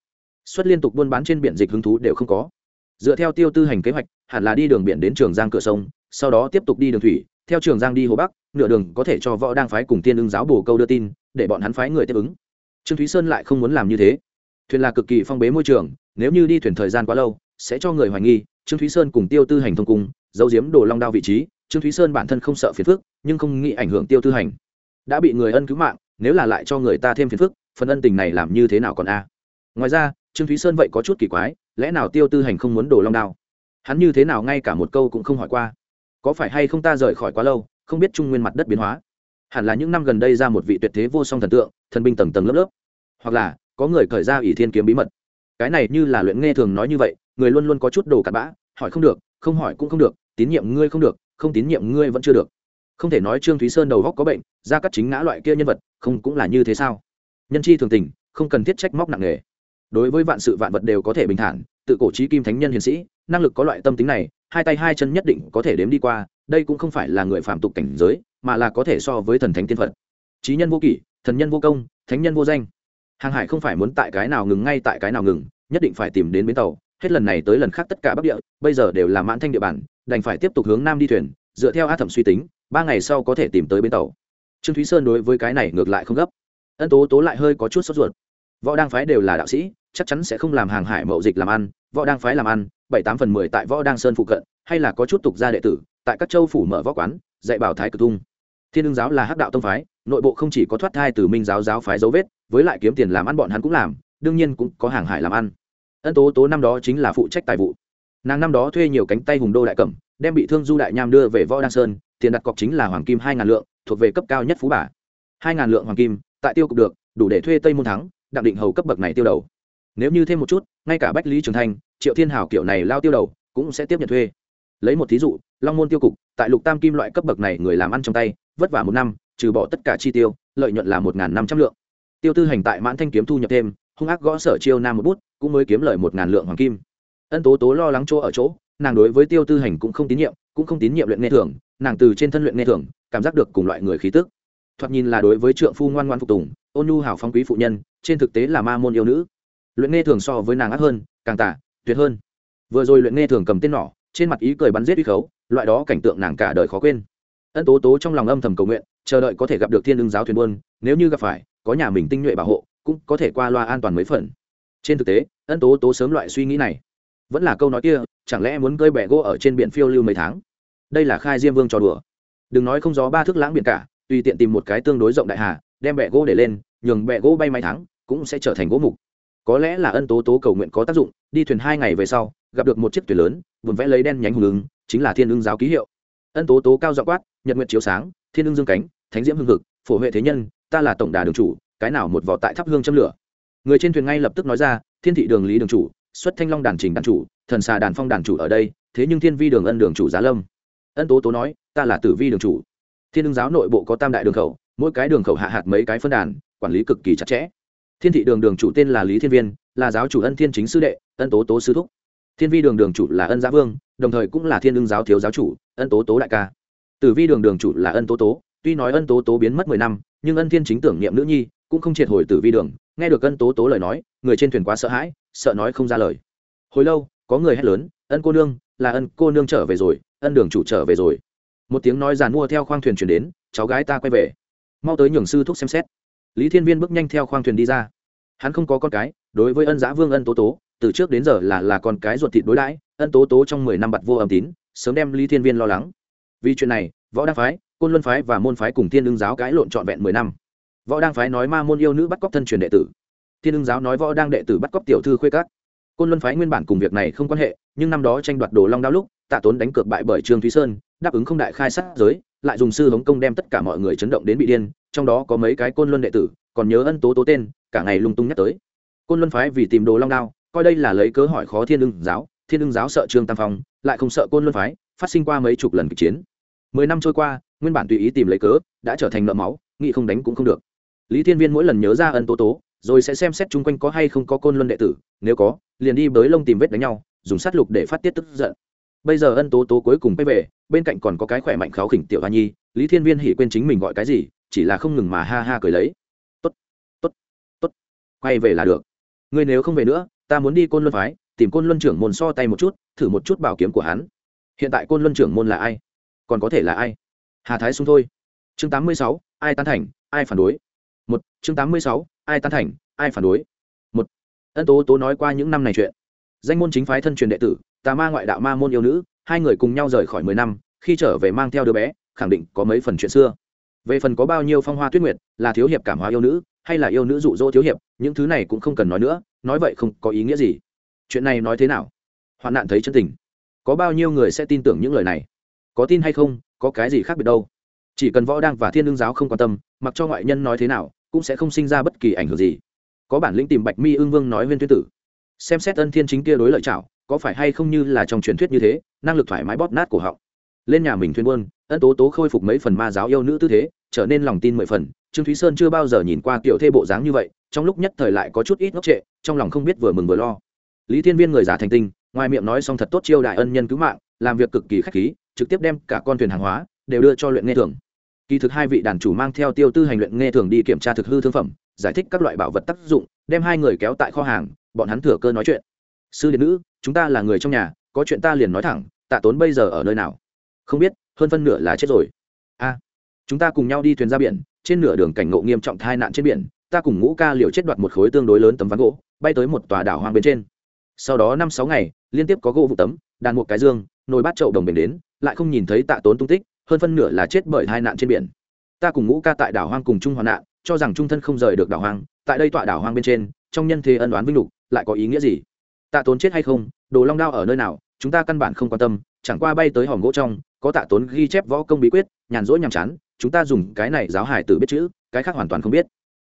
xuất liên tục buôn bán trên biển dịch hứng thú đều không có. Dựa theo tiêu tư hành kế hoạch, hẳn là đi đường biển đến trường giang cửa sông, sau đó tiếp tục đi đường thủy, theo trường giang đi hồ bắc, nửa đường có thể cho võ đang phái cùng tiên ứng giáo bồ câu đưa tin, để bọn hắn phái người tiếp ứng. Trương thúy sơn lại không muốn làm như thế. Thuyền là cực kỳ phong bế môi trường, nếu như đi thuyền thời gian quá lâu, sẽ cho người hoài nghi, trương thúy sơn cùng tiêu tư hành thông cung giấu giếm đồ long đao vị trí, trương thúy sơn bản thân không sợ phiền phức, nhưng không nghĩ ảnh hưởng tiêu tư hành. Đã bị người ân cứu mạng, nếu là lại cho người ta thêm phiền phức, phần ân tình này làm như thế nào còn a? Ngoài ra trương thúy sơn vậy có chút kỳ quái, lẽ nào tiêu tư hành không muốn đồ long đao? Hắn như thế nào ngay cả một câu cũng không hỏi qua. Có phải hay không ta rời khỏi quá lâu, không biết trung nguyên mặt đất biến hóa? Hẳn là những năm gần đây ra một vị tuyệt thế vô song thần tượng, thần binh tầng tầng lớp lớp. Hoặc là, có người khởi ra ỷ thiên kiếm bí mật. Cái này như là luyện nghe thường nói như vậy, người luôn luôn có chút đồ cặn bã, hỏi không được, không hỏi cũng không được, tín nhiệm ngươi không được, không tín nhiệm ngươi vẫn chưa được. Không thể nói trương thúy sơn đầu góc có bệnh ra cắt chính ngã loại kia nhân vật, không cũng là như thế sao? Nhân chi thường tình, không cần thiết trách móc nặng nề đối với vạn sự vạn vật đều có thể bình thản, tự cổ trí kim thánh nhân hiền sĩ, năng lực có loại tâm tính này, hai tay hai chân nhất định có thể đếm đi qua, đây cũng không phải là người phạm tục cảnh giới, mà là có thể so với thần thánh tiên phật. Trí nhân vô kỷ, thần nhân vô công, thánh nhân vô danh. Hàng hải không phải muốn tại cái nào ngừng ngay tại cái nào ngừng, nhất định phải tìm đến bến tàu. Hết lần này tới lần khác tất cả bắc địa, bây giờ đều là mãn thanh địa bàn, đành phải tiếp tục hướng nam đi thuyền, dựa theo a thẩm suy tính, ba ngày sau có thể tìm tới bến tàu. Trương thúy sơn đối với cái này ngược lại không gấp. Ân tố tố lại hơi có chút sốt ruột võ đang phái đều là đạo sĩ, chắc chắn sẽ không làm hàng hải mậu dịch làm ăn. Võ đang phái làm ăn, bảy tám phần mười tại võ đang sơn phụ cận, hay là có chút tục gia đệ tử, tại các châu phủ mở võ quán, dạy bảo thái cực tung. Thiên lương giáo là hắc đạo tông phái, nội bộ không chỉ có thoát thai từ minh giáo giáo phái dấu vết, với lại kiếm tiền làm ăn bọn hắn cũng làm, đương nhiên cũng có hàng hải làm ăn. Ân tố tố năm đó chính là phụ trách tài vụ. Nàng năm đó thuê nhiều cánh tay hùng đô đại cẩm, đem bị thương du đại nham đưa về võ đăng sơn, tiền đặt cọc chính là hoàng kim hai ngàn lượng, thuộc về cấp cao nhất phú bà. Hai ngàn lượng hoàng kim, tại tiêu cục được, đủ để thuê tây môn thắng đặng định hầu cấp bậc này tiêu đầu. Nếu như thêm một chút, ngay cả bách lý trường thanh, triệu thiên hảo kiểu này lao tiêu đầu, cũng sẽ tiếp nhận thuê. Lấy một thí dụ, long môn tiêu cục, tại lục tam kim loại cấp bậc này người làm ăn trong tay, vất vả một năm, trừ bỏ tất cả chi tiêu, lợi nhuận là một năm trăm lượng. Tiêu tư hành tại mãn thanh kiếm thu nhập thêm, hung ác gõ sở chiêu nam một bút, cũng mới kiếm lợi một ngàn lượng hoàng kim. Ân tố tố lo lắng chỗ ở chỗ, nàng đối với tiêu tư hành cũng không tín nhiệm, cũng không tín nhiệm luyện nghe thường nàng từ trên thân luyện nghe thường cảm giác được cùng loại người khí tức. Thoạt nhìn là đối với trượng phu ngoan ngoan phục tùng ôn nhu hào phóng quý phụ nhân, trên thực tế là ma môn yêu nữ. Luyện nghe thường so với nàng ác hơn, càng tả, tuyệt hơn. Vừa rồi luyện nghe thường cầm tên nỏ, trên mặt ý cười bắn giết uy khấu, loại đó cảnh tượng nàng cả đời khó quên. Ân tố tố trong lòng âm thầm cầu nguyện, chờ đợi có thể gặp được thiên đương giáo thuyền buôn, nếu như gặp phải, có nhà mình tinh nhuệ bảo hộ, cũng có thể qua loa an toàn mấy phần. Trên thực tế, ân tố tố sớm loại suy nghĩ này. Vẫn là câu nói kia, chẳng lẽ muốn cơi bẻ gỗ ở trên biển phiêu lưu mấy tháng? Đây là khai diêm vương trò đùa. Đừng nói không gió ba thước lãng biển cả, tùy tiện tìm một cái tương đối rộng đại hà đem bẹ gỗ để lên, nhường bẹ gỗ bay may thắng, cũng sẽ trở thành gỗ mục. Có lẽ là ân tố tố cầu nguyện có tác dụng, đi thuyền hai ngày về sau, gặp được một chiếc thuyền lớn vụn vẽ lấy đen nhánh hùng ứng, chính là thiên ưng giáo ký hiệu. Ân tố tố cao dọ quát, nhật nguyện chiếu sáng, thiên ưng dương cánh, thánh diễm hương thực phổ huệ thế nhân, ta là tổng đà đường chủ, cái nào một vỏ tại thắp hương châm lửa. Người trên thuyền ngay lập tức nói ra, thiên thị đường lý đường chủ, xuất thanh long đàn trình đàn chủ, thần xà đàn phong đàn chủ ở đây, thế nhưng thiên vi đường ân đường chủ giá lâm. Ân tố tố nói, ta là tử vi đường chủ. Thiên ưng giáo nội bộ có tam đại đường khẩu mỗi cái đường khẩu hạ hạt mấy cái phân đàn, quản lý cực kỳ chặt chẽ. Thiên thị đường đường chủ tên là lý thiên viên, là giáo chủ ân thiên chính sư đệ, ân tố tố sư thúc. Thiên vi đường đường chủ là ân giá vương, đồng thời cũng là thiên ưng giáo thiếu giáo chủ, ân tố tố đại ca. Tử vi đường đường chủ là ân tố tố, tuy nói ân tố tố biến mất mười năm, nhưng ân thiên chính tưởng niệm nữ nhi, cũng không triệt hồi tử vi đường. Nghe được ân tố tố lời nói, người trên thuyền quá sợ hãi, sợ nói không ra lời. Hồi lâu, có người hét lớn, ân cô nương, là ân cô nương trở về rồi, ân đường chủ trở về rồi. Một tiếng nói giàn mua theo khoang thuyền chuyển đến, cháu gái ta quay về mau tới nhường sư thúc xem xét. Lý thiên viên bước nhanh theo khoang thuyền đi ra. Hắn không có con cái, đối với ân giã vương ân tố tố, từ trước đến giờ là là con cái ruột thịt đối đãi, ân tố tố trong mười năm bặt vô âm tín, sớm đem lý thiên viên lo lắng. Vì chuyện này, võ đăng phái, côn luân phái và môn phái cùng thiên ưng giáo cãi lộn trọn vẹn mười năm. Võ đăng phái nói ma môn yêu nữ bắt cóc thân truyền đệ tử. Thiên ưng giáo nói võ đang đệ tử bắt cóc tiểu thư khuê các. Côn luân phái nguyên bản cùng việc này không quan hệ, nhưng năm đó tranh đoạt đồ long đao lúc, tạ tốn đánh cược bại bởi trương thúy sơn, đáp ứng không đại khai sát giới lại dùng sư hống công đem tất cả mọi người chấn động đến bị điên, trong đó có mấy cái côn luân đệ tử, còn nhớ ân tố tố tên, cả ngày lung tung nhắc tới. Côn luân phái vì tìm đồ long đao, coi đây là lấy cớ hỏi khó thiên ưng giáo, thiên ưng giáo sợ trương tam phong, lại không sợ côn luân phái, phát sinh qua mấy chục lần kịch chiến. Mười năm trôi qua, nguyên bản tùy ý tìm lấy cớ, đã trở thành nợ máu nghị không đánh cũng không được. Lý thiên viên mỗi lần nhớ ra ân tố tố, rồi sẽ xem xét chung quanh có hay không có côn luân đệ tử, nếu có, liền đi bới lông tìm vết đánh nhau, dùng sát lục để phát tiết tức giận bây giờ ân tố tố cuối cùng quay về, bên cạnh còn có cái khỏe mạnh kháo khỉnh tiểu hoa nhi, lý thiên viên hỉ quên chính mình gọi cái gì, chỉ là không ngừng mà ha ha cười lấy. Tốt tốt tốt, quay về là được. Ngươi nếu không về nữa, ta muốn đi côn luân phái, tìm côn luân trưởng môn so tay một chút, thử một chút bảo kiếm của hắn. Hiện tại côn luân trưởng môn là ai? Còn có thể là ai? Hà thái sung thôi. Chương tám mươi sáu, ai tán thành, ai phản đối? Một, chương tám mươi sáu, ai tán thành, ai phản đối? Một, ân tố tố nói qua những năm này chuyện. Danh môn chính phái thân truyền đệ tử tà ma ngoại đạo ma môn yêu nữ, hai người cùng nhau rời khỏi mười năm, khi trở về mang theo đứa bé, khẳng định có mấy phần chuyện xưa. Về phần có bao nhiêu phong hoa tuyết nguyệt, là thiếu hiệp cảm hóa yêu nữ, hay là yêu nữ dụ dỗ thiếu hiệp, những thứ này cũng không cần nói nữa, nói vậy không có ý nghĩa gì. Chuyện này nói thế nào? Hoạn nạn thấy chân tình. Có bao nhiêu người sẽ tin tưởng những lời này? Có tin hay không, có cái gì khác biệt đâu? Chỉ cần võ đăng và thiên lương giáo không quan tâm, mặc cho ngoại nhân nói thế nào, cũng sẽ không sinh ra bất kỳ ảnh hưởng gì. Có bản lĩnh tìm bạch mi ương vương nói huyên tuyên tử. Xem xét ân thiên chính kia đối lợi chảo có phải hay không như là trong truyền thuyết như thế, năng lực thoải mái bóp nát cổ họng. Lên nhà mình thuyên buôn, ân tố tố khôi phục mấy phần ma giáo yêu nữ tư thế, trở nên lòng tin mười phần. Trương thúy sơn chưa bao giờ nhìn qua kiểu thê bộ dáng như vậy, trong lúc nhất thời lại có chút ít ngốc trệ, trong lòng không biết vừa mừng vừa lo. Lý thiên viên người giả thành tinh, ngoài miệng nói xong thật tốt chiêu đại ân nhân cứu mạng, làm việc cực kỳ khách khí, trực tiếp đem cả con thuyền hàng hóa đều đưa cho luyện nghe thường kỳ thực hai vị đàn chủ mang theo tiêu tư hành luyện nghe thường đi kiểm tra thực hư thương phẩm, giải thích các loại bảo vật tác dụng, đem hai người kéo tại kho hàng, bọn hắn thừa cơ nói chuyện. Sư điện nữ chúng ta là người trong nhà, có chuyện ta liền nói thẳng, tạ tốn bây giờ ở nơi nào? Không biết, hơn phân nửa là chết rồi. A, chúng ta cùng nhau đi thuyền ra biển, trên nửa đường cảnh ngộ nghiêm trọng tai nạn trên biển, ta cùng ngũ ca liều chết đoạt một khối tương đối lớn tấm ván gỗ, bay tới một tòa đảo hoang bên trên. Sau đó năm sáu ngày, liên tiếp có gỗ vụ tấm, đàn một cái dương, nồi bát chậu đồng bền đến, lại không nhìn thấy tạ tốn tung tích, hơn phân nửa là chết bởi tai nạn trên biển. Ta cùng ngũ ca tại đảo hoang cùng chung hoạn nạn, cho rằng trung thân không rời được đảo hoang, tại đây tọa đảo hoang bên trên, trong nhân thế ân đoán vinh lục, lại có ý nghĩa gì? Tạ tốn chết hay không, đồ long đao ở nơi nào, chúng ta căn bản không quan tâm, chẳng qua bay tới hòm gỗ trong, có tạ tốn ghi chép võ công bí quyết, nhàn rỗi nhàm chán, chúng ta dùng cái này giáo hải tử biết chữ, cái khác hoàn toàn không biết.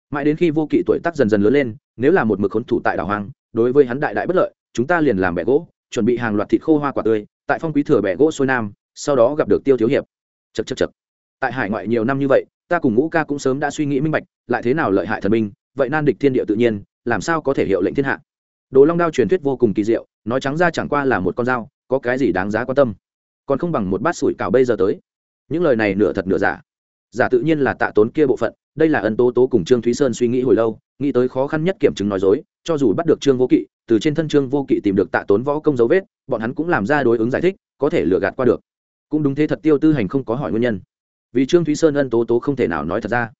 Mãi đến khi vô kỵ tuổi tác dần dần lớn lên, nếu là một mực khốn thủ tại đảo hoang, đối với hắn đại đại bất lợi, chúng ta liền làm bẻ gỗ, chuẩn bị hàng loạt thịt khô hoa quả tươi, tại phong quý thừa bẻ gỗ xuôi nam, sau đó gặp được tiêu thiếu hiệp. Chật chật chật tại hải ngoại nhiều năm như vậy, ta cùng ngũ ca cũng sớm đã suy nghĩ minh bạch, lại thế nào lợi hại thần minh, vậy nan địch thiên địa tự nhiên, làm sao có thể hiệu lệnh thiên hạ? Đồ long đao truyền thuyết vô cùng kỳ diệu, nói trắng ra chẳng qua là một con dao, có cái gì đáng giá quan tâm? Còn không bằng một bát sủi cảo bây giờ tới. Những lời này nửa thật nửa giả. Giả tự nhiên là tạ tốn kia bộ phận, đây là ân tố tố cùng trương thúy sơn suy nghĩ hồi lâu, nghĩ tới khó khăn nhất kiểm chứng nói dối, cho dù bắt được trương vô kỵ, từ trên thân trương vô kỵ tìm được tạ tốn võ công dấu vết, bọn hắn cũng làm ra đối ứng giải thích, có thể lừa gạt qua được. Cũng đúng thế thật tiêu tư hành không có hỏi nguyên nhân. Vì trương thúy sơn ân tố tố không thể nào nói thật ra.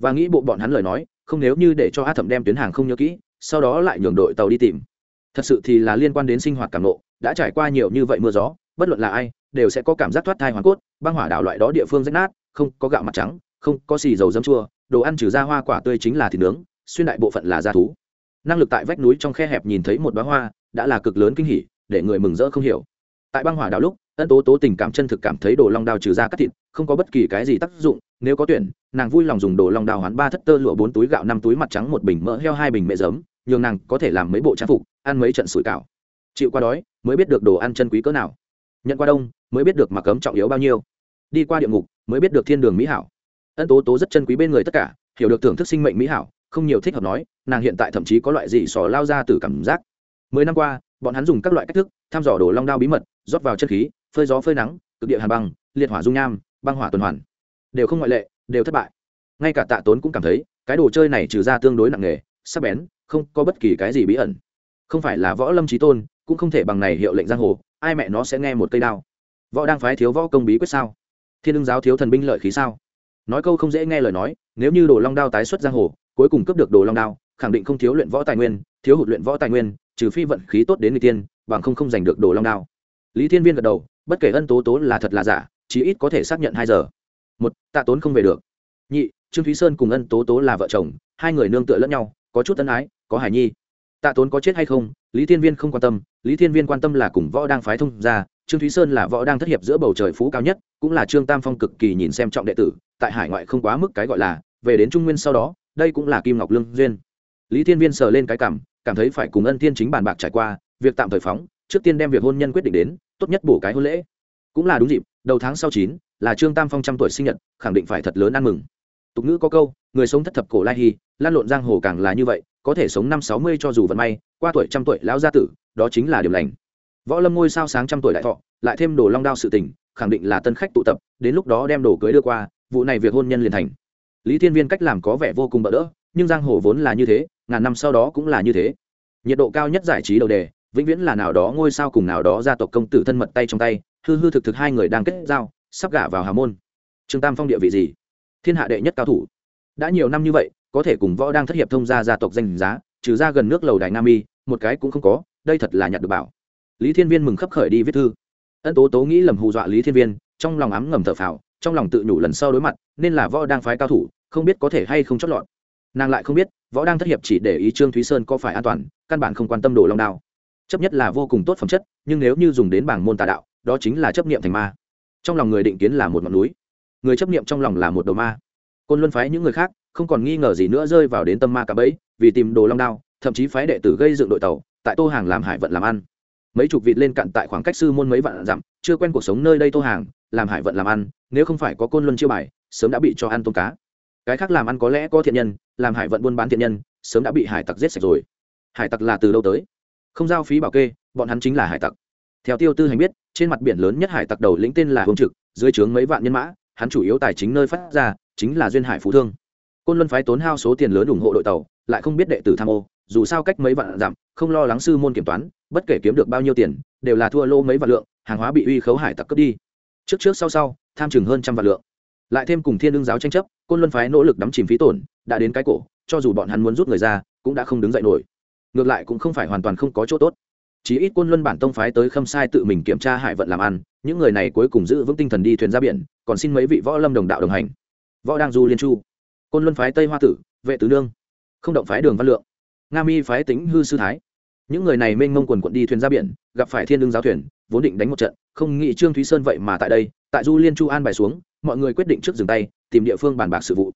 Và nghĩ bộ bọn hắn lời nói, không nếu như để cho a thẩm đem tuyến hàng không nhớ kỹ sau đó lại nhường đội tàu đi tìm. Thật sự thì là liên quan đến sinh hoạt cảm nộ, đã trải qua nhiều như vậy mưa gió, bất luận là ai, đều sẽ có cảm giác thoát thai hoàn cốt, băng hỏa đảo loại đó địa phương rách nát, không có gạo mặt trắng, không có xì dầu dấm chua, đồ ăn trừ ra hoa quả tươi chính là thịt nướng, xuyên đại bộ phận là da thú. Năng lực tại vách núi trong khe hẹp nhìn thấy một bá hoa, đã là cực lớn kinh hỉ, để người mừng rỡ không hiểu. Tại băng hỏa đảo lúc, ân tố tố tình cảm chân thực cảm thấy đồ long đao trừ ra cắt thịt, không có bất kỳ cái gì tác dụng, nếu có tuyển, nàng vui lòng dùng đồ long đao hoán ba thất tơ lụa bốn túi gạo năm túi mặt trắng một bình mỡ heo hai bình mẹ giấm nhường nàng có thể làm mấy bộ trang phục, ăn mấy trận sủi cảo. Chịu qua đói, mới biết được đồ ăn chân quý cỡ nào. Nhận qua đông, mới biết được mặc cấm trọng yếu bao nhiêu. Đi qua địa ngục, mới biết được thiên đường mỹ hảo. Ân tố tố rất chân quý bên người tất cả, hiểu được thưởng thức sinh mệnh mỹ hảo, không nhiều thích hợp nói, nàng hiện tại thậm chí có loại gì sò lao ra từ cảm giác. Mười năm qua, bọn hắn dùng các loại cách thức, thăm dò đồ long đao bí mật, rót vào chân khí, phơi gió phơi nắng, cực địa hà băng, liệt hỏa dung nham, băng hỏa tuần hoàn. Đều không ngoại lệ, đều thất bại. Ngay cả tạ tốn cũng cảm thấy, cái đồ chơi này trừ ra tương đối nặng nề, sắc bén không có bất kỳ cái gì bí ẩn. Không phải là võ lâm trí tôn, cũng không thể bằng này hiệu lệnh giang hồ, ai mẹ nó sẽ nghe một cây đao. Võ đang phái thiếu võ công bí quyết sao? Thiên ưng giáo thiếu thần binh lợi khí sao? Nói câu không dễ nghe lời nói, nếu như đồ long đao tái xuất giang hồ, cuối cùng cướp được đồ long đao, khẳng định không thiếu luyện võ tài nguyên, thiếu hụt luyện võ tài nguyên, trừ phi vận khí tốt đến người tiên, bằng không không giành được đồ long đao. Lý thiên viên gật đầu, bất kể ân tố tố là thật là giả, chí ít có thể xác nhận hai giờ. Một, tạ tốn không về được. Nhị, trương thúy sơn cùng ân tố tố là vợ chồng, hai người nương tựa lẫn nhau có chút tân ái, có hải nhi. Tạ tốn có chết hay không, lý thiên viên không quan tâm, lý thiên viên quan tâm là cùng võ đang phái thông ra trương thúy sơn là võ đang thất hiệp giữa bầu trời phú cao nhất, cũng là trương tam phong cực kỳ nhìn xem trọng đệ tử, tại hải ngoại không quá mức cái gọi là, về đến trung nguyên sau đó, đây cũng là kim ngọc lương duyên. Lý thiên viên sờ lên cái cảm cảm thấy phải cùng ân thiên chính bàn bạc trải qua, việc tạm thời phóng, trước tiên đem việc hôn nhân quyết định đến, tốt nhất bổ cái hôn lễ. Cũng là đúng dịp, đầu tháng sau chín, là trương tam phong trăm tuổi sinh nhật, khẳng định phải thật lớn ăn mừng tục ngữ có câu, người sống thất thập cổ lai hy lan lộn giang hồ càng là như vậy, có thể sống năm sáu mươi cho dù vận may, qua tuổi trăm tuổi lão gia tử, đó chính là điểm lành. Võ lâm ngôi sao sáng trăm tuổi đại thọ, lại thêm đồ long đao sự tình, khẳng định là tân khách tụ tập, đến lúc đó đem đồ cưới đưa qua, vụ này việc hôn nhân liền thành. Lý thiên viên cách làm có vẻ vô cùng bỡ đỡ, nhưng giang hồ vốn là như thế, ngàn năm sau đó cũng là như thế. Nhiệt độ cao nhất giải trí đầu đề, vĩnh viễn là nào đó ngôi sao cùng nào đó gia tộc công tử thân mật tay trong tay, hư hư thực thực hai người đang kết giao, sắp gả vào hà môn. Trương tam phong địa vị gì? Thiên hạ đệ nhất cao thủ. Đã nhiều năm như vậy, có thể cùng võ đang thất hiệp thông gia gia tộc danh giá, trừ ra gần nước lầu đài nam y một cái cũng không có, đây thật là nhặt được bảo. Lý thiên viên mừng khấp khởi đi viết thư. Ân tố tố nghĩ lầm hù dọa lý thiên viên, trong lòng ám ngầm thở phào, trong lòng tự nhủ lần sau đối mặt, nên là võ đang phái cao thủ, không biết có thể hay không chót lọt. Nàng lại không biết, võ đang thất hiệp chỉ để ý trương thúy sơn có phải an toàn, căn bản không quan tâm đồ long đao. Chấp nhất là vô cùng tốt phẩm chất, nhưng nếu như dùng đến bảng môn tà đạo, đó chính là chấp niệm thành ma. Trong lòng người định kiến là một ngọn núi người chấp niệm trong lòng là một đầu ma. Côn luân phái những người khác không còn nghi ngờ gì nữa rơi vào đến tâm ma cả bẫy, vì tìm đồ long đao, thậm chí phái đệ tử gây dựng đội tàu, tại tô hàng làm hải vận làm ăn. Mấy chục vịt lên cạn tại khoảng cách sư môn mấy vạn dặm, chưa quen cuộc sống nơi đây tô hàng, làm hải vận làm ăn, nếu không phải có côn luân chiêu bài, sớm đã bị cho ăn tôm cá. Cái khác làm ăn có lẽ có thiện nhân, làm hải vận buôn bán thiện nhân, sớm đã bị hải tặc giết sạch rồi. Hải tặc là từ đâu tới? Không giao phí bảo kê, bọn hắn chính là hải tặc. Theo tiêu tư hành biết, trên mặt biển lớn nhất hải tặc đầu lĩnh tên là hồng trực, dưới trướng mấy vạn nhân mã hắn chủ yếu tài chính nơi phát ra, chính là duyên hải phú thương. Côn luân phái tốn hao số tiền lớn ủng hộ đội tàu, lại không biết đệ tử tham ô, dù sao cách mấy vạn dặm, không lo lắng sư môn kiểm toán, bất kể kiếm được bao nhiêu tiền, đều là thua lô mấy vạn lượng, hàng hóa bị uy khấu hải tặc cướp đi. Trước trước sau sau, tham chừng hơn trăm vạn lượng. Lại thêm cùng thiên đương giáo tranh chấp, côn luân phái nỗ lực đắm chìm phí tổn, đã đến cái cổ, cho dù bọn hắn muốn rút người ra, cũng đã không đứng dậy nổi. Ngược lại cũng không phải hoàn toàn không có chỗ tốt chí ít quân luân bản tông phái tới khâm sai tự mình kiểm tra hải vận làm ăn, những người này cuối cùng giữ vững tinh thần đi thuyền ra biển, còn xin mấy vị võ lâm đồng đạo đồng hành. Võ đang du liên chu, côn luân phái tây hoa tử, vệ tứ nương, không động phái đường văn lượng, nga mi phái tính hư sư thái. Những người này mênh mông quần quận đi thuyền ra biển, gặp phải thiên đương giáo thuyền, vốn định đánh một trận, không nghĩ trương thúy sơn vậy mà tại đây, tại du liên chu an bài xuống, mọi người quyết định trước dừng tay, tìm địa phương bàn bạc sự vụ.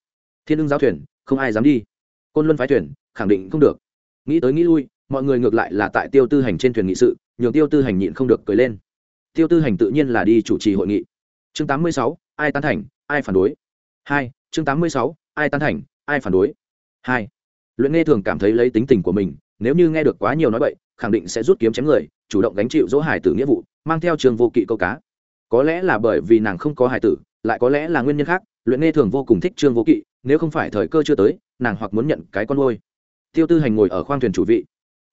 Thiên đương giáo thuyền, không ai dám đi. Côn luân phái thuyền, khẳng định không được. Nghĩ tới nghĩ lui mọi người ngược lại là tại tiêu tư hành trên thuyền nghị sự, nhường tiêu tư hành nhịn không được cười lên. Tiêu tư hành tự nhiên là đi chủ trì hội nghị. Chương tám mươi sáu, ai tán thành, ai phản đối? Hai, chương tám mươi sáu, ai tán thành, ai phản đối? Hai, luyện nghe thường cảm thấy lấy tính tình của mình, nếu như nghe được quá nhiều nói bậy, khẳng định sẽ rút kiếm chém người, chủ động gánh chịu dỗ hải tử nghĩa vụ, mang theo trường vô kỵ câu cá. Có lẽ là bởi vì nàng không có hải tử, lại có lẽ là nguyên nhân khác, luyện nghe thường vô cùng thích trương vô kỵ, nếu không phải thời cơ chưa tới, nàng hoặc muốn nhận cái con nuôi. Tiêu tư hành ngồi ở khoang thuyền chủ vị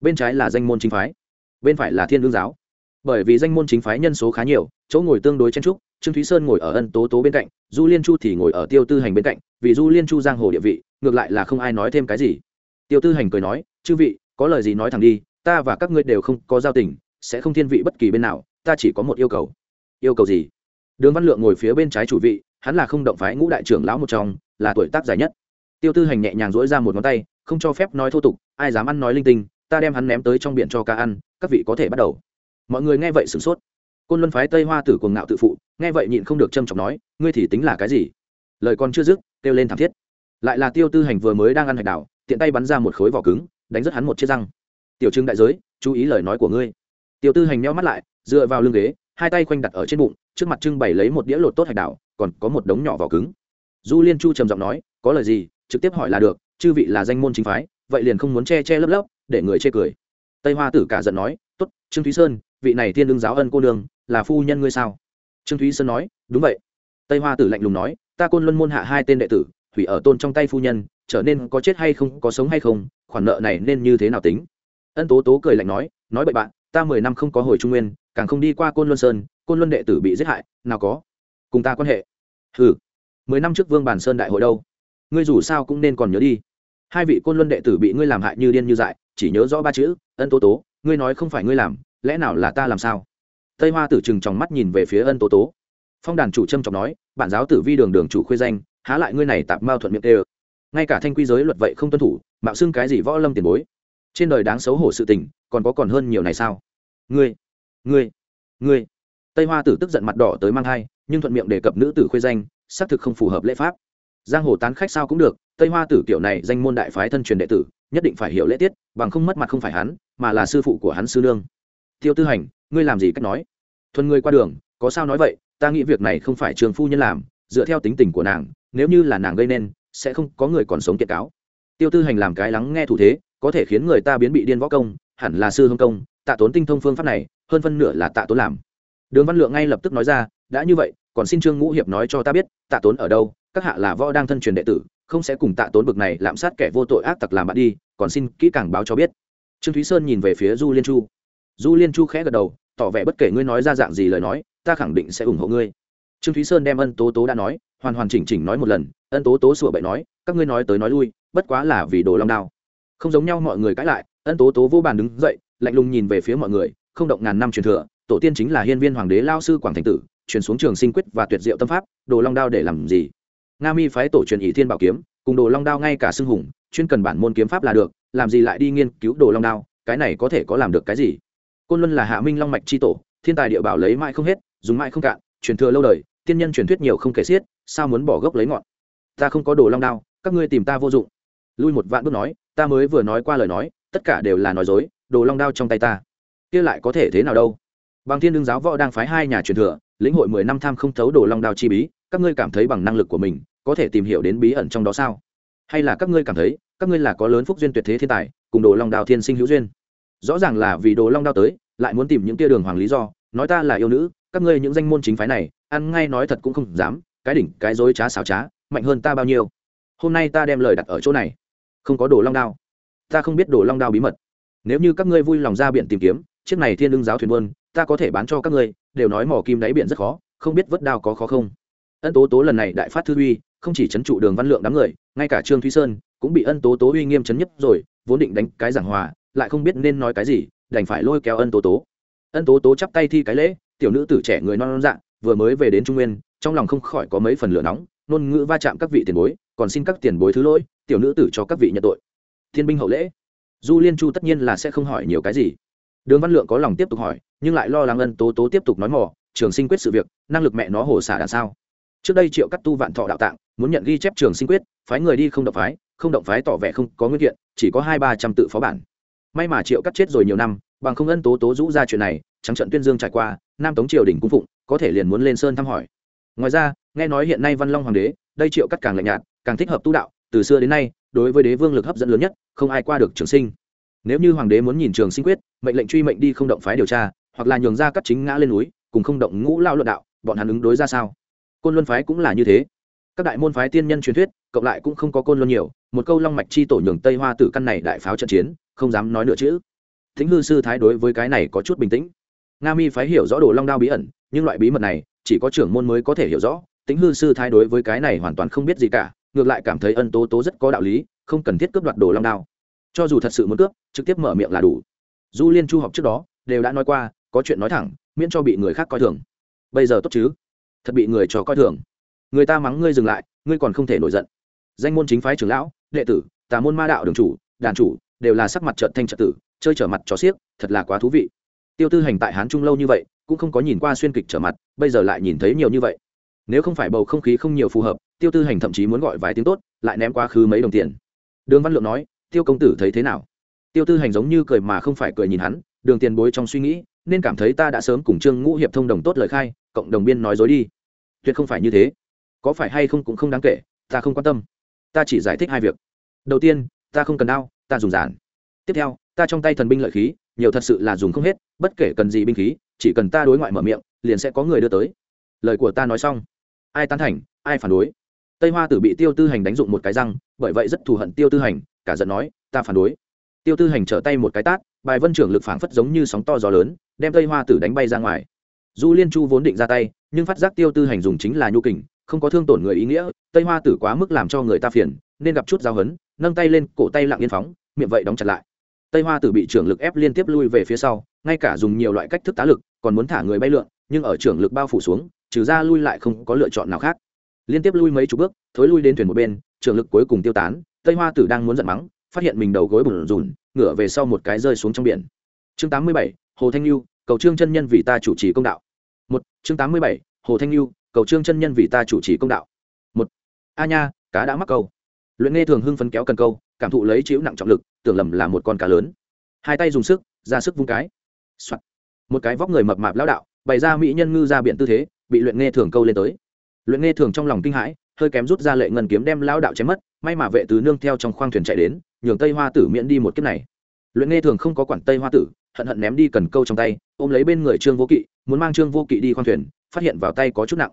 bên trái là danh môn chính phái, bên phải là thiên lương giáo. Bởi vì danh môn chính phái nhân số khá nhiều, chỗ ngồi tương đối chen trúc, trương thúy sơn ngồi ở ân tố tố bên cạnh, du liên chu thì ngồi ở tiêu tư hành bên cạnh, vì du liên chu giang hồ địa vị, ngược lại là không ai nói thêm cái gì. Tiêu tư hành cười nói, chư vị, có lời gì nói thẳng đi, ta và các ngươi đều không có giao tình, sẽ không thiên vị bất kỳ bên nào, ta chỉ có một yêu cầu. Yêu cầu gì? Đường văn lượng ngồi phía bên trái chủ vị, hắn là không động phái ngũ đại trưởng lão một trong, là tuổi tác dài nhất. Tiêu tư hành nhẹ nhàng dỗi ra một ngón tay, không cho phép nói thô tục, ai dám ăn nói linh tinh ta đem hắn ném tới trong biển cho cá ăn, các vị có thể bắt đầu. Mọi người nghe vậy sửng sốt. Côn luân phái tây hoa tử cuồng ngạo tự phụ, nghe vậy nhịn không được trâm trọng nói, ngươi thì tính là cái gì? Lời còn chưa dứt, kêu lên thảm thiết. Lại là tiêu tư hành vừa mới đang ăn hạch đảo, tiện tay bắn ra một khối vỏ cứng, đánh rất hắn một chiếc răng. Tiểu trưng đại giới, chú ý lời nói của ngươi. Tiểu tư hành meo mắt lại, dựa vào lưng ghế, hai tay khoanh đặt ở trên bụng, trước mặt trưng bày lấy một đĩa lột tốt hạch đảo, còn có một đống nhỏ vỏ cứng. Du liên chu trầm giọng nói, có lời gì, trực tiếp hỏi là được, chư vị là danh môn chính phái, vậy liền không muốn che che lấp lấp để người chê cười. Tây hoa tử cả giận nói, tốt, trương thúy sơn, vị này thiên đương giáo ân cô nương, là phu nhân ngươi sao? Trương thúy sơn nói, đúng vậy. Tây hoa tử lạnh lùng nói, ta côn luân môn hạ hai tên đệ tử, thủy ở tôn trong tay phu nhân, trở nên có chết hay không, có sống hay không, khoản nợ này nên như thế nào tính? Ân tố tố cười lạnh nói nói bậy bạn, ta mười năm không có hồi trung nguyên, càng không đi qua côn luân sơn, côn luân đệ tử bị giết hại, nào có. Cùng ta quan hệ. Ừ mười năm trước vương bản sơn đại hội đâu? Ngươi dù sao cũng nên còn nhớ đi hai vị côn luân đệ tử bị ngươi làm hại như điên như dại, chỉ nhớ rõ ba chữ, ân tố tố, ngươi nói không phải ngươi làm, lẽ nào là ta làm sao? Tây hoa tử trừng tròng mắt nhìn về phía ân tố tố. Phong đàn chủ trâm trọng nói, bản giáo tử vi đường đường chủ khuê danh, há lại ngươi này tạp mao thuận miệng tê ngay cả thanh quy giới luật vậy không tuân thủ, mạo xưng cái gì võ lâm tiền bối? Trên đời đáng xấu hổ sự tình, còn có còn hơn nhiều này sao? Ngươi ngươi ngươi. Tây hoa tử tức giận mặt đỏ tới mang thai, nhưng thuận miệng đề cập nữ tử khuê danh, xác thực không phù hợp lễ pháp giang hồ tán khách sao cũng được, tây hoa tử kiểu này danh môn đại phái thân truyền đệ tử, nhất định phải hiểu lễ tiết, bằng không mất mặt không phải hắn, mà là sư phụ của hắn sư nương. Tiêu tư hành, ngươi làm gì cách nói? Thuần ngươi qua đường, có sao nói vậy, ta nghĩ việc này không phải trường phu nhân làm, dựa theo tính tình của nàng, nếu như là nàng gây nên, sẽ không có người còn sống kiệt cáo. Tiêu tư hành làm cái lắng nghe thủ thế, có thể khiến người ta biến bị điên võ công, hẳn là sư hương công, tạ tốn tinh thông phương pháp này, hơn phân nửa là tạ tốn làm. Đường văn lượng ngay lập tức nói ra, đã như vậy, còn xin trương ngũ hiệp nói cho ta biết, tạ tốn ở đâu các hạ là võ đang thân truyền đệ tử, không sẽ cùng tạ tốn bực này lạm sát kẻ vô tội ác tặc làm bạn đi, còn xin kỹ càng báo cho biết. Trương thúy sơn nhìn về phía du liên chu. Du liên chu khẽ gật đầu, tỏ vẻ bất kể ngươi nói ra dạng gì lời nói, ta khẳng định sẽ ủng hộ ngươi. Trương thúy sơn đem ân tố tố đã nói, hoàn hoàn chỉnh chỉnh nói một lần, ân tố tố sửa bậy nói, các ngươi nói tới nói lui, bất quá là vì đồ long đao. Không giống nhau mọi người cãi lại, ân tố tố vô bàn đứng dậy, lạnh lùng nhìn về phía mọi người, không động ngàn năm truyền thừa, tổ tiên chính là hiên viên hoàng đế lao sư quảng thành tử, truyền xuống trường sinh quyết và tuyệt diệu tâm pháp, đồ long đao để làm gì? Nga mi phái tổ truyền ỷ thiên bảo kiếm, cùng đồ long đao ngay cả xưng hùng, chuyên cần bản môn kiếm pháp là được, làm gì lại đi nghiên cứu đồ long đao, cái này có thể có làm được cái gì? Côn luân là hạ minh long mạch c h i tổ, thiên tài địa bảo lấy mãi không hết, dùng mãi không cạn, truyền thừa lâu đời, tiên nhân truyền thuyết nhiều không kể xiết, sao muốn bỏ gốc lấy ngọn? Ta không có đồ long đao, các ngươi tìm ta vô dụng. Lui một vạn bước nói, ta mới vừa nói qua lời nói, tất cả đều là nói dối, đồ long đao trong tay ta. Kia lại có thể thế nào đâu? Bằng thiên đương giáo võ đang phái hai nhà truyền thừa, lĩnh hội mười năm tham không thấu đồ long đao chi bí, các ngươi cảm thấy bằng năng lực của mình có thể tìm hiểu đến bí ẩn trong đó sao? Hay là các ngươi cảm thấy, các ngươi là có lớn phúc duyên tuyệt thế thiên tài, cùng đồ long đao thiên sinh hữu duyên? Rõ ràng là vì đồ long đao tới, lại muốn tìm những tia đường hoàng lý do, nói ta là yêu nữ, các ngươi những danh môn chính phái này, ăn ngay nói thật cũng không dám, cái đỉnh, cái dối trá xảo trá, mạnh hơn ta bao nhiêu? Hôm nay ta đem lời đặt ở chỗ này. Không có đồ long đao. Ta không biết đồ long đao bí mật. Nếu như các ngươi vui lòng ra biển tìm kiếm, chiếc này thiên lương giáo thuyền buôn, ta có thể bán cho các ngươi, đều nói mỏ kim đáy biển rất khó, không biết vớt đao có khó không? Ân tố tố lần này đại phát thư uy, không chỉ chấn trụ đường văn lượng đám người, ngay cả trương thúy sơn cũng bị ân tố tố uy nghiêm chấn nhất rồi, vốn định đánh cái giảng hòa, lại không biết nên nói cái gì, đành phải lôi kéo ân tố tố. Ân tố tố chắp tay thi cái lễ, tiểu nữ tử trẻ người non non dạng, vừa mới về đến trung nguyên, trong lòng không khỏi có mấy phần lửa nóng, ngôn ngữ va chạm các vị tiền bối, còn xin các tiền bối thứ lỗi, tiểu nữ tử cho các vị nhận tội. Thiên binh hậu lễ. Du liên chu tất nhiên là sẽ không hỏi nhiều cái gì. Đường văn lượng có lòng tiếp tục hỏi, nhưng lại lo lắng ân tố tố tiếp tục nói mỏ trường sinh quyết sự việc, năng lực mẹ nó hồ xả đằng sao? Trước đây triệu cắt tu vạn thọ đạo tạng, muốn nhận ghi chép trường sinh quyết, phái người đi không động phái, không động phái tỏ vẻ không có nguyên kiện, chỉ có hai ba trăm tự phó bản. May mà triệu cắt chết rồi nhiều năm, bằng không ân tố tố rũ ra chuyện này, trắng trận tuyên dương trải qua, nam tống triều đình cung phụng, có thể liền muốn lên sơn thăm hỏi. Ngoài ra, nghe nói hiện nay văn long hoàng đế, đây triệu cắt càng lạnh nhạt, càng thích hợp tu đạo, từ xưa đến nay, đối với đế vương lực hấp dẫn lớn nhất, không ai qua được trường sinh. Nếu như hoàng đế muốn nhìn trường sinh quyết, mệnh lệnh truy mệnh đi không động phái điều tra, hoặc là nhường ra cắt chính ngã lên núi, cùng không động ngũ lao luận đạo, bọn hắn ứng đối ra sao? Côn luân phái cũng là như thế. Các đại môn phái tiên nhân truyền thuyết, cộng lại cũng không có côn luân nhiều, một câu long mạch chi tổ nhường tây hoa tử căn này đại pháo trận chiến, không dám nói nữa chữ thính hư sư thái đối với cái này có chút bình tĩnh. Nga mi phái hiểu rõ đồ long đao bí ẩn, nhưng loại bí mật này, chỉ có trưởng môn mới có thể hiểu rõ. Tính hư sư thái đối với cái này hoàn toàn không biết gì cả, ngược lại cảm thấy ân tố tố rất có đạo lý, không cần thiết cướp đoạt đồ long đao. Cho dù thật sự muốn cướp, trực tiếp mở miệng là đủ. Du liên chu học trước đó, đều đã nói qua, có chuyện nói thẳng, miễn cho bị người khác coi thường. Bây giờ tốt chứ? Thật bị người cho coi thường. Người ta mắng ngươi dừng lại, ngươi còn không thể nổi giận. Danh môn chính phái trưởng lão, đệ tử, tà môn ma đạo đường chủ, đàn chủ, đều là sắc mặt trợn thanh trật tử, chơi trở mặt trò xiếc, thật là quá thú vị. Tiêu tư hành tại hán trung lâu như vậy, cũng không có nhìn qua xuyên kịch trở mặt, bây giờ lại nhìn thấy nhiều như vậy. Nếu không phải bầu không khí không nhiều phù hợp, tiêu tư hành thậm chí muốn gọi vài tiếng tốt, lại ném quá khứ mấy đồng tiền. Đường văn lượng nói, tiêu công tử thấy thế nào? Tiêu tư hành giống như cười mà không phải cười nhìn hắn, đường tiền bối trong suy nghĩ nên cảm thấy ta đã sớm cùng trương ngũ hiệp thông đồng tốt lời khai, cộng đồng biên nói dối đi. Tuyệt không phải như thế. Có phải hay không cũng không đáng kể, ta không quan tâm. Ta chỉ giải thích hai việc. Đầu tiên, ta không cần đao ta dùng giản. Tiếp theo, ta trong tay thần binh lợi khí, nhiều thật sự là dùng không hết, bất kể cần gì binh khí, chỉ cần ta đối ngoại mở miệng, liền sẽ có người đưa tới. Lời của ta nói xong. Ai tán thành, ai phản đối. Tây hoa tử bị tiêu tư hành đánh dụng một cái răng, bởi vậy rất thù hận tiêu tư hành, cả giận nói, ta phản đối. Tiêu tư hành trở tay một cái tát bài vân trưởng lực phảng phất giống như sóng to gió lớn, đem tây hoa tử đánh bay ra ngoài. Du liên chu vốn định ra tay, nhưng phát giác tiêu tư hành dùng chính là nhu kình, không có thương tổn người ý nghĩa, tây hoa tử quá mức làm cho người ta phiền, nên gặp chút giao hấn, nâng tay lên, cổ tay lặng yên phóng, miệng vậy đóng chặt lại. Tây hoa tử bị trưởng lực ép liên tiếp lui về phía sau, ngay cả dùng nhiều loại cách thức tá lực, còn muốn thả người bay lượn, nhưng ở trưởng lực bao phủ xuống, trừ ra lui lại không có lựa chọn nào khác. Liên tiếp lui mấy chục bước, thối lui đến thuyền một bên, trưởng lực cuối cùng tiêu tán, tây hoa tử đang muốn giận mắng phát hiện mình đầu gối bùn rùn, ngửa về sau một cái rơi xuống trong biển. Chương tám mươi bảy, hồ thanh lưu cầu trương chân nhân vì ta chủ trì công đạo. Một, chương tám mươi bảy, hồ thanh lưu cầu trương chân nhân vì ta chủ trì công đạo. Một, a nha, cá đã mắc câu. Luyện nghe thường hưng phấn kéo cần câu, cảm thụ lấy chịu nặng trọng lực, tưởng lầm là một con cá lớn. Hai tay dùng sức, ra sức vung cái、Soạn. một cái vóc người mập mạp lão đạo, bày ra mỹ nhân ngư ra biển tư thế, bị luyện nghe thường câu lên tới. Luyện nghe thường trong lòng kinh hãi hơi kém rút ra lệ ngân kiếm đem lão đạo chém mất, may mà vệ tứ nương theo trong khoang thuyền chạy đến, nhường tây hoa tử miễn đi một kiếp này. Luyện nghe thường không có quản tây hoa tử, hận hận ném đi cần câu trong tay, ôm lấy bên người trương vô kỵ, muốn mang trương vô kỵ đi khoang thuyền, phát hiện vào tay có chút nặng.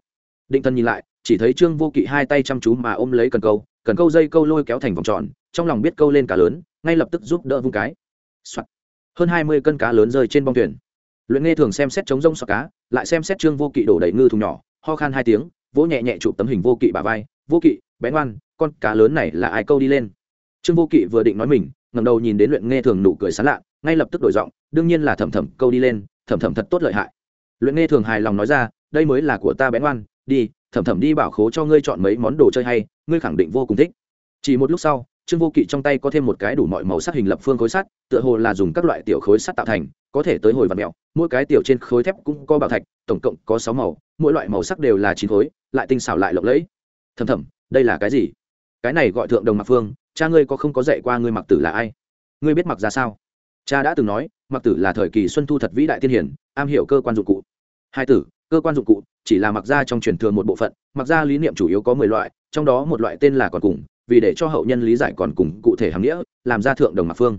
Định thân nhìn lại, chỉ thấy trương vô kỵ hai tay chăm chú mà ôm lấy cần câu cần câu dây câu lôi kéo thành vòng tròn, trong lòng biết câu lên cá lớn, ngay lập tức giúp đỡ vung cái、Soạn. hơn hai mươi cân cá lớn rơi trên bong thuyền. Luyện nghe thường xem xét chống rông xoạc cá, lại xem xét trương vô kỵ đổ đầy ngư thùng nhỏ, ho khan hai tiếng vỗ nhẹ nhẹ chụp tấm hình vô kỵ bà vai, vô kỵ bén ngoan, con cá lớn này là ai câu đi lên? Trương vô kỵ vừa định nói mình ngầm đầu nhìn đến luyện nghe thường nụ cười sán lạ, ngay lập tức đổi giọng, đương nhiên là thầm thầm câu đi lên thầm thầm thật tốt lợi hại. Luyện nghe thường hài lòng nói ra, đây mới là của ta bén ngoan, đi thầm thầm đi bảo khố cho ngươi chọn mấy món đồ chơi hay, ngươi khẳng định vô cùng thích. Chỉ một lúc sau, trương vô kỵ trong tay có thêm một cái đủ mọi màu sắc hình lập phương khối sắt, tựa hồ là dùng các loại tiểu khối sắt tạo thành có thể tới hồi và mẹo, mỗi cái tiểu trên khối thép cũng có bảo thạch, tổng cộng có sáu màu, mỗi loại màu sắc đều là chín khối, lại tinh xảo lại lộng lẫy. Thầm thầm, đây là cái gì? Cái này gọi thượng đồng mặc phương, cha ngươi có không có dạy qua ngươi mặc tử là ai? Ngươi biết mặc ra sao? Cha đã từng nói mặc tử là thời kỳ xuân thu thật vĩ đại tiên hiển am hiểu cơ quan dụng cụ. Hai tử, cơ quan dụng cụ chỉ là mặc ra trong truyền thừa một bộ phận mặc ra lý niệm chủ yếu có mười loại, trong đó một loại tên là còn cùng, vì để cho hậu nhân lý giải còn cùng cụ thể hàm nghĩa, làm ra thượng đồng mặc phương.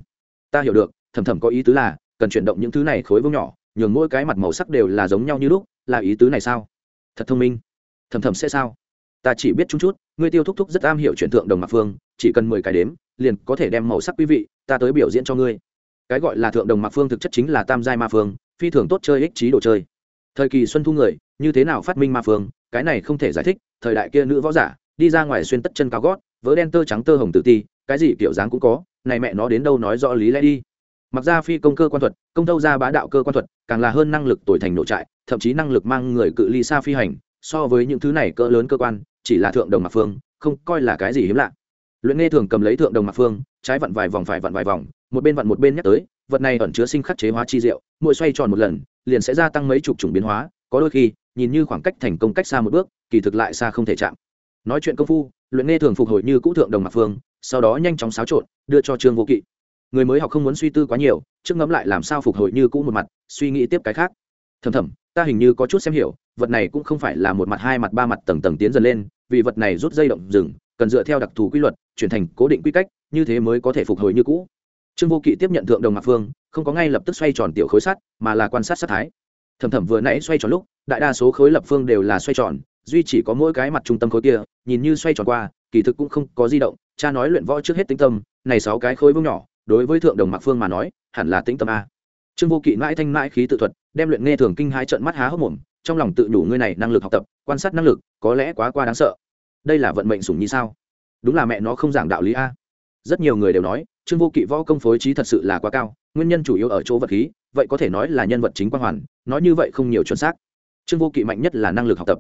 Ta hiểu được, thầm thầm có ý tứ là cần chuyển động những thứ này khối vương nhỏ, nhường mỗi cái mặt màu sắc đều là giống nhau như lúc, là ý tứ này sao? Thật thông minh. Thầm thầm sẽ sao? Ta chỉ biết chút chút, ngươi tiêu thúc thúc rất am hiểu chuyển thượng đồng mạc phương, chỉ cần mười cái đếm, liền có thể đem màu sắc quý vị, ta tới biểu diễn cho ngươi. Cái gọi là thượng đồng mạc phương thực chất chính là tam giai ma phương, phi thường tốt chơi ích trí đồ chơi. Thời kỳ xuân thu người, như thế nào phát minh ma phương, cái này không thể giải thích, thời đại kia nữ võ giả, đi ra ngoài xuyên tất chân cao gót, vớ đen tơ trắng tơ hồng tự ti, cái gì kiểu dáng cũng có, này mẹ nó đến đâu nói rõ lý lẽ đi mặc ra phi công cơ quan thuật, công thâu ra bá đạo cơ quan thuật, càng là hơn năng lực tuổi thành nội trại, thậm chí năng lực mang người cự ly xa phi hành, so với những thứ này cỡ lớn cơ quan, chỉ là thượng đồng mạc phương, không coi là cái gì hiếm lạ. Luyện nghe thường cầm lấy thượng đồng mạc phương, trái vặn vài vòng phải vặn vài vòng, một bên vặn một bên nhắc tới, vật này ẩn chứa sinh khắc chế hóa chi diệu, mỗi xoay tròn một lần, liền sẽ gia tăng mấy chục chủng biến hóa, có đôi khi, nhìn như khoảng cách thành công cách xa một bước, kỳ thực lại xa không thể chạm. Nói chuyện công phu, luyện nghe thường phục hồi như cũ thượng đồng mạc phương, sau đó nhanh chóng xáo trộn, đưa cho trương vô kỵ người mới học không muốn suy tư quá nhiều, trước ngẫm lại làm sao phục hồi như cũ một mặt, suy nghĩ tiếp cái khác. Thầm thầm, ta hình như có chút xem hiểu, vật này cũng không phải là một mặt, hai mặt, ba mặt tầng tầng tiến dần lên, vì vật này rút dây động rừng cần dựa theo đặc thù quy luật, chuyển thành cố định quy cách, như thế mới có thể phục hồi như cũ. Trương vô kỵ tiếp nhận thượng đồng mạc phương, không có ngay lập tức xoay tròn tiểu khối sắt, mà là quan sát sát thái. Thầm thầm vừa nãy xoay tròn lúc, đại đa số khối lập phương đều là xoay tròn, duy chỉ có mỗi cái mặt trung tâm khối kia, nhìn như xoay tròn qua, kỳ thực cũng không có di động, cha nói luyện võ trước hết tĩnh tâm, này sáu cái khối vương nhỏ đối với thượng đồng mạc phương mà nói, hẳn là tĩnh tâm a. Trương vô kỵ mãi thanh mãi khí tự thuật, đem luyện nghe thường kinh hai trận mắt há hốc mồm, trong lòng tự đủ ngươi này năng lực học tập, quan sát năng lực, có lẽ quá qua đáng sợ. Đây là vận mệnh sủng như sao? Đúng là mẹ nó không giảng đạo lý a. Rất nhiều người đều nói, trương vô kỵ võ công phối trí thật sự là quá cao, nguyên nhân chủ yếu ở chỗ vật khí, vậy có thể nói là nhân vật chính quan hoàn, nói như vậy không nhiều chuẩn xác. Trương vô kỵ mạnh nhất là năng lực học tập.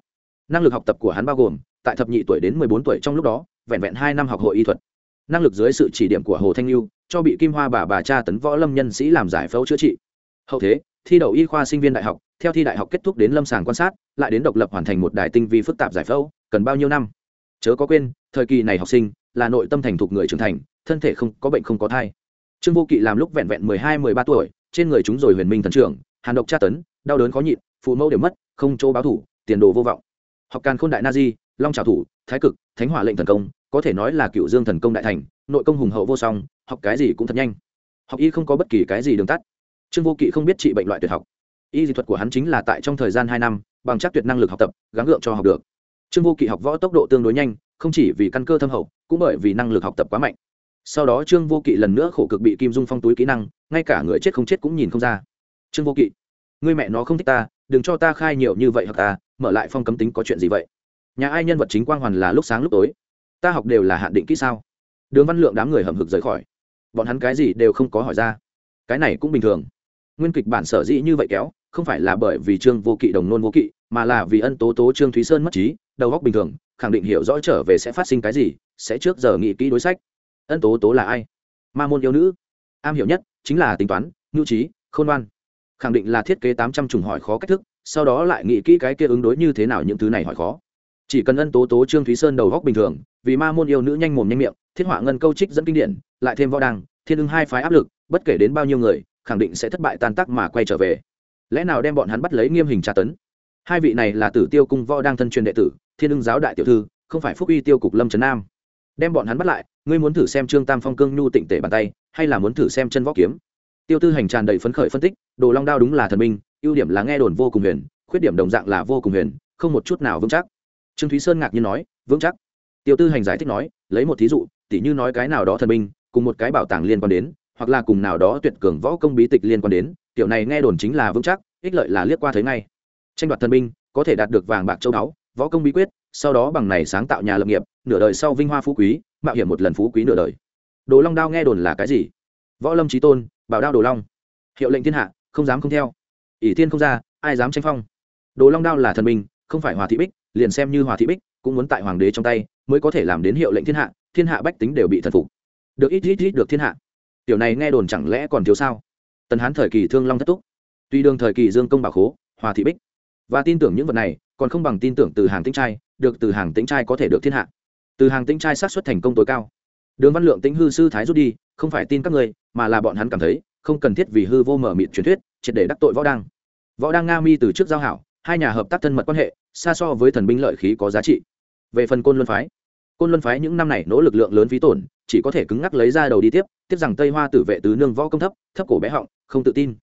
Năng lực học tập của hắn bao gồm, tại thập nhị tuổi đến mười bốn tuổi trong lúc đó, vẹn vẹn hai năm học hội y thuật năng lực dưới sự chỉ điểm của hồ thanh lưu cho bị kim hoa bà bà cha tấn võ lâm nhân sĩ làm giải phẫu chữa trị. Hậu thế, thi đậu y khoa sinh viên đại học, theo thi đại học kết thúc đến lâm sàng quan sát, lại đến độc lập hoàn thành một đài tinh vi phức tạp giải phẫu, cần bao nhiêu năm? Chớ có quên, thời kỳ này học sinh là nội tâm thành thục người trưởng thành, thân thể không có bệnh không có thai. Trương vô kỵ làm lúc vẹn vẹn mười hai, mười ba tuổi, trên người chúng rồi huyền minh thần trưởng, hàn độc tra tấn, đau đớn khó nhịn, phụ mẫu đều mất, không chỗ báo thủ, tiền đồ vô vọng. Học càn khôn đại na di long trào thủ, thái cực, thánh hỏa lệnh thần công, có thể nói là cựu dương thần công đại thành, nội công hùng hậu vô song, học cái gì cũng thật nhanh. Học y không có bất kỳ cái gì đường tắt. Trương vô kỵ không biết trị bệnh loại tuyệt học. Y dị thuật của hắn chính là tại trong thời gian hai năm, bằng chắc tuyệt năng lực học tập, gắng gượng cho học được. Trương vô kỵ học võ tốc độ tương đối nhanh, không chỉ vì căn cơ thâm hậu, cũng bởi vì năng lực học tập quá mạnh. Sau đó trương vô kỵ lần nữa khổ cực bị kim dung phong túi kỹ năng, ngay cả người chết không chết cũng nhìn không ra. Trương vô kỵ người mẹ nó không thích ta, đừng cho ta khai nhiều như vậy hoặc ta, mở lại phong cấm tính có chuyện gì vậy? Nhà ai nhân vật chính quang hoàn là lúc sáng lúc tối? Ta học đều là hạn định kỹ sao? Đường văn lượng đám người hầm hực rời khỏi. Bọn hắn cái gì đều không có hỏi ra. Cái này cũng bình thường. Nguyên kịch bản sở dĩ như vậy kéo, không phải là bởi vì trương vô kỵ đồng nôn vô kỵ, mà là vì ân tố tố trương thúy sơn mất trí, đầu góc bình thường, khẳng định hiểu rõ trở về sẽ phát sinh cái gì, sẽ trước giờ nghĩ kỹ đối sách. Ân tố tố là ai? Ma môn yêu nữ. Am hiểu nhất chính là tính toán, nhu trí, khôn ngoan. Khẳng định là thiết kế tám trăm chủng hỏi khó cách thức, sau đó lại nghĩ kỹ cái kia ứng đối như thế nào những thứ này hỏi khó chỉ cần ân tố tố trương thúy sơn đầu góc bình thường, vì ma môn yêu nữ nhanh mồm nhanh miệng, thiết họa ngân câu trích dẫn kinh điển, lại thêm võ đăng, thiên ưng hai phái áp lực, bất kể đến bao nhiêu người, khẳng định sẽ thất bại tan tác mà quay trở về. Lẽ nào đem bọn hắn bắt lấy nghiêm hình tra tấn? Hai vị này là tử tiêu cung võ đang thân truyền đệ tử, thiên ưng giáo đại tiểu thư, không phải phúc uy tiêu cục lâm trấn nam. Đem bọn hắn bắt lại, ngươi muốn thử xem trương tam phong cương nhu tịnh tể bàn tay, hay là muốn thử xem chân võ kiếm? Tiêu tư hành tràn đầy phấn khởi phân tích, đồ long đao đúng là thần minh, ưu điểm là nghe đồn vô cùng huyền, khuyết điểm đồng dạng là vô cùng huyền, không một chút nào vững chắc trương thúy sơn ngạc nhiên nói, vững chắc. Tiêu tư hành giải thích nói, lấy một thí dụ, tỉ như nói cái nào đó thần minh cùng một cái bảo tàng liên quan đến, hoặc là cùng nào đó tuyệt cường võ công bí tịch liên quan đến, kiểu này nghe đồn chính là vững chắc, ích lợi là liếc qua thấy ngay. Tranh đoạt thần binh, có thể đạt được vàng bạc châu báu, võ công bí quyết, sau đó bằng này sáng tạo nhà lập nghiệp, nửa đời sau vinh hoa phú quý, mạo hiểm một lần phú quý nửa đời. Đồ long đao nghe đồn là cái gì? Võ lâm trí tôn, bảo đao đồ long. Hiệu lệnh thiên hạ, không dám không theo. Ỷ thiên không ra, ai dám tranh phong? Đồ long đao là thần binh, không phải hòa thị bích liền xem như hòa thị bích, cũng muốn tại hoàng đế trong tay, mới có thể làm đến hiệu lệnh thiên hạ thiên hạ bách tính đều bị thần phục. Được ít ít ít được thiên hạ. Tiểu này nghe đồn chẳng lẽ còn thiếu sao? Tần hán thời kỳ thương long thất túc. Tuy đương thời kỳ dương công bảo khố, hòa thị bích. Và tin tưởng những vật này, còn không bằng tin tưởng từ hàng tĩnh trai, được từ hàng tĩnh trai có thể được thiên hạ. Từ hàng tĩnh trai sát xuất thành công tối cao. Đường văn lượng tĩnh hư sư thái rút đi, không phải tin các người, mà là bọn hắn cảm thấy, không cần thiết vì hư vô mở mịt truyền thuyết, triệt để đắc tội võ đăng võ đăng nga mi từ trước giao hảo, hai nhà hợp tác thân mật quan hệ xa so với thần binh lợi khí có giá trị. Về phần côn luân phái, côn luân phái những năm này nỗ lực lượng lớn phí tổn, chỉ có thể cứng ngắc lấy ra đầu đi tiếp tiếp rằng tây hoa tử vệ tứ nương võ công thấp thấp cổ bé họng, không tự tin.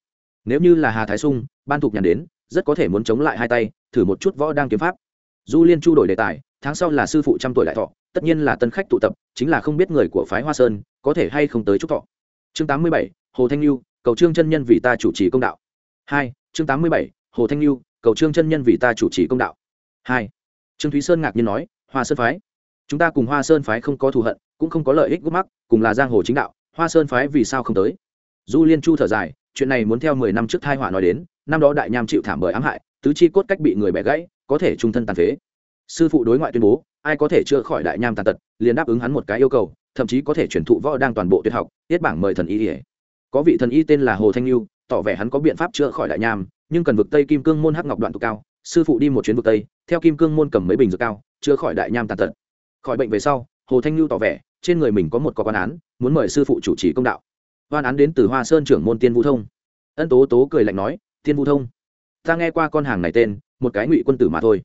Nếu như là hà thái sung, ban thục nhàn đến, rất có thể muốn chống lại hai tay, thử một chút võ đang kiếm pháp. Du liên chu đổi đề tài, tháng sau là sư phụ trăm tuổi đại thọ, tất nhiên là tân khách tụ tập, chính là không biết người của phái hoa sơn, có thể hay không tới chúc thọ. Chương tám mươi bảy, hồ thanh lưu, cầu trương chân nhân vì ta chủ trì công đạo. Hai, chương tám mươi bảy, hồ thanh lưu cầu trương chân nhân vì ta chủ trì công đạo. Hai, trương thúy sơn ngạc nhiên nói, hoa sơn phái. Chúng ta cùng hoa sơn phái không có thù hận, cũng không có lợi ích gút mắc, cùng là giang hồ chính đạo, hoa sơn phái vì sao không tới? Du liên chu thở dài, chuyện này muốn theo mười năm trước thai họa nói đến, năm đó đại nham chịu thảm bởi ám hại, tứ chi cốt cách bị người bẻ gãy, có thể trung thân tàn phế. Sư phụ đối ngoại tuyên bố, ai có thể chữa khỏi đại nham tàn tật, liền đáp ứng hắn một cái yêu cầu, thậm chí có thể chuyển thụ võ đang toàn bộ tuyệt học, tiết bảng mời thần y ỉa có vị thần y tên là hồ thanh lưu, tỏ vẻ hắn có biện pháp chữa khỏi đại nham nhưng cần vực tây kim cương môn hắc ngọc đoạn tụ cao, sư phụ đi một chuyến vực tây, theo kim cương môn cầm mấy bình dược cao, chữa khỏi đại nham tàn tật. Khỏi bệnh về sau, hồ thanh lưu tỏ vẻ, trên người mình có một có quan án, muốn mời sư phụ chủ trì công đạo. Quan án đến từ hoa sơn trưởng môn tiên vũ thông. Ân tố tố cười lạnh nói, tiên vũ thông, ta nghe qua con hàng này tên, một cái ngụy quân tử mà thôi.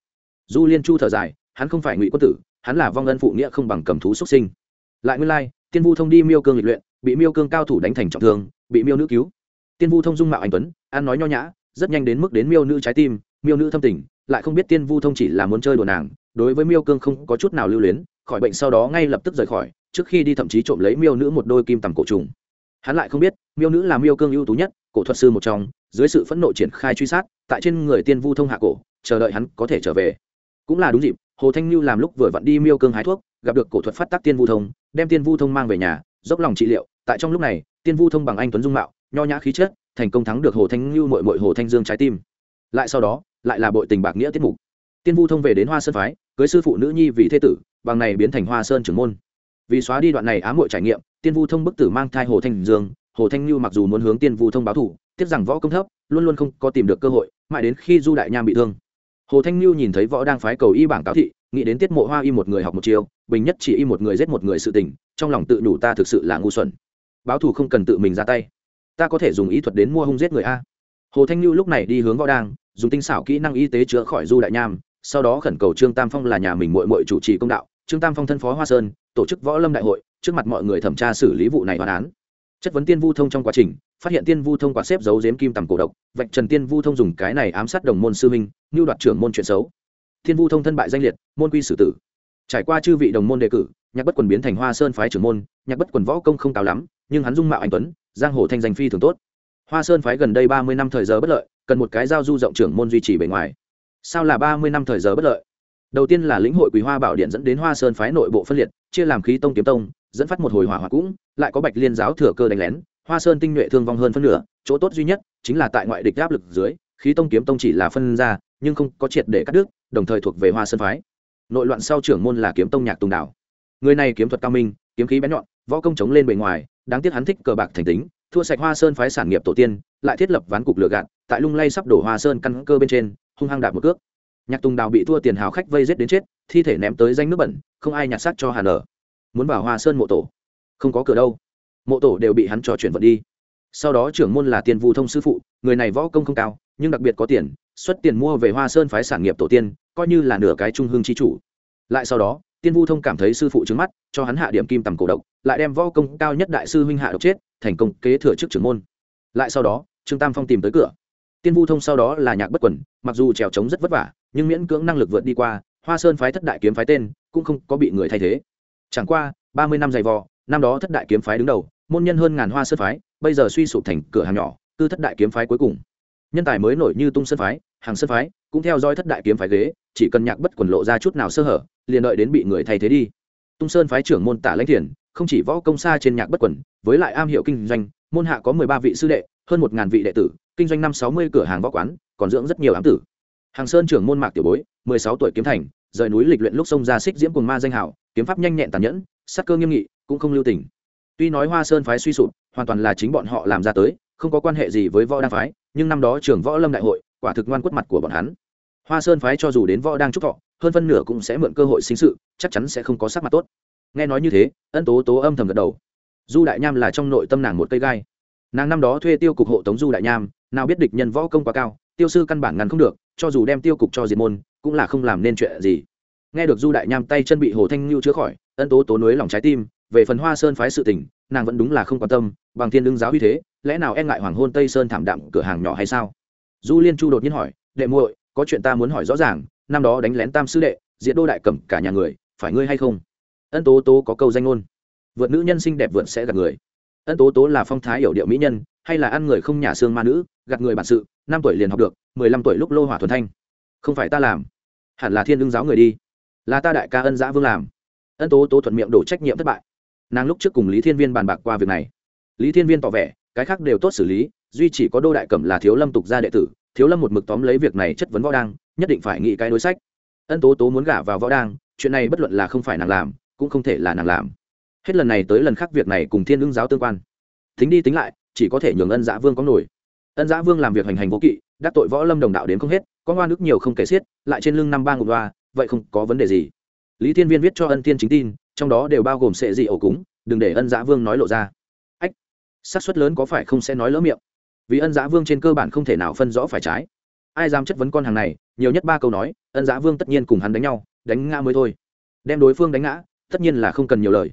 Du liên chu thở dài, hắn không phải ngụy quân tử, hắn là vong ân phụ nghĩa không bằng cầm thú xuất sinh. Lại nguyên lai, tiên vu thông đi miêu cương lịch luyện, bị miêu cương cao thủ đánh thành trọng thương, bị miêu nữ cứu. Tiên vu thông dung mạo anh tuấn, ăn nói nho nhã rất nhanh đến mức đến miêu nữ trái tim, miêu nữ thâm tình, lại không biết tiên vu thông chỉ là muốn chơi đùa nàng, đối với miêu cương không có chút nào lưu luyến, khỏi bệnh sau đó ngay lập tức rời khỏi, trước khi đi thậm chí trộm lấy miêu nữ một đôi kim tầm cổ trùng. Hắn lại không biết, miêu nữ là miêu cương ưu tú nhất, cổ thuật sư một trong, dưới sự phẫn nộ triển khai truy sát, tại trên người tiên vu thông hạ cổ, chờ đợi hắn có thể trở về. Cũng là đúng dịp, hồ thanh lưu làm lúc vừa vặn đi miêu cương hái thuốc, gặp được cổ thuật phát tác tiên vu thông, đem tiên vu thông mang về nhà, dốc lòng trị liệu, tại trong lúc này, tiên vu thông bằng anh tuấn dung mạo, nho nhã khí chất thành công thắng được hồ thanh lưu mội mội hồ thanh dương trái tim. Lại sau đó, lại là bội tình bạc nghĩa tiết mục. Tiên vu thông về đến hoa sơn phái, cưới sư phụ nữ nhi vì thế tử, bằng này biến thành hoa sơn trưởng môn. Vì xóa đi đoạn này ám hội trải nghiệm, tiên vu thông bức tử mang thai hồ thanh dương. Hồ thanh lưu mặc dù muốn hướng tiên vu thông báo thủ tiếc rằng võ công thấp, luôn luôn không có tìm được cơ hội, mãi đến khi du đại nham bị thương. Hồ thanh lưu nhìn thấy võ đang phái cầu y bảng cáo thị, nghĩ đến tiết mộ hoa y một người học một chiều bình nhất chỉ y một người giết một người sự tình, trong lòng tự đủ ta thực sự là ngu xuẩn. Báo thù không cần tự mình ra tay ta có thể dùng ý thuật đến mua hung giết người a. Hồ thanh lưu lúc này đi hướng võ đang dùng tinh xảo kỹ năng y tế chữa khỏi du đại nham, sau đó khẩn cầu trương tam phong là nhà mình mội mội chủ trì công đạo. Trương tam phong thân phó hoa sơn, tổ chức võ lâm đại hội, trước mặt mọi người thẩm tra xử lý vụ này hoàn án. Chất vấn tiên vu thông trong quá trình, phát hiện tiên vu thông quả xếp giấu giếm kim tầm cổ độc, vạch trần tiên vu thông dùng cái này ám sát đồng môn sư minh như đoạt trưởng môn chuyện xấu. Tiên vu thông thân bại danh liệt, môn quy xử tử. Trải qua chư vị đồng môn đề cử, nhạc bất quần biến thành hoa sơn phái trưởng môn, nhạc bất quần võ công không cao lắm nhưng hắn dung mạo anh tuấn, giang hồ thanh danh phi thường tốt. Hoa sơn phái gần đây ba mươi năm thời giờ bất lợi, cần một cái giao du rộng trưởng môn duy trì bề ngoài. Sao là ba mươi năm thời giờ bất lợi? Đầu tiên là lĩnh hội quý hoa bảo điện dẫn đến hoa sơn phái nội bộ phân liệt, chia làm khí tông kiếm tông, dẫn phát một hồi hỏa hoạn cũng, lại có bạch liên giáo thừa cơ đánh lén. Hoa sơn tinh nhuệ thương vong hơn phân nửa, chỗ tốt duy nhất chính là tại ngoại địch áp lực dưới, khí tông kiếm tông chỉ là phân ra, nhưng không có triệt để cắt đứt, đồng thời thuộc về hoa sơn phái. Nội loạn sau trưởng môn là kiếm tông nhạc tùng đảo. Người này kiếm thuật cao minh, kiếm khí bén nhọn, võ công chống lên bề ngoài đáng tiếc hắn thích cờ bạc thành tính, thua sạch hoa sơn phái sản nghiệp tổ tiên, lại thiết lập ván cục lửa gạt, tại lung lay sắp đổ hoa sơn căn cơ bên trên, hung hăng đạp một cước. Nhạc tùng đào bị thua tiền hào khách vây rết đến chết, thi thể ném tới danh nước bẩn, không ai nhặt xác cho hà nở. Muốn vào hoa sơn mộ tổ. Không có cửa đâu. Mộ tổ đều bị hắn trò chuyển vận đi. Sau đó trưởng môn là tiền vu thông sư phụ, người này võ công không cao, nhưng đặc biệt có tiền, xuất tiền mua về hoa sơn phái sản nghiệp tổ tiên, coi như là nửa cái trung hương chi chủ. Lại sau đó tiên vu thông cảm thấy sư phụ trứng mắt, cho hắn hạ điểm kim tầm cổ độc, lại đem võ công cao nhất đại sư huynh hạ độc chết, thành công kế thừa chức trưởng môn. Lại sau đó, trương tam phong tìm tới cửa. Tiên vu thông sau đó là nhạc bất quần, mặc dù trèo trống rất vất vả, nhưng miễn cưỡng năng lực vượt đi qua, hoa sơn phái thất đại kiếm phái tên, cũng không có bị người thay thế. Chẳng qua, ba mươi năm dày vò, năm đó thất đại kiếm phái đứng đầu, môn nhân hơn ngàn hoa sơn phái, bây giờ suy sụp thành cửa hàng nhỏ, tư thất đại kiếm phái cuối cùng. Nhân tài mới nổi như tung sơn phái, hàng sơn phái, cũng theo dõi thất đại kiếm phái ghế chỉ cần nhạc bất quần lộ ra chút nào sơ hở, liền đợi đến bị người thay thế đi. Tung sơn phái trưởng môn tả lãnh thiền, không chỉ võ công xa trên nhạc bất quần, với lại am hiệu kinh doanh, môn hạ có mười ba vị sư đệ, hơn một ngàn vị đệ tử, kinh doanh năm sáu mươi cửa hàng võ quán, còn dưỡng rất nhiều ám tử. Hàng sơn trưởng môn mạc tiểu bối, mười sáu tuổi kiếm thành, rời núi lịch luyện lúc sông ra xích diễm cùng ma danh hảo kiếm pháp nhanh nhẹn tàn nhẫn sắc cơ nghiêm nghị, cũng không lưu tình. Tuy nói hoa sơn phái suy sụp, hoàn toàn là chính bọn họ làm ra tới, không có quan hệ gì với võ đa phái, nhưng năm đó trưởng võ lâm đại hội, quả thực ngoan quất mặt của bọn hắn hoa sơn phái cho dù đến võ đang trúc thọ, hơn phân nửa cũng sẽ mượn cơ hội sinh sự, chắc chắn sẽ không có sắc mặt tốt. Nghe nói như thế, ân tố tố âm thầm gật đầu. Du đại nham là trong nội tâm nàng một cây gai. Nàng năm đó thuê tiêu cục hộ tống du đại nham, nào biết địch nhân võ công quá cao, tiêu sư căn bản ngăn không được, cho dù đem tiêu cục cho diệt môn, cũng là không làm nên chuyện gì. Nghe được du đại nham tay chân bị hồ thanh lưu chữa khỏi, ân tố tố nối lòng trái tim, về phần hoa sơn phái sự tình, nàng vẫn đúng là không quan tâm, bằng thiên đương giáo uy thế, lẽ nào e ngại hoàng hôn tây sơn thảm đạm cửa hàng nhỏ hay sao? Du liên chu đột nhiên hỏi, đệ muội có chuyện ta muốn hỏi rõ ràng, năm đó đánh lén tam sư đệ, diệt đô đại cẩm cả nhà người, phải ngươi hay không? Ân tố tố có câu danh ngôn. Vượt nữ nhân xinh đẹp vượt sẽ gạt người. Ân tố tố là phong thái hiểu điệu mỹ nhân, hay là ăn người không nhà xương ma nữ, gạt người bản sự, năm tuổi liền học được, mười lăm tuổi lúc lô hỏa thuần thanh. Không phải ta làm, hẳn là thiên đương giáo người đi. Là ta đại ca ân giã vương làm. Ân tố tố thuận miệng đổ trách nhiệm thất bại. Nàng lúc trước cùng lý thiên viên bàn bạc qua việc này. Lý thiên viên tỏ vẻ, cái khác đều tốt xử lý, duy chỉ có đô đại cẩm là thiếu lâm tục gia đệ tử thiếu lâm một mực tóm lấy việc này chất vấn võ đang, nhất định phải nghĩ cái đối sách. Ân tố tố muốn gả vào võ đang, chuyện này bất luận là không phải nàng làm, cũng không thể là nàng làm. Hết lần này tới lần khác việc này cùng thiên ứng giáo tương quan. Thính đi tính lại, chỉ có thể nhường ân giã vương có nổi. Ân giã vương làm việc hành hành vô kỵ, đắc tội võ lâm đồng đạo đến không hết, có ngoan ức nhiều không kể xiết, lại trên lưng năm ba ngục đoa, vậy không có vấn đề gì. Lý thiên viên viết cho ân thiên chính tin, trong đó đều bao gồm sệ dị ổ cúng, đừng để ân giã vương nói lộ ra. Ách, xác suất lớn có phải không sẽ nói lỡ miệng? Vì ân giã vương trên cơ bản không thể nào phân rõ phải trái. Ai dám chất vấn con hàng này, nhiều nhất ba câu nói, ân giã vương tất nhiên cùng hắn đánh nhau, đánh ngã mới thôi. Đem đối phương đánh ngã, tất nhiên là không cần nhiều lời.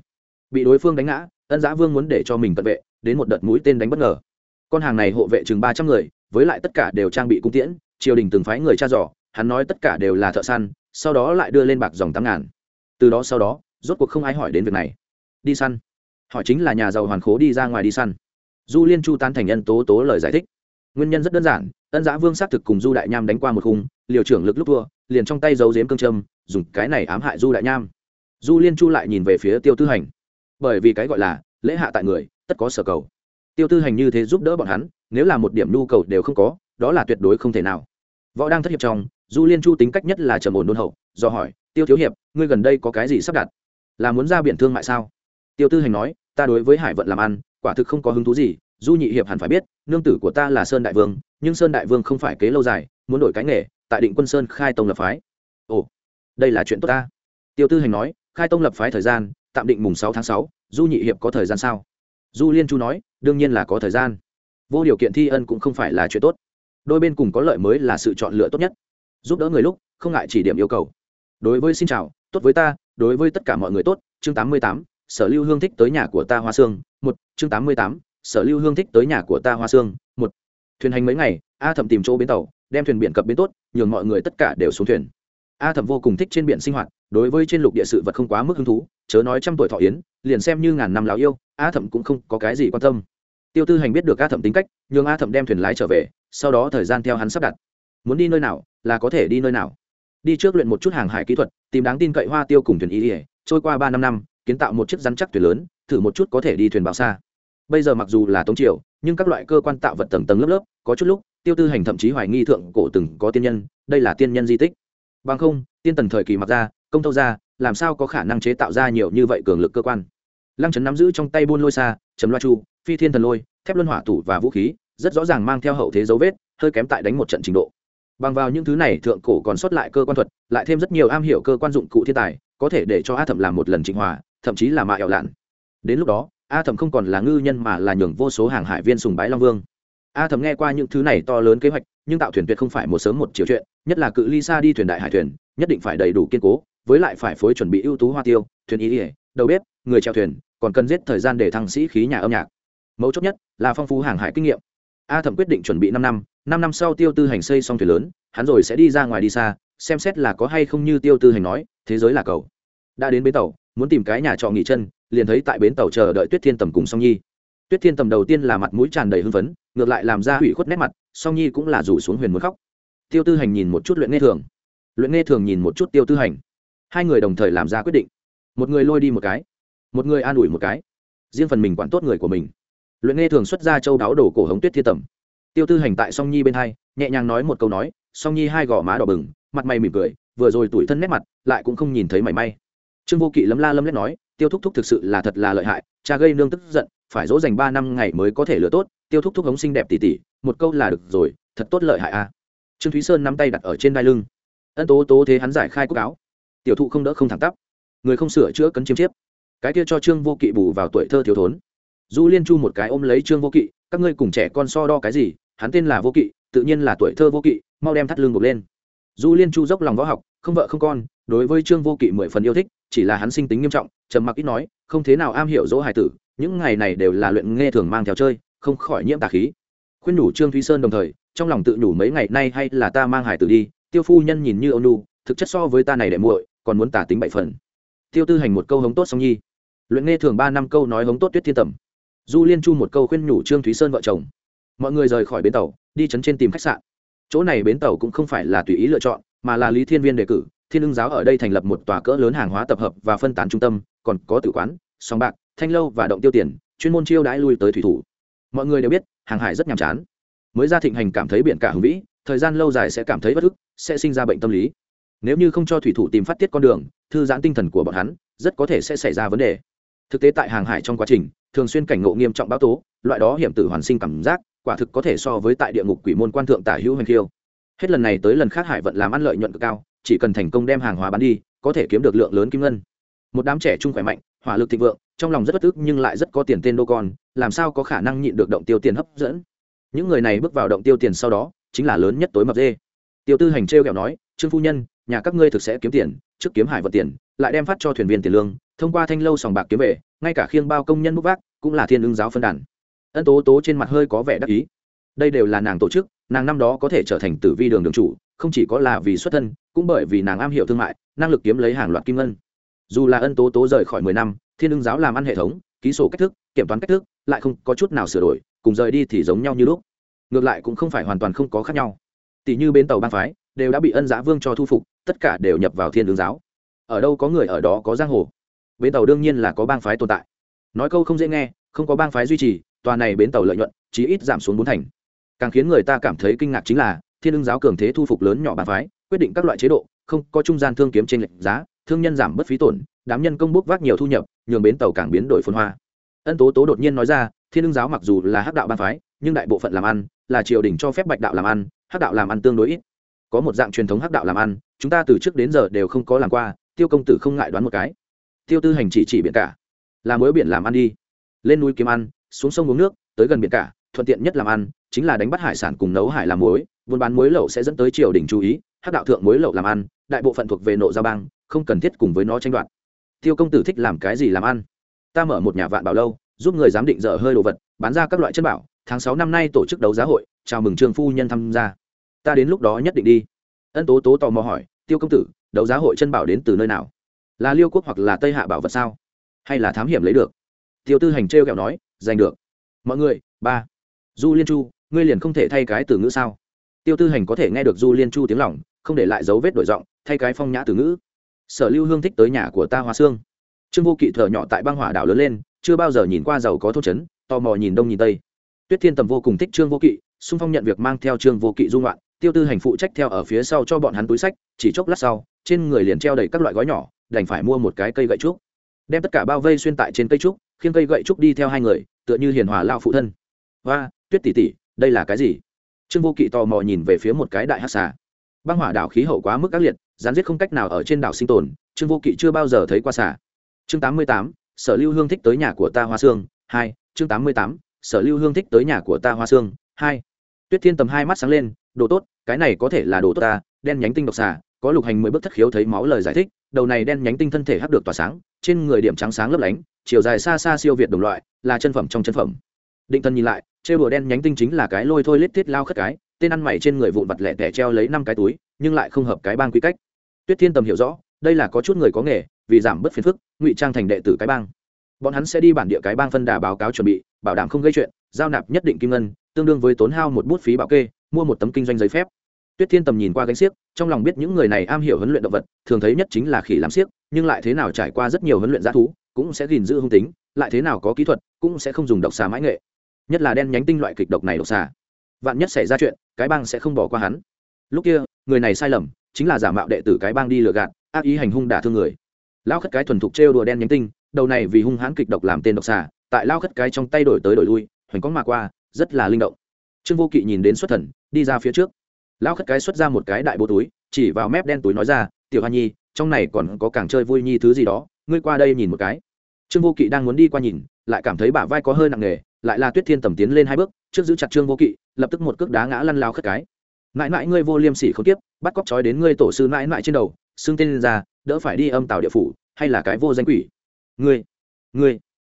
Bị đối phương đánh ngã, ân giã vương muốn để cho mình cận vệ, đến một đợt mũi tên đánh bất ngờ. Con hàng này hộ vệ chừng ba trăm người, với lại tất cả đều trang bị cung tiễn, triều đình từng phái người tra dò, hắn nói tất cả đều là thợ săn, sau đó lại đưa lên bạc dòng tám ngàn. Từ đó sau đó, rốt cuộc không ai hỏi đến việc này. Đi săn. Họ chính là nhà giàu hoàn khố đi ra ngoài đi săn du liên chu tan thành nhân tố tố lời giải thích. Nguyên nhân rất đơn giản, ân giã vương xác thực cùng du đại nham đánh qua một khung, liều trưởng lực lúc thua, liền trong tay giấu giếm cương trâm dùng cái này ám hại du đại nham. Du liên chu lại nhìn về phía tiêu tư hành. Bởi vì cái gọi là lễ hạ tại người, tất có sở cầu. Tiêu tư hành như thế giúp đỡ bọn hắn, nếu là một điểm nhu cầu đều không có, đó là tuyệt đối không thể nào. Võ đang thất hiệp trong, du liên chu tính cách nhất là trầm ổn đôn hậu, do hỏi, tiêu thiếu hiệp, ngươi gần đây có cái gì sắp đặt? Là muốn ra biển thương mại sao? Tiêu tư hành nói, ta đối với hải vận làm ăn quả thực không có hứng thú gì, du nhị hiệp hẳn phải biết, nương tử của ta là sơn đại vương, nhưng sơn đại vương không phải kế lâu dài, muốn đổi cái nghề, tại định quân sơn khai tông lập phái. Ồ, đây là chuyện tốt ta. Tiêu tư hành nói, khai tông lập phái thời gian, tạm định mùng sáu tháng sáu, du nhị hiệp có thời gian sao? Du liên chu nói, đương nhiên là có thời gian. Vô điều kiện thi ân cũng không phải là chuyện tốt. Đôi bên cùng có lợi mới là sự chọn lựa tốt nhất. Giúp đỡ người lúc, không ngại chỉ điểm yêu cầu. Đối với xin chào, tốt với ta, đối với tất cả mọi người tốt, chương tám mươi tám sở lưu hương thích tới nhà của ta hoa sương, một, chương tám mươi tám, sở lưu hương thích tới nhà của ta hoa sương, một. Thuyền hành mấy ngày, a thẩm tìm chỗ bến tàu, đem thuyền biển cập bến tốt, nhường mọi người tất cả đều xuống thuyền. A thẩm vô cùng thích trên biển sinh hoạt, đối với trên lục địa sự vật không quá mức hứng thú, chớ nói trăm tuổi thọ yến, liền xem như ngàn năm lào yêu, a thẩm cũng không có cái gì quan tâm. Tiêu tư hành biết được a thẩm tính cách, nhường a thẩm đem thuyền lái trở về, sau đó thời gian theo hắn sắp đặt. Muốn đi nơi nào, là có thể đi nơi nào. Đi trước luyện một chút hàng hải kỹ thuật, tìm đáng tin cậy hoa tiêu cùng thuyền y ỉa trôi qua ba năm năm kiến tạo một chiếc rắn chắc thuyền lớn, thử một chút có thể đi thuyền bao xa. Bây giờ mặc dù là tống triều, nhưng các loại cơ quan tạo vật tầng tầng lớp lớp, có chút lúc, tiêu tư hành thậm chí hoài nghi thượng cổ từng có tiên nhân, đây là tiên nhân di tích. Bằng không, tiên tần thời kỳ mặc ra, công thâu ra, làm sao có khả năng chế tạo ra nhiều như vậy cường lực cơ quan? Lăng trấn nắm giữ trong tay buôn lôi xa chấm loa chu, phi thiên thần lôi, thép luân hỏa tủ và vũ khí, rất rõ ràng mang theo hậu thế dấu vết, hơi kém tại đánh một trận trình độ. Bằng vào những thứ này, thượng cổ còn sót lại cơ quan thuật, lại thêm rất nhiều am hiểu cơ quan dụng cụ thiên tài, có thể để cho a thẩm làm một lần trình hòa thậm chí là mạ ẹo lạn. Đến lúc đó, a thẩm không còn là ngư nhân mà là nhường vô số hàng hải viên sùng bái long vương. A thẩm nghe qua những thứ này to lớn kế hoạch, nhưng tạo thuyền tuyệt không phải một sớm một chiều chuyện, nhất là cự ly xa đi thuyền đại hải thuyền, nhất định phải đầy đủ kiên cố, với lại phải phối chuẩn bị ưu tú hoa tiêu, thuyền ý ỉa đầu bếp, người treo thuyền, còn cần giết thời gian để thăng sĩ khí nhà âm nhạc. Mấu chốt nhất là phong phú hàng hải kinh nghiệm. A thẩm quyết định chuẩn bị năm năm năm năm sau tiêu tư hành xây xong thuyền lớn, hắn rồi sẽ đi ra ngoài đi xa, xem xét là có hay không như tiêu tư hành nói, thế giới là cầu. Đã đến bến tàu muốn tìm cái nhà trọ nghỉ chân, liền thấy tại bến tàu chờ đợi tuyết thiên tầm cùng song nhi. Tuyết thiên tầm đầu tiên là mặt mũi tràn đầy hưng phấn, ngược lại làm ra hủy khuất nét mặt, song nhi cũng là rủ xuống huyền muốn khóc. Tiêu tư hành nhìn một chút luyện nghe thường. Luyện nghe thường nhìn một chút tiêu tư hành. Hai người đồng thời làm ra quyết định. Một người lôi đi một cái, một người an ủi một cái. Riêng phần mình quản tốt người của mình. Luyện nghe thường xuất ra châu đáo đổ cổ hống tuyết thiên tầm. Tiêu tư hành tại song nhi bên hai, nhẹ nhàng nói một câu nói, song nhi hai gò má đỏ bừng, mặt mày mỉm cười, vừa rồi tủi thân nét mặt, lại cũng không nhìn thấy mảy may trương vô kỵ lấm la lấm lét nói, tiêu thúc thúc thực sự là thật là lợi hại, cha gây nương tức giận, phải dỗ dành ba năm ngày mới có thể lựa tốt, tiêu thúc thúc hống xinh đẹp tỉ tỉ, một câu là được rồi, thật tốt lợi hại a. Trương thúy sơn nắm tay đặt ở trên đai lưng. Ân tố tố thế hắn giải khai quốc áo. Tiểu thụ không đỡ không thẳng tắp. Người không sửa chữa cấn chiếm chiếp. Cái kia cho trương vô kỵ bù vào tuổi thơ thiếu thốn. Du liên chu một cái ôm lấy trương vô kỵ, các ngươi cùng trẻ con so đo cái gì, hắn tên là vô kỵ, tự nhiên là tuổi thơ vô kỵ, mau đem thắt lưng buộc lên. Du liên chu dốc lòng võ học, không vợ không con, đối với trương vô kỵ mười phần yêu thích chỉ là hắn sinh tính nghiêm trọng, trầm mặc ít nói, không thế nào am hiểu dỗ Hải tử, những ngày này đều là luyện nghe thường mang theo chơi, không khỏi nhiễm tà khí. Khuyên nhủ trương thúy sơn đồng thời, trong lòng tự nhủ mấy ngày nay hay là ta mang hải tử đi, tiêu phu nhân nhìn như ôn nu thực chất so với ta này đệ muội, còn muốn tả tính bậy phần. Tiêu tư hành một câu hống tốt song nhi. Luyện nghe thường ba năm câu nói hống tốt tuyết thiên tầm. Du liên chu một câu khuyên nhủ trương thúy sơn vợ chồng. Mọi người rời khỏi bến tàu, đi chấn trên tìm khách sạn. Chỗ này bến tàu cũng không phải là tùy ý lựa chọn, mà là lý thiên viên đề cử thiên ưng giáo ở đây thành lập một tòa cỡ lớn hàng hóa tập hợp và phân tán trung tâm, còn có tử quán song bạc, thanh lâu và động tiêu tiền, chuyên môn chiêu đãi lui tới thủy thủ. Mọi người đều biết, hàng hải rất nhàm chán. Mới ra thịnh hành cảm thấy biển cả hùng vĩ, thời gian lâu dài sẽ cảm thấy bất ức, sẽ sinh ra bệnh tâm lý. Nếu như không cho thủy thủ tìm phát tiết con đường, thư giãn tinh thần của bọn hắn, rất có thể sẽ xảy ra vấn đề. Thực tế tại hàng hải trong quá trình, thường xuyên cảnh ngộ nghiêm trọng báo tố, loại đó hiểm tử hoàn sinh cảm giác, quả thực có thể so với tại địa ngục quỷ môn quan thượng tả hữu hành khiêu. Hết lần này tới lần khác hải vận làm ăn lợi nhuận cực cao chỉ cần thành công đem hàng hóa bán đi, có thể kiếm được lượng lớn kim ngân. Một đám trẻ trung khỏe mạnh, hỏa lực thịnh vượng, trong lòng rất bất ức nhưng lại rất có tiền tên đô con, làm sao có khả năng nhịn được động tiêu tiền hấp dẫn? Những người này bước vào động tiêu tiền sau đó, chính là lớn nhất tối mập dê. Tiêu tư hành trêu kẹo nói, trương phu nhân, nhà các ngươi thực sẽ kiếm tiền, trước kiếm hải vật tiền, lại đem phát cho thuyền viên tiền lương, thông qua thanh lâu sòng bạc kiếm về, ngay cả khiêng bao công nhân bút vác, cũng là thiên ứng giáo phân đàn. Ân tố tố trên mặt hơi có vẻ đắc ý. Đây đều là nàng tổ chức, nàng năm đó có thể trở thành tử vi đường đường chủ không chỉ có là vì xuất thân, cũng bởi vì nàng am hiểu thương mại, năng lực kiếm lấy hàng loạt kim ngân. Dù là ân tố tố rời khỏi mười năm, thiên ưng giáo làm ăn hệ thống, ký sổ cách thức, kiểm toán cách thức, lại không có chút nào sửa đổi, cùng rời đi thì giống nhau như lúc. Ngược lại cũng không phải hoàn toàn không có khác nhau. Tỷ như bến tàu bang phái, đều đã bị ân giã vương cho thu phục, tất cả đều nhập vào thiên ưng giáo. Ở đâu có người ở đó có giang hồ. Bến tàu đương nhiên là có bang phái tồn tại. Nói câu không dễ nghe, không có bang phái duy trì, tòa này bến tàu lợi nhuận, chí ít giảm xuống bốn thành. Càng khiến người ta cảm thấy kinh ngạc chính là thiên ưng giáo cường thế thu phục lớn nhỏ bàn phái, quyết định các loại chế độ, không có trung gian thương kiếm trên lệnh giá, thương nhân giảm bất phí tổn, đám nhân công bốc vác nhiều thu nhập, nhường bến tàu càng biến đổi phân hoa. Ân tố tố đột nhiên nói ra, thiên ưng giáo mặc dù là hắc đạo ban phái, nhưng đại bộ phận làm ăn là triều đình cho phép bạch đạo làm ăn, hắc đạo làm ăn tương đối ít. Có một dạng truyền thống hắc đạo làm ăn, chúng ta từ trước đến giờ đều không có làm qua, tiêu công tử không ngại đoán một cái. Tiêu tư hành chỉ chỉ biển cả. Là mối biển làm ăn đi. Lên núi kiếm ăn, xuống sông uống nước, tới gần biển cả, thuận tiện nhất làm ăn, chính là đánh bắt hải sản cùng nấu hải làm muối buôn bán muối lậu sẽ dẫn tới triều đình chú ý, hắc đạo thượng muối lậu làm ăn, đại bộ phận thuộc về nộ giao bang, không cần thiết cùng với nó tranh đoạt. Tiêu công tử thích làm cái gì làm ăn? Ta mở một nhà vạn bảo lâu, giúp người giám định dở hơi đồ vật, bán ra các loại chân bảo, tháng sáu năm nay tổ chức đấu giá hội, chào mừng trương phu nhân tham gia. Ta đến lúc đó nhất định đi. Ân tố tố tò mò hỏi, tiêu công tử, đấu giá hội chân bảo đến từ nơi nào? Là liêu quốc hoặc là tây hạ bảo vật sao? Hay là thám hiểm lấy được? Tiêu tư hành trêu kẹo nói, giành được. Mọi người, ba. Du liên chu, ngươi liền không thể thay cái từ ngữ sao? Tiêu tư hành có thể nghe được du liên chu tiếng lỏng không để lại dấu vết đổi giọng, thay cái phong nhã từ ngữ. Sở lưu hương thích tới nhà của ta hoa sương. Trương vô kỵ thở nhỏ tại băng hỏa đảo lớn lên, chưa bao giờ nhìn qua giàu có thôn trấn, tò mò nhìn đông nhìn tây. Tuyết thiên tầm vô cùng thích trương vô kỵ, xung phong nhận việc mang theo trương vô kỵ dung loạn tiêu tư hành phụ trách theo ở phía sau cho bọn hắn túi sách, chỉ chốc lát sau, trên người liền treo đầy các loại gói nhỏ, đành phải mua một cái cây gậy trúc. Đem tất cả bao vây xuyên tại trên cây trúc khiến cây gậy trúc đi theo hai người, tựa như hiền hòa lao phụ thân. Và tuyết tỷ tỷ, đây là cái gì? Trương vô kỵ tò mò nhìn về phía một cái đại hát xà. Băng hỏa đảo khí hậu quá mức ác liệt gián giết không cách nào ở trên đảo sinh tồn, trương vô kỵ chưa bao giờ thấy qua xà. Chương tám mươi tám, sở lưu hương thích tới nhà của ta hoa sương, hai, chương tám mươi tám, sở lưu hương thích tới nhà của ta hoa sương, hai. Tuyết thiên tầm hai mắt sáng lên, đồ tốt, cái này có thể là đồ tốt ta, đen nhánh tinh độc xà, có lục hành mười bước thất khiếu thấy máu lời giải thích, đầu này đen nhánh tinh thân thể hấp được tỏa sáng, trên người điểm trắng sáng lấp lánh, chiều dài xa xa siêu việt đồng loại, là chân phẩm trong chân phẩm. Định thân nhìn lại trêu đùa đen nhánh tinh chính là cái lôi thôi lết thiết lao khất cái, tên ăn mày trên người vụn vặt lẻ tẻ treo lấy năm cái túi, nhưng lại không hợp cái bang quy cách. Tuyết thiên tầm hiểu rõ, đây là có chút người có nghề, vì giảm bớt phiền phức, ngụy trang thành đệ tử cái bang. Bọn hắn sẽ đi bản địa cái bang phân đà báo cáo chuẩn bị, bảo đảm không gây chuyện, giao nạp nhất định kim ngân, tương đương với tốn hao một bút phí bảo kê, mua một tấm kinh doanh giấy phép. Tuyết thiên tầm nhìn qua gánh xiếc, trong lòng biết những người này am hiểu huấn luyện động vật, thường thấy nhất chính là khỉ làm xiếc, nhưng lại thế nào trải qua rất nhiều huấn luyện g thú, cũng sẽ gìn giữ hung tính, lại thế nào có kỹ thuật, cũng sẽ không dùng độc xà mãi nghệ nhất là đen nhánh tinh loại kịch độc này độc xà. Vạn nhất xảy ra chuyện, cái bang sẽ không bỏ qua hắn. Lúc kia, người này sai lầm, chính là giả mạo đệ tử cái bang đi lừa gạt, ác ý hành hung đả thương người. Lao khất cái thuần thục trêu đùa đen nhánh tinh, đầu này vì hung hãn kịch độc làm tên độc xà, tại lao khất cái trong tay đổi tới đổi lui, hoành có mà qua, rất là linh động. Trương vô kỵ nhìn đến xuất thần, đi ra phía trước. Lao khất cái xuất ra một cái đại bộ túi, chỉ vào mép đen túi nói ra, tiểu hoa nhi, trong này còn có càng chơi vui nhi thứ gì đó, ngươi qua đây nhìn một cái. Trương vô kỵ đang muốn đi qua nhìn, lại cảm thấy bả vai có hơi nặng nề lại là tuyết thiên tầm tiến lên hai bước, trước giữ chặt trương vô kỵ, lập tức một cước đá ngã lăn lao khất cái. Mãi mãi ngươi vô liêm sỉ không tiếp, bắt cóc trói đến ngươi tổ sư mãi mãi trên đầu, xưng tên lên ra, đỡ phải đi âm tào địa phủ, hay là cái vô danh quỷ? Ngươi ngươi.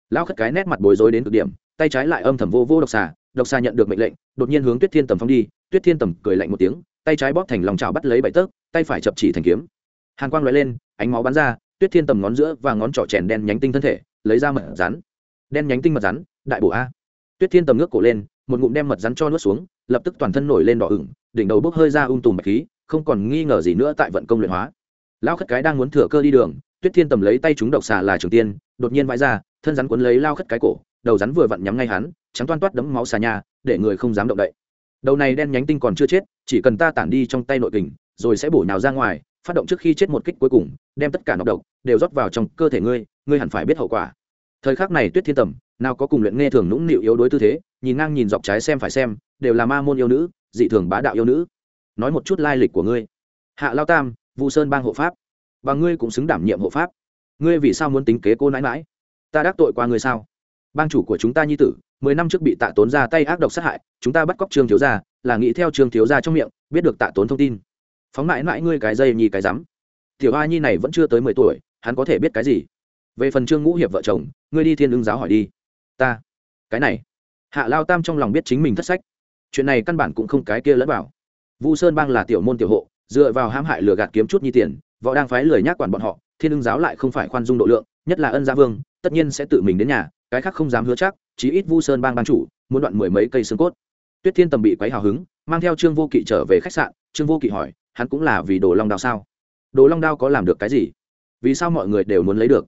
Lao khất cái nét mặt bối rối đến cực điểm, tay trái lại âm thầm vô vô độc xà độc xà nhận được mệnh lệnh, đột nhiên hướng tuyết thiên tầm phong đi, tuyết thiên tầm cười lạnh một tiếng, tay trái bóp thành lòng trào bắt lấy bảy tấc, tay phải chập chỉ thành kiếm. Hàn quang lóe lên, ánh máu bắn ra, tuyết thiên tầm ngón giữa và ngón trỏ chèn đen nhánh tinh thân thể, lấy ra mật rắn. Đen nhánh tinh mật rắn đại bổ a. Tuyết thiên tầm nước cổ lên, một ngụm đem mật rắn cho nuốt xuống, lập tức toàn thân nổi lên đỏ ửng, đỉnh đầu bốc hơi ra ung tùm bạch khí, không còn nghi ngờ gì nữa tại vận công luyện hóa. Lao khất cái đang muốn thừa cơ đi đường, tuyết thiên tầm lấy tay chúng độc xà là trường tiên, đột nhiên vãi ra, thân rắn cuốn lấy lao khất cái cổ, đầu rắn vừa vặn nhắm ngay hắn, trắng toan toát đấm máu xà nhà, để người không dám động đậy. Đầu này đen nhánh tinh còn chưa chết, chỉ cần ta tản đi trong tay nội kình, rồi sẽ bổ nhào ra ngoài, phát động trước khi chết một kích cuối cùng, đem tất cả nọc độc đều rót vào trong cơ thể ngươi ngươi hẳn phải biết hậu quả. Thời khắc này tuyết thiên tầm nào có cùng luyện nghe thường nũng nịu yếu đối tư thế, nhìn ngang nhìn dọc trái xem phải xem, đều là ma môn yêu nữ, dị thường bá đạo yêu nữ. Nói một chút lai lịch của ngươi. Hạ lao tam, vu sơn bang hộ pháp. Và ngươi cũng xứng đảm nhiệm hộ pháp. Ngươi vì sao muốn tính kế cô nãi mãi ta đắc tội qua ngươi sao? Bang chủ của chúng ta nhi tử, mười năm trước bị tạ tốn ra tay ác độc sát hại, chúng ta bắt cóc trương thiếu gia, là nghĩ theo trương thiếu gia trong miệng, biết được tạ tốn thông tin. Phóng mãi mãi ngươi cái dây nhi cái rắm. Tiểu a nhi này vẫn chưa tới mười tuổi, hắn có thể biết cái gì? Về phần trương ngũ hiệp vợ chồng, ngươi đi thiên ưng giáo hỏi đi ta. Cái này. Hạ lao tam trong lòng biết chính mình thất sách. Chuyện này căn bản cũng không cái kia lẫn vào. Vu sơn bang là tiểu môn tiểu hộ, dựa vào hãm hại lừa gạt kiếm chút nhi tiền, võ đang phái lười nhác quản bọn họ, thiên ưng giáo lại không phải khoan dung độ lượng, nhất là ân gia vương, tất nhiên sẽ tự mình đến nhà, cái khác không dám hứa chắc, chí ít vu sơn bang ban chủ, muốn đoạn mười mấy cây xương cốt. Tuyết thiên tầm bị quấy hào hứng, mang theo trương vô kỵ trở về khách sạn, trương vô kỵ hỏi, hắn cũng là vì đồ long đao sao? Đồ long đao có làm được cái gì? Vì sao mọi người đều muốn lấy được?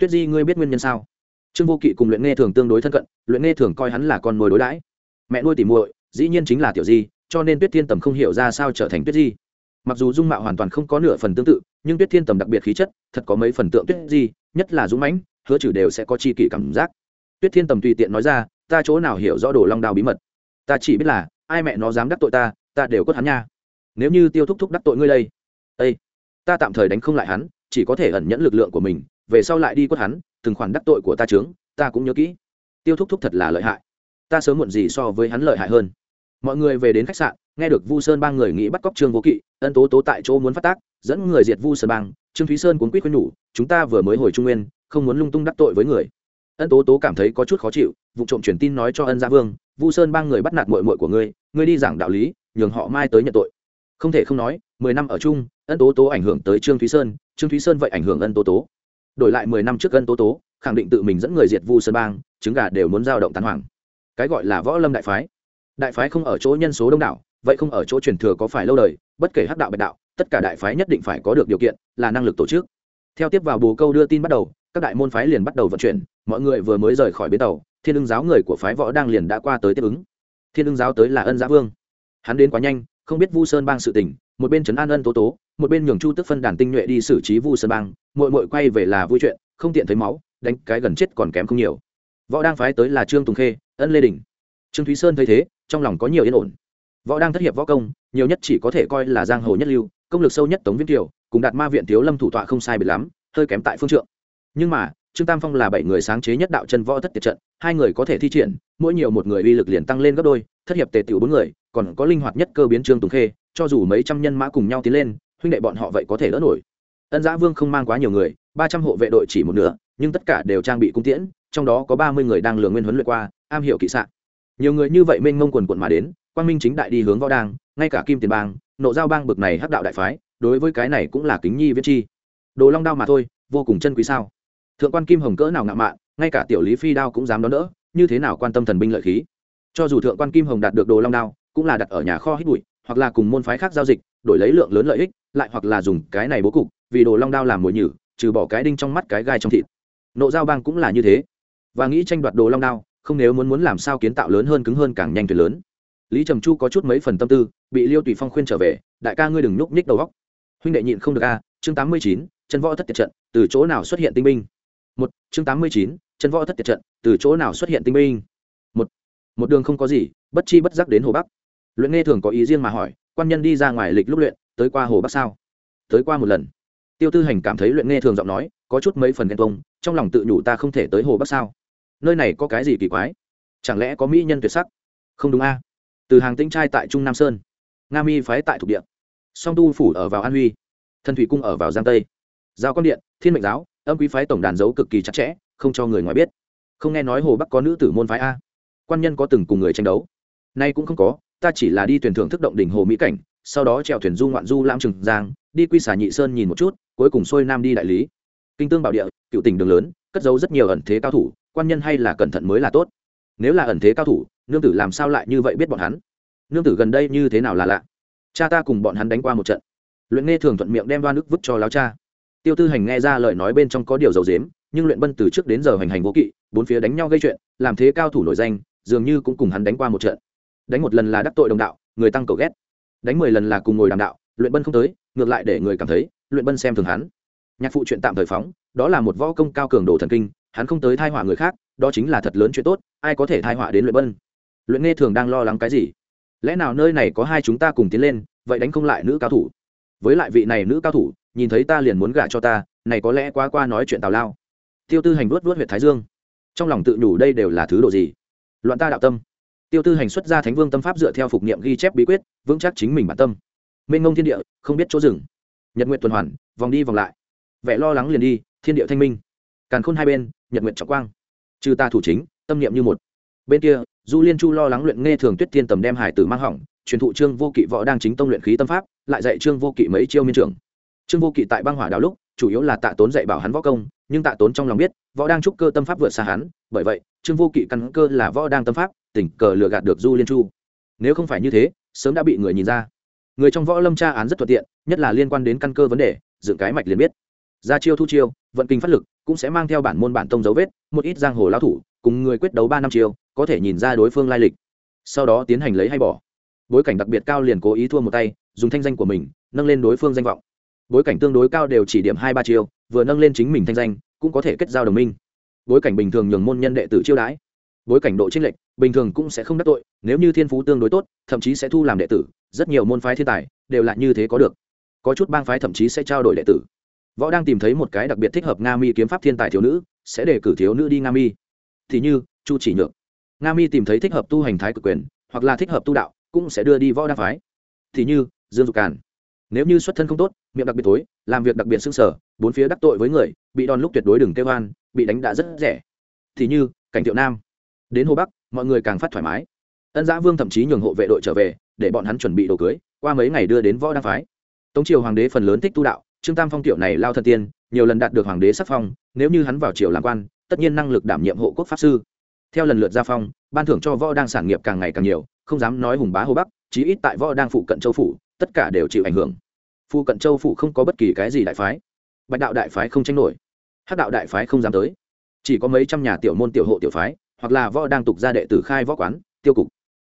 Tuyết di, ngươi biết nguyên nhân sao? Trương vô kỵ cùng luyện nghe thường tương đối thân cận, luyện nghe thường coi hắn là con nuôi đối đãi. Mẹ nuôi tỉ muội, dĩ nhiên chính là tiểu di, cho nên tuyết thiên tầm không hiểu ra sao trở thành tuyết di. Mặc dù dung mạo hoàn toàn không có nửa phần tương tự, nhưng tuyết thiên tầm đặc biệt khí chất, thật có mấy phần tượng tuyết di, nhất là dũng mãnh, hứa trừ đều sẽ có chi kỷ cảm giác. Tuyết thiên tầm tùy tiện nói ra, ta chỗ nào hiểu rõ đồ long đao bí mật? Ta chỉ biết là, ai mẹ nó dám đắc tội ta ta đều cốt hắn nha. Nếu như tiêu thúc thúc đắc tội ngươi đây ây ta tạm thời đánh không lại hắn, chỉ có thể ẩn nhẫn lực lượng của mình, về sau lại đi quất hắn từng khoản đắc tội của ta trướng ta cũng nhớ kỹ. Tiêu thúc thúc thật là lợi hại. Ta sớm muộn gì so với hắn lợi hại hơn. Mọi người về đến khách sạn, nghe được vu sơn ba người nghĩ bắt cóc trương vô kỵ, ân tố tố tại chỗ muốn phát tác, dẫn người diệt vu sơn bang. Trương thúy sơn cuốn quýt khuyên nhủ, chúng ta vừa mới hồi trung nguyên, không muốn lung tung đắc tội với người. Ân tố tố cảm thấy có chút khó chịu, vụ trộm truyền tin nói cho ân gia vương, vu sơn ba người bắt nạt mội mội của ngươi ngươi đi giảng đạo lý, nhường họ mai tới nhận tội. Không thể không nói, mười năm ở chung, ân tố tố ảnh hưởng tới trương thúy sơn, trương thúy sơn vậy ảnh hưởng ân tố tố đổi lại mười năm trước ân tố tố, khẳng định tự mình dẫn người diệt vu sơn bang, trứng gà đều muốn giao động tán hoàng. Cái gọi là võ lâm đại phái. Đại phái không ở chỗ nhân số đông đảo, vậy không ở chỗ truyền thừa có phải lâu đời, bất kể hắc đạo bạch đạo, tất cả đại phái nhất định phải có được điều kiện, là năng lực tổ chức. Theo tiếp vào bồ câu đưa tin bắt đầu, các đại môn phái liền bắt đầu vận chuyển, mọi người vừa mới rời khỏi bến tàu, thiên ưng giáo người của phái võ đang liền đã qua tới tiếp ứng. Thiên ưng giáo tới là ân giá vương. Hắn đến quá nhanh, không biết vu sơn bang sự tình, một bên trấn an ân tố tố một bên nhường chu tức phân đàn tinh nhuệ đi xử trí vu sơn bang mội mội quay về là vui chuyện, không tiện thấy máu, đánh cái gần chết còn kém không nhiều. Võ đang phái tới là trương tùng khê, ân lê đình trương thúy sơn thấy thế, trong lòng có nhiều yên ổn. Võ đang thất hiệp võ công, nhiều nhất chỉ có thể coi là giang hồ nhất lưu, công lực sâu nhất tống viên kiều, cùng đạt ma viện thiếu lâm thủ tọa không sai biệt lắm, hơi kém tại phương trượng. Nhưng mà, trương tam phong là bảy người sáng chế nhất đạo chân võ thất tiệt trận, hai người có thể thi triển, mỗi nhiều một người uy lực liền tăng lên gấp đôi, thất hiệp tề tiểu bốn người, còn có linh hoạt nhất cơ biến trương tùng khê, cho dù mấy trăm nhân mã cùng nhau tiến lên huynh đệ bọn họ vậy có thể đỡ nổi. Ân giã vương không mang quá nhiều người, ba trăm hộ vệ đội chỉ một nửa, nhưng tất cả đều trang bị cung tiễn, trong đó có ba mươi người đang lường nguyên huấn luyện qua, am hiểu kỵ sạn nhiều người như vậy mênh mông quần quận mà đến quan minh chính đại đi hướng võ đang ngay cả kim tiền bang, nộ giao bang bực này hắc đạo đại phái, đối với cái này cũng là kính nhi viết chi. Đồ long đao mà thôi, vô cùng chân quý sao? Thượng quan kim hồng cỡ nào ngạo mạn, ngay cả tiểu lý phi đao cũng dám đón đỡ, như thế nào quan tâm thần binh lợi khí? Cho dù thượng quan kim hồng đạt được đồ long đao, cũng là đặt ở nhà kho hít bụi, hoặc là cùng môn phái khác giao dịch, đổi lấy lượng lớn lợi ích lại hoặc là dùng cái này bố cục, vì đồ long đao làm mồi nhử, trừ bỏ cái đinh trong mắt cái gai trong thịt. Nộ giao bang cũng là như thế. Và nghĩ tranh đoạt đồ long đao, không nếu muốn muốn làm sao kiến tạo lớn hơn cứng hơn càng nhanh tuyệt lớn. Lý trầm chu có chút mấy phần tâm tư, bị liêu tùy phong khuyên trở về, đại ca ngươi đừng nhúc nhích đầu góc huynh đệ nhịn không được a, chương tám mươi chín, chân võ thất tiệt trận, từ chỗ nào xuất hiện tinh binh? Một, chương tám mươi chín, chân võ thất tiệt trận, từ chỗ nào xuất hiện tinh binh? Một một đường không có gì, bất chi bất giác đến hồ bắc. Luyện nghe thường có ý riêng mà hỏi, quan nhân đi ra ngoài lịch lúc luyện tới qua hồ bắc sao? Tới qua một lần. Tiêu tư hành cảm thấy luyện nghe thường giọng nói, có chút mấy phần ghen tuông, trong lòng tự nhủ ta không thể tới hồ bắc sao? Nơi này có cái gì kỳ quái? Chẳng lẽ có mỹ nhân tuyệt sắc? Không đúng a. Từ hàng tinh trai tại trung nam sơn. Nga mi phái tại thuộc địa. Song tu phủ ở vào an huy. Thần thủy cung ở vào giang tây. Giao quan điện, thiên mệnh giáo, âm quý phái tổng đàn dấu cực kỳ chặt chẽ, không cho người ngoài biết. Không nghe nói hồ bắc có nữ tử môn phái a. Quan nhân có từng cùng người tranh đấu. Nay cũng không có, ta chỉ là đi tuyển thưởng thức động đỉnh hồ mỹ cảnh sau đó trèo thuyền du ngoạn du lãm trường giang, đi quy xả nhị sơn nhìn một chút, cuối cùng xuôi nam đi đại lý. Kinh tương bảo địa, cựu tỉnh đường lớn, cất giấu rất nhiều ẩn thế cao thủ, quan nhân hay là cẩn thận mới là tốt. Nếu là ẩn thế cao thủ, nương tử làm sao lại như vậy biết bọn hắn? Nương tử gần đây như thế nào là lạ? Cha ta cùng bọn hắn đánh qua một trận. Luyện nghe thường thuận miệng đem đoan nước vứt cho láo cha. Tiêu tư hành nghe ra lời nói bên trong có điều dầu dếm nhưng luyện bân từ trước đến giờ hành hành vô kỵ, bốn phía đánh nhau gây chuyện, làm thế cao thủ nổi danh, dường như cũng cùng hắn đánh qua một trận. Đánh một lần là đắc tội đồng đạo, người tăng cầu ghét đánh mười lần là cùng ngồi đàm đạo, luyện bân không tới, ngược lại để người cảm thấy, luyện bân xem thường hắn. Nhạc phụ chuyện tạm thời phóng, đó là một võ công cao cường đồ thần kinh, hắn không tới thai họa người khác, đó chính là thật lớn chuyện tốt, ai có thể thai họa đến luyện bân? Luyện nghe thường đang lo lắng cái gì? Lẽ nào nơi này có hai chúng ta cùng tiến lên, vậy đánh không lại nữ cao thủ? Với lại vị này nữ cao thủ, nhìn thấy ta liền muốn gả cho ta, này có lẽ quá qua nói chuyện tào lao. Tiêu tư hành vuốt vuốt huyện thái dương. Trong lòng tự nhủ đây đều là thứ độ gì? Loạn ta đạo tâm tiêu tư hành xuất ra thánh vương tâm pháp dựa theo phục niệm ghi chép bí quyết, vững chắc chính mình bản tâm. Mênh ngông thiên địa, không biết chỗ dừng. Nhật nguyện tuần hoàn, vòng đi vòng lại. Vẻ lo lắng liền đi, thiên địa thanh minh. Càn khôn hai bên, nhật nguyện trọng quang. Trừ ta thủ chính, tâm niệm như một. Bên kia, du liên chu lo lắng luyện nghe thường tuyết tiên tầm đem hải tử mang hỏng, truyền thụ trương vô kỵ võ đang chính tông luyện khí tâm pháp, lại dạy trương vô kỵ mấy chiêu miên trưởng. Trương vô kỵ tại băng hỏa đào lúc, chủ yếu là tạ tốn dạy bảo hắn võ công nhưng tạ tốn trong lòng biết, võ đang trúc cơ tâm pháp vượt xa hắn, bởi vậy, trương vô kỵ căn cơ là võ đang tâm pháp, tình cờ lừa gạt được du liên chu. Nếu không phải như thế, sớm đã bị người nhìn ra. Người trong võ lâm tra án rất thuận tiện, nhất là liên quan đến căn cơ vấn đề, dựng cái mạch liền biết. Ra chiêu thu chiêu, vận kinh phát lực, cũng sẽ mang theo bản môn bản tông dấu vết, một ít giang hồ lao thủ, cùng người quyết đấu ba năm chiêu, có thể nhìn ra đối phương lai lịch. Sau đó tiến hành lấy hay bỏ. Bối cảnh đặc biệt cao liền cố ý thua một tay, dùng thanh danh của mình, nâng lên đối phương danh vọng. Bối cảnh tương đối cao đều chỉ điểm hai ba chiêu vừa nâng lên chính mình thanh danh, cũng có thể kết giao đồng minh. Bối cảnh bình thường nhường môn nhân đệ tử chiêu đãi. Bối cảnh độ trinh lệch, bình thường cũng sẽ không đắc tội, nếu như thiên phú tương đối tốt, thậm chí sẽ thu làm đệ tử, rất nhiều môn phái thiên tài đều là như thế có được. Có chút bang phái thậm chí sẽ trao đổi đệ tử. Võ đang tìm thấy một cái đặc biệt thích hợp nga mi kiếm pháp thiên tài thiếu nữ, sẽ đề cử thiếu nữ đi nga mi. Thì như, chu chỉ nhược. Nga mi tìm thấy thích hợp tu hành thái cực quyền, hoặc là thích hợp tu đạo, cũng sẽ đưa đi võ đa phái. Thì như, dương dục càn nếu như xuất thân không tốt, miệng đặc biệt tối làm việc đặc biệt xưng sở bốn phía đắc tội với người, bị đòn lúc tuyệt đối đừng kêu hoan bị đánh đã rất rẻ. Thì như, cảnh thiệu nam. Đến hồ bắc, mọi người càng phát thoải mái. Ân giã vương thậm chí nhường hộ vệ đội trở về, để bọn hắn chuẩn bị đồ cưới, qua mấy ngày đưa đến võ đăng phái. Tống triều hoàng đế phần lớn thích tu đạo, trương tam phong tiểu này lao thần tiên, nhiều lần đạt được hoàng đế sắc phong, nếu như hắn vào triều làm quan, tất nhiên năng lực đảm nhiệm hộ quốc pháp sư. Theo lần lượt gia phong, ban thưởng cho võ đang sản nghiệp càng ngày càng nhiều, không dám nói hùng bá hồ bắc, chí ít tại võ đang phụ cận châu phủ tất cả đều chịu ảnh hưởng. Phu cận châu phủ không có bất kỳ cái gì đại phái. Bạch đạo đại phái không tranh nổi. Hát đạo đại phái không dám tới. Chỉ có mấy trăm nhà tiểu môn tiểu hộ tiểu phái, hoặc là võ đang tục ra đệ tử khai võ quán, tiêu cục.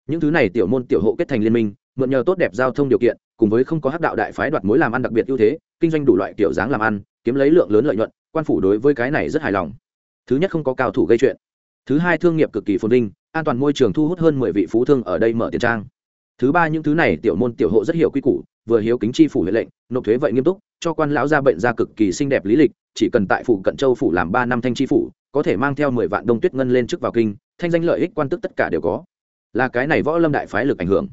Những thứ này tiểu môn tiểu hộ kết thành liên minh, mượn nhờ tốt đẹp giao thông điều kiện, cùng với không có hát đạo đại phái đoạt mối làm ăn đặc biệt ưu thế, kinh doanh đủ loại kiểu dáng làm ăn, kiếm lấy lượng lớn lợi nhuận, quan phủ đối với cái này rất hài lòng. Thứ nhất không có cao thủ gây chuyện. Thứ hai thương nghiệp cực kỳ phồn vinh, an toàn môi trường thu hút hơn mười vị phú thương ở đây mở tiền trang thứ ba những thứ này tiểu môn tiểu hộ rất hiểu quy củ, vừa hiếu kính chi phủ huệ lệnh, nộp thuế vậy nghiêm túc, cho quan lão ra bệnh ra cực kỳ xinh đẹp lý lịch, chỉ cần tại phủ cận châu phủ làm ba năm thanh chi phủ, có thể mang theo mười vạn đông tuyết ngân lên trước vào kinh, thanh danh lợi ích quan tức tất cả đều có. Là cái này võ lâm đại phái lực ảnh hưởng.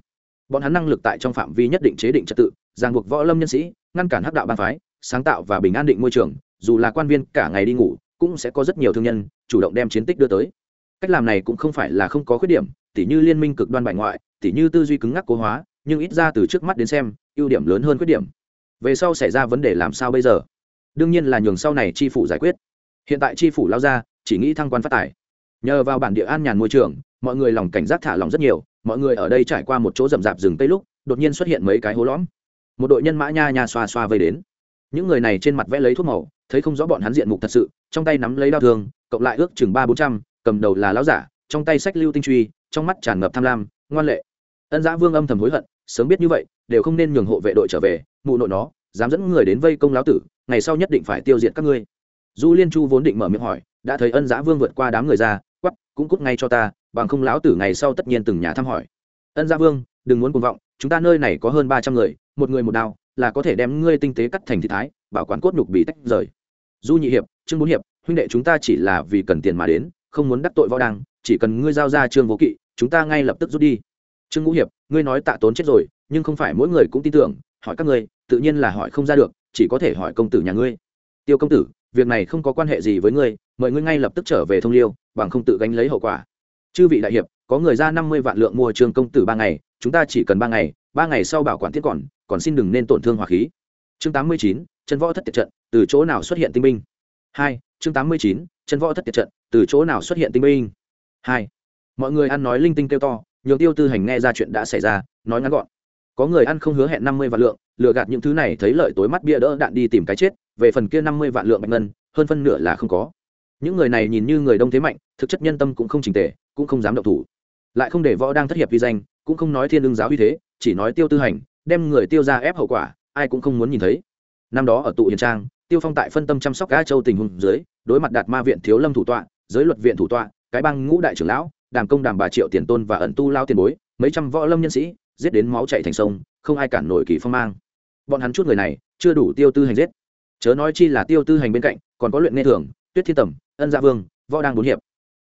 Bọn hắn năng lực tại trong phạm vi nhất định chế định trật tự, ràng buộc võ lâm nhân sĩ, ngăn cản hắc đạo ban phái, sáng tạo và bình an định môi trường, dù là quan viên cả ngày đi ngủ, cũng sẽ có rất nhiều thương nhân chủ động đem chiến tích đưa tới. Cách làm này cũng không phải là không có khuyết điểm tỉ như liên minh cực đoan bại ngoại, tỉ như tư duy cứng ngắc cố hóa, nhưng ít ra từ trước mắt đến xem, ưu điểm lớn hơn khuyết điểm. Về sau xảy ra vấn đề làm sao bây giờ? Đương nhiên là nhường sau này chi phủ giải quyết. Hiện tại chi phủ lao ra, chỉ nghĩ thăng quan phát tài. Nhờ vào bản địa an nhàn môi trường, mọi người lòng cảnh giác thả lòng rất nhiều, mọi người ở đây trải qua một chỗ rậm rạp rừng tây lúc, đột nhiên xuất hiện mấy cái hố lõm. Một đội nhân mã nha nha xoa xoa vây đến. Những người này trên mặt vẽ lấy thuốc màu, thấy không rõ bọn hắn diện mục thật sự, trong tay nắm lấy đao thương, cộng lại ước chừng ba bốn trăm, cầm đầu là lão giả, trong tay sách lưu tinh truy trong mắt tràn ngập tham lam, ngoan lệ. Ân giã vương âm thầm hối hận, sớm biết như vậy, đều không nên nhường hộ vệ đội trở về, mụ nội nó, dám dẫn người đến vây công lão tử, ngày sau nhất định phải tiêu diệt các ngươi. Du liên chu vốn định mở miệng hỏi, đã thấy ân giã vương vượt qua đám người ra quắp cũng cút ngay cho ta, bằng không lão tử ngày sau tất nhiên từng nhà thăm hỏi. Ân giã vương, đừng muốn cuồng vọng, chúng ta nơi này có hơn ba trăm người, một người một đao, là có thể đem ngươi tinh tế cắt thành thị thái, bảo quán cốt nhục bị tách rời. Du nhị hiệp, trương bốn hiệp, huynh đệ chúng ta chỉ là vì cần tiền mà đến, không muốn đắc tội võ đăng, chỉ cần ngươi giao ra trương vô kỵ chúng ta ngay lập tức rút đi. Trương ngũ hiệp, ngươi nói tạ tốn chết rồi, nhưng không phải mỗi người cũng tin tưởng, hỏi các ngươi, tự nhiên là hỏi không ra được, chỉ có thể hỏi công tử nhà ngươi. Tiêu công tử, việc này không có quan hệ gì với ngươi, mời ngươi ngay lập tức trở về thông liêu, bằng không tự gánh lấy hậu quả. Chư vị đại hiệp, có người ra năm mươi vạn lượng mua trương công tử ba ngày, chúng ta chỉ cần ba ngày ba ngày sau bảo quản thiết còn còn xin đừng nên tổn thương hỏa khí. Chương tám mươi chín, chân võ thất tiệt trận, từ chỗ nào xuất hiện tinh binh? Hai, chương tám mươi chín, chân võ thất tiệt trận, từ chỗ nào xuất hiện tinh binh? Hai mọi người ăn nói linh tinh kêu to, nhường tiêu tư hành nghe ra chuyện đã xảy ra, nói ngắn gọn. Có người ăn không hứa hẹn năm mươi vạn lượng, lừa gạt những thứ này thấy lợi tối mắt bia đỡ đạn đi tìm cái chết, về phần kia năm mươi vạn lượng bạch ngân, hơn phân nửa là không có. Những người này nhìn như người đông thế mạnh, thực chất nhân tâm cũng không trình tề, cũng không dám động thủ. Lại không để võ đang thất hiệp vi danh, cũng không nói thiên lương giáo uy thế, chỉ nói tiêu tư hành, đem người tiêu ra ép hậu quả, ai cũng không muốn nhìn thấy. Năm đó ở tụ hiền trang, tiêu phong tại phân tâm chăm sóc cá châu tình huống dưới, đối mặt đạt ma viện thiếu lâm thủ tọa, giới luật viện thủ tọa, cái băng ngũ đại trưởng lão đàm công đàm bà triệu tiền tôn và ẩn tu lao tiền bối, mấy trăm võ lâm nhân sĩ, giết đến máu chạy thành sông, không ai cản nổi kỳ phong mang. Bọn hắn chút người này, chưa đủ tiêu tư hành giết. Chớ nói chi là tiêu tư hành bên cạnh, còn có luyện nghe thường, tuyết thiên tầm, ân gia vương, võ đang bốn hiệp.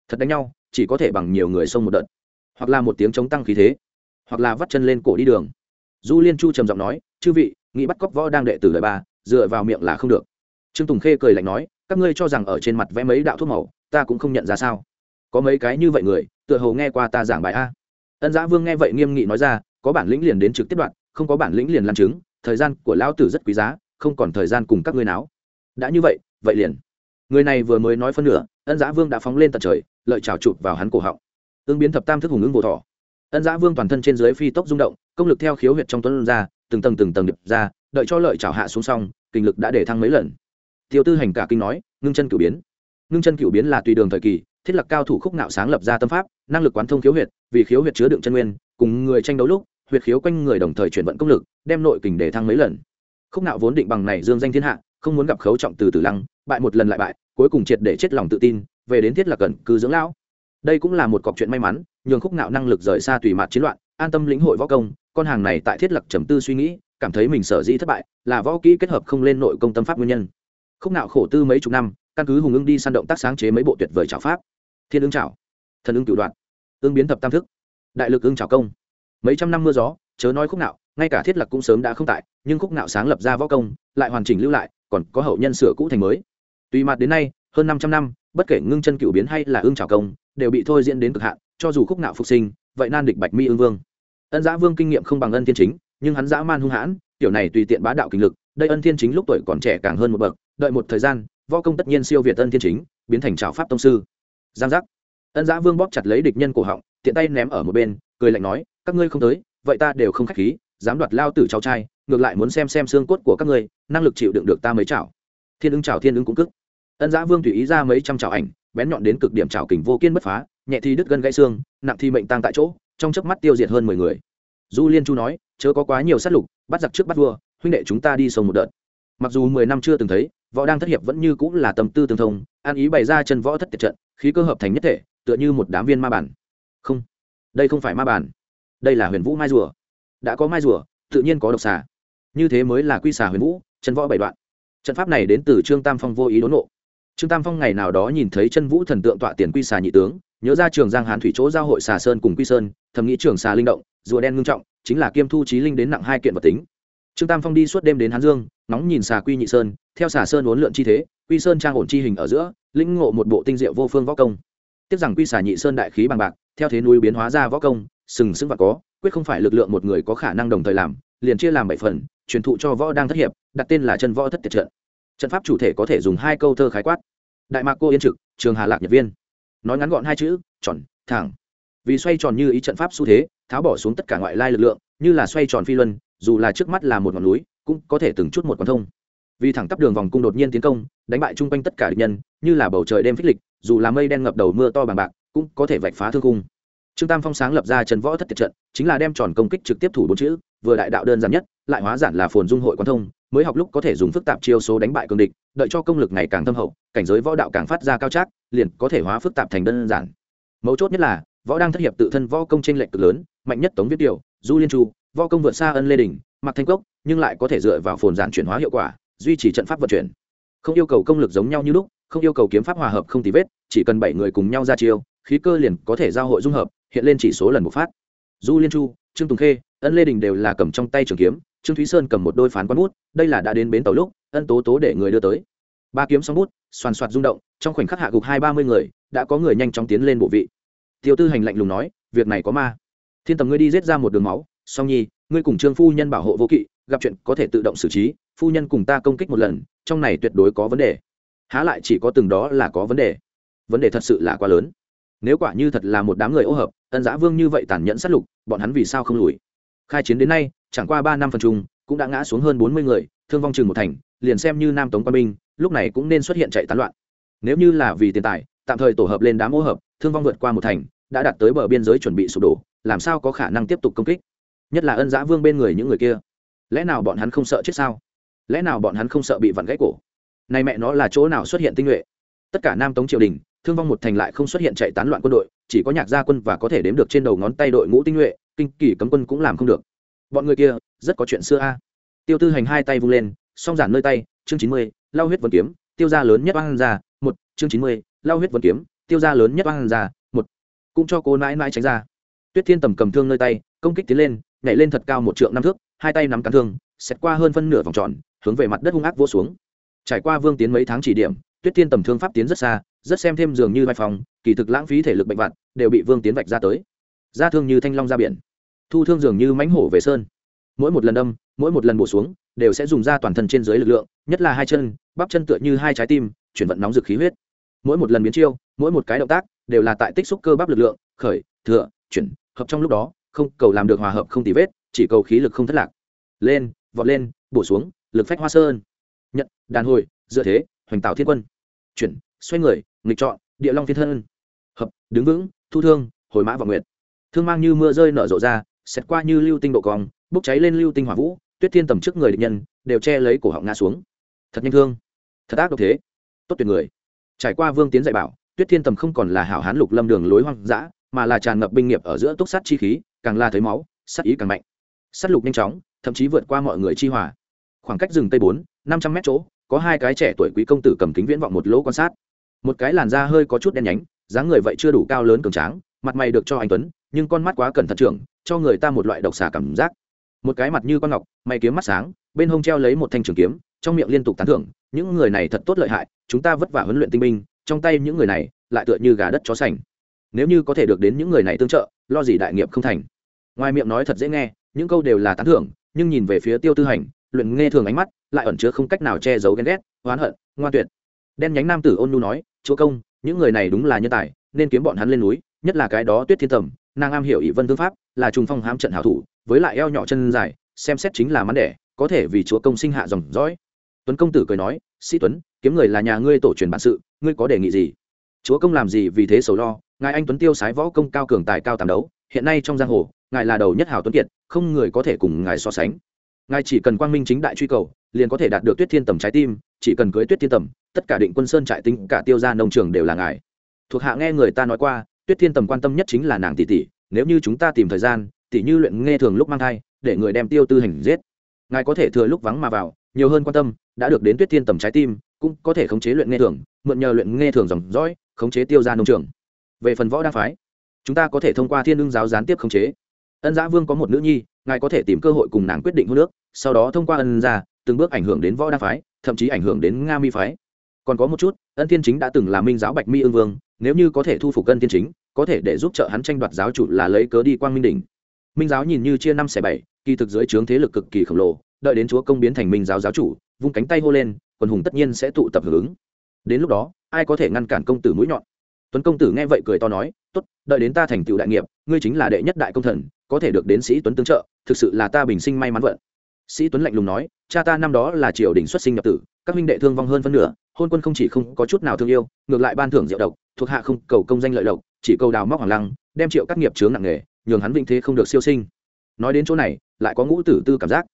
Thật đánh nhau, chỉ có thể bằng nhiều người xông một đợt. Hoặc là một tiếng chống tăng khí thế, hoặc là vắt chân lên cổ đi đường. Du liên chu trầm giọng nói, chư vị, nghĩ bắt cóc võ đang đệ tử lời ba, dựa vào miệng là không được. Trương tùng khê cười lạnh nói, các ngươi cho rằng ở trên mặt vẽ mấy đạo thuốc màu, ta cũng không nhận ra sao? Có mấy cái như vậy người, tựa hồ nghe qua ta giảng bài a. Ân giã vương nghe vậy nghiêm nghị nói ra, có bản lĩnh liền đến trực tiếp đoạn, không có bản lĩnh liền làm chứng thời gian của lão tử rất quý giá, không còn thời gian cùng các ngươi náo. Đã như vậy vậy liền. Người này vừa mới nói phân nửa, ân giã vương đã phóng lên tận trời, lợi trào chụp vào hắn cổ họng. Ứng biến thập tam thức hùng ứng vô thọ. Ân giã vương toàn thân trên dưới phi tốc rung động, công lực theo khiếu huyệt trong tuấn ra, từng tầng từng tầng điệp ra, đợi cho lợi trào hạ xuống xong, kinh lực đã để thăng mấy lần. Tiêu tư hành cả kinh nói, ngưng chân cửu biến. Ngưng chân cửu biến là tùy đường thời kỳ thiết lập cao thủ khúc nạo sáng lập ra tâm pháp, năng lực quán thông khiếu huyệt, vì khiếu huyệt chứa đựng chân nguyên, cùng người tranh đấu lúc, huyệt khiếu quanh người đồng thời chuyển vận công lực, đem nội kình để thăng mấy lần. Khúc nạo vốn định bằng này dương danh thiên hạ, không muốn gặp khấu trọng từ tử lăng, bại một lần lại bại, cuối cùng triệt để chết lòng tự tin, về đến thiết là cần cư dưỡng lão. Đây cũng là một cọc chuyện may mắn, nhường khúc nạo năng lực rời xa tùy mặt chiến loạn, an tâm lĩnh hội võ công, con hàng này tại thiết lập trầm tư suy nghĩ, cảm thấy mình sở dĩ thất bại, là võ kỹ kết hợp không lên nội công tâm pháp nguyên nhân. Khúc nạo khổ tư mấy chục năm, căn cứ hùng ưng đi săn động tác sáng chế mấy bộ tuyệt vời trảo pháp thiên ứng trảo, thần ứng cựu đoạn ương biến thập tam thức, đại lực ương trảo công. Mấy trăm năm mưa gió, chớ nói khúc nạo, ngay cả thiết lập cũng sớm đã không tại, nhưng khúc nạo sáng lập ra võ công, lại hoàn chỉnh lưu lại, còn có hậu nhân sửa cũ thành mới. Tùy mặt đến nay, hơn 500 năm, bất kể ngưng chân cựu biến hay là ương trảo công, đều bị thôi diễn đến cực hạn, cho dù khúc nạo phục sinh, vậy nan địch bạch mi ương vương. Ân giã vương kinh nghiệm không bằng ân thiên chính, nhưng hắn dã man hung hãn tiểu này tùy tiện bá đạo kinh lực, đây ân thiên chính lúc tuổi còn trẻ càng hơn một bậc, đợi một thời gian, võ công tất nhiên siêu việt ân thiên chính, biến thành trào pháp tông sư giang giác. Ân giã vương bóp chặt lấy địch nhân cổ họng, tiện tay ném ở một bên, cười lạnh nói, các ngươi không tới, vậy ta đều không khách khí, dám đoạt lao tử cháu trai, ngược lại muốn xem xem xương cốt của các ngươi, năng lực chịu đựng được ta mới chảo. Thiên ứng chảo thiên ứng cũng cức ân giã vương tùy ý ra mấy trăm chảo ảnh, bén nhọn đến cực điểm chảo kình vô kiên bất phá, nhẹ thì đứt gân gãy xương, nặng thì mệnh tăng tại chỗ, trong chớp mắt tiêu diệt hơn mười người. Du liên chu nói, chớ có quá nhiều sát lục, bắt giặc trước bắt vua, huynh đệ chúng ta đi sông một đợt. Mặc dù mười năm chưa từng thấy võ đang thất hiệp vẫn như cũng là tâm tư tương thông, an ý bày ra chân võ thất tiệt trận, khí cơ hợp thành nhất thể, tựa như một đám viên ma bản không, đây không phải ma bản đây là huyền vũ mai rùa. Đã có mai rùa, tự nhiên có độc xà. Như thế mới là quy xà huyền vũ, chân võ bảy đoạn. Trận pháp này đến từ trương tam phong vô ý đốn nộ. Trương tam phong ngày nào đó nhìn thấy chân vũ thần tượng tọa tiền quy xà nhị tướng, nhớ ra trường giang hán thủy chỗ giao hội xà sơn cùng quy sơn, thầm nghĩ trường xà linh động, rùa đen ngưng trọng, chính là kiêm thu trí linh đến nặng hai kiện vật tính. Trương tam phong đi suốt đêm đến hán dương nóng nhìn xà quy nhị sơn theo xà sơn uốn lượn chi thế, quy sơn trang ổn chi hình ở giữa, lĩnh ngộ một bộ tinh diệu vô phương võ công. Tiếc rằng quy xà nhị sơn đại khí bằng bạc, theo thế núi biến hóa ra võ công, sừng sững và có, quyết không phải lực lượng một người có khả năng đồng thời làm, liền chia làm bảy phần, truyền thụ cho võ đang thất hiệp, đặt tên là chân võ thất tiệt trận. Trận pháp chủ thể có thể dùng hai câu thơ khái quát. Đại mạc cô yên trực, trường hà lạc nhật viên. Nói ngắn gọn hai chữ, tròn, thẳng. Vì xoay tròn như ý trận pháp xu thế, tháo bỏ xuống tất cả ngoại lai lực lượng, như là xoay tròn phi luân, dù là trước mắt là một ngọn núi, cũng có thể từng chút một con thông vì thẳng tắp đường vòng cung đột nhiên tiến công, đánh bại chung quanh tất cả địch nhân, như là bầu trời đêm phích lịch, dù là mây đen ngập đầu mưa to bằng bạc, cũng có thể vạch phá thương cung. Trương tam phong sáng lập ra trần võ thất tiệt trận, chính là đem tròn công kích trực tiếp thủ bốn chữ, vừa đại đạo đơn giản nhất, lại hóa giản là phồn dung hội quan thông, mới học lúc có thể dùng phức tạp chiêu số đánh bại cường địch, đợi cho công lực ngày càng thâm hậu, cảnh giới võ đạo càng phát ra cao trác, liền có thể hóa phức tạp thành đơn giản. Mấu chốt nhất là, võ đang thất hiệp tự thân võ công trên lệnh cực lớn, mạnh nhất tống viết điều du liên chu, võ công vượt xa ân lê đình mặc thanh cốc, nhưng lại có thể dựa vào phồn giản chuyển hóa hiệu quả duy trì trận pháp vận chuyển. Không yêu cầu công lực giống nhau như lúc, không yêu cầu kiếm pháp hòa hợp không tì vết, chỉ cần bảy người cùng nhau ra chiêu, khí cơ liền có thể giao hội dung hợp, hiện lên chỉ số lần một phát. Du liên chu, trương tùng khê, ân lê đình đều là cầm trong tay trường kiếm, trương thúy sơn cầm một đôi phán quán bút, đây là đã đến bến tàu lúc, ân tố tố để người đưa tới. Ba kiếm xong bút xoàn xoạt rung động, trong khoảnh khắc hạ gục hai ba mươi người, đã có người nhanh chóng tiến lên bộ vị. Tiêu tư hành lạnh lùng nói, việc này có ma. Thiên tầm ngươi đi giết ra một đường máu, song nhi, ngươi cùng trương phu nhân bảo hộ vô kỵ, gặp chuyện có thể tự động xử trí phu nhân cùng ta công kích một lần, trong này tuyệt đối có vấn đề. Há lại chỉ có từng đó là có vấn đề. Vấn đề thật sự là quá lớn. Nếu quả như thật là một đám người ô hợp, ân giã vương như vậy tàn nhẫn sát lục, bọn hắn vì sao không lùi? Khai chiến đến nay, chẳng qua ba năm phần chung, cũng đã ngã xuống hơn bốn mươi người, thương vong chừng một thành, liền xem như nam tống quân binh, lúc này cũng nên xuất hiện chạy tán loạn. Nếu như là vì tiền tài, tạm thời tổ hợp lên đám ô hợp, thương vong vượt qua một thành, đã đạt tới bờ biên giới chuẩn bị sụp đổ, làm sao có khả năng tiếp tục công kích? Nhất là ân giã vương bên người những người kia. Lẽ nào bọn hắn không sợ chết sao? Lẽ nào bọn hắn không sợ bị vặn gãy cổ? Này mẹ nó là chỗ nào xuất hiện tinh nhuệ? Tất cả nam tống triều đình, thương vong một thành lại không xuất hiện chạy tán loạn quân đội, chỉ có nhạc gia quân và có thể đếm được trên đầu ngón tay đội ngũ tinh nhuệ, kinh kỳ cấm quân cũng làm không được. Bọn người kia, rất có chuyện xưa a. Tiêu tư hành hai tay vung lên, song giản nơi tay, chương chín mươi, lao huyết vân kiếm, tiêu gia lớn nhất oan ra một, chương chín mươi, lao huyết vân kiếm, tiêu gia lớn nhất oan ra một. Cũng cho cô nãi nãi tránh ra. Tuyết thiên tầm cầm thương nơi tay, công kích tiến lên, nhảy lên thật cao một trượng năm thước, hai tay nắm cán thương xét qua hơn phân nửa vòng tròn hướng về mặt đất hung ác vô xuống. Trải qua vương tiến mấy tháng chỉ điểm, tuyết thiên tầm thương pháp tiến rất xa, rất xem thêm dường như vai phòng kỳ thực lãng phí thể lực bệnh vặt, đều bị vương tiến vạch ra tới. Ra thương như thanh long ra biển, thu thương dường như mãnh hổ về sơn. Mỗi một lần đâm, mỗi một lần bổ xuống, đều sẽ dùng ra toàn thân trên dưới lực lượng, nhất là hai chân, bắp chân tựa như hai trái tim, chuyển vận nóng rực khí huyết. Mỗi một lần biến chiêu, mỗi một cái động tác, đều là tại tích xúc cơ bắp lực lượng, khởi, thừa, chuyển, hợp trong lúc đó, không cầu làm được hòa hợp không tì vết, chỉ cầu khí lực không thất lạc. Lên, vọt lên, bổ xuống lực phách hoa sơn. Nhận đàn hồi dựa thế hoành tạo thiên quân. Chuyển xoay người nghịch chọn địa long thiên thân. Hợp đứng vững thu thương hồi mã và nguyệt, thương mang như mưa rơi nở rộ ra xét qua như lưu tinh độ cong bốc cháy lên lưu tinh hỏa vũ tuyết thiên tầm trước người địch nhân đều che lấy cổ họng ngã xuống. Thật nhanh thương. Thật ác độc thế. Tốt tuyệt người. Trải qua vương tiến dạy bảo tuyết thiên tầm không còn là hảo hán lục lâm đường lối hoang dã mà là tràn ngập binh nghiệp ở giữa túc sát chi khí càng la thấy máu sát ý càng mạnh. Sát lục nhanh chóng thậm chí vượt qua mọi người chi hòa khoảng cách rừng tây bốn, năm trăm mét chỗ, có hai cái trẻ tuổi quý công tử cầm kính viễn vọng một lỗ quan sát. Một cái làn da hơi có chút đen nhánh, dáng người vậy chưa đủ cao lớn cường tráng, mặt mày được cho anh tuấn, nhưng con mắt quá cẩn thận trưởng, cho người ta một loại độc xà cảm giác. Một cái mặt như con ngọc, mày kiếm mắt sáng, bên hông treo lấy một thanh trường kiếm, trong miệng liên tục tán thưởng, những người này thật tốt lợi hại, chúng ta vất vả huấn luyện tinh binh, trong tay những người này lại tựa như gà đất chó sành. Nếu như có thể được đến những người này tương trợ, lo gì đại nghiệp không thành. Ngoài miệng nói thật dễ nghe, những câu đều là tán thưởng, nhưng nhìn về phía tiêu tư hành luyện nghe thường ánh mắt, lại ẩn chứa không cách nào che giấu ghen ghét, oán hận, ngoan tuyệt. Đen nhánh nam tử ôn nhu nói, chúa công, những người này đúng là nhân tài, nên kiếm bọn hắn lên núi, nhất là cái đó tuyết thiên tầm nàng am hiểu ỷ vân thương pháp, là trùng phong hám trận hảo thủ, với lại eo nhỏ chân dài, xem xét chính là mắn đẻ, có thể vì chúa công sinh hạ dòng dõi. Tuấn công tử cười nói, sĩ tuấn, kiếm người là nhà ngươi tổ truyền bản sự, ngươi có đề nghị gì? Chúa công làm gì vì thế sầu lo, ngài anh tuấn tiêu sái võ công cao cường tài cao tàm đấu, hiện nay trong giang hồ, ngài là đầu nhất hào tuấn kiệt, không người có thể cùng ngài so sánh ngài chỉ cần quang minh chính đại truy cầu, liền có thể đạt được tuyết thiên tầm trái tim, chỉ cần cưới tuyết thiên tầm, tất cả định quân sơn trại tính cả tiêu gia nông trường đều là ngài. Thuộc hạ nghe người ta nói qua, tuyết thiên tầm quan tâm nhất chính là nàng tỷ tỷ, nếu như chúng ta tìm thời gian, tỷ như luyện nghe thường lúc mang thai, để người đem tiêu tư hành giết. Ngài có thể thừa lúc vắng mà vào, nhiều hơn quan tâm, đã được đến tuyết thiên tầm trái tim, cũng có thể khống chế luyện nghe thường, mượn nhờ luyện nghe thường dòng dõi, khống chế tiêu gia nông trường. Về phần võ đa phái, chúng ta có thể thông qua thiên lương giáo gián tiếp khống chế. Ân giã vương có một nữ nhi ngài có thể tìm cơ hội cùng nàng quyết định hôn nước sau đó thông qua ân gia, từng bước ảnh hưởng đến võ đa phái, thậm chí ảnh hưởng đến nga mi phái. Còn có một chút, ân thiên chính đã từng là minh giáo bạch mi ương vương, nếu như có thể thu phục ân thiên chính, có thể để giúp trợ hắn tranh đoạt giáo chủ là lấy cớ đi quang minh đỉnh. Minh giáo nhìn như chia năm xẻ bảy, kỳ thực dưới trướng thế lực cực kỳ khổng lồ, đợi đến chúa công biến thành minh giáo giáo chủ, vung cánh tay hô lên, quần hùng tất nhiên sẽ tụ tập hưởng ứng. Đến lúc đó, ai có thể ngăn cản công tử mũi nhọn? Tuấn công tử nghe vậy cười to nói, tốt, đợi đến ta thành tựu đại nghiệp, ngươi chính là đệ nhất đại công thần có thể được đến sĩ tuấn tương trợ, thực sự là ta bình sinh may mắn vận. Sĩ tuấn lạnh lùng nói, cha ta năm đó là triều đình xuất sinh nhập tử, các minh đệ thương vong hơn phân nửa, hôn quân không chỉ không có chút nào thương yêu, ngược lại ban thưởng diệu độc, thuộc hạ không cầu công danh lợi lộc, chỉ cầu đào móc hoàng lăng, đem triệu các nghiệp chướng nặng nghề nhường hắn vinh thế không được siêu sinh. Nói đến chỗ này, lại có ngũ tử tư cảm giác.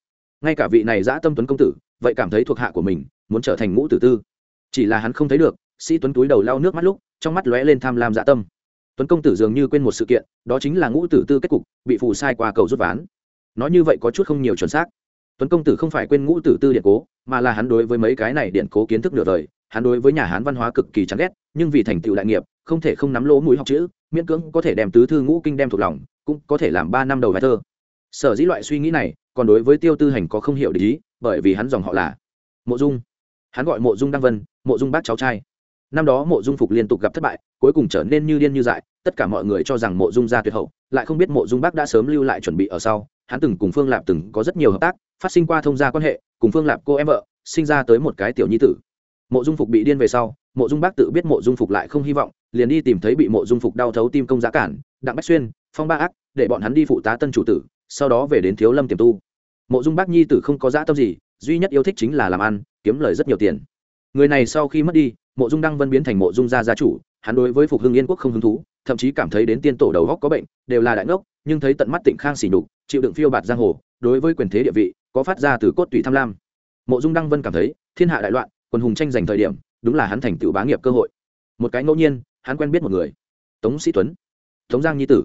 Ngay cả vị này giã tâm tuấn công tử, vậy cảm thấy thuộc hạ của mình muốn trở thành ngũ tử tư. Chỉ là hắn không thấy được, sĩ tuấn túi đầu lau nước mắt lúc, trong mắt lóe lên tham lam dạ tâm tuấn công tử dường như quên một sự kiện, đó chính là ngũ tử tư kết cục, bị phù sai qua cầu rút ván. Nói như vậy có chút không nhiều chuẩn xác. Tuấn công tử không phải quên ngũ tử tư điện cố, mà là hắn đối với mấy cái này điện cố kiến thức nửa đời, hắn đối với nhà hán văn hóa cực kỳ chán ghét, nhưng vì thành tựu đại nghiệp, không thể không nắm lỗ mũi học chữ, miễn cưỡng có thể đem tứ thư ngũ kinh đem thuộc lòng, cũng có thể làm ba năm đầu bài thơ. Sở dĩ loại suy nghĩ này, còn đối với tiêu tư hành có không hiểu lý bởi vì hắn dòng họ là mộ dung. Hắn gọi mộ dung đăng vân, mộ dung bác cháu trai. Năm đó mộ dung phục liên tục gặp thất bại, cuối cùng trở nên như điên như dại tất cả mọi người cho rằng mộ dung gia tuyệt hậu, lại không biết mộ dung bác đã sớm lưu lại chuẩn bị ở sau. Hắn từng cùng phương lạp từng có rất nhiều hợp tác, phát sinh qua thông gia quan hệ, cùng phương lạp cô em vợ, sinh ra tới một cái tiểu nhi tử. Mộ dung phục bị điên về sau, mộ dung bác tự biết mộ dung phục lại không hy vọng, liền đi tìm thấy bị mộ dung phục đau thấu tim công giá cản, đặng bách xuyên, phong ba ác, để bọn hắn đi phụ tá tân chủ tử, sau đó về đến thiếu lâm tiềm tu. Mộ dung bác nhi tử không có dã tâm gì, duy nhất yêu thích chính là làm ăn, kiếm lời rất nhiều tiền. Người này sau khi mất đi, mộ dung đăng vân biến thành mộ dung gia gia chủ, hắn đối với phục hưng yên quốc không hứng thú thậm chí cảm thấy đến tiên tổ đầu góc có bệnh, đều là đại ngốc, nhưng thấy tận mắt tịnh khang xỉ nhục, chịu đựng phiêu bạt giang hồ, đối với quyền thế địa vị, có phát ra từ cốt tùy tham lam. Mộ dung đăng vân cảm thấy, thiên hạ đại loạn quân hùng tranh giành thời điểm, đúng là hắn thành tựu bá nghiệp cơ hội. Một cái ngẫu nhiên, hắn quen biết một người, tống sĩ tuấn, tống giang nhi tử.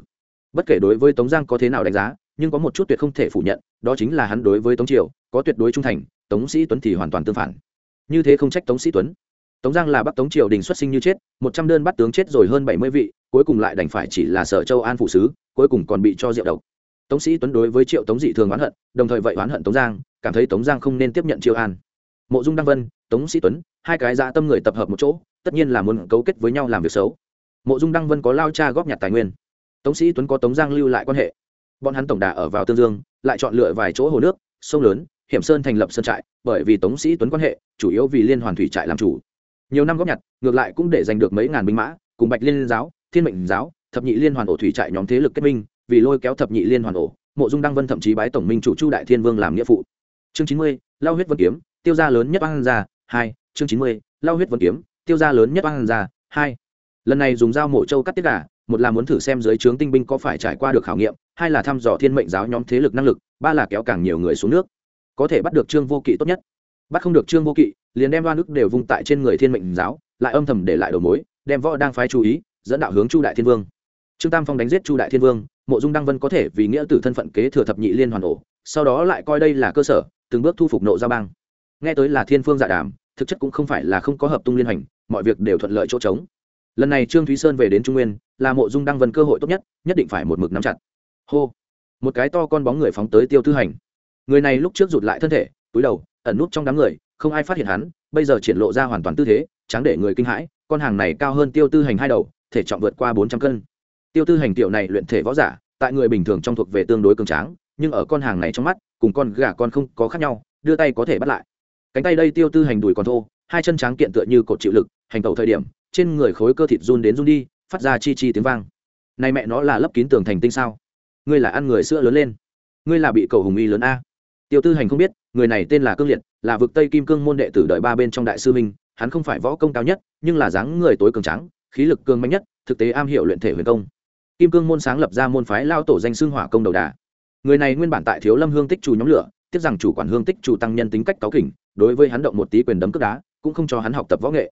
Bất kể đối với tống giang có thế nào đánh giá, nhưng có một chút tuyệt không thể phủ nhận, đó chính là hắn đối với tống triều, có tuyệt đối trung thành, tống sĩ tuấn thì hoàn toàn tương phản. Như thế không trách tống sĩ tuấn. Tống giang là bắc tống triều đình xuất sinh như chết, một trăm đơn bắt tướng chết rồi hơn bảy mươi vị cuối cùng lại đành phải chỉ là sở châu an phụ sứ, cuối cùng còn bị cho rượu độc. Tống sĩ tuấn đối với triệu tống dị thường oán hận, đồng thời vậy oán hận tống giang, cảm thấy tống giang không nên tiếp nhận triệu an. Mộ dung đăng vân, tống sĩ tuấn, hai cái dạ tâm người tập hợp một chỗ, tất nhiên là muốn cấu kết với nhau làm việc xấu. Mộ dung đăng vân có lao cha góp nhặt tài nguyên. Tống sĩ tuấn có tống giang lưu lại quan hệ. Bọn hắn tổng đà ở vào tương dương, lại chọn lựa vài chỗ hồ nước, sông lớn, hiểm sơn thành lập sơn trại, bởi vì tống sĩ tuấn quan hệ, chủ yếu vì liên hoàn thủy trại làm chủ. Nhiều năm góp nhặt, ngược lại cũng để giành được mấy ngàn binh mã, cùng bạch liên giáo thiên mệnh giáo, thập nhị liên hoàn ổ thủy trại nhóm thế lực kết minh, vì lôi kéo thập nhị liên hoàn ổ, mộ dung đăng vân thậm chí bái tổng minh chủ chu đại thiên vương làm nghĩa phụ. Chương chín mươi, lao huyết vân kiếm, tiêu gia lớn nhất an gia, hai, chương chín mươi, lao huyết vân kiếm, tiêu gia lớn nhất an gia, hai. Lần này dùng dao mổ châu cắt tiết gà, một là muốn thử xem dưới trướng tinh binh có phải trải qua được khảo nghiệm, hai là thăm dò thiên mệnh giáo nhóm thế lực năng lực, ba là kéo càng nhiều người xuống nước. Có thể bắt được trương vô kỵ tốt nhất. Bắt không được trương vô kỵ, liền đem loa ức đều vung tại trên người thiên mệnh giáo, lại âm thầm để lại đầu mối, đem võ đang phái chú ý dẫn đạo hướng chu đại thiên vương. Trương tam phong đánh giết chu đại thiên vương, mộ dung đăng vân có thể vì nghĩa tử thân phận kế thừa thập nhị liên hoàn ổ, sau đó lại coi đây là cơ sở, từng bước thu phục nộ gia bang. Nghe tới là thiên phương dạ đàm, thực chất cũng không phải là không có hợp tung liên hành mọi việc đều thuận lợi chỗ trống. Lần này trương thúy sơn về đến trung nguyên, là mộ dung đăng vân cơ hội tốt nhất nhất định phải một mực nắm chặt. Hô! Một cái to con bóng người phóng tới tiêu tư hành. Người này lúc trước rụt lại thân thể, túi đầu, ẩn nút trong đám người, không ai phát hiện hắn, bây giờ triển lộ ra hoàn toàn tư thế tráng để người kinh hãi, con hàng này cao hơn tiêu tư hành hai đầu thể trọng vượt qua bốn trăm cân. Tiêu tư hành tiểu này luyện thể võ giả, tại người bình thường trong thuộc về tương đối cường tráng, nhưng ở con hàng này trong mắt, cùng con gà con không có khác nhau, đưa tay có thể bắt lại. Cánh tay đây tiêu tư hành đùi còn thô, hai chân tráng kiện tựa như cột chịu lực, hành tẩu thời điểm, trên người khối cơ thịt run đến run đi, phát ra chi chi tiếng vang. Này mẹ nó là lấp kín tường thành tinh sao? Ngươi là ăn người sữa lớn lên. Ngươi là bị cầu hùng y lớn a. Tiêu tư hành không biết, người này tên là cương liệt, là vực tây kim cương môn đệ tử đợi ba bên trong đại sư minh hắn không phải võ công cao nhất, nhưng là dáng người tối cường trắng khí lực cương mạnh nhất, thực tế am hiểu luyện thể huyền công. Kim cương môn sáng lập ra môn phái lao tổ danh xưng hỏa công đầu đà. Người này nguyên bản tại thiếu lâm hương tích chủ nhóm lửa tiếc rằng chủ quản hương tích chủ tăng nhân tính cách cáo kỉnh, đối với hắn động một tí quyền đấm cướp đá, cũng không cho hắn học tập võ nghệ.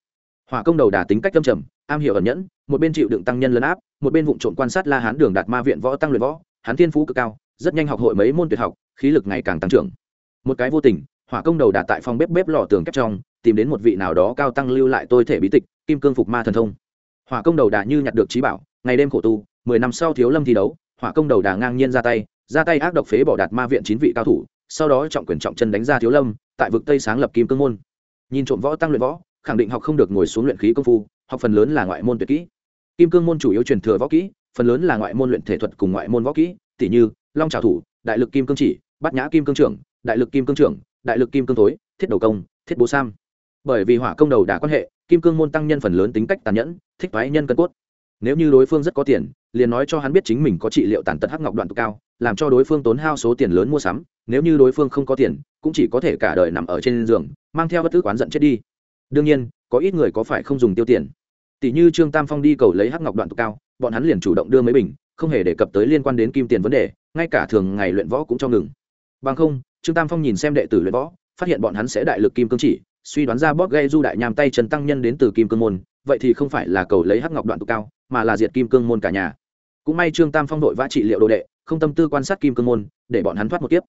Hỏa công đầu đà tính cách lâm trầm, am hiểu ẩn nhẫn, một bên chịu đựng tăng nhân lấn áp, một bên vụ trộm quan sát la hán đường đạt ma viện võ tăng luyện võ, hắn thiên phú cực cao, rất nhanh học hội mấy môn tuyệt học, khí lực ngày càng tăng trưởng. Một cái vô tình, hỏa công đầu đà tại phòng bếp bếp lò tường kép trong, tìm đến một vị nào đó cao tăng lưu lại tôi thể bí tịch, kim cương phục ma thần thông hỏa công đầu đà như nhặt được trí bảo, ngày đêm khổ tu, mười năm sau thiếu lâm thi đấu, hỏa công đầu đà ngang nhiên ra tay ra tay ác độc phế bỏ đạt ma viện chín vị cao thủ, sau đó trọng quyền trọng chân đánh ra thiếu lâm, tại vực tây sáng lập kim cương môn. Nhìn trộm võ tăng luyện võ, khẳng định học không được ngồi xuống luyện khí công phu, học phần lớn là ngoại môn tuyệt kỹ. Kim cương môn chủ yếu truyền thừa võ kỹ, phần lớn là ngoại môn luyện thể thuật cùng ngoại môn võ kỹ tỷ như, long trào thủ, đại lực kim cương chỉ, bát nhã kim cương trưởng, đại lực kim cương trưởng, đại lực kim cương tối thiết đầu công, thiết bố sam. Bởi vì hỏa công đầu đà quan hệ kim cương môn tăng nhân phần lớn tính cách tàn nhẫn, thích thoái nhân cân cốt. Nếu như đối phương rất có tiền, liền nói cho hắn biết chính mình có trị liệu tàn tật hắc ngọc đoạn tụ cao, làm cho đối phương tốn hao số tiền lớn mua sắm. Nếu như đối phương không có tiền, cũng chỉ có thể cả đời nằm ở trên giường, mang theo bất cứ quán giận chết đi. Đương nhiên, có ít người có phải không dùng tiêu tiền. Tỷ như trương tam phong đi cầu lấy hắc ngọc đoạn tụ cao, bọn hắn liền chủ động đưa mấy bình, không hề đề cập tới liên quan đến kim tiền vấn đề, ngay cả thường ngày luyện võ cũng cho ngừng. Bằng không, trương tam phong nhìn xem đệ tử luyện võ, phát hiện bọn hắn sẽ đại lực kim cương chỉ suy đoán ra bóp gây du đại nham tay trần tăng nhân đến từ kim cương môn, vậy thì không phải là cầu lấy hắc ngọc đoạn tụ cao, mà là diệt kim cương môn cả nhà. Cũng may trương tam phong đội vã trị liệu đồ đệ, không tâm tư quan sát kim cương môn, để bọn hắn thoát một kiếp.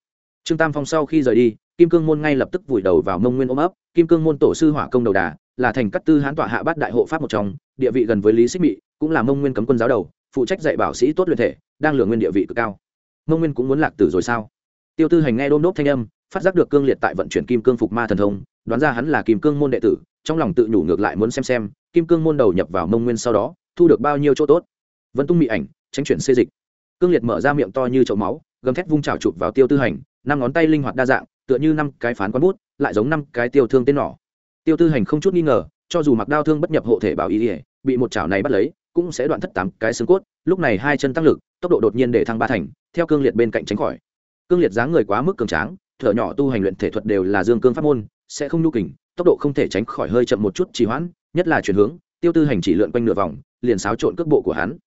Trương tam phong sau khi rời đi, kim cương môn ngay lập tức vùi đầu vào mông nguyên ôm ấp. Kim cương môn tổ sư hỏa công đầu đà là thành cắt tư hán tọa hạ bát đại hộ pháp một trong, địa vị gần với lý xích mị, cũng là mông nguyên cấm quân giáo đầu, phụ trách dạy bảo sĩ tốt luyện thể, đang lường nguyên địa vị cực cao. Mông nguyên cũng muốn lạc tử rồi sao? Tiêu tư hành nghe đôn đốt thanh âm phát giác được cương liệt tại vận chuyển kim cương phục ma thần thông, đoán ra hắn là kim cương môn đệ tử, trong lòng tự nhủ ngược lại muốn xem xem, kim cương môn đầu nhập vào mông nguyên sau đó, thu được bao nhiêu chỗ tốt. Vân tung mị ảnh, tránh chuyển xê dịch. Cương liệt mở ra miệng to như chậu máu, gầm thét vung trào chụp vào tiêu tư hành, năm ngón tay linh hoạt đa dạng, tựa như năm cái phán quán bút, lại giống năm cái tiêu thương tên nỏ. Tiêu tư hành không chút nghi ngờ, cho dù mặc đao thương bất nhập hộ thể bảo ý ỉa bị một chảo này bắt lấy, cũng sẽ đoạn thất tám cái xương cốt, lúc này hai chân tăng lực, tốc độ đột nhiên để thăng ba thành, theo cương liệt bên cạnh tránh khỏi. Cương liệt dáng người quá mức cường tráng thở nhỏ tu hành luyện thể thuật đều là dương cương pháp môn, sẽ không nhu kình, tốc độ không thể tránh khỏi hơi chậm một chút trì hoãn, nhất là chuyển hướng, tiêu tư hành chỉ lượn quanh nửa vòng, liền xáo trộn cước bộ của hắn.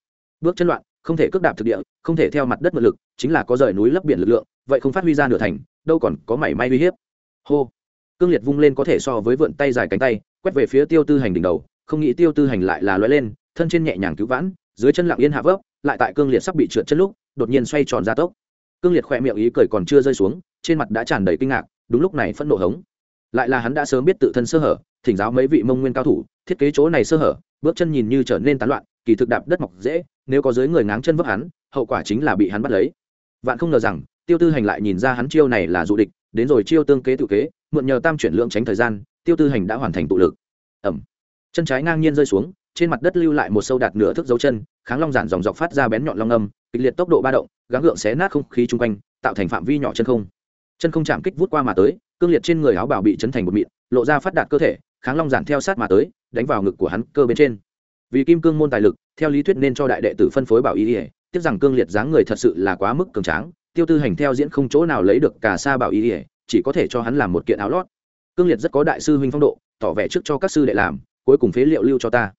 Bước chân loạn, không thể cước đạp thực địa, không thể theo mặt đất mượn lực, chính là có rời núi lấp biển lực lượng, vậy không phát huy ra nửa thành, đâu còn có mảy may uy hiếp. Hô. Cương liệt vung lên có thể so với vượn tay dài cánh tay, quét về phía tiêu tư hành đỉnh đầu, không nghĩ tiêu tư hành lại là lóe lên, thân trên nhẹ nhàng cứu vãn, dưới chân lặng yên hạ vấp, lại tại cương liệt sắp bị trượt chân lúc, đột nhiên xoay tròn ra tốc. Cương liệt khỏe miệng ý cười còn chưa rơi xuống trên mặt đã tràn đầy kinh ngạc, đúng lúc này phẫn nộ hống. Lại là hắn đã sớm biết tự thân sơ hở, thỉnh giáo mấy vị mông nguyên cao thủ, thiết kế chỗ này sơ hở, bước chân nhìn như trở nên tán loạn, kỳ thực đạp đất mọc dễ, nếu có dưới người ngáng chân vấp hắn, hậu quả chính là bị hắn bắt lấy. Vạn không ngờ rằng, tiêu tư hành lại nhìn ra hắn chiêu này là dụ địch, đến rồi chiêu tương kế tự kế, mượn nhờ tam chuyển lượng tránh thời gian, tiêu tư hành đã hoàn thành tụ lực. Ẩm chân trái ngang nhiên rơi xuống, trên mặt đất lưu lại một sâu đạt nửa thước dấu chân, kháng long giản dòng dọc phát ra bén nhọn long âm, kịch liệt tốc độ ba động, gắng gượng xé nát không khí chung quanh, tạo thành phạm vi nhỏ chân không chân không chạm kích vút qua mà tới, cương liệt trên người áo bảo bị chấn thành một mịn, lộ ra phát đạt cơ thể, kháng long giản theo sát mà tới, đánh vào ngực của hắn cơ bên trên. Vì kim cương môn tài lực, theo lý thuyết nên cho đại đệ tử phân phối bảo y ỉa tiếc rằng cương liệt dáng người thật sự là quá mức cường tráng, tiêu tư hành theo diễn không chỗ nào lấy được cả xa bảo y ỉa chỉ có thể cho hắn làm một kiện áo lót. Cương liệt rất có đại sư huynh phong độ, tỏ vẻ trước cho các sư đệ làm, cuối cùng phế liệu lưu cho ta.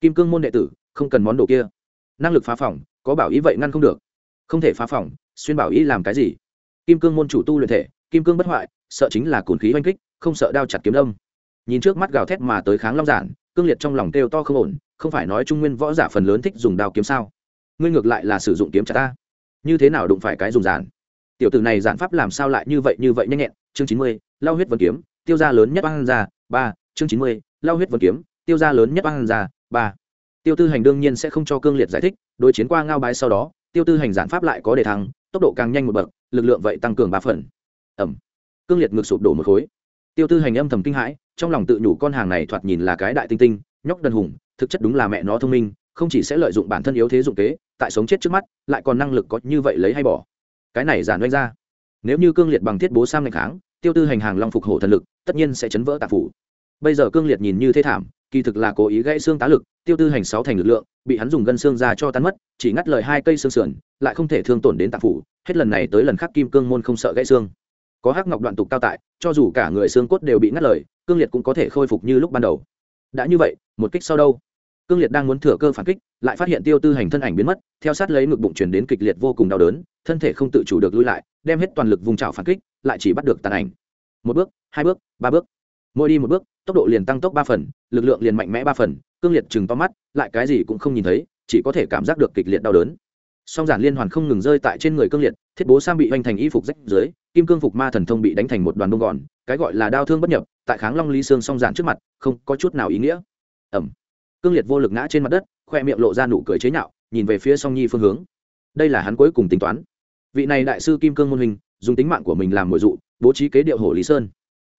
Kim cương môn đệ tử, không cần món đồ kia. Năng lực phá phòng, có bảo ý vậy ngăn không được. Không thể phá phòng, xuyên bảo ý làm cái gì? Kim cương môn chủ tu luyện thể, kim cương bất hoại, sợ chính là cồn khí oanh kích, không sợ đao chặt kiếm đông nhìn trước mắt gào thét mà tới kháng long giản, cương liệt trong lòng kêu to không ổn, không phải nói trung nguyên võ giả phần lớn thích dùng đao kiếm sao? Ngươi ngược lại là sử dụng kiếm chặt ta. Như thế nào đụng phải cái dùng giản? Tiểu tử này giản pháp làm sao lại như vậy như vậy nhanh nhẹn? Chương chín mươi, lao huyết vân kiếm, tiêu gia lớn nhất băng ra ba. Chương chín mươi, lao huyết vân kiếm, tiêu gia lớn nhất băng ra ba. Tiêu tư hành đương nhiên sẽ không cho cương liệt giải thích, đối chiến qua ngao bái sau đó, tiêu tư hành giản pháp lại có đề thăng tốc độ càng nhanh một bậc, lực lượng vậy tăng cường ba phần. Ẩm cương liệt ngược sụp đổ một khối. Tiêu tư hành âm thầm kinh hãi, trong lòng tự nhủ con hàng này thoạt nhìn là cái đại tinh tinh, nhóc đần hùng, thực chất đúng là mẹ nó thông minh, không chỉ sẽ lợi dụng bản thân yếu thế dụng kế, tại sống chết trước mắt, lại còn năng lực có như vậy lấy hay bỏ. Cái này giản doanh ra. Nếu như cương liệt bằng thiết bố sang ngày kháng, tiêu tư hành hàng long phục hổ thần lực, tất nhiên sẽ chấn vỡ tạp phủ. Bây giờ cương liệt nhìn như thế thảm, kỳ thực là cố ý gãy xương tá lực, tiêu tư hành sáu thành lực lượng, bị hắn dùng gân xương ra cho tan mất, chỉ ngắt lời hai cây xương sườn lại không thể thương tổn đến tạp phủ, hết lần này tới lần khác kim cương môn không sợ gãy xương. Có hắc ngọc đoạn tục cao tại, cho dù cả người xương cốt đều bị ngắt lời, cương liệt cũng có thể khôi phục như lúc ban đầu. Đã như vậy, một kích sau đâu? Cương liệt đang muốn thừa cơ phản kích, lại phát hiện tiêu tư hành thân ảnh biến mất, theo sát lấy ngực bụng chuyển đến kịch liệt vô cùng đau đớn, thân thể không tự chủ được lui lại, đem hết toàn lực vùng trào phản kích, lại chỉ bắt được tàn ảnh. Một bước, hai bước, ba bước. Mỗi đi một bước, tốc độ liền tăng tốc ba phần, lực lượng liền mạnh mẽ ba phần, cương liệt chừng to mắt, lại cái gì cũng không nhìn thấy, chỉ có thể cảm giác được kịch liệt đau đớn song giản liên hoàn không ngừng rơi tại trên người cương liệt, thiết bố sam bị hoành thành y phục rách dưới, kim cương phục ma thần thông bị đánh thành một đoàn bông gòn, cái gọi là đau thương bất nhập, tại kháng long Lý xương song giản trước mặt, không có chút nào ý nghĩa. Ẩm. Cương liệt vô lực ngã trên mặt đất, khoe miệng lộ ra nụ cười chế nhạo, nhìn về phía song nhi phương hướng. Đây là hắn cuối cùng tính toán. Vị này đại sư kim cương môn hình dùng tính mạng của mình làm mồi dụ, bố trí kế điệu hồ lý sơn.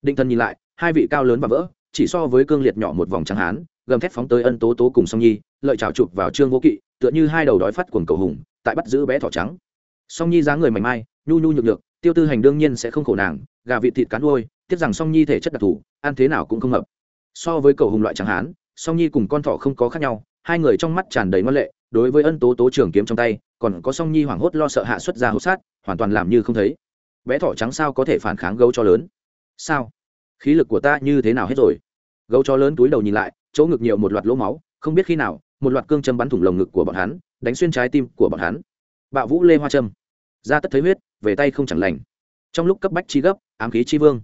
Định thần nhìn lại, hai vị cao lớn và vỡ, chỉ so với cương liệt nhỏ một vòng trắng hán gầm thép phóng tới ân tố tố cùng song nhi, lợi trào chụp vào trương vô kỵ, tựa như hai đầu đói phát quần cầu hùng, tại bắt giữ bé thỏ trắng. Song nhi dáng người mảnh mai, nhu nhu nhược nhược, tiêu tư hành đương nhiên sẽ không khổ nàng, gà vịt thịt cán đuôi, tiếc rằng song nhi thể chất đặc thù, ăn thế nào cũng không hợp. So với cầu hùng loại chẳng hán song nhi cùng con thỏ không có khác nhau, hai người trong mắt tràn đầy ngoan lệ, đối với ân tố tố trường kiếm trong tay, còn có song nhi hoảng hốt lo sợ hạ xuất ra hốt sát, hoàn toàn làm như không thấy. Bé thỏ trắng sao có thể phản kháng gấu cho lớn? Sao? Khí lực của ta như thế nào hết rồi? Gấu chó lớn túi đầu nhìn lại chỗ ngực nhiều một loạt lỗ máu, không biết khi nào, một loạt cương châm bắn thủng lồng ngực của bọn hắn, đánh xuyên trái tim của bọn hắn. Bạo vũ lê hoa trâm ra tất thấy huyết, về tay không chẳng lành. Trong lúc cấp bách chi gấp, ám khí chi vương.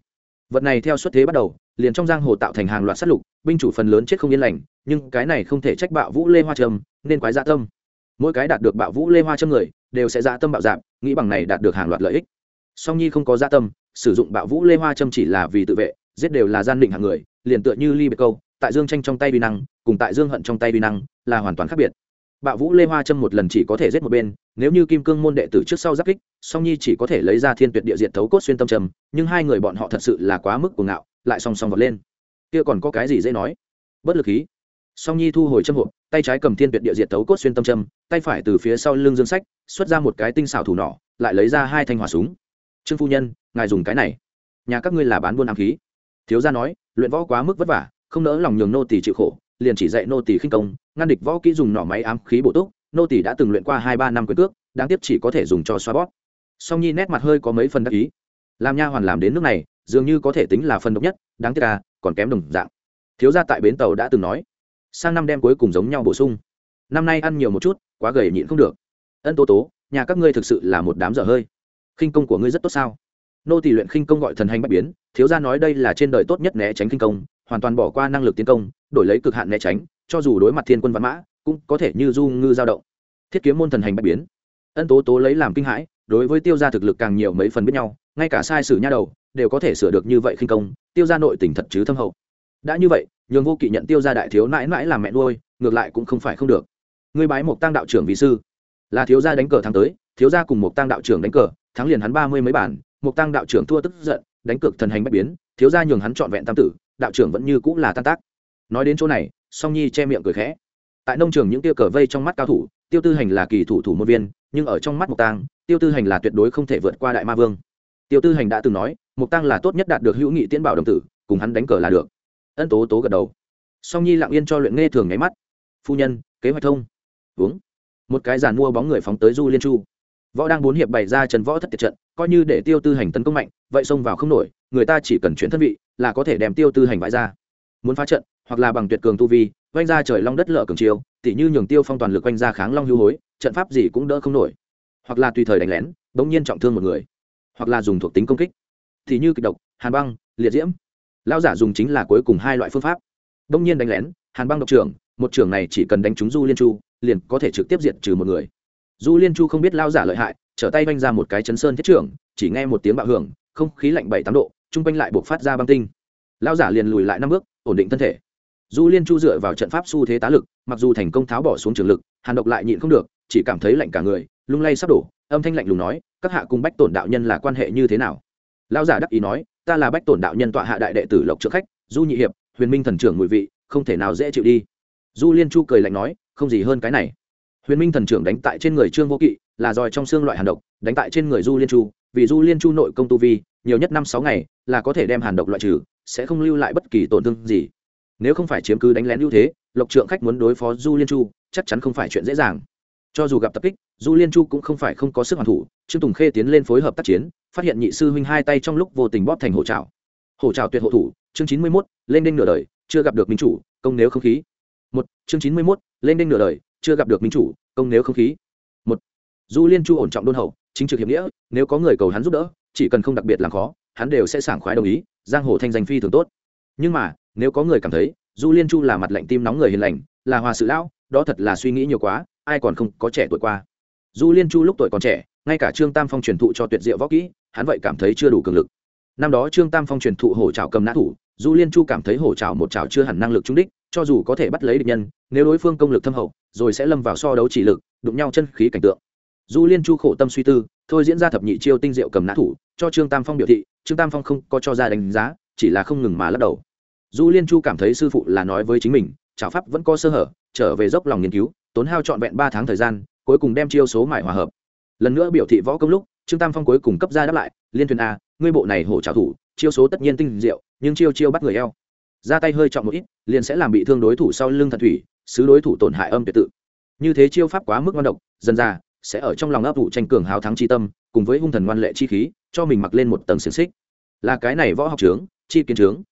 Vật này theo xuất thế bắt đầu, liền trong giang hồ tạo thành hàng loạt sát lục, binh chủ phần lớn chết không yên lành, nhưng cái này không thể trách bạo vũ lê hoa trâm, nên quái dạ tâm. Mỗi cái đạt được bạo vũ lê hoa trâm người, đều sẽ dạ tâm bạo dạp nghĩ bằng này đạt được hàng loạt lợi ích. Song nhi không có dạ tâm, sử dụng bạo vũ lê hoa trâm chỉ là vì tự vệ, giết đều là gian định hạng người, liền tựa như ly biệt câu tại dương tranh trong tay vi năng, cùng tại dương hận trong tay vi năng là hoàn toàn khác biệt. Bạo vũ lê hoa trâm một lần chỉ có thể giết một bên, nếu như kim cương môn đệ tử trước sau giáp kích, song nhi chỉ có thể lấy ra thiên tuyệt địa diện thấu cốt xuyên tâm trầm, nhưng hai người bọn họ thật sự là quá mức cuồng ngạo, lại song song vọt lên. Kia còn có cái gì dễ nói? Bất lực khí. Song nhi thu hồi châm hộp, tay trái cầm thiên tuyệt địa diện thấu cốt xuyên tâm trầm, tay phải từ phía sau lưng dương sách, xuất ra một cái tinh xảo thủ nỏ, lại lấy ra hai thanh hỏa súng. Trương phu nhân, ngài dùng cái này. Nhà các ngươi là bán buôn ám khí. Thiếu gia nói, luyện võ quá mức vất vả không nỡ lòng nhường nô tỳ chịu khổ, liền chỉ dạy nô tỳ khinh công, ngăn địch võ kỹ dùng nỏ máy ám khí bổ túc, nô tỳ đã từng luyện qua hai ba năm quyền cước, đáng tiếc chỉ có thể dùng cho xoa bóp. Song nhi nét mặt hơi có mấy phần đắc ý. Làm nha hoàn làm đến nước này, dường như có thể tính là phần độc nhất, đáng tiếc à còn kém đồng dạng. Thiếu gia tại bến tàu đã từng nói, sang năm đem cuối cùng giống nhau bổ sung. Năm nay ăn nhiều một chút, quá gầy nhịn không được. Ân tố tố, nhà các ngươi thực sự là một đám dở hơi. Khinh công của ngươi rất tốt sao? Nô tỷ luyện khinh công gọi thần hành bách biến, thiếu gia nói đây là trên đời tốt nhất né tránh khinh công hoàn toàn bỏ qua năng lực tiến công, đổi lấy cực hạn né tránh, cho dù đối mặt thiên quân văn mã, cũng có thể như du ngư dao động. Thiết kiếm môn thần hành bách biến. Ân tố tố lấy làm kinh hãi, đối với tiêu gia thực lực càng nhiều mấy phần biết nhau, ngay cả sai sử nha đầu, đều có thể sửa được như vậy khinh công, tiêu gia nội tình thật chứ thâm hậu. Đã như vậy, nhường vô kỵ nhận tiêu gia đại thiếu mãi mãi làm mẹ nuôi, ngược lại cũng không phải không được. Người bái một tăng đạo trưởng vị sư. Là thiếu gia đánh cờ tháng tới, thiếu gia cùng một tăng đạo trưởng đánh cờ, thắng liền hắn ba mươi mấy bản, một tăng đạo trưởng thua tức giận, đánh cược thần hành bách biến, thiếu gia nhường hắn trọn vẹn tam tử đạo trưởng vẫn như cũng là tan tác. Nói đến chỗ này, song nhi che miệng cười khẽ. Tại nông trường những tiêu cờ vây trong mắt cao thủ, tiêu tư hành là kỳ thủ thủ môn viên, nhưng ở trong mắt mộc tang, tiêu tư hành là tuyệt đối không thể vượt qua đại ma vương. Tiêu tư hành đã từng nói, mộc tang là tốt nhất đạt được hữu nghị tiễn bảo đồng tử, cùng hắn đánh cờ là được. Ân tố tố gật đầu. Song nhi lặng yên cho luyện nghe thường nháy mắt. Phu nhân, kế hoạch thông. Uống. Một cái giàn mua bóng người phóng tới du liên chu võ đang bốn hiệp bày ra trần võ thất tiệt trận, coi như để tiêu tư hành tấn công mạnh, vậy xông vào không nổi, người ta chỉ cần chuyển thân vị là có thể đem tiêu tư hành vãi ra. Muốn phá trận, hoặc là bằng tuyệt cường tu vi oanh ra trời long đất lợ cường chiều tỉ như nhường tiêu phong toàn lực oanh ra kháng long hưu hối, trận pháp gì cũng đỡ không nổi. Hoặc là tùy thời đánh lén bỗng nhiên trọng thương một người. Hoặc là dùng thuộc tính công kích. Thì như kịch độc, hàn băng, liệt diễm. Lao giả dùng chính là cuối cùng hai loại phương pháp. Bỗng nhiên đánh lén, hàn băng độc trưởng, một trưởng này chỉ cần đánh trúng du liên chu, liền có thể trực tiếp diệt trừ một người du liên chu không biết lao giả lợi hại, trở tay vanh ra một cái chấn sơn thiết trưởng, chỉ nghe một tiếng bạo hưởng, không khí lạnh bảy tám độ, chung quanh lại buộc phát ra băng tinh. Lao giả liền lùi lại năm bước, ổn định thân thể. Du liên chu dựa vào trận pháp xu thế tá lực, mặc dù thành công tháo bỏ xuống trường lực, hàn độc lại nhịn không được, chỉ cảm thấy lạnh cả người, lung lay sắp đổ, âm thanh lạnh lùng nói, các hạ cùng bách tổn đạo nhân là quan hệ như thế nào? Lão giả đắc ý nói, ta là bách tổn đạo nhân tọa hạ đại đệ tử lộc trượng khách du nhị hiệp, huyền minh thần trưởng mùi vị, không thể nào dễ chịu đi. Du liên chu cười lạnh nói, không gì hơn cái này huyền minh thần trưởng đánh tại trên người trương vô kỵ, là dòi trong xương loại hàn độc, đánh tại trên người du liên chu, vì du liên chu nội công tu vi, nhiều nhất năm sáu ngày, là có thể đem hàn độc loại trừ, sẽ không lưu lại bất kỳ tổn thương gì. Nếu không phải chiếm cứ đánh lén ưu thế, lộc trượng khách muốn đối phó du liên chu, chắc chắn không phải chuyện dễ dàng. Cho dù gặp tập kích, du liên chu cũng không phải không có sức hoàn thủ, trương tùng khê tiến lên phối hợp tác chiến, phát hiện nhị sư huynh hai tay trong lúc vô tình bóp thành hổ trào hổ trào tuyệt hộ thủ, chương chín mươi mốt, lên đinh nửa đời, chưa gặp được minh chủ, công nếu không khí. Một, chương chín mươi mốt, lên đinh nửa đời chưa gặp được minh chủ, công nếu không khí. Một, du liên chu ổn trọng đôn hậu, chính trực hiệp nghĩa, nếu có người cầu hắn giúp đỡ, chỉ cần không đặc biệt làm khó, hắn đều sẽ sảng khoái đồng ý, giang hồ thanh danh phi thường tốt. Nhưng mà, nếu có người cảm thấy, du liên chu là mặt lạnh tim nóng người hiền lành, là hòa sự lão, đó thật là suy nghĩ nhiều quá, ai còn không có trẻ tuổi qua. Du liên chu lúc tuổi còn trẻ, ngay cả trương tam phong truyền thụ cho tuyệt diệu võ kỹ, hắn vậy cảm thấy chưa đủ cường lực. Năm đó trương tam phong truyền thụ hổ trào cầm nã thủ, du liên chu cảm thấy hổ trào một trào chưa hẳn năng lực trúng đích cho dù có thể bắt lấy địch nhân, nếu đối phương công lực thâm hậu, rồi sẽ lâm vào so đấu chỉ lực, đụng nhau chân khí cảnh tượng. Du liên chu khổ tâm suy tư, thôi diễn ra thập nhị chiêu tinh diệu cầm nã thủ, cho trương tam phong biểu thị, trương tam phong không có cho ra đánh giá, chỉ là không ngừng mà lắc đầu. Du liên chu cảm thấy sư phụ là nói với chính mình trào pháp vẫn có sơ hở, trở về dốc lòng nghiên cứu, tốn hao trọn vẹn ba tháng thời gian, cuối cùng đem chiêu số mải hòa hợp. Lần nữa biểu thị võ công lúc, trương tam phong cuối cùng cấp ra đáp lại, liên thuyền a, ngươi bộ này hổ trả thủ, chiêu số tất nhiên tinh diệu, nhưng chiêu chiêu bắt người eo ra tay hơi trọng một ít, liền sẽ làm bị thương đối thủ sau lưng thần thủy, xứ đối thủ tổn hại âm tuyệt tự. Như thế chiêu pháp quá mức ngon độc, dần ra, sẽ ở trong lòng ấp vụ tranh cường hào thắng chi tâm, cùng với hung thần ngoan lệ chi khí, cho mình mặc lên một tầng xiềng xích. Là cái này võ học trướng, chi kiến trướng.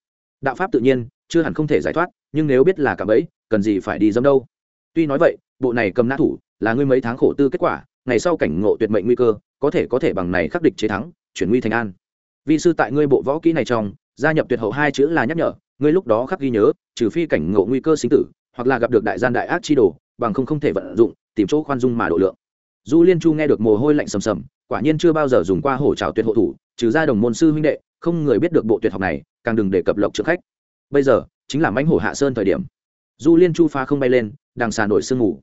Đạo pháp tự nhiên, chưa hẳn không thể giải thoát, nhưng nếu biết là cả bẫy, cần gì phải đi dâm đâu. Tuy nói vậy, bộ này cầm nã thủ, là ngươi mấy tháng khổ tư kết quả, ngày sau cảnh ngộ tuyệt mệnh nguy cơ, có thể có thể bằng này khắc địch chế thắng, chuyển nguy thành an. Vi sư tại ngươi bộ võ kỹ này trong, gia nhập tuyệt hậu hai chữ là nhắc nhở ngươi lúc đó khắc ghi nhớ, trừ phi cảnh ngộ nguy cơ sinh tử, hoặc là gặp được đại gian đại ác chi đồ, bằng không không thể vận dụng, tìm chỗ khoan dung mà độ lượng. Du liên chu nghe được mồ hôi lạnh sầm sầm, quả nhiên chưa bao giờ dùng qua hổ trào tuyệt hộ thủ, trừ ra đồng môn sư huynh đệ, không người biết được bộ tuyệt học này, càng đừng để cập lộc trước khách. Bây giờ, chính là mãnh hổ hạ sơn thời điểm. Du liên chu pha không bay lên đằng xà nổi sương ngủ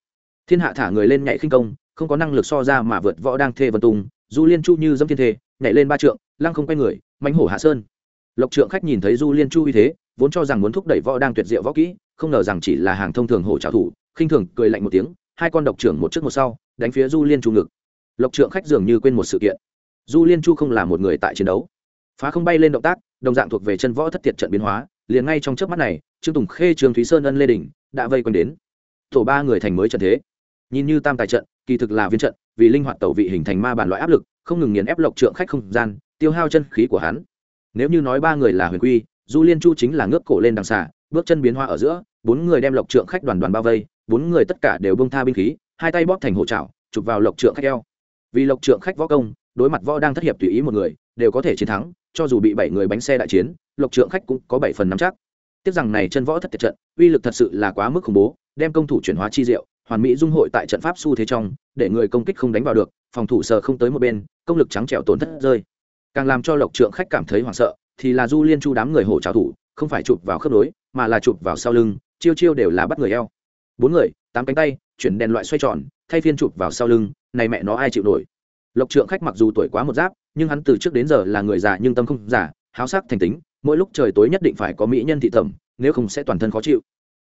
thiên hạ thả người lên nhảy khinh công, không có năng lực so ra mà vượt võ đang thê vân tung, du liên chu như dâm thiên thê, nhảy lên ba trượng, lăng không quay người, mãnh hổ hạ sơn. Lộc trượng khách nhìn thấy du liên chu uy thế vốn cho rằng muốn thúc đẩy võ đang tuyệt diệu võ kỹ, không ngờ rằng chỉ là hàng thông thường hổ trả thủ khinh thường, cười lạnh một tiếng, hai con độc trưởng một trước một sau, đánh phía du liên chu ngực. Lộc trượng khách dường như quên một sự kiện. Du liên chu không là một người tại chiến đấu. Phá không bay lên động tác, đồng dạng thuộc về chân võ thất thiệt trận biến hóa, liền ngay trong trước mắt này, trương tùng khê trường thúy sơn, ân lê đình đã vây quanh đến. Tổ ba người thành mới trận thế. Nhìn như tam tài trận, kỳ thực là viên trận, vì linh hoạt tẩu vị hình thành ma bản loại áp lực, không ngừng nghiền ép lộc trượng khách không gian, tiêu hao chân khí của hắn. Nếu như nói ba người là huyền quy du liên chu chính là ngước cổ lên đằng xà bước chân biến hoa ở giữa bốn người đem lộc trượng khách đoàn đoàn bao vây bốn người tất cả đều bông tha binh khí hai tay bóp thành hộ trảo, chụp vào lộc trượng khách eo. Vì lộc trượng khách võ công đối mặt võ đang thất hiệp tùy ý một người đều có thể chiến thắng cho dù bị bảy người bánh xe đại chiến lộc trượng khách cũng có bảy phần nắm chắc. Tiếc rằng này chân võ thất tiệt trận uy lực thật sự là quá mức khủng bố đem công thủ chuyển hóa chi diệu hoàn mỹ dung hội tại trận pháp xu thế trong để người công kích không đánh vào được phòng thủ sờ không tới một bên công lực trắng trẻo tổn thất rơi. Càng làm cho lộc trượng khách cảm thấy hoảng sợ thì là du liên chu đám người hổ trào thủ, không phải chụp vào khớp nối, mà là chụp vào sau lưng, chiêu chiêu đều là bắt người eo. Bốn người, tám cánh tay, chuyển đèn loại xoay tròn, thay phiên chụp vào sau lưng, này mẹ nó ai chịu nổi. Lộc trượng khách mặc dù tuổi quá một giáp, nhưng hắn từ trước đến giờ là người già nhưng tâm không giả, háo sắc thành tính, mỗi lúc trời tối nhất định phải có mỹ nhân thị tẩm, nếu không sẽ toàn thân khó chịu.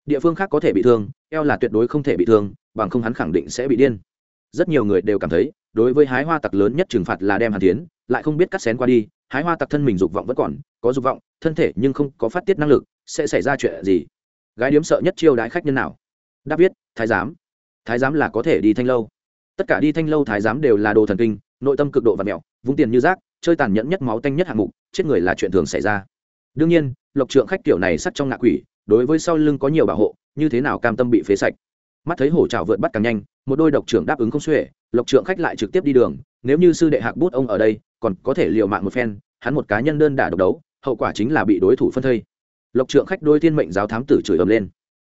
Địa phương khác có thể bị thương, eo là tuyệt đối không thể bị thương, bằng không hắn khẳng định sẽ bị điên. Rất nhiều người đều cảm thấy, đối với hái hoa tặc lớn nhất trừng phạt là đem hàn tiến, lại không biết cắt xén qua đi hái hoa tặc thân mình dục vọng vẫn còn, có dục vọng, thân thể nhưng không có phát tiết năng lực, sẽ xảy ra chuyện gì? Gái điếm sợ nhất chiêu đãi khách nhân nào? Đáp viết, thái giám. Thái giám là có thể đi thanh lâu. Tất cả đi thanh lâu thái giám đều là đồ thần kinh, nội tâm cực độ và mẹo, vung tiền như rác, chơi tàn nhẫn nhất máu tanh nhất hạng mục, chết người là chuyện thường xảy ra. Đương nhiên, lộc trượng khách kiểu này sắt trong ngạ quỷ, đối với sau lưng có nhiều bảo hộ, như thế nào cam tâm bị phế sạch? Mắt thấy hổ trào vượt bắt càng nhanh, một đôi độc trưởng đáp ứng không xuể, lộc trượng khách lại trực tiếp đi đường nếu như sư đệ hạc bút ông ở đây, còn có thể liều mạng một phen, hắn một cá nhân đơn đả độc đấu, hậu quả chính là bị đối thủ phân thây. Lộc trượng khách đôi thiên mệnh giáo thám tử chửi ầm lên.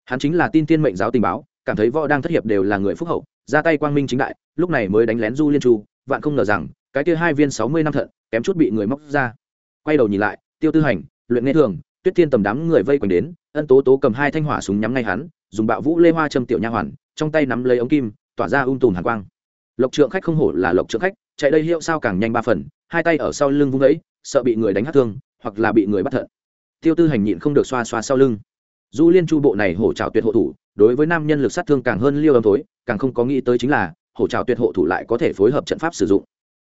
Hắn chính là tin thiên mệnh giáo tình báo, cảm thấy võ đang thất hiệp đều là người phúc hậu, ra tay quang minh chính đại, lúc này mới đánh lén du liên chu, vạn không ngờ rằng, cái kia hai viên sáu mươi năm thận, kém chút bị người móc ra. Quay đầu nhìn lại, tiêu tư hành, luyện nghe thường, tuyết thiên tầm đám người vây quanh đến, ân tố tố cầm hai thanh hỏa súng nhắm ngay hắn, dùng bạo vũ lê hoa châm tiểu nha hoàn, trong tay nắm lấy ống kim, tỏa ra ung tùm hàn quang lộc trượng khách không hổ là lộc trượng khách, chạy đây hiệu sao càng nhanh ba phần, hai tay ở sau lưng vung ấy, sợ bị người đánh hát thương, hoặc là bị người bắt thận. Tiêu tư hành nhịn không được xoa xoa sau lưng. Du liên chu bộ này hổ trào tuyệt hộ thủ, đối với nam nhân lực sát thương càng hơn liêu âm tối càng không có nghĩ tới chính là, hổ trào tuyệt hộ thủ lại có thể phối hợp trận pháp sử dụng.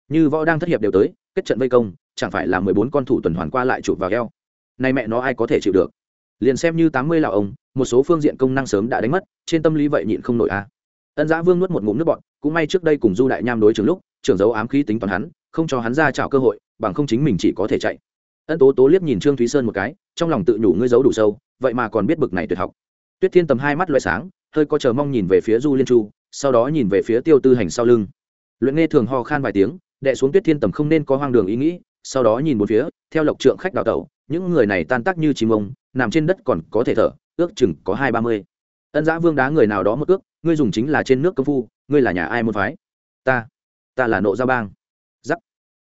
Như võ đang thất hiệp đều tới, kết trận vây công, chẳng phải là mười bốn con thủ tuần hoàn qua lại chụp vào eo. Nay mẹ nó ai có thể chịu được? Liền xem như tám mươi lão ông, một số phương diện công năng sớm đã đánh mất, trên tâm lý vậy nhịn không nổi a ân giã vương nuốt một ngụm nước bọn cũng may trước đây cùng du đại nham đối trường lúc, trưởng dấu ám khí tính toán hắn, không cho hắn ra trào cơ hội, bằng không chính mình chỉ có thể chạy. Ân tố tố liếc nhìn trương thúy sơn một cái, trong lòng tự nhủ ngươi giấu đủ sâu, vậy mà còn biết bực này tuyệt học. Tuyết thiên tầm hai mắt loại sáng, hơi có chờ mong nhìn về phía du liên chu, sau đó nhìn về phía tiêu tư hành sau lưng. Luyện nghe thường ho khan vài tiếng, đệ xuống tuyết thiên tầm không nên có hoang đường ý nghĩ, sau đó nhìn một phía, theo lộc trượng khách đào tẩu, những người này tan tác như chim ông, nằm trên đất còn có thể thở, ước chừng có hai ba mươi. Ân giã vương đá người nào đó một ước ngươi dùng chính là trên nước công phu, ngươi là nhà ai môn phái? Ta ta là nộ gia bang. Giắc.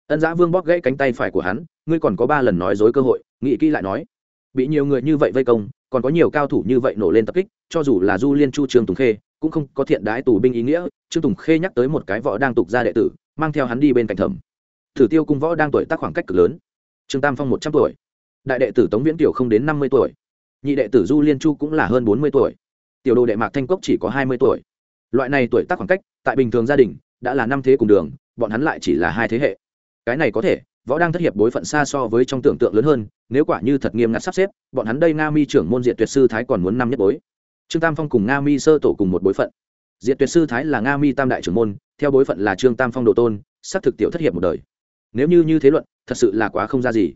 Ân giã vương bóp gãy cánh tay phải của hắn, ngươi còn có ba lần nói dối cơ hội nghị kỹ lại nói. Bị nhiều người như vậy vây công, còn có nhiều cao thủ như vậy nổ lên tập kích, cho dù là du liên chu trương tùng khê, cũng không có thiện đái tù binh ý nghĩa, trương tùng khê nhắc tới một cái võ đang tục ra đệ tử, mang theo hắn đi bên cạnh thẩm. Thử tiêu cung võ đang tuổi tác khoảng cách cực lớn. Trương tam phong một trăm tuổi. Đại đệ tử tống viễn tiểu không đến năm mươi tuổi. Nhị đệ tử du liên chu cũng là hơn bốn mươi tuổi tiểu đồ đệ mạc thanh cốc chỉ có hai mươi tuổi. Loại này tuổi tác khoảng cách, tại bình thường gia đình, đã là năm thế cùng đường, bọn hắn lại chỉ là hai thế hệ. Cái này có thể, võ đang thất hiệp bối phận xa so với trong tưởng tượng lớn hơn, nếu quả như thật nghiêm ngặt sắp xếp, bọn hắn đây nga mi trưởng môn diện tuyệt sư thái còn muốn năm nhất bối. Trương tam phong cùng nga mi sơ tổ cùng một bối phận. Diện tuyệt sư thái là nga mi tam đại trưởng môn, theo bối phận là trương tam phong đồ tôn, xác thực tiểu thất hiệp một đời. Nếu như như thế luận, thật sự là quá không ra gì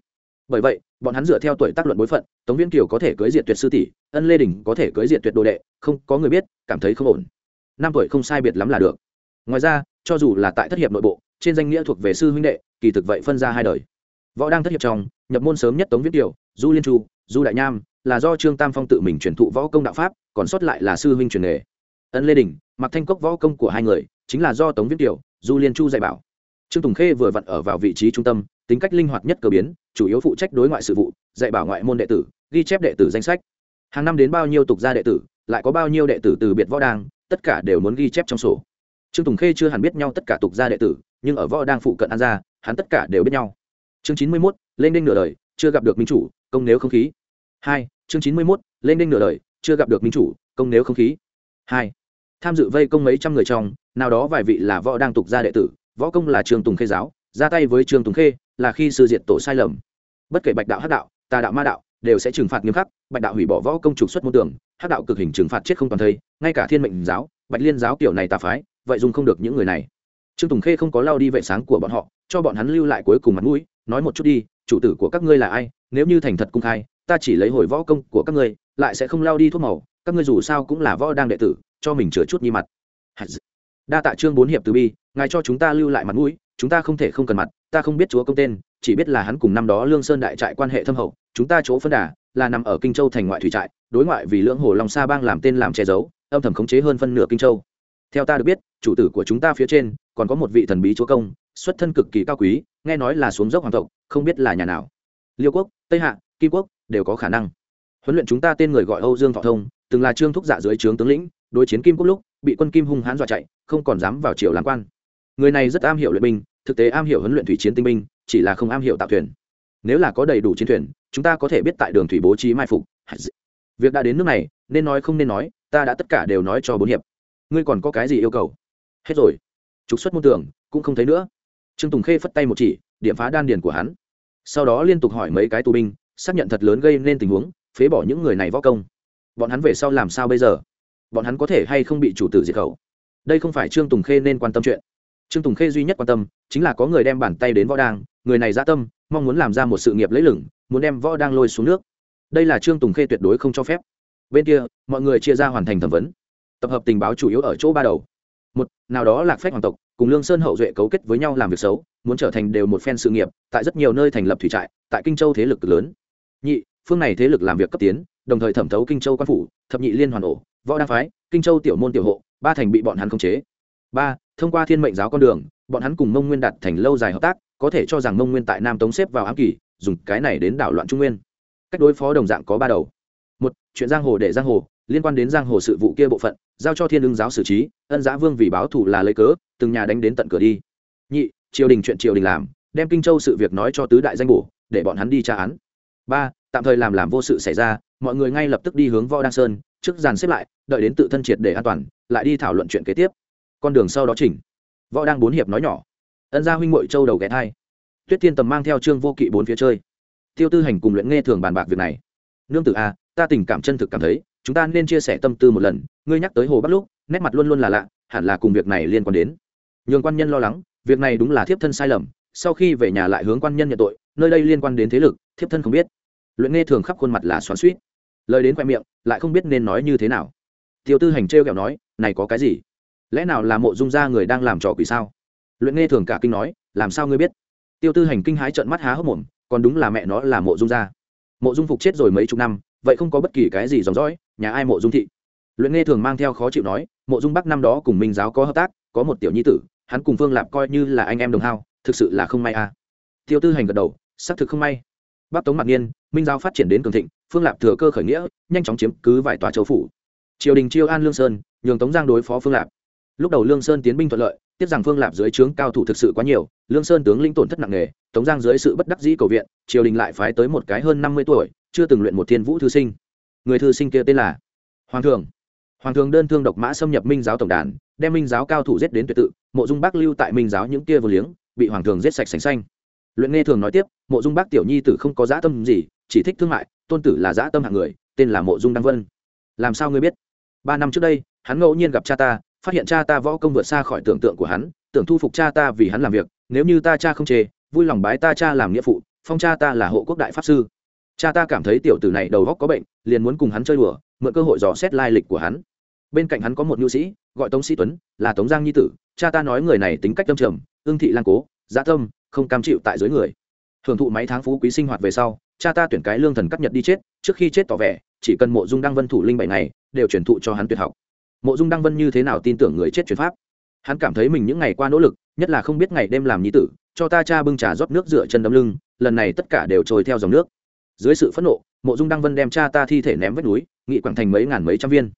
bởi vậy, bọn hắn dựa theo tuổi tác luận bối phận, tống viên kiều có thể cưới diệt tuyệt sư tỷ, ân lê đình có thể cưới diệt tuyệt đồ đệ, không có người biết, cảm thấy không ổn. Năm tuổi không sai biệt lắm là được. Ngoài ra, cho dù là tại thất hiệp nội bộ, trên danh nghĩa thuộc về sư huynh đệ, kỳ thực vậy phân ra hai đời. Võ đang thất hiệp trong, nhập môn sớm nhất tống viễn kiều, du liên chu, du đại nham, là do trương tam phong tự mình truyền thụ võ công đạo pháp, còn sót lại là sư huynh truyền nghề. Ân lê đình mặc thanh cốc võ công của hai người, chính là do tống viễn kiều, du liên chu dạy bảo. Trương tùng khê vừa vặn ở vào vị trí trung tâm, tính cách linh hoạt nhất cơ biến chủ yếu phụ trách đối ngoại sự vụ, dạy bảo ngoại môn đệ tử, ghi chép đệ tử danh sách. Hàng năm đến bao nhiêu tục gia đệ tử, lại có bao nhiêu đệ tử từ biệt võ đang, tất cả đều muốn ghi chép trong sổ. Trương tùng khê chưa hẳn biết nhau tất cả tục gia đệ tử, nhưng ở võ đang phụ cận an gia, hắn tất cả đều biết nhau. Chương chín mươi mốt, lên đinh nửa đời, chưa gặp được minh chủ, công nếu không khí. Hai, chương chín mươi mốt, lên đinh nửa đời, chưa gặp được minh chủ, công nếu không khí. Hai, tham dự vây công mấy trăm người trong, nào đó vài vị là võ đang tục gia đệ tử, võ công là trường tùng khê giáo ra tay với trường tùng khê là khi sư diệt tổ sai lầm. Bất kể bạch đạo, hắc đạo, tà đạo, ma đạo, đều sẽ trừng phạt nghiêm khắc, bạch đạo hủy bỏ võ công trục xuất môn tưởng hắc đạo cực hình trừng phạt chết không toàn thây, ngay cả thiên mệnh giáo, bạch liên giáo kiểu này tà phái, vậy dùng không được những người này. Trương tùng khê không có lao đi vệ sáng của bọn họ, cho bọn hắn lưu lại cuối cùng mặt mũi, nói một chút đi, chủ tử của các ngươi là ai, nếu như thành thật cung khai, ta chỉ lấy hồi võ công của các ngươi, lại sẽ không lao đi thuốc màu, các ngươi dù sao cũng là võ đang đệ tử, cho mình chừa chút nhi mặt đa tạ trương bốn hiệp từ bi, ngài cho chúng ta lưu lại mặt mũi, chúng ta không thể không cần mặt, ta không biết chúa công tên, chỉ biết là hắn cùng năm đó lương sơn đại trại quan hệ thâm hậu, chúng ta chỗ phân đà là nằm ở kinh châu thành ngoại thủy trại, đối ngoại vì lưỡng hồ long sa bang làm tên làm che giấu, âm thầm khống chế hơn phân nửa kinh châu. Theo ta được biết, chủ tử của chúng ta phía trên còn có một vị thần bí chúa công, xuất thân cực kỳ cao quý, nghe nói là xuống dốc hoàng tộc, không biết là nhà nào. Liêu quốc, tây hạ, kim quốc đều có khả năng. Huấn luyện chúng ta tên người gọi âu dương thọ thông, từng là trương thúc dạ dưới trướng tướng lĩnh, đối chiến kim quốc lúc, bị quân kim hung hãn dọa chạy không còn dám vào triều làm quan. Người này rất am hiểu luyện binh, thực tế am hiểu huấn luyện thủy chiến tinh binh, chỉ là không am hiểu tạo thuyền. Nếu là có đầy đủ chiến thuyền, chúng ta có thể biết tại đường thủy bố trí mai phục. Việc đã đến nước này, nên nói không nên nói, ta đã tất cả đều nói cho bốn hiệp. Ngươi còn có cái gì yêu cầu? Hết rồi. Trục xuất môn tưởng cũng không thấy nữa. Trương tùng khê phất tay một chỉ, điểm phá đan điền của hắn. Sau đó liên tục hỏi mấy cái tù binh, xác nhận thật lớn gây nên tình huống, phế bỏ những người này võ công. Bọn hắn về sau làm sao bây giờ? Bọn hắn có thể hay không bị chủ tử diệt khẩu? Đây không phải trương tùng khê nên quan tâm chuyện. Trương tùng khê duy nhất quan tâm chính là có người đem bàn tay đến võ đang người này gia tâm, mong muốn làm ra một sự nghiệp lấy lửng, muốn đem võ đang lôi xuống nước. Đây là trương tùng khê tuyệt đối không cho phép. Bên kia, mọi người chia ra hoàn thành thẩm vấn. Tập hợp tình báo chủ yếu ở chỗ ba đầu. Một, nào đó lạc phép hoàng tộc, cùng lương sơn hậu duệ cấu kết với nhau làm việc xấu, muốn trở thành đều một phen sự nghiệp, tại rất nhiều nơi thành lập thủy trại, tại kinh châu thế lực lớn. Nhị, phương này thế lực làm việc cấp tiến, đồng thời thẩm thấu kinh châu quan phủ, thập nhị liên hoàn ổ, võ đa phái, kinh châu tiểu môn tiểu hộ ba thành bị bọn hắn khống chế. Ba, thông qua thiên mệnh giáo con đường, bọn hắn cùng mông nguyên đạt thành lâu dài hợp tác, có thể cho rằng mông nguyên tại nam tống xếp vào ám kỳ, dùng cái này đến đảo loạn trung nguyên. Cách đối phó đồng dạng có ba đầu. Một, chuyện giang hồ để giang hồ, liên quan đến giang hồ sự vụ kia bộ phận, giao cho thiên ưng giáo xử trí, ân giã vương vì báo thù là lấy cớ, từng nhà đánh đến tận cửa đi. Nhị, triều đình chuyện triều đình làm, đem kinh châu sự việc nói cho tứ đại danh bổ, để bọn hắn đi tra án. Ba, tạm thời làm làm vô sự xảy ra, mọi người ngay lập tức đi hướng võ đăng sơn, trước dàn xếp lại đợi đến tự thân triệt để an toàn, lại đi thảo luận chuyện kế tiếp. Con đường sau đó chỉnh. Võ đang bốn hiệp nói nhỏ. Ân gia huynh mội châu đầu ghé thai. Tuyết thiên tầm mang theo trương vô kỵ bốn phía chơi. Tiêu tư hành cùng luyện nghe thường bàn bạc việc này. Nương tử a, ta tình cảm chân thực cảm thấy, chúng ta nên chia sẻ tâm tư một lần, ngươi nhắc tới hồ bắc lúc, nét mặt luôn luôn là lạ, hẳn là cùng việc này liên quan đến. Nhường quan nhân lo lắng, việc này đúng là thiếp thân sai lầm, sau khi về nhà lại hướng quan nhân nhận tội, nơi đây liên quan đến thế lực, thiếp thân không biết. Luyện nghe thường khắp khuôn mặt là xoắn suýt lời đến khoe miệng, lại không biết nên nói như thế nào tiêu tư hành trêu kẹo nói, này có cái gì? Lẽ nào là mộ dung gia người đang làm trò quỷ sao? Luyện nghe thường cả kinh nói, làm sao ngươi biết? Tiêu tư hành kinh hái trợn mắt há hốc mồm, còn đúng là mẹ nó là mộ dung gia. Mộ dung phục chết rồi mấy chục năm, vậy không có bất kỳ cái gì dòng dõi, nhà ai mộ dung thị? Luyện nghe thường mang theo khó chịu nói, mộ dung bắc năm đó cùng minh giáo có hợp tác, có một tiểu nhi tử, hắn cùng phương lạp coi như là anh em đồng hao, thực sự là không may à tiêu tư hành gật đầu, xác thực không may. Bắc tống mặt niên minh giáo phát triển đến cường thịnh, phương lạp thừa cơ khởi nghĩa, nhanh chóng chiếm cứ vài tòa châu phủ triều đình chiêu an lương sơn, nhường tống giang đối phó phương lạp. Lúc đầu lương sơn tiến binh thuận lợi tiếp rằng phương lạp dưới trướng cao thủ thực sự quá nhiều, lương sơn tướng lĩnh tổn thất nặng nề, tống giang dưới sự bất đắc dĩ cầu viện, triều đình lại phái tới một cái hơn năm mươi tuổi, chưa từng luyện một thiên vũ thư sinh. Người thư sinh kia tên là hoàng thường. Hoàng thường đơn thương độc mã xâm nhập minh giáo tổng đàn, đem minh giáo cao thủ giết đến tuyệt tự, mộ dung bác lưu tại minh giáo những kia vô liếng, bị hoàng thường giết sạch sành xanh. Luyện nghe thường nói tiếp, mộ dung bác tiểu nhi tử không có dã tâm gì, chỉ thích thương mại, tôn tử là dã tâm hạng người, tên là mộ dung đăng vân. Làm sao ngươi biết? Ba năm trước đây, hắn ngẫu nhiên gặp cha ta, phát hiện cha ta võ công vượt xa khỏi tưởng tượng của hắn, tưởng thu phục cha ta vì hắn làm việc, nếu như ta cha không chê, vui lòng bái ta cha làm nghĩa phụ, phong cha ta là hộ quốc đại pháp sư. Cha ta cảm thấy tiểu tử này đầu góc có bệnh, liền muốn cùng hắn chơi đùa, mượn cơ hội dò xét lai lịch của hắn. Bên cạnh hắn có một nhu sĩ, gọi tống sĩ tuấn, là tống giang nhi tử. Cha ta nói người này tính cách tâm trầm, ương thị lan cố, dã tâm, không cam chịu tại dưới người. Hưởng thụ mấy tháng phú quý sinh hoạt về sau, cha ta tuyển cái lương thần cắt nhật đi chết, trước khi chết tỏ vẻ chỉ cần mộ dung đăng vân thủ linh bảy ngày, đều truyền thụ cho hắn tuyệt học. Mộ dung đăng vân như thế nào tin tưởng người chết truyền pháp? Hắn cảm thấy mình những ngày qua nỗ lực, nhất là không biết ngày đêm làm nhi tử, cho ta cha bưng trà rót nước dựa chân đấm lưng, lần này tất cả đều trôi theo dòng nước. Dưới sự phẫn nộ, mộ dung đăng vân đem cha ta thi thể ném vách núi, nghị quảng thành mấy ngàn mấy trăm viên.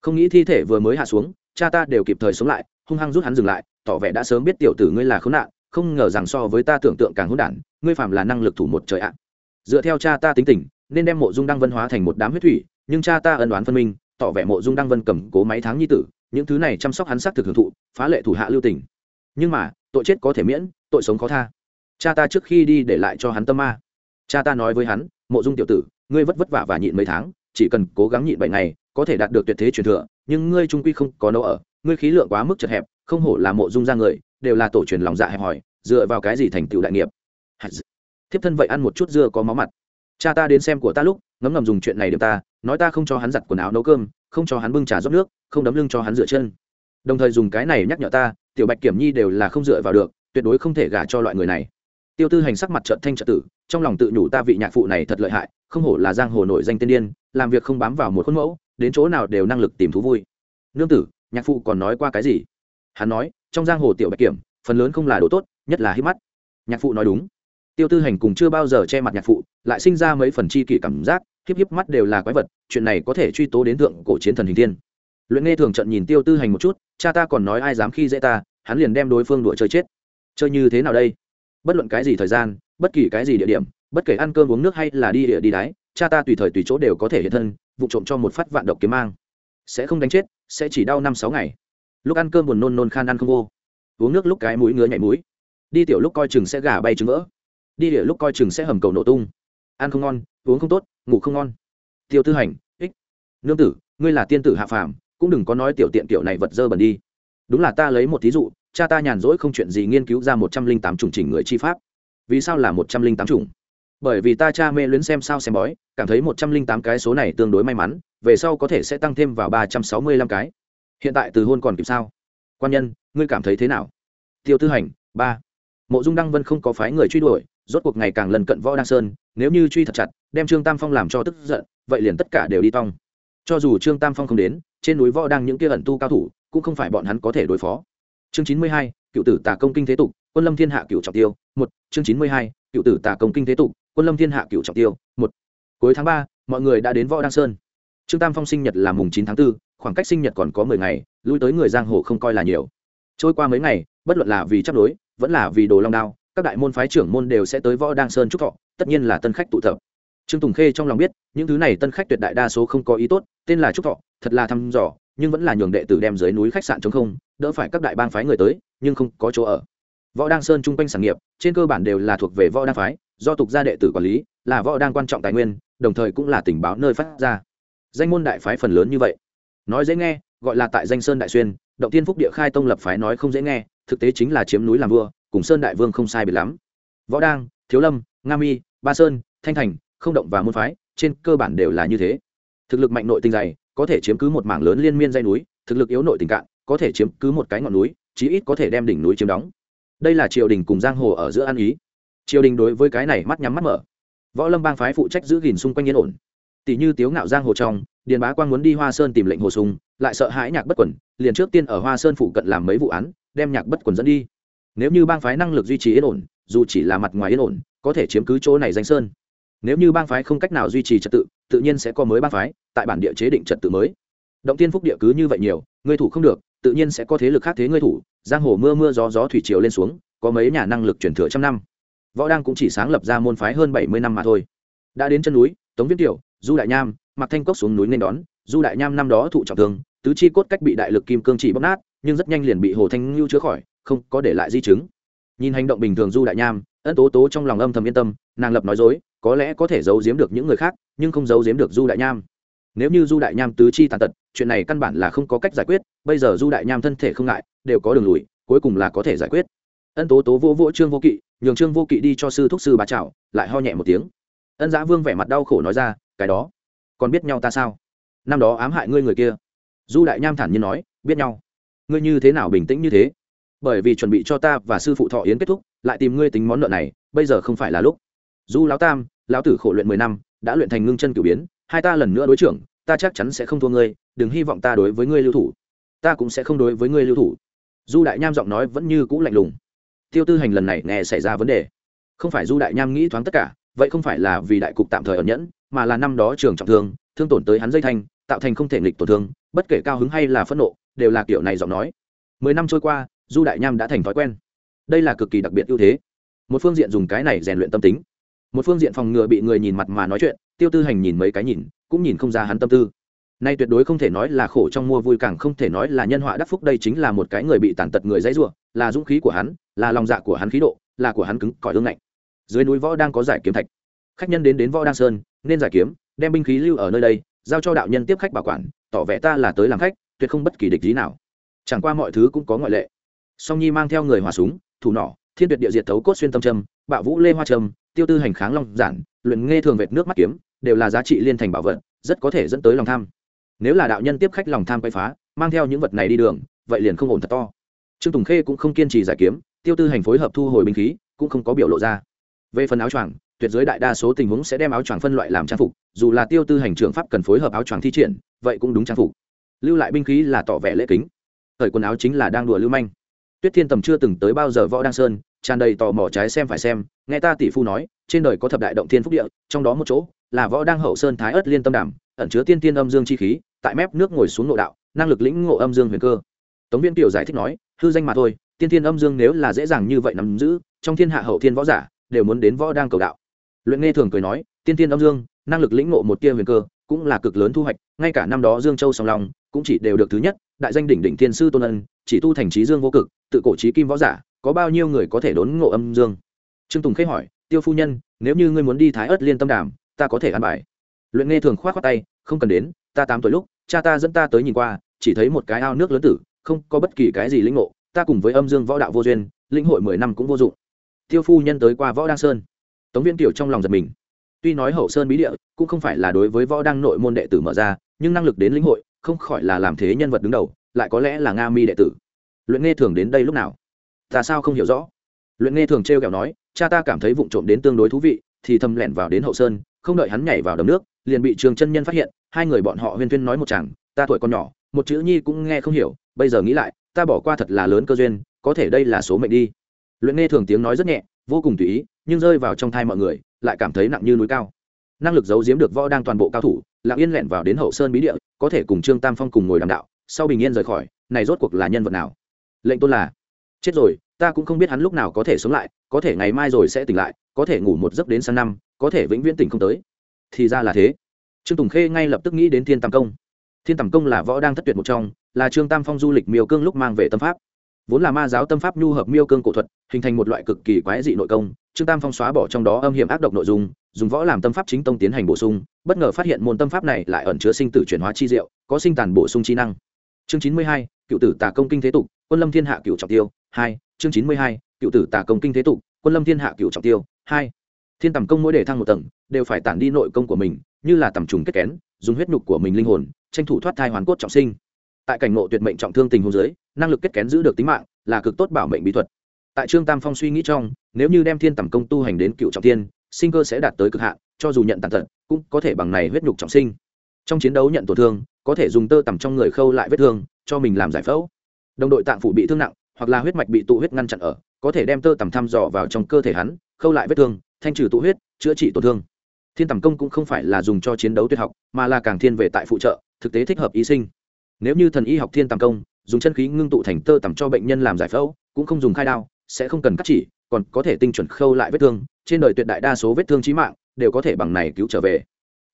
Không nghĩ thi thể vừa mới hạ xuống, cha ta đều kịp thời sống lại, hung hăng rút hắn dừng lại, tỏ vẻ đã sớm biết tiểu tử ngươi là khốn nạn, không ngờ rằng so với ta tưởng tượng càng hỗn đản, ngươi phạm là năng lực thủ một trời ạ. Dựa theo cha ta tính tình nên đem mộ dung đăng vân hóa thành một đám huyết thủy, nhưng cha ta ân đoán phân minh, tỏ vẻ mộ dung đăng vân cầm cố máy tháng nhi tử, những thứ này chăm sóc hắn xác thực hưởng thụ, phá lệ thủ hạ lưu tình. Nhưng mà, tội chết có thể miễn, tội sống khó tha. Cha ta trước khi đi để lại cho hắn tâm ma. Cha ta nói với hắn, mộ dung tiểu tử, ngươi vất vất vả và nhịn mấy tháng, chỉ cần cố gắng nhịn bảy ngày, có thể đạt được tuyệt thế truyền thừa, nhưng ngươi trung quy không có nấu ở, ngươi khí lượng quá mức chật hẹp, không hổ là mộ dung ra người, đều là tổ truyền lòng dạ hẹp hòi, dựa vào cái gì thành tựu đại nghiệp? Thiếp thân vậy ăn một chút dưa có máu mặt cha ta đến xem của ta lúc, ngấm ngầm dùng chuyện này điểm ta, nói ta không cho hắn giặt quần áo nấu cơm, không cho hắn bưng trà rót nước, không đấm lưng cho hắn rửa chân. Đồng thời dùng cái này nhắc nhở ta, tiểu bạch kiểm nhi đều là không dựa vào được, tuyệt đối không thể gả cho loại người này. Tiêu tư hành sắc mặt trận thanh trợ tử, trong lòng tự nhủ ta vị nhạc phụ này thật lợi hại, không hổ là giang hồ nổi danh tiên điên, làm việc không bám vào một khuôn mẫu, đến chỗ nào đều năng lực tìm thú vui. Nương tử, nhạc phụ còn nói qua cái gì? Hắn nói, trong giang hồ tiểu bạch kiểm, phần lớn không là đồ tốt, nhất là hít mắt. Nhạc phụ nói đúng tiêu tư hành cùng chưa bao giờ che mặt nhạc phụ, lại sinh ra mấy phần chi kỷ cảm giác hiếp hiếp mắt đều là quái vật, chuyện này có thể truy tố đến thượng cổ chiến thần hình thiên. Luyện nghe thường trận nhìn tiêu tư hành một chút, cha ta còn nói ai dám khi dễ ta, hắn liền đem đối phương đuổi chơi chết. Chơi như thế nào đây? Bất luận cái gì thời gian, bất kỳ cái gì địa điểm, bất kể ăn cơm uống nước hay là đi địa đi đáy cha ta tùy thời tùy chỗ đều có thể hiện thân, vụ trộm cho một phát vạn độc kiếm mang. Sẽ không đánh chết, sẽ chỉ đau năm sáu ngày. Lúc ăn cơm buồn nôn nôn khan ăn không vô. Uống nước lúc cái mũi ngứa nhảy mũi. Đi tiểu lúc coi chừng sẽ gà bay trứng vỡ đi địa lúc coi chừng sẽ hầm cầu nổ tung. Ăn không ngon, uống không tốt, ngủ không ngon. Tiêu tư hành, ích. Nương tử, ngươi là tiên tử hạ phàm, cũng đừng có nói tiểu tiện kiểu này vật dơ bẩn đi. Đúng là ta lấy một thí dụ, cha ta nhàn rỗi không chuyện gì nghiên cứu ra một trăm linh tám chủng chỉnh người chi pháp. Vì sao là một trăm linh tám chủng? Bởi vì ta cha mê luyến xem sao xem bói, cảm thấy một trăm linh tám cái số này tương đối may mắn, về sau có thể sẽ tăng thêm vào ba trăm sáu mươi lăm cái. Hiện tại từ hôn còn kịp sao? Quan nhân, ngươi cảm thấy thế nào? Tiêu tư hành, ba. Mộ dung đăng vân không có phái người truy đuổi rốt cuộc ngày càng lần cận võ đăng sơn nếu như truy thật chặt đem trương tam phong làm cho tức giận vậy liền tất cả đều đi tong. Cho dù trương tam phong không đến trên núi võ đang những kia ẩn tu cao thủ cũng không phải bọn hắn có thể đối phó. Chương chín mươi hai cựu tử tà công kinh thế tục quân lâm thiên hạ cựu trọng tiêu một. Chương chín mươi hai cựu tử tà công kinh thế tục quân lâm thiên hạ cựu trọng tiêu một. Cuối tháng ba mọi người đã đến võ đăng sơn. Trương tam phong sinh nhật là mùng chín tháng 4, khoảng cách sinh nhật còn có mười ngày lui tới người giang hồ không coi là nhiều. Trôi qua mấy ngày bất luận là vì chấp đối vẫn là vì đồ long đao các đại môn phái trưởng môn đều sẽ tới võ đăng sơn trúc thọ, tất nhiên là tân khách tụ tập. Trương tùng khê trong lòng biết, những thứ này tân khách tuyệt đại đa số không có ý tốt, tên là trúc thọ, thật là thăm dò, nhưng vẫn là nhường đệ tử đem dưới núi khách sạn chống không, đỡ phải các đại bang phái người tới, nhưng không có chỗ ở. Võ đăng sơn chung quanh sản nghiệp, trên cơ bản đều là thuộc về võ đăng phái, do tục gia đệ tử quản lý, là võ đăng quan trọng tài nguyên, đồng thời cũng là tình báo nơi phát ra. Danh môn đại phái phần lớn như vậy. Nói dễ nghe, gọi là tại danh sơn đại xuyên, động tiên phúc địa khai tông lập phái nói không dễ nghe, thực tế chính là chiếm núi làm vua cùng sơn đại vương không sai biệt lắm. Võ đang thiếu lâm nga mi ba sơn thanh thành không động và môn phái trên cơ bản đều là như thế. Thực lực mạnh nội tinh dày có thể chiếm cứ một mảng lớn liên miên dây núi thực lực yếu nội tình cạn có thể chiếm cứ một cái ngọn núi chí ít có thể đem đỉnh núi chiếm đóng. Đây là triều đình cùng giang hồ ở giữa ăn ý. Triều đình đối với cái này mắt nhắm mắt mở. Võ lâm bang phái phụ trách giữ gìn xung quanh yên ổn. Tỷ như tiếu ngạo giang hồ trong điền bá quang muốn đi hoa sơn tìm lệnh hồ Sùng, lại sợ hãi nhạc bất quẩn liền trước tiên ở hoa sơn phụ cận làm mấy vụ án đem nhạc bất quẩn dẫn đi nếu như bang phái năng lực duy trì yên ổn, dù chỉ là mặt ngoài yên ổn, có thể chiếm cứ chỗ này danh sơn. Nếu như bang phái không cách nào duy trì trật tự tự nhiên sẽ có mới bang phái, tại bản địa chế định trật tự mới. Động tiên phúc địa cứ như vậy nhiều, ngươi thủ không được, tự nhiên sẽ có thế lực khác thế ngươi thủ, giang hồ mưa mưa gió gió thủy triều lên xuống, có mấy nhà năng lực truyền thừa trăm năm. Võ đăng cũng chỉ sáng lập ra môn phái hơn bảy mươi năm mà thôi. Đã đến chân núi, tống viết tiểu, du đại nham mặc thanh cốc xuống núi nên đón. Du đại nham năm đó thụ trọng thương, tứ chi cốt cách bị đại lực kim cương chỉ bóc nát, nhưng rất nhanh liền bị hồ thanh ngưu chữa khỏi không có để lại di chứng. Nhìn hành động bình thường du đại nham ân tố tố trong lòng âm thầm yên tâm nàng lập nói dối có lẽ có thể giấu giếm được những người khác nhưng không giấu giếm được du đại nham. Nếu như du đại nham tứ chi tàn tật chuyện này căn bản là không có cách giải quyết bây giờ du đại nham thân thể không ngại đều có đường lùi cuối cùng là có thể giải quyết. Ân tố tố vô vỗ trương vô kỵ nhường trương vô kỵ đi cho sư thúc sư bà chảo, lại ho nhẹ một tiếng. Ân giã vương vẻ mặt đau khổ nói ra cái đó còn biết nhau ta sao? Năm đó ám hại ngươi người kia. Du đại nham thản nhiên nói biết nhau. Ngươi như thế nào bình tĩnh như thế? Bởi vì chuẩn bị cho ta và sư phụ thọ yến kết thúc, lại tìm ngươi tính món nợ này, bây giờ không phải là lúc. Du lão tam, lão tử khổ luyện mười năm, đã luyện thành ngưng chân cửu biến, hai ta lần nữa đối trưởng, ta chắc chắn sẽ không thua ngươi, đừng hy vọng ta đối với ngươi lưu thủ. Ta cũng sẽ không đối với ngươi lưu thủ. Du đại nham giọng nói vẫn như cũ lạnh lùng. Tiêu tư hành lần này nghe xảy ra vấn đề. Không phải du đại nham nghĩ thoáng tất cả, vậy không phải là vì đại cục tạm thời ẩn nhẫn, mà là năm đó trường trọng thương thương tổn tới hắn dây thanh, tạo thành không thể nghịch tổn thương, bất kể cao hứng hay là phẫn nộ, đều là kiểu này giọng nói. Mười năm trôi qua du đại nham đã thành thói quen. Đây là cực kỳ đặc biệt ưu thế. Một phương diện dùng cái này rèn luyện tâm tính. Một phương diện phòng ngừa bị người nhìn mặt mà nói chuyện, tiêu tư hành nhìn mấy cái nhìn, cũng nhìn không ra hắn tâm tư. Nay tuyệt đối không thể nói là khổ trong mua vui, càng không thể nói là nhân họa đắc phúc, đây chính là một cái người bị tàn tật người dãy ruộng là dũng khí của hắn, là lòng dạ của hắn khí độ, là của hắn cứng, cỏi ương ngạnh. Dưới núi võ đang có giải kiếm thạch. Khách nhân đến đến võ đăng sơn, nên giải kiếm, đem binh khí lưu ở nơi đây, giao cho đạo nhân tiếp khách bảo quản, tỏ vẻ ta là tới làm khách, tuyệt không bất kỳ địch lý nào. Chẳng qua mọi thứ cũng có ngoại lệ song nhi mang theo người hòa súng, thủ nỏ, thiên tuyệt địa diệt thấu cốt xuyên tâm trâm, bạo vũ lê hoa trâm, tiêu tư hành kháng long giản, luyện nghe thường vệt nước mắt kiếm, đều là giá trị liên thành bảo vật, rất có thể dẫn tới lòng tham. Nếu là đạo nhân tiếp khách lòng tham quay phá, mang theo những vật này đi đường, vậy liền không ổn thật to. Trương tùng khê cũng không kiên trì giải kiếm, tiêu tư hành phối hợp thu hồi binh khí, cũng không có biểu lộ ra. Về phần áo choàng, tuyệt giới đại đa số tình huống sẽ đem áo choàng phân loại làm trang phục, dù là tiêu tư hành trưởng pháp cần phối hợp áo choàng thi triển, vậy cũng đúng trang phục. Lưu lại binh khí là tỏ vẻ lễ kính. Thời quần áo chính là đang đùa lưu manh tuyết thiên tầm chưa từng tới bao giờ võ đăng sơn, tràn đầy tò mò trái xem phải xem, nghe ta tỷ phu nói, trên đời có thập đại động thiên phúc địa, trong đó một chỗ là võ đăng hậu sơn thái ất liên tâm đàm, ẩn chứa tiên tiên âm dương chi khí, tại mép nước ngồi xuống nội đạo, năng lực lĩnh ngộ âm dương huyền cơ. Tống viên tiểu giải thích nói, hư danh mà thôi, tiên tiên âm dương nếu là dễ dàng như vậy nắm giữ, trong thiên hạ hậu thiên võ giả đều muốn đến võ đang cầu đạo. Luyện nghe thường cười nói, tiên tiên âm dương, năng lực lĩnh ngộ một tia huyền cơ, cũng là cực lớn thu hoạch ngay cả năm đó dương châu song long cũng chỉ đều được thứ nhất, đại danh đỉnh đỉnh thiên sư tôn ân, chỉ tu thành trí dương vô cực, tự cổ trí kim võ giả, có bao nhiêu người có thể đốn ngộ âm dương? Trương tùng khẽ hỏi, tiêu phu nhân, nếu như ngươi muốn đi thái ớt liên tâm đàm, ta có thể ăn bài. Luyện nghe thường k h o á t khoác tay, không cần đến, ta tám tuổi lúc, cha ta dẫn ta tới nhìn qua, chỉ thấy một cái ao nước lớn tử, không có bất kỳ cái gì lĩnh ngộ, ta cùng với âm dương võ đạo vô duyên lĩnh hội mười năm cũng vô dụng. Tiêu phu nhân tới qua võ đăng sơn. Tống viên tiểu trong lòng giật mình. Tuy nói hậu sơn bí địa, cũng không phải là đối với võ đăng nội môn đệ tử mở ra nhưng năng lực đến lĩnh hội không khỏi là làm thế nhân vật đứng đầu, lại có lẽ là nga mi đệ tử. Luyện nghe thường đến đây lúc nào? Ta sao không hiểu rõ? Luyện nghe thường t r e o kẹo nói, cha ta cảm thấy vụ trộm đến tương đối thú vị, thì thầm lẻn vào đến hậu sơn, không đợi hắn nhảy vào đầm nước, liền bị trường chân nhân phát hiện, hai người bọn họ huyên thuyên nói một chàng, ta tuổi còn nhỏ, một chữ nhi cũng nghe không hiểu, bây giờ nghĩ lại, ta bỏ qua thật là lớn cơ duyên, có thể đây là số mệnh đi. Luyện nghe thường tiếng nói rất nhẹ, vô cùng tùy ý, nhưng rơi vào trong thai mọi người, lại cảm thấy nặng như núi cao năng lực giấu giếm được võ đang toàn bộ cao thủ, lặng yên lẹn vào đến hậu sơn bí địa, có thể cùng trương tam phong cùng ngồi đàm đạo, sau bình yên rời khỏi, này rốt cuộc là nhân vật nào? Lệnh tôn là, chết rồi, ta cũng không biết hắn lúc nào có thể sống lại, có thể ngày mai rồi sẽ tỉnh lại, có thể ngủ một giấc đến sang năm, có thể vĩnh viễn tỉnh không tới. Thì ra là thế. Trương tùng khê ngay lập tức nghĩ đến thiên tam công. Thiên tam công là võ đang thất tuyệt một trong, là trương tam phong du lịch miêu cương lúc mang về tâm pháp vốn là ma giáo tâm pháp nhu hợp miêu cương cổ thuật, hình thành một loại cực kỳ quái dị nội công, trương tam phong xóa bỏ trong đó âm hiểm ác độc nội dung, dùng võ làm tâm pháp chính tông tiến hành bổ sung, bất ngờ phát hiện môn tâm pháp này lại ẩn chứa sinh tử chuyển hóa chi diệu, có sinh tàn bổ sung chi năng. Chương chín mươi hai, cựu tử tà công kinh thế tục, quân lâm thiên hạ cựu trọng tiêu, hai, chương chín mươi hai, cựu tử tà công kinh thế tục, quân lâm thiên hạ cựu trọng tiêu, hai. Thiên tầm công mỗi đề thăng một tầng, đều phải tản đi nội công của mình, như là tầm trùng kết kén, dùng huyết nhục của mình linh hồn, tranh thủ thoát thai hoàn cốt trọng sinh tại cảnh ngộ tuyệt mệnh trọng thương tình huống dưới, năng lực kết kén giữ được tính mạng là cực tốt bảo mệnh bí thuật. Tại trương tam phong suy nghĩ trong nếu như đem thiên tầm công tu hành đến cựu trọng tiên sinh cơ sẽ đạt tới cực hạn cho dù nhận tàn tật cũng có thể bằng này huyết nhục trọng sinh. Trong chiến đấu nhận tổn thương có thể dùng tơ tằm trong người khâu lại vết thương cho mình làm giải phẫu. Đồng đội tạng phụ bị thương nặng hoặc là huyết mạch bị tụ huyết ngăn chặn ở có thể đem tơ tằm thăm dò vào trong cơ thể hắn khâu lại vết thương thanh trừ tụ huyết chữa trị tổn thương. Thiên tầm công cũng không phải là dùng cho chiến đấu tuyệt học mà là càng thiên về tại phụ trợ thực tế thích hợp y sinh nếu như thần y học thiên tàng công, dùng chân khí ngưng tụ thành tơ tằm cho bệnh nhân làm giải phẫu, cũng không dùng khai đao, sẽ không cần cắt chỉ, còn có thể tinh chuẩn khâu lại vết thương, trên đời tuyệt đại đa số vết thương trí mạng, đều có thể bằng này cứu trở về.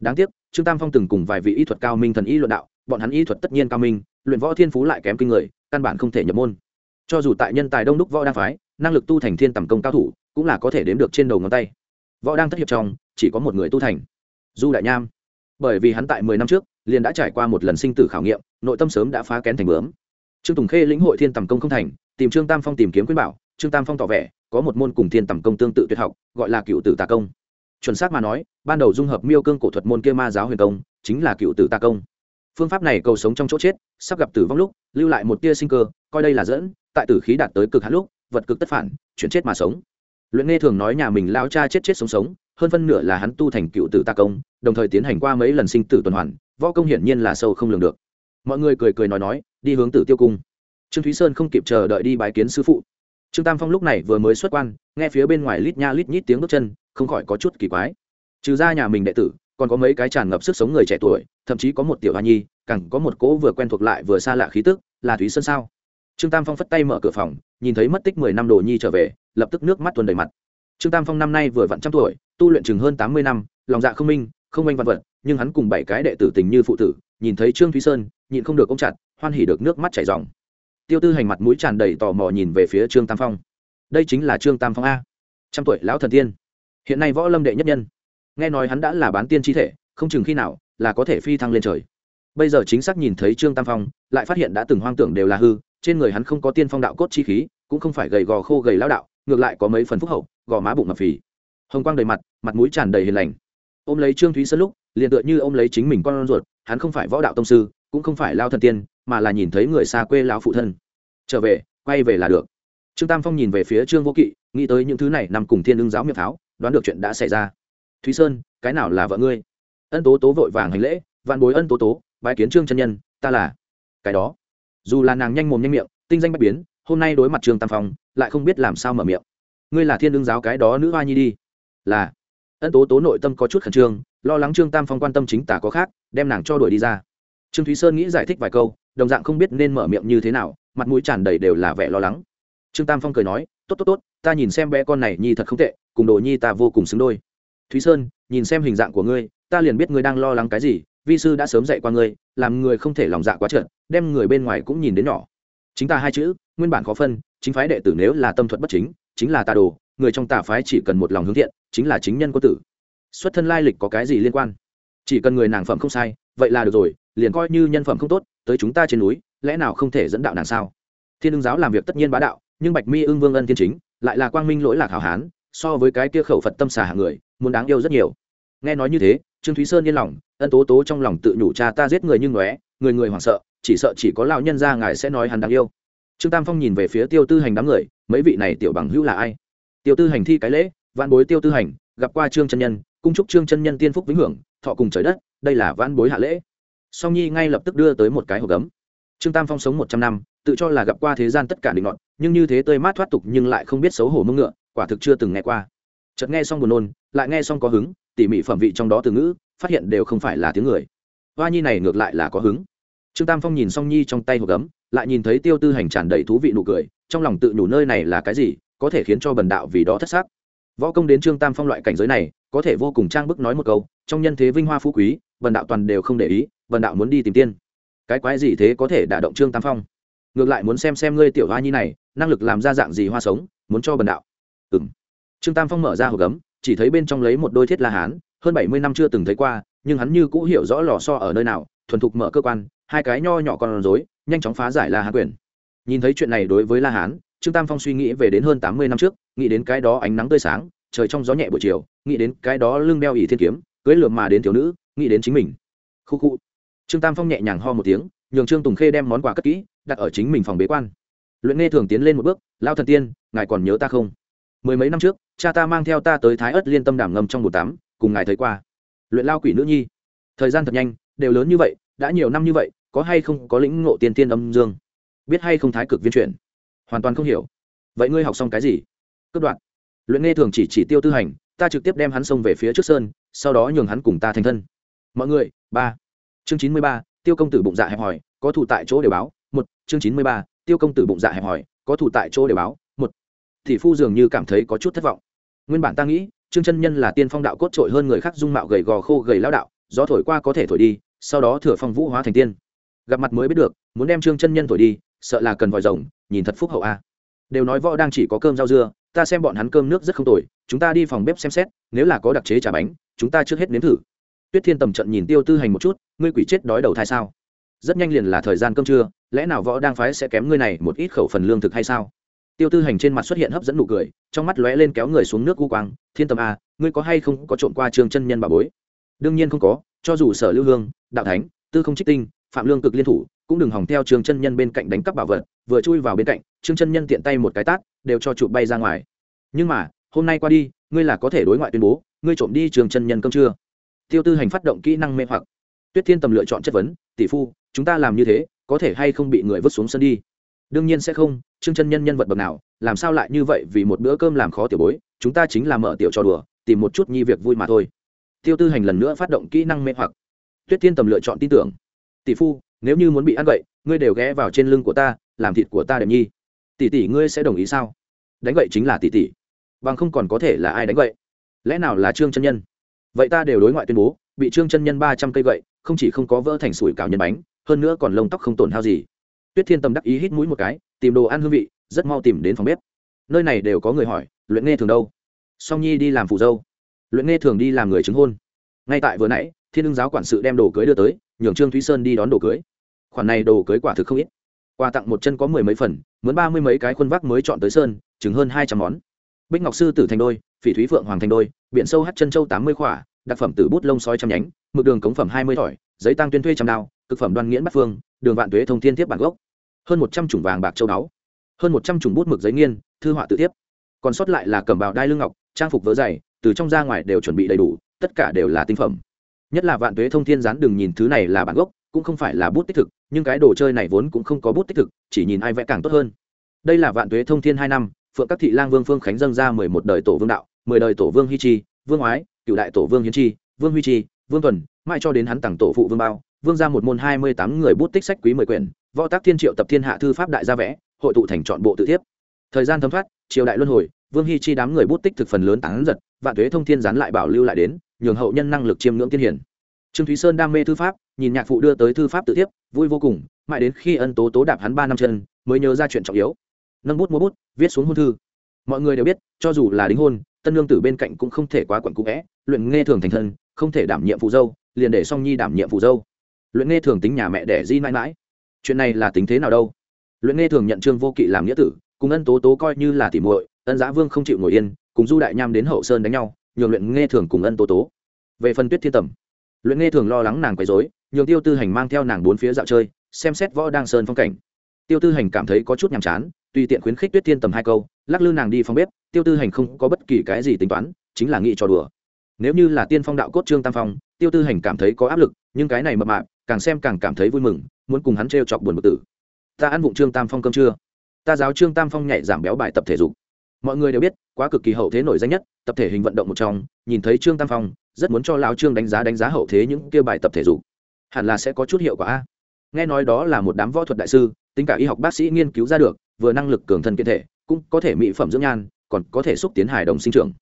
Đáng tiếc, trương tam phong từng cùng vài vị y thuật cao minh thần y luận đạo, bọn hắn y thuật tất nhiên cao minh, luyện võ thiên phú lại kém kinh người, căn bản không thể nhập môn. Cho dù tại nhân tài đông đúc võ đang phái, năng lực tu thành thiên tầm công cao thủ, cũng là có thể đếm được trên đầu ngón tay. Võ đang thất hiệp trong, chỉ có một người tu thành. Du đại nham bởi vì hắn tại mười năm trước liền đã trải qua một lần sinh tử khảo nghiệm, nội tâm sớm đã phá kén thành bướm. Trương tùng khê lĩnh hội thiên tầm công không thành, tìm trương tam phong tìm kiếm khuyên bảo, trương tam phong tỏ vẻ, có một môn cùng thiên tầm công tương tự tuyệt học, gọi là cựu tử tà công. Chuẩn xác mà nói, ban đầu dung hợp miêu cương cổ thuật môn kia ma giáo huyền công, chính là cựu tử tà công. Phương pháp này cầu sống trong chỗ chết, sắp gặp tử vong lúc, lưu lại một tia sinh cơ, coi đây là dẫn, tại tử khí đạt tới cực hạn lúc, vật cực tất phản, chuyển chết mà sống. Luyện nghe thường nói nhà mình lao cha chết chết sống sống hơn phân nửa là hắn tu thành cựu tử ta công, đồng thời tiến hành qua mấy lần sinh tử tuần hoàn, võ công hiển nhiên là sâu không lường được. Mọi người cười cười nói nói, đi hướng tử tiêu cung. Trương thúy sơn không kịp chờ đợi đi bái kiến sư phụ. Trương tam phong lúc này vừa mới xuất quan, nghe phía bên ngoài lít nha lít nhít tiếng bước chân, không khỏi có chút kỳ quái. Trừ ra nhà mình đệ tử, còn có mấy cái tràn ngập sức sống người trẻ tuổi, thậm chí có một tiểu hoa nhi, càng có một cỗ vừa quen thuộc lại vừa xa lạ khí tức, là thúy sơn sao? Trương tam phong phất tay mở cửa phòng, nhìn thấy mất tích mười năm đồ nhi trở về, lập tức nước mắt tuần đầy mặt trương tam phong năm nay vừa vặn trăm tuổi, tu luyện chừng hơn tám mươi năm, lòng dạ không minh không minh vạn vật, nhưng hắn cùng bảy cái đệ tử tình như phụ tử, nhìn thấy trương thúy sơn, nhịn không được ôm chặt, hoan hỉ được nước mắt chảy ròng. Tiêu tư hành mặt mũi tràn đầy tò mò nhìn về phía trương tam phong. Đây chính là trương tam phong a. Trăm tuổi lão thần tiên. Hiện nay võ lâm đệ nhất nhân. Nghe nói hắn đã là bán tiên chi thể, không chừng khi nào là có thể phi thăng lên trời. Bây giờ chính xác nhìn thấy trương tam phong, lại phát hiện đã từng hoang tưởng đều là hư, trên người hắn không có tiên phong đạo cốt chi khí, cũng không phải gầy gò khô gầy lao đạo ngược lại có mấy phần phúc hậu, gò má bụng mập phì. Hồng quang đầy mặt mặt mũi tràn đầy hiền lành. Ôm lấy trương thúy sơn lúc, liền tựa như ôm lấy chính mình con ruột, hắn không phải võ đạo tông sư, cũng không phải lao thần tiên, mà là nhìn thấy người xa quê lao phụ thân. Trở về, quay về là được. Trương tam phong nhìn về phía trương vô kỵ, nghĩ tới những thứ này nằm cùng thiên lương giáo miệng pháo đoán được chuyện đã xảy ra. Thúy sơn, cái nào là vợ ngươi? Ân tố tố vội vàng hành lễ, vạn bối ân tố tố, bái kiến trương chân nhân, ta là cái đó. Dù là nàng nhanh mồm nhanh miệng, tinh danh bạch biến hôm nay đối mặt trương tam phong, lại không biết làm sao mở miệng. Ngươi là thiên đương giáo cái đó nữ hoa nhi đi. Là. Ân tố tố nội tâm có chút khẩn trương, lo lắng trương tam phong quan tâm chính tả có khác, đem nàng cho đuổi đi ra. Trương thúy sơn nghĩ giải thích vài câu, đồng dạng không biết nên mở miệng như thế nào, mặt mũi tràn đầy đều là vẻ lo lắng. Trương tam phong cười nói, tốt tốt tốt, ta nhìn xem bé con này nhi thật không tệ, cùng đồ nhi ta vô cùng xứng đôi. Thúy sơn, nhìn xem hình dạng của ngươi, ta liền biết ngươi đang lo lắng cái gì, vi sư đã sớm dạy qua ngươi, làm người không thể lòng dạ quá trượt, đem người bên ngoài cũng nhìn đến nhỏ chính ta hai chữ, nguyên bản khó phân, chính phái đệ tử nếu là tâm thuật bất chính chính là tà đồ, người trong tà phái chỉ cần một lòng hướng thiện, chính là chính nhân quân tử. Xuất thân lai lịch có cái gì liên quan? Chỉ cần người nàng phẩm không sai, vậy là được rồi, liền coi như nhân phẩm không tốt, tới chúng ta trên núi, lẽ nào không thể dẫn đạo nàng sao? Thiên ưng giáo làm việc tất nhiên bá đạo, nhưng bạch mi ưng vương ân thiên chính, lại là quang minh lỗi lạc hảo hán, so với cái kia khẩu phật tâm xà hạng người, muốn đáng yêu rất nhiều. Nghe nói như thế, trương thúy sơn yên lòng, ân tố tố trong lòng tự nhủ cha ta giết người như ngóe, người người hoảng sợ chỉ sợ chỉ có lão nhân gia ngài sẽ nói hắn đáng yêu. Trương tam phong nhìn về phía tiêu tư hành đám người, mấy vị này tiểu bằng hữu là ai? Tiêu tư hành thi cái lễ vạn bối tiêu tư hành, gặp qua trương chân nhân, cung chúc trương chân nhân tiên phúc vĩnh hưởng, thọ cùng trời đất, đây là vạn bối hạ lễ. Song nhi ngay lập tức đưa tới một cái hộp gấm. Trương tam phong sống một trăm năm, tự cho là gặp qua thế gian tất cả định ngọn nhưng như thế tươi mát thoát tục nhưng lại không biết xấu hổ mông ngựa, quả thực chưa từng nghe qua. Chợt nghe xong buồn nôn, lại nghe xong có hứng, tỉ mỉ phẩm vị trong đó từ ngữ, phát hiện đều không phải là tiếng người. Hoa nhi này ngược lại là có hứng trương tam phong nhìn song nhi trong tay hộp gấm, lại nhìn thấy tiêu tư hành tràn đầy thú vị nụ cười, trong lòng tự nhủ nơi này là cái gì, có thể khiến cho bần đạo vì đó thất xác võ công đến trương tam phong loại cảnh giới này, có thể vô cùng trang bức nói một câu, trong nhân thế vinh hoa phú quý, bần đạo toàn đều không để ý, bần đạo muốn đi tìm tiên. Cái quái gì thế có thể đả động trương tam phong? Ngược lại muốn xem xem ngươi tiểu hoa nhi này, năng lực làm ra dạng gì hoa sống, muốn cho bần đạo. Ừng trương tam phong mở ra hộp gấm, chỉ thấy bên trong lấy một đôi thiết la hán, hơn bảy mươi năm chưa từng thấy qua, nhưng hắn như cũ hiểu rõ lò so ở nơi nào, thuần thục mở cơ quan hai cái nho nhỏ con rối, nhanh chóng phá giải la hán quyền. Nhìn thấy chuyện này đối với la hán, trương tam phong suy nghĩ về đến hơn tám mươi năm trước, nghĩ đến cái đó ánh nắng tươi sáng, trời trong gió nhẹ buổi chiều, nghĩ đến cái đó lưng đeo ỉ thiên kiếm, cưới lượm mà đến thiếu nữ, nghĩ đến chính mình. Khu khu. Trương tam phong nhẹ nhàng ho một tiếng, nhường trương tùng khê đem món quà cất kỹ, đặt ở chính mình phòng bế quan. Luyện nghe thường tiến lên một bước lao thần tiên, ngài còn nhớ ta không? Mười mấy năm trước, cha ta mang theo ta tới thái ất liên tâm đảm ngâm trong bồn tắm cùng ngài thấy qua. Luyện lao quỷ nữ nhi. Thời gian thật nhanh, đều lớn như vậy, đã nhiều năm như vậy có hay không có lĩnh ngộ tiên tiên âm dương? Biết hay không thái cực viên chuyển? Hoàn toàn không hiểu. Vậy ngươi học xong cái gì? Cướp đoạn luyện nghe thường chỉ chỉ tiêu tư hành, ta trực tiếp đem hắn xông về phía trước sơn, sau đó nhường hắn cùng ta thành thân. Mọi người, ba. Chương chín mươi ba, tiêu công tử bụng dạ hẹp hòi, có thủ tại chỗ để báo, một. Chương chín mươi ba, tiêu công tử bụng dạ hẹp hòi, có thủ tại chỗ để báo, một. Thị phu dường như cảm thấy có chút thất vọng. Nguyên bản ta nghĩ, trương chân nhân là tiên phong đạo cốt trội hơn người khác dung mạo gầy gò khô gầy lao đạo, gió thổi qua có thể thổi đi, sau đó thừa phong vũ hóa thành tiên gặp mặt mới biết được, muốn đem trương chân nhân thổi đi, sợ là cần vòi rồng, nhìn thật phúc hậu a. Đều nói võ đang chỉ có cơm rau dưa, ta xem bọn hắn cơm nước rất không tồi, chúng ta đi phòng bếp xem xét, nếu là có đặc chế trà bánh, chúng ta trước hết nếm thử. Tuyết thiên tầm trận nhìn tiêu tư hành một chút, ngươi quỷ chết đói đầu thai sao? Rất nhanh liền là thời gian cơm trưa, lẽ nào võ đang phái sẽ kém ngươi này một ít khẩu phần lương thực hay sao? Tiêu tư hành trên mặt xuất hiện hấp dẫn nụ cười, trong mắt lóe lên kéo người xuống nước gu quang, thiên tâm a, ngươi có hay không có trộm qua trường chân nhân bà bối? Đương nhiên không có, cho dù sở lưu hương, đạo thánh, tư không trích tinh phạm lương cực liên thủ, cũng đừng hỏng theo trường chân nhân bên cạnh đánh cắp bảo vật, vừa chui vào bên cạnh, trương chân nhân tiện tay một cái tát, đều cho chụp bay ra ngoài. Nhưng mà, hôm nay qua đi, ngươi là có thể đối ngoại tuyên bố, ngươi trộm đi trường chân nhân cơm chưa tiêu tư hành phát động kỹ năng mê hoặc. Tuyết thiên tầm lựa chọn chất vấn, tỷ phu, chúng ta làm như thế, có thể hay không bị người vứt xuống sân đi? Đương nhiên sẽ không, trương chân nhân nhân vật bậc nào, làm sao lại như vậy vì một bữa cơm làm khó tiểu bối, chúng ta chính là mở tiểu trò đùa, tìm một chút nhi việc vui mà thôi. Tiêu tư hành lần nữa phát động kỹ năng mê hoặc. Tuyết thiên tầm lựa chọn tin tưởng tỷ phu, nếu như muốn bị ăn vậy ngươi đều ghé vào trên lưng của ta, làm thịt của ta đệm nhi. Tỷ tỷ ngươi sẽ đồng ý sao? Đánh vậy chính là tỷ tỷ. Bằng không còn có thể là ai đánh vậy lẽ nào là trương chân nhân? Vậy ta đều đối ngoại tuyên bố, bị trương chân nhân ba trăm cây gậy, không chỉ không có vỡ thành sủi cào nhân bánh, hơn nữa còn lông tóc không tổn hao gì. Tuyết thiên tâm đắc ý hít mũi một cái, tìm đồ ăn hương vị, rất mau tìm đến phòng bếp. Nơi này đều có người hỏi, luyện nghe thường đâu? Song nhi đi làm phụ dâu. Luyện nghe thường đi làm người chứng hôn ngay tại vừa nãy, thiên ưng giáo quản sự đem đồ cưới đưa tới, nhường trương thúy sơn đi đón đồ cưới. Khoản này đồ cưới quả thực không ít. Quà tặng một chân có mười mấy phần muốn ba mươi mấy cái khuôn vác mới chọn tới sơn chứng hơn hai trăm món. Bích ngọc sư tử thành đôi, phỉ thúy phượng hoàng thành đôi, biển sâu hát chân châu tám mươi khỏa, đặc phẩm từ bút lông sói trăm nhánh, mực đường cống phẩm hai mươi thỏi, giấy tăng tuyên thuê trăm đao, cực phẩm đoan nghiễn bắc phương, đường vạn tuế thông thiên tiếp bản gốc. Hơn một trăm chủng vàng bạc châu đáo hơn một trăm chủng bút mực giấy nghiên, thư họa tự tiếp. Còn sót lại là cầm bào đai lưng ngọc, trang phục vớ dày, từ trong ra ngoài đều chuẩn bị đầy đủ tất cả đều là tinh phẩm. Nhất là vạn tuế thông thiên gián đừng nhìn thứ này là bản gốc, cũng không phải là bút tích thực, nhưng cái đồ chơi này vốn cũng không có bút tích thực, chỉ nhìn ai vẽ càng tốt hơn. Đây là vạn tuế thông thiên hai năm, phượng các thị lang vương phương khánh dâng ra mười một đời tổ vương đạo, mười đời tổ vương hi chi, vương oái, cựu đại tổ vương hiến chi, vương huy chi, vương tuần mãi cho đến hắn tặng tổ phụ vương bao, vương ra một môn hai mươi tám người bút tích sách quý mười quyển, võ tác thiên triệu tập thiên hạ thư pháp đại gia vẽ, hội tụ thành chọn bộ tự thiếp. Thời gian thấm thoát, triều đại luân hồi vương hy chi đám người bút tích thực phần lớn tán giật, vạn thuế thông thiên gián lại bảo lưu lại đến, nhường hậu nhân năng lực chiêm ngưỡng tiên hiển. Trương thúy sơn đam mê thư pháp, nhìn nhạc phụ đưa tới thư pháp tự thiếp, vui vô cùng, mãi đến khi ân tố tố đạp hắn ba năm chân, mới nhớ ra chuyện trọng yếu. Nâng bút mua bút, viết xuống hôn thư. Mọi người đều biết, cho dù là đính hôn, tân lương tử bên cạnh cũng không thể quá quẩn cũ vẽ, luyện nghe thường thành thân, không thể đảm nhiệm phụ dâu, liền để song nhi đảm nhiệm phụ dâu. Luyện nghe thường tính nhà mẹ đẻ di mãi mãi. Chuyện này là tính thế nào đâu? Luyện nghe thường nhận trương vô kỵ làm nghĩa tử, cùng ân tố tố coi như là tỉ muội ân Giá vương không chịu ngồi yên, cùng du đại nham đến hậu sơn đánh nhau, nhường luyện nghe thường cùng ân tố tố. Về phần tuyết thiên tầm, luyện nghe thường lo lắng nàng quấy dối nhường tiêu tư hành mang theo nàng bốn phía dạo chơi, xem xét võ đang sơn phong cảnh. Tiêu tư hành cảm thấy có chút nhàm chán, tùy tiện khuyến khích tuyết thiên tầm hai câu, lắc lư nàng đi phòng bếp, tiêu tư hành không có bất kỳ cái gì tính toán, chính là nghĩ cho đùa. Nếu như là tiên phong đạo cốt trương tam phong, tiêu tư hành cảm thấy có áp lực, nhưng cái này mập mạp, càng xem càng cảm thấy vui mừng, muốn cùng hắn t chọc buồn bực tử. Ta ăn vụng trương tam phong cơm chưa? ta giáo trương tam phong nhảy giảm béo bài tập thể dục mọi người đều biết, quá cực kỳ hậu thế nổi danh nhất, tập thể hình vận động một trong, nhìn thấy trương tam phong, rất muốn cho lão trương đánh giá đánh giá hậu thế những kia bài tập thể dục. Hẳn là sẽ có chút hiệu quả. A nghe nói đó là một đám võ thuật đại sư, tính cả y học bác sĩ nghiên cứu ra được, vừa năng lực cường thân kiện thể, cũng có thể mỹ phẩm dưỡng nhan, còn có thể xúc tiến hài đồng sinh trưởng.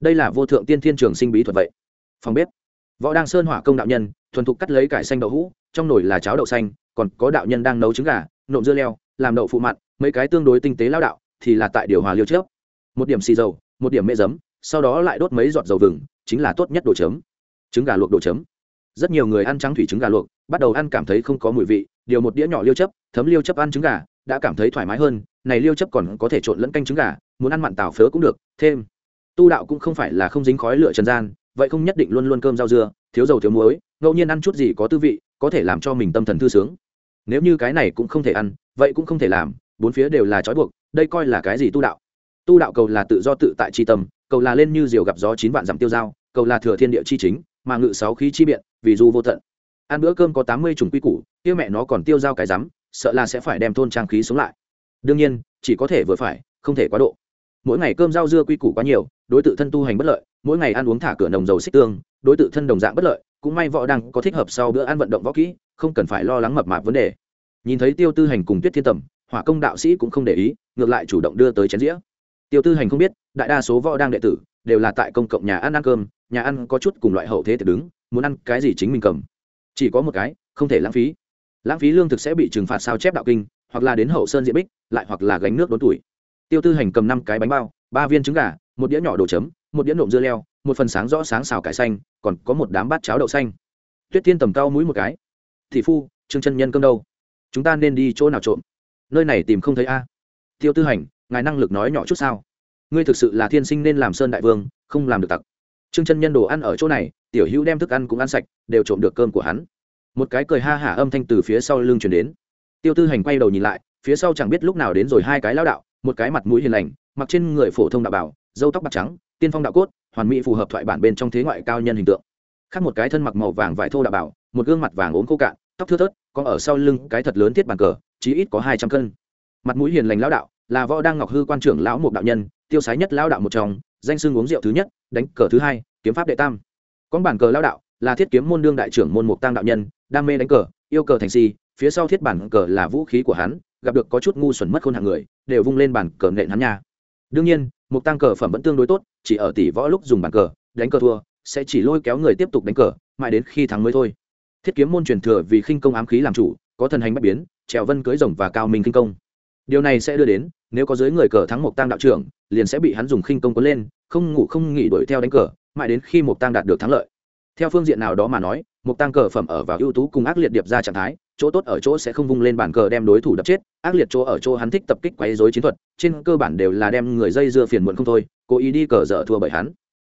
Đây là vô thượng tiên thiên trường sinh bí thuật vậy. Phòng bếp. Võ đang sơn hỏa công đạo nhân, thuần thục cắt lấy cải xanh đậu hũ, trong nồi là cháo đậu xanh, còn có đạo nhân đang nấu trứng gà, nộm dưa leo, làm đậu phụ mặn, mấy cái tương đối tinh tế lao đạo, thì là tại điều hòa liêu trước một điểm xì dầu, một điểm mễ giấm, sau đó lại đốt mấy giọt dầu vừng, chính là tốt nhất đồ chấm. Trứng gà luộc đồ chấm. Rất nhiều người ăn trắng thủy trứng gà luộc, bắt đầu ăn cảm thấy không có mùi vị, điều một đĩa nhỏ liêu chấp, thấm liêu chấp ăn trứng gà, đã cảm thấy thoải mái hơn, này liêu chấp còn có thể trộn lẫn canh trứng gà, muốn ăn mặn tảo phớ cũng được, thêm. Tu đạo cũng không phải là không dính khói lửa trần gian, vậy không nhất định luôn luôn cơm rau dưa, thiếu dầu thiếu muối, ngẫu nhiên ăn chút gì có tư vị, có thể làm cho mình tâm thần thư sướng. Nếu như cái này cũng không thể ăn, vậy cũng không thể làm, bốn phía đều là trói buộc, đây coi là cái gì tu đạo? Tu đạo cầu là tự do tự tại tri tâm, cầu là lên như diều gặp gió chín vạn dặm tiêu dao cầu là thừa thiên địa chi chính, mà ngự sáu khí chi biện, vì du vô tận. Ăn bữa cơm có tám mươi chủng quy củ tiêu mẹ nó còn tiêu dao cái rắm, sợ là sẽ phải đem thôn trang khí xuống lại. Đương nhiên, chỉ có thể vừa phải, không thể quá độ. Mỗi ngày cơm rau dưa quy củ quá nhiều, đối tượng thân tu hành bất lợi, mỗi ngày ăn uống thả cửa nồng dầu xích tương, đối tượng thân đồng dạng bất lợi, cũng may võ đang có thích hợp sau bữa ăn vận động võ kỹ, không cần phải lo lắng mập mạp vấn đề. Nhìn thấy tiêu tư hành cùng tuyết thiên tầm, hỏa công đạo sĩ cũng không để ý, ngược lại chủ động đưa tới chén dĩa tiêu tư hành không biết, đại đa số võ đang đệ tử đều là tại công cộng nhà ăn ăn cơm, nhà ăn có chút cùng loại hậu thế thì đứng, muốn ăn cái gì chính mình cầm. Chỉ có một cái, không thể lãng phí. Lãng phí lương thực sẽ bị trừng phạt sao chép đạo kinh, hoặc là đến hậu sơn diện bích, lại hoặc là gánh nước đốn tuổi. Tiêu tư hành cầm năm cái bánh bao, ba viên trứng gà, một đĩa nhỏ đồ chấm, một đĩa nộm dưa leo, một phần sáng rõ sáng xào cải xanh, còn có một đám bát cháo đậu xanh. Tuyết thiên tầm cao mũi một cái. Thị phu, trương chân nhân cơm đâu? Chúng ta nên đi chỗ nào trộm? Nơi này tìm không thấy a. Tiêu tư hành ngài năng lực nói nhỏ chút sao? Ngươi thực sự là thiên sinh nên làm sơn đại vương, không làm được tặc. Trương chân nhân đồ ăn ở chỗ này, tiểu hữu đem thức ăn cũng ăn sạch, đều trộm được cơm của hắn. Một cái cười ha hả âm thanh từ phía sau lưng chuyển đến. Tiêu tư hành quay đầu nhìn lại, phía sau chẳng biết lúc nào đến rồi hai cái lao đạo, một cái mặt mũi hiền lành, mặc trên người phổ thông đạo bảo dâu tóc bạc trắng, tiên phong đạo cốt, hoàn mỹ phù hợp thoại bản bên trong thế ngoại cao nhân hình tượng. Khác một cái thân mặc màu vàng vải thô đạo bảo, một gương mặt vàng ốm khô cạn, tóc thưa thớt, có ở sau lưng cái thật lớn thiết bàn cờ, chí ít có hai trăm cân. Mặt mũi hiền lành lão đạo là võ đang ngọc hư quan trưởng lão một đạo nhân, tiêu sái nhất lão đạo một trong, danh xưng uống rượu thứ nhất, đánh cờ thứ hai, kiếm pháp đệ tam. Con bản cờ lão đạo là thiết kiếm môn đương đại trưởng môn mục tăng đạo nhân, đam mê đánh cờ, yêu cờ thành si, phía sau thiết bản cờ là vũ khí của hắn, gặp được có chút ngu xuẩn mất khôn hạng người, đều vung lên bản cờ nện hắn nha. Đương nhiên, mục tăng cờ phẩm vẫn tương đối tốt, chỉ ở tỷ võ lúc dùng bản cờ, đánh cờ thua, sẽ chỉ lôi kéo người tiếp tục đánh cờ, mãi đến khi thắng mới thôi. Thiết kiếm môn truyền thừa vì khinh công ám khí làm chủ, có thần hành bất biến, trèo vân cưới rồng và cao minh khinh công điều này sẽ đưa đến, nếu có dưới người cờ thắng mộc tăng đạo trưởng, liền sẽ bị hắn dùng khinh công cuốn lên, không ngủ không nghỉ đuổi theo đánh cờ, mãi đến khi mộc tăng đạt được thắng lợi. Theo phương diện nào đó mà nói mộc tăng cờ phẩm ở vào ưu tú cùng ác liệt điệp ra trạng thái, chỗ tốt ở chỗ sẽ không vung lên bàn cờ đem đối thủ đập chết, ác liệt chỗ ở chỗ hắn thích tập kích quấy dối chiến thuật, trên cơ bản đều là đem người dây dưa phiền muộn không thôi, cố ý đi cờ dở thua bởi hắn.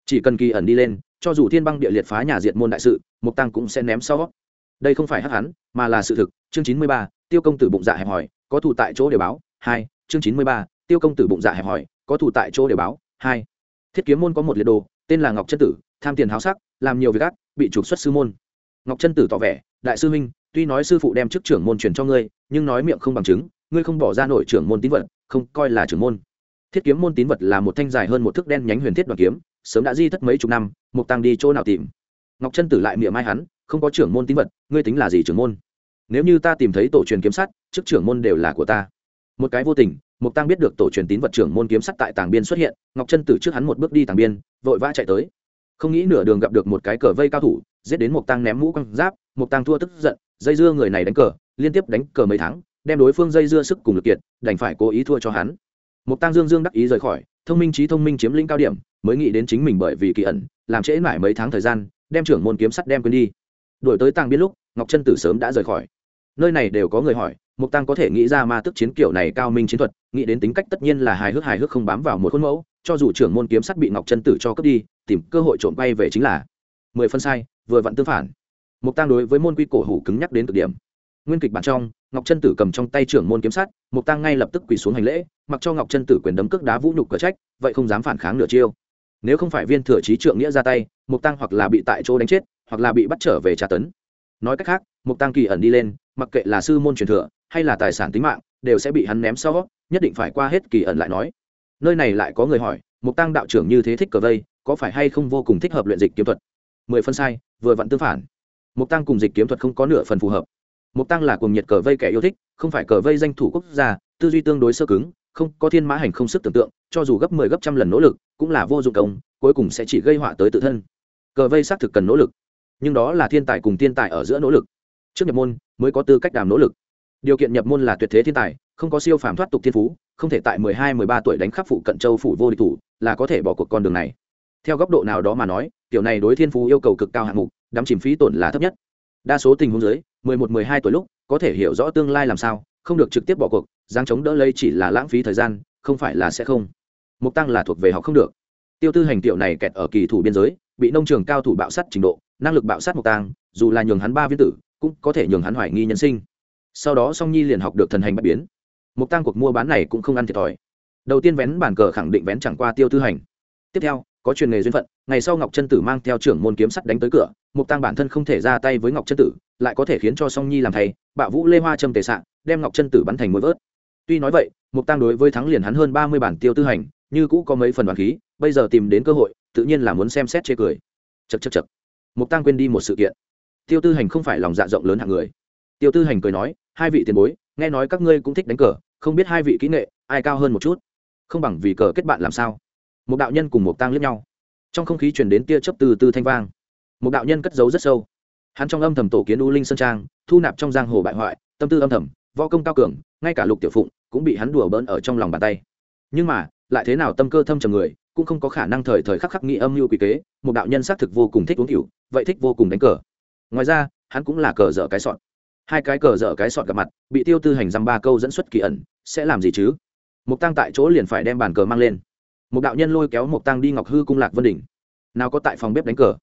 Chỉ cần kỳ ẩn đi lên, cho dù thiên băng địa liệt phá nhà diệt môn đại sự mục tăng cũng sẽ ném sau. Đây không phải hắc hắn, mà là sự thực. Chương chín mươi ba tiêu công tử bụng dạ hẹp hòi, có thù tại chỗ để báo, hai, chương chín mươi ba, tiêu công tử bụng dạ hẹp hòi, có thù tại chỗ để báo, hai. Thiết kiếm môn có một liệt đồ, tên là ngọc chân tử, tham tiền háo sắc, làm nhiều việc ác, bị trục xuất sư môn. Ngọc chân tử tỏ vẻ, đại sư huynh, tuy nói sư phụ đem chức trưởng môn truyền cho ngươi, nhưng nói miệng không bằng chứng, ngươi không bỏ ra nổi trưởng môn tín vật, không coi là trưởng môn. Thiết kiếm môn tín vật là một thanh dài hơn một thước đen nhánh huyền thiết đoàn kiếm, sớm đã di thất mấy chục năm, mục tăng đi chỗ nào tìm? Ngọc chân tử lại miệng mai hắn, không có trưởng môn tín vật, ngươi tính là gì trưởng môn? Nếu như ta tìm thấy tổ truyền kiếm sắt, chức trưởng môn đều là của ta. Một cái vô tình mục tăng biết được tổ truyền tín vật trưởng môn kiếm sắt tại tàng biên xuất hiện, ngọc chân tử trước hắn một bước đi tàng biên, vội vã chạy tới. Không nghĩ nửa đường gặp được một cái cờ vây cao thủ, giết đến mục tăng ném mũ quăng giáp mục tăng thua tức giận, dây dưa người này đánh cờ, liên tiếp đánh cờ mấy tháng, đem đối phương dây dưa sức cùng lực kiệt, đành phải cố ý thua cho hắn. Mục tăng dương dương đắc ý rời khỏi, thông minh trí thông minh chiếm lĩnh cao điểm, mới nghĩ đến chính mình bởi vì kỳ ẩn, làm trễ mãi mấy tháng thời gian, đem trưởng môn kiếm sắt đem quên đi. Đổi tới tàng biên lúc, ngọc chân tử sớm đã rời khỏi nơi này đều có người hỏi mục tăng có thể nghĩ ra ma tức chiến kiểu này cao minh chiến thuật, nghĩ đến tính cách tất nhiên là hài hước hài hước không bám vào một khuôn mẫu, cho dù trưởng môn kiếm sắt bị ngọc chân tử cho cướp đi, tìm cơ hội trộm bay về chính là mười phân sai, vừa vặn tương phản. Mục tăng đối với môn quy cổ hủ cứng nhắc đến cực điểm. Nguyên kịch bản trong, ngọc chân tử cầm trong tay trưởng môn kiếm sắt mục tăng ngay lập tức quỳ xuống hành lễ, mặc cho ngọc chân tử quyền đấm cước đá vũ nhục cờ trách, vậy không dám phản kháng nửa chiêu. Nếu không phải viên thừa trí trượng nghĩa ra tay mục tăng hoặc là bị tại chỗ đánh chết, hoặc là bị bắt trở về tra tấn. Nói cách khác mục tăng kỳ ẩn đi lên mặc kệ là sư môn truyền thừa hay là tài sản tính mạng, đều sẽ bị hắn ném sau, nhất định phải qua hết kỳ ẩn lại nói. Nơi này lại có người hỏi, mục tăng đạo trưởng như thế thích cờ vây, có phải hay không vô cùng thích hợp luyện dịch kiếm thuật? Mười phân sai, vừa vặn tương phản. Mục tăng cùng dịch kiếm thuật không có nửa phần phù hợp. Mục tăng là cùng nhiệt cờ vây kẻ yêu thích, không phải cờ vây danh thủ quốc gia, tư duy tương đối sơ cứng, không có thiên mã hành không sức tưởng tượng, cho dù gấp mười 10 gấp trăm lần nỗ lực, cũng là vô dụng công, cuối cùng sẽ chỉ gây họa tới tự thân. Cờ vây xác thực cần nỗ lực, nhưng đó là thiên tài cùng thiên tài ở giữa nỗ lực trước nhập môn mới có tư cách đàm nỗ lực. Điều kiện nhập môn là tuyệt thế thiên tài, không có siêu phàm thoát tục thiên phú, không thể tại mười hai, mười ba tuổi đánh khắc phụ cận châu phủ vô địch thủ, là có thể bỏ cuộc con đường này. Theo góc độ nào đó mà nói, kiểu này đối thiên phú yêu cầu cực cao hạng mục, đắm chìm phí tổn là thấp nhất. Đa số tình huống dưới, mười một, mười hai tuổi lúc, có thể hiểu rõ tương lai làm sao, không được trực tiếp bỏ cuộc giáng chống đỡ lấy chỉ là lãng phí thời gian, không phải là sẽ không. Mục tăng là thuộc về học không được. Tiêu tư hành tiểu này kẹt ở kỳ thủ biên giới, bị nông trường cao thủ bạo sát trình độ, năng lực bạo sát mục tăng, dù là nhường hắn ba viên tử cũng có thể nhường hắn hoài nghi nhân sinh. Sau đó song nhi liền học được thần hành bất biến. Mục tăng cuộc mua bán này cũng không ăn thiệt thòi. Đầu tiên vén bàn cờ khẳng định vén chẳng qua tiêu tư hành. Tiếp theo, có truyền nghề duyên phận, ngày sau ngọc chân tử mang theo trưởng môn kiếm sắt đánh tới cửa, mục tăng bản thân không thể ra tay với ngọc chân tử, lại có thể khiến cho song nhi làm thầy bạo vũ lê hoa châm tề sạn đem ngọc chân tử bắn thành mối vớt. Tuy nói vậy, mục tăng đối với thắng liền hắn hơn ba mươi bản tiêu tư hành, như cũ có mấy phần đoàn khí, bây giờ tìm đến cơ hội, tự nhiên là muốn xem xét chê cười. Chật chật chật mục tăng quên đi một sự kiện tiêu tư hành không phải lòng dạ rộng lớn hạng người. Tiêu tư hành cười nói, hai vị tiền bối, nghe nói các ngươi cũng thích đánh cờ, không biết hai vị kỹ nghệ ai cao hơn một chút? Không bằng vì cờ kết bạn làm sao? Một đạo nhân cùng một tang liếc nhau. Trong không khí chuyển đến tia chớp từ từ thanh vang. Một đạo nhân cất giấu rất sâu. Hắn trong âm thầm tổ kiến u linh sơn trang, thu nạp trong giang hồ bại hoại, tâm tư âm thầm, võ công cao cường, ngay cả lục tiểu phụng cũng bị hắn đùa bỡn ở trong lòng bàn tay. Nhưng mà, lại thế nào tâm cơ thâm trầm người, cũng không có khả năng thời thời khắc khắc nghĩ âm mưu quy kế, một đạo nhân xác thực vô cùng thích uống cửu vậy thích vô cùng đánh cờ ngoài ra, hắn cũng là cờ dở cái sọn hai cái cờ dở cái sọt gặp mặt, bị tiêu tư hành dăm ba câu dẫn xuất kỳ ẩn, sẽ làm gì chứ? Mục tăng tại chỗ liền phải đem bàn cờ mang lên. Một đạo nhân lôi kéo mục tăng đi ngọc hư cung lạc vân đỉnh. Nào có tại phòng bếp đánh cờ?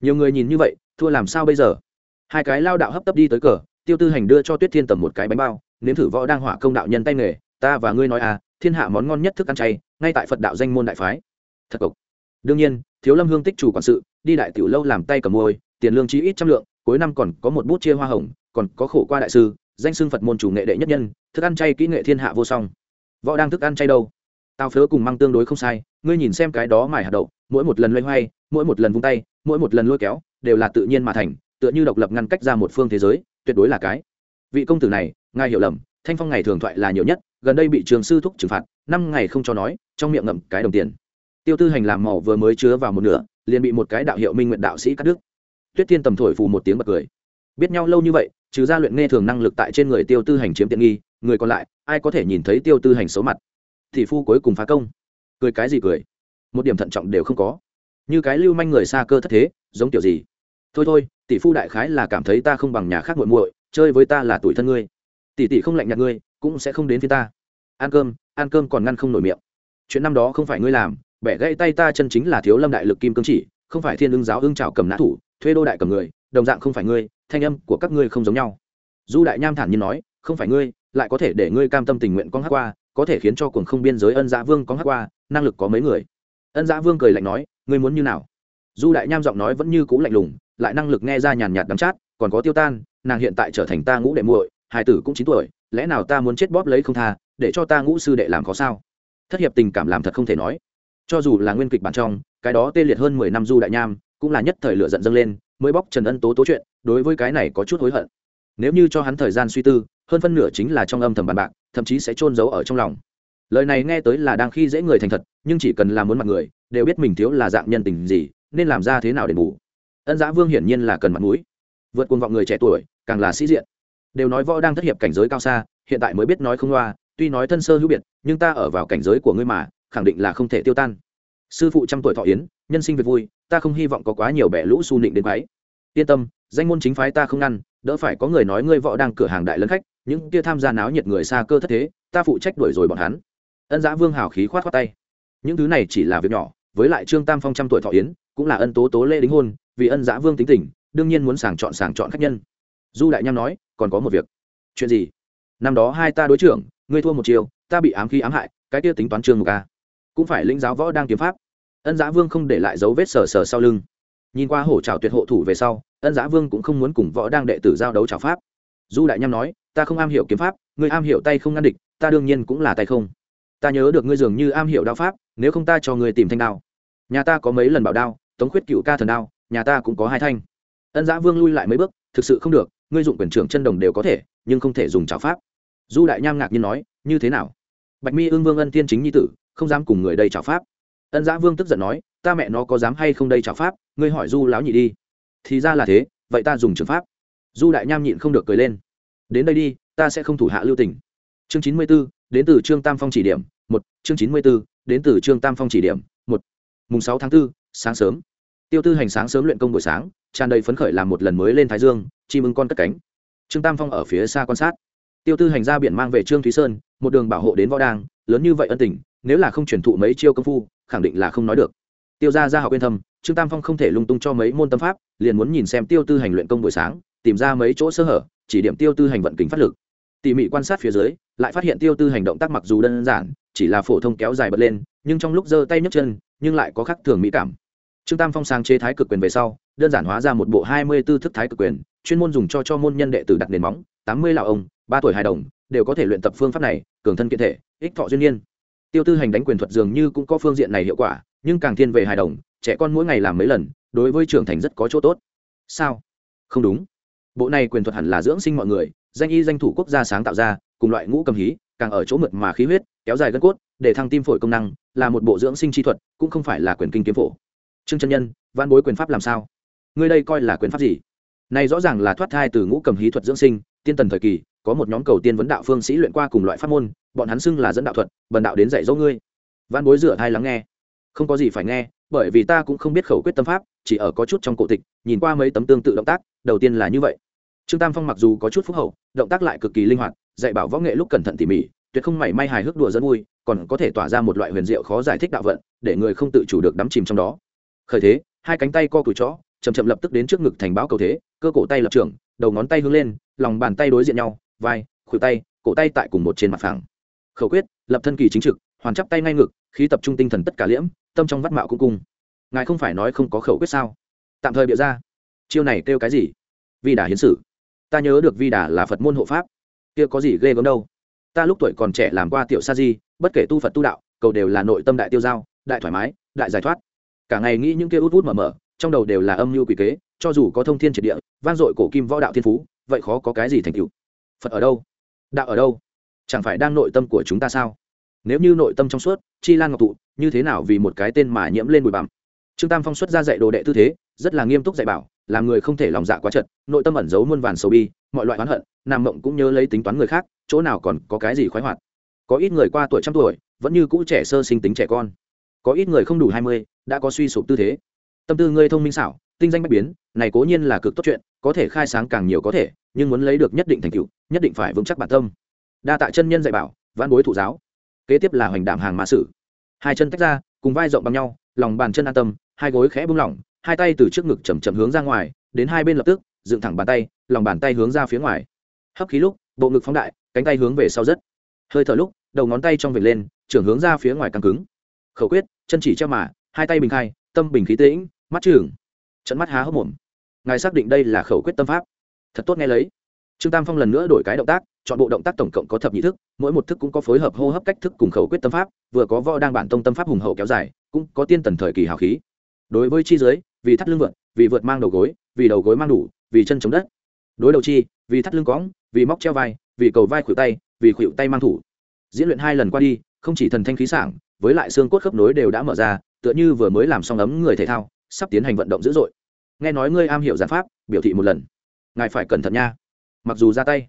Nhiều người nhìn như vậy, thua làm sao bây giờ? Hai cái lao đạo hấp tấp đi tới cờ, tiêu tư hành đưa cho tuyết thiên tầm một cái bánh bao, nếm thử võ đang hỏa công đạo nhân tay nghề, ta và ngươi nói à thiên hạ món ngon nhất thức ăn chay, ngay tại phật đạo danh môn đại phái. Thật cộc. Đương nhiên, thiếu lâm hương tích chủ quản sự, đi đại tiểu lâu làm tay cầm môi, tiền lương chí ít trăm lượng cuối năm còn có một bút chia hoa hồng, còn có khổ qua đại sư, danh xưng phật môn chủ nghệ đệ nhất nhân, thức ăn chay kỹ nghệ thiên hạ vô song. Võ đang thức ăn chay đâu? Tao phớ cùng măng tương đối không sai, ngươi nhìn xem cái đó mài hạt đậu, mỗi một lần loay hoay, mỗi một lần vung tay, mỗi một lần lôi kéo, đều là tự nhiên mà thành, tựa như độc lập ngăn cách ra một phương thế giới, tuyệt đối là cái. Vị công tử này, ngài hiểu lầm, thanh phong ngày thường thoại là nhiều nhất, gần đây bị trường sư thúc trừng phạt, năm ngày không cho nói, trong miệng ngậm cái đồng tiền. Tiêu tư hành làm mỏ vừa mới chứa vào một nửa, liền bị một cái đạo hiệu minh nguyện đạo sĩ cắt đứt tuyết Thiên tầm thổi phù một tiếng bật cười. Biết nhau lâu như vậy, trừ ra luyện nghe thường năng lực tại trên người tiêu tư hành chiếm tiện nghi, người còn lại, ai có thể nhìn thấy tiêu tư hành xấu mặt? Thì phu cuối cùng phá công. Cười cái gì cười? Một điểm thận trọng đều không có. Như cái lưu manh người xa cơ thất thế, giống kiểu gì? Thôi thôi, tỷ phu đại khái là cảm thấy ta không bằng nhà khác muội muội, chơi với ta là tuổi thân ngươi. Tỷ tỷ không lạnh nhạt ngươi, cũng sẽ không đến phía ta. Ăn cơm ăn cơm còn ngăn không nổi miệng. Chuyện năm đó không phải ngươi làm, bẻ gãy tay ta chân chính là thiếu lâm đại lực kim cương chỉ, không phải thiên ưng giáo ưng trào cầm nã thủ thuê đô đại cầm người, đồng dạng không phải ngươi, thanh âm của các ngươi không giống nhau. Du đại nham thản nhiên nói, không phải ngươi, lại có thể để ngươi cam tâm tình nguyện con hát qua, có thể khiến cho cuồng không biên giới ân dạ vương con hát qua, năng lực có mấy người? Ân dạ vương cười lạnh nói, ngươi muốn như nào? Du đại nham giọng nói vẫn như cũ lạnh lùng, lại năng lực nghe ra nhàn nhạt đắm chát, còn có tiêu tan, nàng hiện tại trở thành ta ngũ đệ muội, hai tử cũng chín tuổi, lẽ nào ta muốn chết bóp lấy không tha, để cho ta ngũ sư đệ làm có sao? Thất hiệp tình cảm làm thật không thể nói. Cho dù là nguyên kịch bản trong, cái đó tê liệt hơn mười năm du đại nham cũng là nhất thời lửa giận dâng lên, mới bóc trần ân tố tố chuyện, đối với cái này có chút hối hận. Nếu như cho hắn thời gian suy tư, hơn phân nửa chính là trong âm thầm bàn bạc, thậm chí sẽ trôn giấu ở trong lòng. Lời này nghe tới là đang khi dễ người thành thật, nhưng chỉ cần làm muốn mặt người, đều biết mình thiếu là dạng nhân tình gì, nên làm ra thế nào để bù. Ân giã vương hiển nhiên là cần mặt mũi. Vượt cuồng vọng người trẻ tuổi, càng là sĩ diện. Đều nói võ đang thất hiệp cảnh giới cao xa, hiện tại mới biết nói không loa, tuy nói thân sơ hữu biệt, nhưng ta ở vào cảnh giới của ngươi mà, khẳng định là không thể tiêu tan. Sư phụ trăm tuổi thọ yến, nhân sinh việc vui ta không hy vọng có quá nhiều bẻ lũ su nịnh đến máy yên tâm, danh môn chính phái ta không ngăn, đỡ phải có người nói ngươi võ đang cửa hàng đại lân khách, những kia tham gia náo nhiệt người xa cơ thất thế, ta phụ trách đuổi rồi bọn hắn. Ân giã vương hào khí khoát khoát tay. Những thứ này chỉ là việc nhỏ, với lại trương tam phong trăm tuổi thọ yến, cũng là ân tố tố lễ đính hôn, vì ân giã vương tính tình, đương nhiên muốn sàng chọn sàng chọn khách nhân. Du đại nham nói, còn có một việc. Chuyện gì? Năm đó hai ta đối trưởng, ngươi thua một chiều, ta bị ám khí ám hại, cái kia tính toán trương một ca cũng phải lĩnh giáo võ đang kiếm pháp ân Giá vương không để lại dấu vết sờ sờ sau lưng. Nhìn qua hổ trào tuyệt hộ thủ về sau, ân Giá vương cũng không muốn cùng võ đang đệ tử giao đấu trào pháp. Du đại nham nói, ta không am hiểu kiếm pháp, ngươi am hiểu tay không ngăn địch, ta đương nhiên cũng là tay không. Ta nhớ được ngươi dường như am hiểu đao pháp, nếu không ta cho ngươi tìm thanh đao. Nhà ta có mấy lần bảo đao, tống khuyết cựu ca thần đao, nhà ta cũng có hai thanh. Ân Giá vương lui lại mấy bước, thực sự không được, ngươi dụng quyền trưởng chân đồng đều có thể, nhưng không thể dùng trào pháp. Du đại nham ngạc nhiên nói, như thế nào? Bạch mi ương vương ân tiên chính nhi tử, không dám cùng người đây trào pháp ân giã vương tức giận nói, ta mẹ nó có dám hay không đây trào pháp, ngươi hỏi du lão nhị đi. Thì ra là thế, vậy ta dùng trường pháp. Du đại nham nhịn không được cười lên. Đến đây đi, ta sẽ không thủ hạ lưu tình chương chín mươi b ố đến từ trương tam phong chỉ điểm, một. Chương chín mươi b ố đến từ trương tam phong chỉ điểm, một. Mùng sáu tháng b ố sáng sớm. Tiêu tư hành sáng sớm luyện công buổi sáng, tràn đầy phấn khởi làm một lần mới lên thái dương, chim ưng con cất cánh. Trương tam phong ở phía xa quan sát. Tiêu tư hành ra biển mang về trương thúy sơn, một đường bảo hộ đến võ đang lớn như vậy ân tình, nếu là không truyền thụ mấy chiêu công phu khẳng định là không nói được. Tiêu ra ra học yên thâm, trương tam phong không thể lung tung cho mấy môn tâm pháp, liền muốn nhìn xem tiêu tư hành luyện công buổi sáng, tìm ra mấy chỗ sơ hở, chỉ điểm tiêu tư hành vận kính phát lực. Tỉ mỉ quan sát phía dưới, lại phát hiện tiêu tư hành động tác mặc dù đơn giản, chỉ là phổ thông kéo dài bật lên, nhưng trong lúc giơ tay nhấc chân, nhưng lại có khắc thường mỹ cảm. Trương tam phong sang chế thái cực quyền về sau, đơn giản hóa ra một bộ hai mươi b ố thức thái cực quyền, chuyên môn dùng cho cho môn nhân đệ tử đặt nền móng, tám mươi lạo ông, ba tuổi hài đồng, đều có thể luyện tập phương pháp này, cường thân kiện thể, ích thọ duyên nhiên tiêu tư hành đánh quyền thuật dường như cũng có phương diện này hiệu quả, nhưng càng thiên về hài đồng, trẻ con mỗi ngày làm mấy lần, đối với trưởng thành rất có chỗ tốt. Sao? Không đúng. Bộ này quyền thuật hẳn là dưỡng sinh mọi người, danh y danh thủ quốc gia sáng tạo ra, cùng loại ngũ cầm hí, càng ở chỗ mượt mà khí huyết, kéo dài gân cốt, để thăng tim phổi công năng, là một bộ dưỡng sinh chi thuật, cũng không phải là quyền kinh kiếm phổ. Trương chân nhân, văn bối quyền pháp làm sao? Ngươi đây coi là quyền pháp gì? Này rõ ràng là thoát thai từ ngũ cầm hí thuật dưỡng sinh, tiên tần thời kỳ, có một nhóm cầu tiên vấn đạo phương sĩ luyện qua cùng loại pháp môn bọn hắn xưng là dẫn đạo thuật, bần đạo đến dạy dỗ ngươi. Văn bối rửa thai lắng nghe. Không có gì phải nghe, bởi vì ta cũng không biết khẩu quyết tâm pháp, chỉ ở có chút trong cổ tịch, nhìn qua mấy tấm tương tự động tác, đầu tiên là như vậy. Trương tam phong mặc dù có chút phúc hậu, động tác lại cực kỳ linh hoạt, dạy bảo võ nghệ lúc cẩn thận tỉ mỉ, tuyệt không mảy may hài hước đùa dẫn vui, còn có thể tỏa ra một loại huyền diệu khó giải thích đạo vận, để người không tự chủ được đắm chìm trong đó. Khởi thế, hai cánh tay co cùi chó chậm chậm lập tức đến trước ngực thành báo cầu thế, cơ cổ tay lập trưởng đầu ngón tay hướng lên, lòng bàn tay đối diện nhau, vai, khuỷu tay, cổ tay tại cùng một trên mặt phẳng khẩu quyết, lập thân kỳ chính trực, hoàn chắp tay ngay ngực, khí tập trung tinh thần tất cả liễm, tâm trong vắt mạo cung cung. Ngài không phải nói không có khẩu quyết sao? Tạm thời bịa ra. Chiêu này kêu cái gì? Vi đà hiến sử. Ta nhớ được vi đà là phật môn hộ pháp. Kia có gì ghê gớm đâu. Ta lúc tuổi còn trẻ làm qua tiểu sa di, bất kể tu phật tu đạo, cầu đều là nội tâm đại tiêu giao, đại thoải mái, đại giải thoát. Cả ngày nghĩ những kia út út mở mở, trong đầu đều là âm mưu quỷ kế, cho dù có thông thiên triệt địa, vang dội cổ kim võ đạo thiên phú, vậy khó có cái gì thành tựu. Phật ở đâu? Đạo ở đâu? Chẳng phải đang nội tâm của chúng ta sao? Nếu như nội tâm trong suốt, chi lan ngọc tụ như thế nào vì một cái tên mà nhiễm lên bụi bặm? Trương tam phong xuất ra dạy đồ đệ tư thế, rất là nghiêm túc dạy bảo, làm người không thể lòng dạ quá chật, nội tâm ẩn giấu muôn vàn sầu bi, mọi loại oán hận, nam mộng cũng nhớ lấy tính toán người khác, chỗ nào còn có cái gì khoái hoạt. Có ít người qua tuổi trăm tuổi, vẫn như cũ trẻ sơ sinh tính trẻ con. Có ít người không đủ hai mươi, đã có suy sụp tư thế. Tâm tư ngươi thông minh xảo, tinh danh bách biến, này cố nhiên là cực tốt chuyện, có thể khai sáng càng nhiều có thể, nhưng muốn lấy được nhất định thành tựu, nhất định phải vững chắc bản tâm đa tạ chân nhân dạy bảo văn bối thụ giáo. Kế tiếp là hoành đảm hàng mã sử. Hai chân tách ra, cùng vai rộng bằng nhau, lòng bàn chân an tâm, hai gối khẽ bung lỏng, hai tay từ trước ngực chầm chậm hướng ra ngoài, đến hai bên lập tức, dựng thẳng bàn tay, lòng bàn tay hướng ra phía ngoài. Hấp khí lúc, bộ ngực phóng đại, cánh tay hướng về sau rất. Hơi thở lúc, đầu ngón tay trong vệt lên, trưởng hướng ra phía ngoài căng cứng. Khẩu quyết, chân chỉ treo mà, hai tay bình khai, tâm bình khí tĩnh, mắt trưởng trận mắt há hốc mồm. Ngài xác định đây là khẩu quyết tâm pháp. Thật tốt nghe lấy. Trương tam phong lần nữa đổi cái động tác chọn bộ động tác tổng cộng có thập nhị thức, mỗi một thức cũng có phối hợp hô hấp cách thức cùng khẩu quyết tâm pháp, vừa có võ đang bản tông tâm pháp hùng hậu kéo dài, cũng có tiên tần thời kỳ hào khí. Đối với chi dưới vì thắt lưng vượt vì vượt mang đầu gối, vì đầu gối mang đủ, vì chân chống đất. Đối đầu chi, vì thắt lưng cõng, vì móc treo vai, vì cầu vai khuỷu tay, vì khuỷu tay mang thủ. Diễn luyện hai lần qua đi, không chỉ thần thanh khí sảng, với lại xương cốt khớp nối đều đã mở ra, tựa như vừa mới làm xong ấm người thể thao, sắp tiến hành vận động dữ dội. Nghe nói ngươi am hiểu giản pháp, biểu thị một lần. Ngài phải cẩn thận nha. Mặc dù ra tay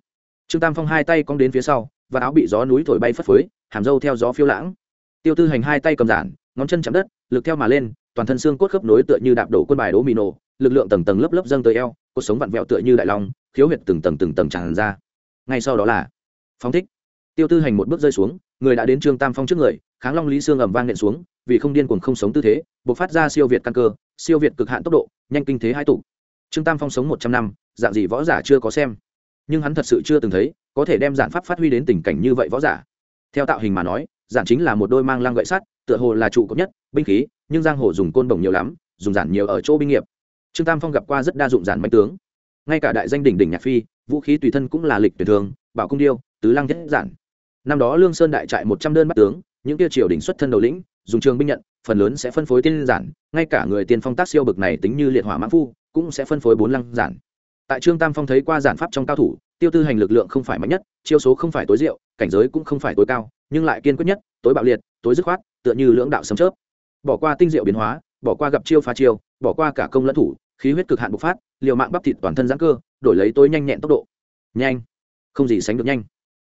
trương tam phong hai tay cong đến phía sau, và áo bị gió núi thổi bay phất phới, hàm râu theo gió phiêu lãng. Tiêu tư hành hai tay cầm giản, ngón chân chạm đất, lực theo mà lên, toàn thân xương cốt khớp nối tựa như đạp đổ quân bài đố mì nổ, lực lượng tầng tầng lớp lớp dâng tới eo cuộc sống vặn vẹo tựa như đại long, khiếu huyệt từng tầng từng tầng tràn ra. Ngay sau đó là phóng thích. Tiêu tư hành một bước rơi xuống, người đã đến trương tam phong trước người, kháng long lý xương ầm vang nện xuống, vì không điên cuồng không sống tư thế buộc phát ra siêu việt căn cơ, siêu việt cực hạn tốc độ, nhanh kinh thế hai tụ. Trương tam phong sống một trăm năm, dạng gì võ giả chưa có xem nhưng hắn thật sự chưa từng thấy, có thể đem giản pháp phát huy đến tình cảnh như vậy võ giả. Theo tạo hình mà nói, giản chính là một đôi mang lăng gậy sắt, tựa hồ là trụ cốt nhất, binh khí, nhưng giang hồ dùng côn đồng nhiều lắm, dùng giản nhiều ở chỗ binh nghiệp. Trương tam phong gặp qua rất đa dụng giản mạnh tướng. Ngay cả đại danh đỉnh đỉnh nhạc phi, vũ khí tùy thân cũng là lịch tuyển thường, bảo cung điêu, tứ lăng thiết giản. Năm đó lương sơn đại trại một trăm đơn bắt tướng, những kia triều đỉnh xuất thân đầu lĩnh, dùng trường binh nhận, phần lớn sẽ phân phối tiên giản, ngay cả người tiên phong tác siêu bực này tính như liệt hỏa mã phu, cũng sẽ phân phối bốn lăng giản tại trương tam phong thấy qua giản pháp trong cao thủ, tiêu tư hành lực lượng không phải mạnh nhất, chiêu số không phải tối diệu, cảnh giới cũng không phải tối cao, nhưng lại kiên quyết nhất, tối bạo liệt, tối dứt khoát, tựa như lưỡng đạo sấm chớp. Bỏ qua tinh diệu biến hóa, bỏ qua gặp chiêu phá chiêu, bỏ qua cả công lẫn thủ, khí huyết cực hạn bộc phát, liều mạng bắp thịt toàn thân giãn cơ, đổi lấy tối nhanh nhẹn tốc độ. Nhanh. Không gì sánh được nhanh.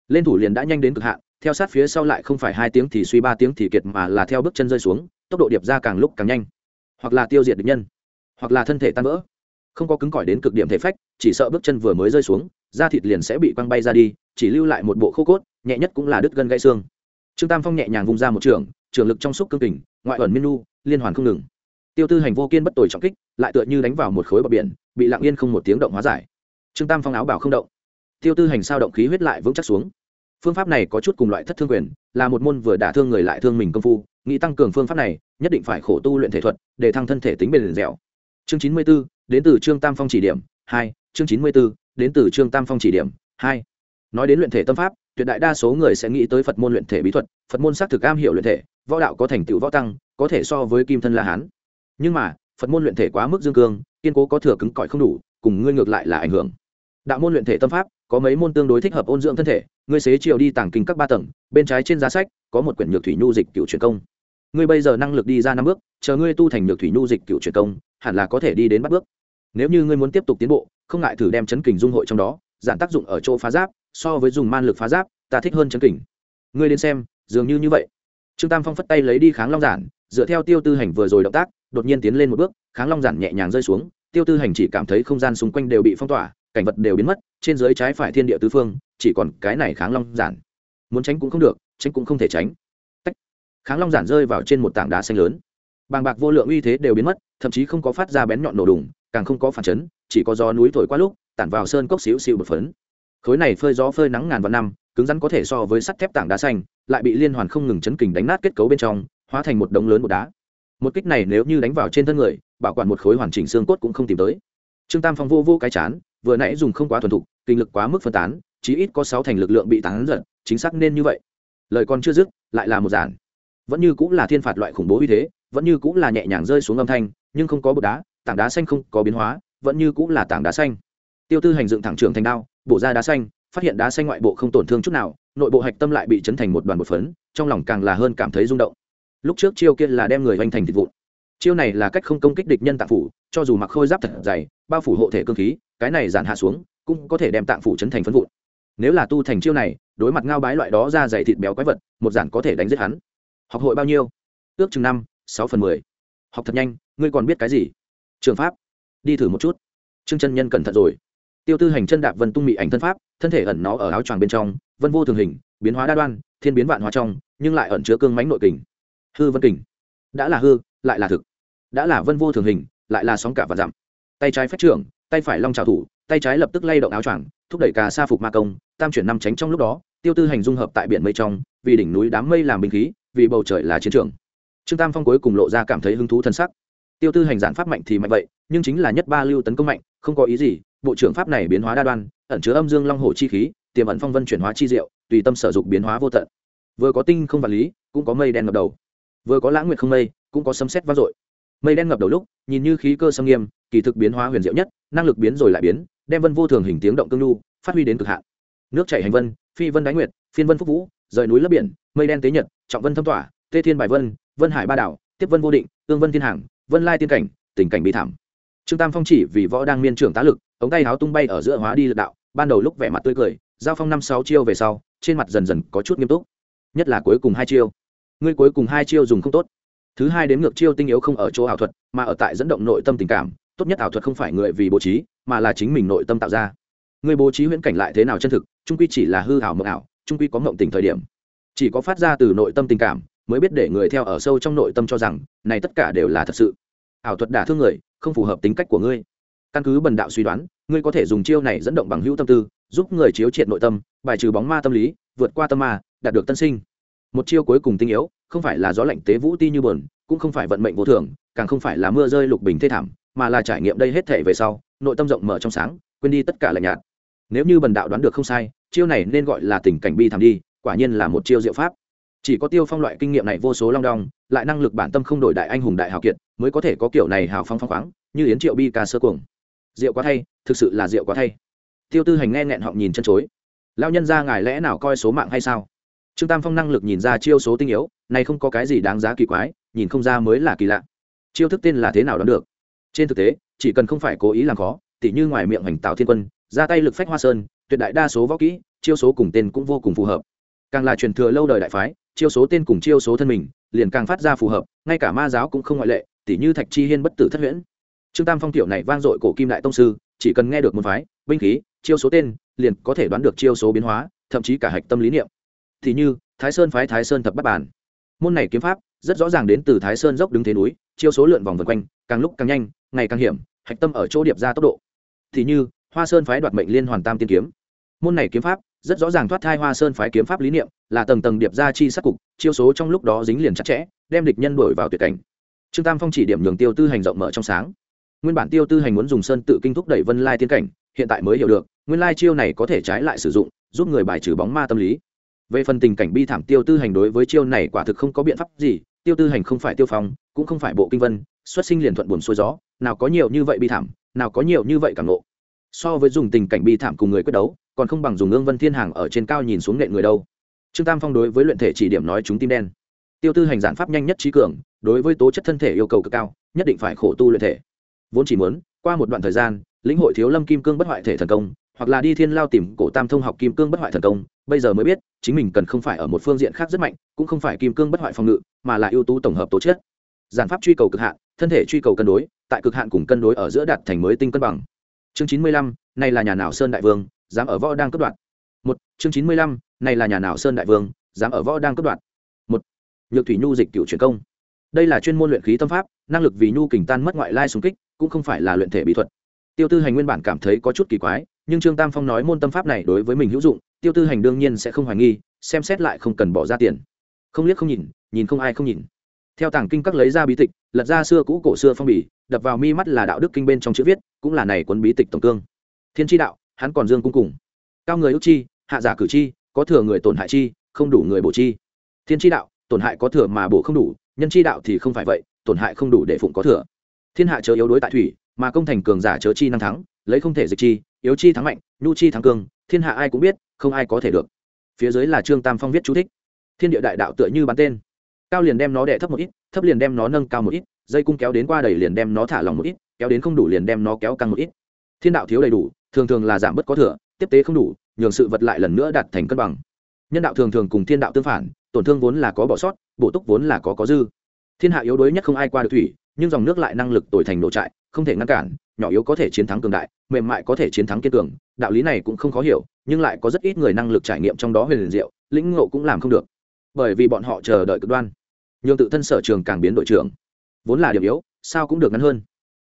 Lên thủ liền đã nhanh đến cực hạn, theo sát phía sau lại không phải hai tiếng thì suy ba tiếng thì kiệt mà là theo bước chân rơi xuống, tốc độ điệp ra càng lúc càng nhanh. Hoặc là tiêu diệt địch nhân, hoặc là thân thể tan vỡ không có cứng cỏi đến cực điểm thể phách, chỉ sợ bước chân vừa mới rơi xuống, da thịt liền sẽ bị quăng bay ra đi, chỉ lưu lại một bộ khô cốt, nhẹ nhất cũng là đứt gân gãy xương. Trương tam phong nhẹ nhàng vung ra một trường trường lực trong xúc cương kình, ngoại ẩn miên nu, liên hoàn không ngừng. Tiêu tư hành vô kiên bất tồi trọng kích, lại tựa như đánh vào một khối bờ biển, bị lặng yên không một tiếng động hóa giải. Trương tam phong áo bảo không động. Tiêu tư hành sao động khí huyết lại vững chắc xuống. Phương pháp này có chút cùng loại thất thương quyền, là một môn vừa đả thương người lại thương mình công phu, nghĩ tăng cường phương pháp này, nhất định phải khổ tu luyện thể thuật, để thăng thân thể tính bền dẻo chương chín mươi 94, đến từ trương tam phong chỉ điểm hai chương chín mươi 94, đến từ trương tam phong chỉ điểm hai. Nói đến luyện thể tâm pháp tuyệt đại đa số người sẽ nghĩ tới phật môn luyện thể bí thuật phật môn xác thực am hiểu luyện thể võ đạo có thành tựu võ tăng có thể so với kim thân la hán. Nhưng mà phật môn luyện thể quá mức dương cương kiên cố có thừa cứng cỏi không đủ cùng ngươi ngược lại là ảnh hưởng. Đạo môn luyện thể tâm pháp có mấy môn tương đối thích hợp ôn dưỡng thân thể ngươi xế chiều đi tàng kinh các ba tầng bên trái trên giá sách có một quyển nhược thủy nhu dịch cựu truyền công. Ngươi bây giờ năng lực đi ra năm bước chờ ngươi tu thành nhược thủy nhu dịch cựu truyền công hẳn là có thể đi đến bắt bước. Nếu như ngươi muốn tiếp tục tiến bộ, không ngại thử đem chấn kình dung hội trong đó, giản tác dụng ở chỗ phá giáp, so với dùng man lực phá giáp, ta thích hơn chấn kình. Ngươi đến xem, dường như như vậy. Trương tam phong phất tay lấy đi kháng long giản, dựa theo tiêu tư hành vừa rồi động tác, đột nhiên tiến lên một bước, kháng long giản nhẹ nhàng rơi xuống, tiêu tư hành chỉ cảm thấy không gian xung quanh đều bị phong tỏa, cảnh vật đều biến mất, trên dưới trái phải thiên địa tứ phương, chỉ còn cái này kháng long giản. Muốn tránh cũng không được, tránh cũng không thể tránh. Tách. kháng long giản rơi vào trên một tảng đá xanh lớn bàng bạc vô lượng uy thế đều biến mất, thậm chí không có phát ra bén nhọn nổ đùng, càng không có phản chấn, chỉ có gió núi thổi qua lúc, tản vào sơn cốc xíu xíu bột phấn. Khối này phơi gió phơi nắng ngàn vạn năm, cứng rắn có thể so với sắt thép tảng đá xanh, lại bị liên hoàn không ngừng chấn kình đánh nát kết cấu bên trong, hóa thành một đống lớn một đá. Một kích này nếu như đánh vào trên thân người, bảo quản một khối hoàn chỉnh xương cốt cũng không tìm tới. Trương tam phong vô vô cái chán, vừa nãy dùng không quá thuần thục, kinh lực quá mức phân tán, chí ít có sáu thành lực lượng bị tán giật chính xác nên như vậy. Lời còn chưa dứt, lại là một giản. Vẫn như cũng là thiên phạt loại khủng bố uy thế vẫn như cũng là nhẹ nhàng rơi xuống âm thanh, nhưng không có bột đá, tảng đá xanh không có biến hóa, vẫn như cũng là tảng đá xanh. Tiêu tư hành dựng thẳng trường thành đao, bổ ra đá xanh, phát hiện đá xanh ngoại bộ không tổn thương chút nào, nội bộ hạch tâm lại bị chấn thành một đoàn bột phấn, trong lòng càng là hơn cảm thấy rung động. Lúc trước chiêu kia là đem người hoành thành thịt vụn. Chiêu này là cách không công kích địch nhân tạng phủ, cho dù mặc khôi giáp thật dày, bao phủ hộ thể cơ khí, cái này giản hạ xuống, cũng có thể đem tạng phủ chấn thành phân vụn. Nếu là tu thành chiêu này, đối mặt ngao bái loại đó ra dày thịt béo quái vật, một giản có thể đánh giết hắn. Học hội bao nhiêu? Ước chừng năm sáu phần mười. Học thật nhanh, ngươi còn biết cái gì? Trường pháp. Đi thử một chút. Trương chân nhân cẩn thận rồi. Tiêu tư hành chân đạp vân tung mị ảnh thân pháp, thân thể ẩn nó ở áo choàng bên trong, vân vô thường hình, biến hóa đa đoan, thiên biến vạn hóa trong, nhưng lại ẩn chứa cương mánh nội kình. Hư vân kình. Đã là hư, lại là thực. Đã là vân vô thường hình, lại là sóng cả và dặm. Tay trái phát trưởng, tay phải long trào thủ, tay trái lập tức lay động áo choàng, thúc đẩy cà sa phục ma công, tam chuyển năm tránh trong lúc đó, tiêu tư hành dung hợp tại biển mây trong, vì đỉnh núi đám mây làm binh khí, vì bầu trời là chiến trường trương tam phong cuối cùng lộ ra cảm thấy hứng thú thân sắc. Tiêu tư hành giản pháp mạnh thì mạnh vậy, nhưng chính là nhất ba lưu tấn công mạnh, không có ý gì, bộ trưởng pháp này biến hóa đa đoan, ẩn chứa âm dương long hồ chi khí, tiềm ẩn phong vân chuyển hóa chi diệu, tùy tâm sở dục biến hóa vô tận. Vừa có tinh không vật lý, cũng có mây đen ngập đầu. Vừa có lãng nguyệt không mây, cũng có sấm sét vang dội. Mây đen ngập đầu lúc, nhìn như khí cơ xâm nghiêm, kỳ thực biến hóa huyền diệu nhất, năng lực biến rồi lại biến, đem vân vô thường hình tiếng động cương lưu phát huy đến cực hạn. Nước chảy hành vân, phi vân đánh nguyệt, phiên vân phúc vũ, rời núi lấp biển, mây đen tế nhật, trọng vân thâm tỏa, tê thiên bài vân vân hải ba đảo, tiếp vân vô định, tương vân thiên hàng, vân lai tiên cảnh, tình cảnh bị thảm. Trương tam phong chỉ vì võ đang miên trưởng tá lực, ống tay háo tung bay ở giữa hóa đi lực đạo, ban đầu lúc vẻ mặt tươi cười, giao phong năm sáu chiêu về sau, trên mặt dần dần có chút nghiêm túc. Nhất là cuối cùng hai chiêu. Ngươi cuối cùng hai chiêu dùng không tốt. Thứ hai đến ngược chiêu tinh yếu không ở chỗ ảo thuật, mà ở tại dẫn động nội tâm tình cảm, tốt nhất ảo thuật không phải người vì bố trí, mà là chính mình nội tâm tạo ra. Người bố trí huyễn cảnh lại thế nào chân thực, trung quy chỉ là hư ảo mộng ảo, trung quy có mộng tình thời điểm. Chỉ có phát ra từ nội tâm tình cảm mới biết để người theo ở sâu trong nội tâm cho rằng, này tất cả đều là thật sự. Ảo thuật đả thương người, không phù hợp tính cách của ngươi. Căn cứ bần đạo suy đoán, ngươi có thể dùng chiêu này dẫn động bằng hữu tâm tư, giúp người chiếu triệt nội tâm, bài trừ bóng ma tâm lý, vượt qua tâm ma, đạt được tân sinh. Một chiêu cuối cùng tinh yếu, không phải là gió lạnh tế vũ ti như bờn cũng không phải vận mệnh vô thường, càng không phải là mưa rơi lục bình thê thảm, mà là trải nghiệm đây hết thể về sau, nội tâm rộng mở trong sáng, quên đi tất cả lạnh nhạt. Nếu như bần đạo đoán được không sai, chiêu này nên gọi là tình cảnh bi thảm đi, quả nhiên là một chiêu diệu pháp chỉ có tiêu phong loại kinh nghiệm này vô số long đong, lại năng lực bản tâm không đổi đại anh hùng đại hào kiệt, mới có thể có kiểu này hào phong phong khoáng, như yến triệu bi ca sơ cuồng. Rượu quá thay, thực sự là rượu quá thay. Tiêu tư hành nghe nghẹn họng nhìn chân chối. Lao nhân ra ngài lẽ nào coi số mạng hay sao? Trương tam phong năng lực nhìn ra chiêu số tinh yếu, này không có cái gì đáng giá kỳ quái, nhìn không ra mới là kỳ lạ. Chiêu thức tên là thế nào đón được? Trên thực tế, chỉ cần không phải cố ý làm khó, tỉ như ngoài miệng hành tạo thiên quân, ra tay lực phách hoa sơn, tuyệt đại đa số võ kỹ, chiêu số cùng tên cũng vô cùng phù hợp. Càng là truyền thừa lâu đời đại phái chiêu số tên cùng chiêu số thân mình, liền càng phát ra phù hợp, ngay cả ma giáo cũng không ngoại lệ, tỉ như thạch chi hiên bất tử thất huyễn. Trương tam phong tiểu này vang dội cổ kim đại tông sư, chỉ cần nghe được một phái, binh khí, chiêu số tên, liền có thể đoán được chiêu số biến hóa, thậm chí cả hạch tâm lý niệm. Thì như, thái sơn phái thái sơn thập bắt bản. Môn này kiếm pháp, rất rõ ràng đến từ thái sơn dốc đứng thế núi, chiêu số lượn vòng vần quanh, càng lúc càng nhanh, ngày càng hiểm, hạch tâm ở chỗ điệp ra tốc độ. Thì như, hoa sơn phái đoạt mệnh liên hoàn tam tiên kiếm. Môn này kiếm pháp rất rõ ràng thoát thai hoa sơn phái kiếm pháp lý niệm, là tầng tầng điệp ra chi sát cục, chiêu số trong lúc đó dính liền chặt chẽ, đem địch nhân đổi vào tuyệt cảnh. Trương tam phong chỉ điểm nhường tiêu tư hành rộng mở trong sáng. Nguyên bản tiêu tư hành muốn dùng sơn tự kinh thúc đẩy vân lai tiên cảnh, hiện tại mới hiểu được, nguyên lai chiêu này có thể trái lại sử dụng, giúp người bài trừ bóng ma tâm lý. Về phần tình cảnh bi thảm tiêu tư hành đối với chiêu này quả thực không có biện pháp gì, tiêu tư hành không phải tiêu phong, cũng không phải bộ kinh vân, xuất sinh liền thuận buồn xuôi gió, nào có nhiều như vậy bi thảm, nào có nhiều như vậy cảm nộ so với dùng tình cảnh bi thảm cùng người quyết đấu còn không bằng dùng ương vân thiên hàng ở trên cao nhìn xuống nện người đâu. Trương tam phong đối với luyện thể chỉ điểm nói chúng tim đen. Tiêu tư hành giản pháp nhanh nhất trí cường, đối với tố chất thân thể yêu cầu cực cao, nhất định phải khổ tu luyện thể. Vốn chỉ muốn, qua một đoạn thời gian, lĩnh hội thiếu lâm kim cương bất hoại thể thần công, hoặc là đi thiên lao tìm cổ tam thông học kim cương bất hoại thần công, bây giờ mới biết, chính mình cần không phải ở một phương diện khác rất mạnh, cũng không phải kim cương bất hoại phòng ngự, mà là ưu tú tổng hợp tố chất. Giản pháp truy cầu cực hạn, thân thể truy cầu cân đối, tại cực hạn cùng cân đối ở giữa đạt thành mới tinh cân bằng. Chương chín mươi lăm, này là nhà nào sơn đại vương dám ở võ đang cất đoạn một, chương chín mươi lăm, này là nhà nào sơn đại vương, dám ở võ đang cất đoạn một, nhược thủy nhu dịch cựu truyền công. Đây là chuyên môn luyện khí tâm pháp, năng lực vì nhu kình tan mất ngoại lai xung kích, cũng không phải là luyện thể bí thuật. Tiêu tư hành nguyên bản cảm thấy có chút kỳ quái, nhưng trương tam phong nói môn tâm pháp này đối với mình hữu dụng, tiêu tư hành đương nhiên sẽ không hoài nghi, xem xét lại không cần bỏ ra tiền. Không liếc không nhìn nhìn không ai không nhìn. Theo tàng kinh các lấy ra bí tịch, lật ra xưa cũ cổ xưa phong bì, đập vào mi mắt là đạo đức kinh bên trong chữ viết, cũng là này cuốn bí tịch tổng cương. Thiên tri đạo hắn còn dương cung cùng. Cao người ước chi, hạ giả cử chi, có thừa người tổn hại chi, không đủ người bổ chi. Thiên tri đạo, tổn hại có thừa mà bổ không đủ, nhân tri đạo thì không phải vậy, tổn hại không đủ để phụng có thừa. Thiên hạ chớ yếu đối tại thủy, mà công thành cường giả chớ chi năng thắng, lấy không thể dịch chi, yếu chi thắng mạnh, nhu chi thắng cường. thiên hạ ai cũng biết, không ai có thể được. Phía dưới là trương tam phong viết chú thích. Thiên địa đại đạo tựa như bắn tên. Cao liền đem nó đẻ thấp một ít, thấp liền đem nó nâng cao một ít, dây cung kéo đến qua đầy liền đem nó thả lòng một ít, kéo đến không đủ liền đem nó kéo căng một ít. Thiên đạo thiếu đầy đủ thường thường là giảm bớt có thừa, tiếp tế không đủ, nhường sự vật lại lần nữa đạt thành cân bằng. Nhân đạo thường thường cùng thiên đạo tương phản, tổn thương vốn là có bỏ sót, bổ túc vốn là có có dư. Thiên hạ yếu đuối nhất không ai qua được thủy, nhưng dòng nước lại năng lực tồi thành nổ trại, không thể ngăn cản, nhỏ yếu có thể chiến thắng cường đại, mềm mại có thể chiến thắng kiên cường. Đạo lý này cũng không khó hiểu, nhưng lại có rất ít người năng lực trải nghiệm trong đó huyền liền diệu, lĩnh ngộ cũng làm không được. Bởi vì bọn họ chờ đợi cực đoan. Nhường tự thân sở trường càng biến đội trưởng. Vốn là điểm yếu, sao cũng được ngắn hơn.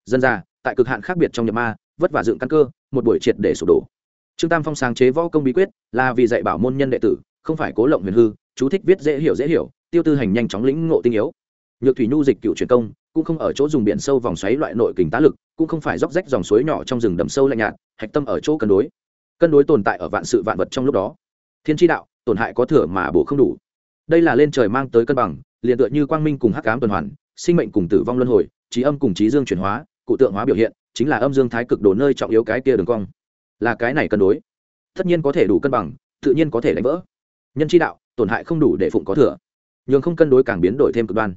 Dân ra tại cực hạn khác biệt trong nhập ma vất vả dựng căn cơ, một buổi triệt để sụp đổ. Trương tam phong sáng chế võ công bí quyết, là vì dạy bảo môn nhân đệ tử, không phải cố lộng huyền hư, chú thích viết dễ hiểu dễ hiểu, tiêu tư hành nhanh chóng lĩnh ngộ tinh yếu. Nhược thủy nhu dịch cựu truyền công, cũng không ở chỗ dùng biển sâu vòng xoáy loại nội kình tá lực, cũng không phải róc rách dòng suối nhỏ trong rừng đầm sâu lạnh nhạt, hạch tâm ở chỗ cân đối. Cân đối tồn tại ở vạn sự vạn vật trong lúc đó. Thiên tri đạo, tổn hại có thừa mà bổ không đủ. Đây là lên trời mang tới cân bằng, liền tựa như quang minh cùng hắc ám tuần hoàn, sinh mệnh cùng tử vong luân hồi, trí âm cùng trí dương chuyển hóa, cụ tượng hóa biểu hiện chính là âm dương thái cực đồ nơi trọng yếu cái kia đường cong. Là cái này cân đối. Tất nhiên có thể đủ cân bằng, tự nhiên có thể đánh vỡ. Nhân chi đạo, tổn hại không đủ để phụng có thừa. Nhường không cân đối càng biến đổi thêm cực đoan.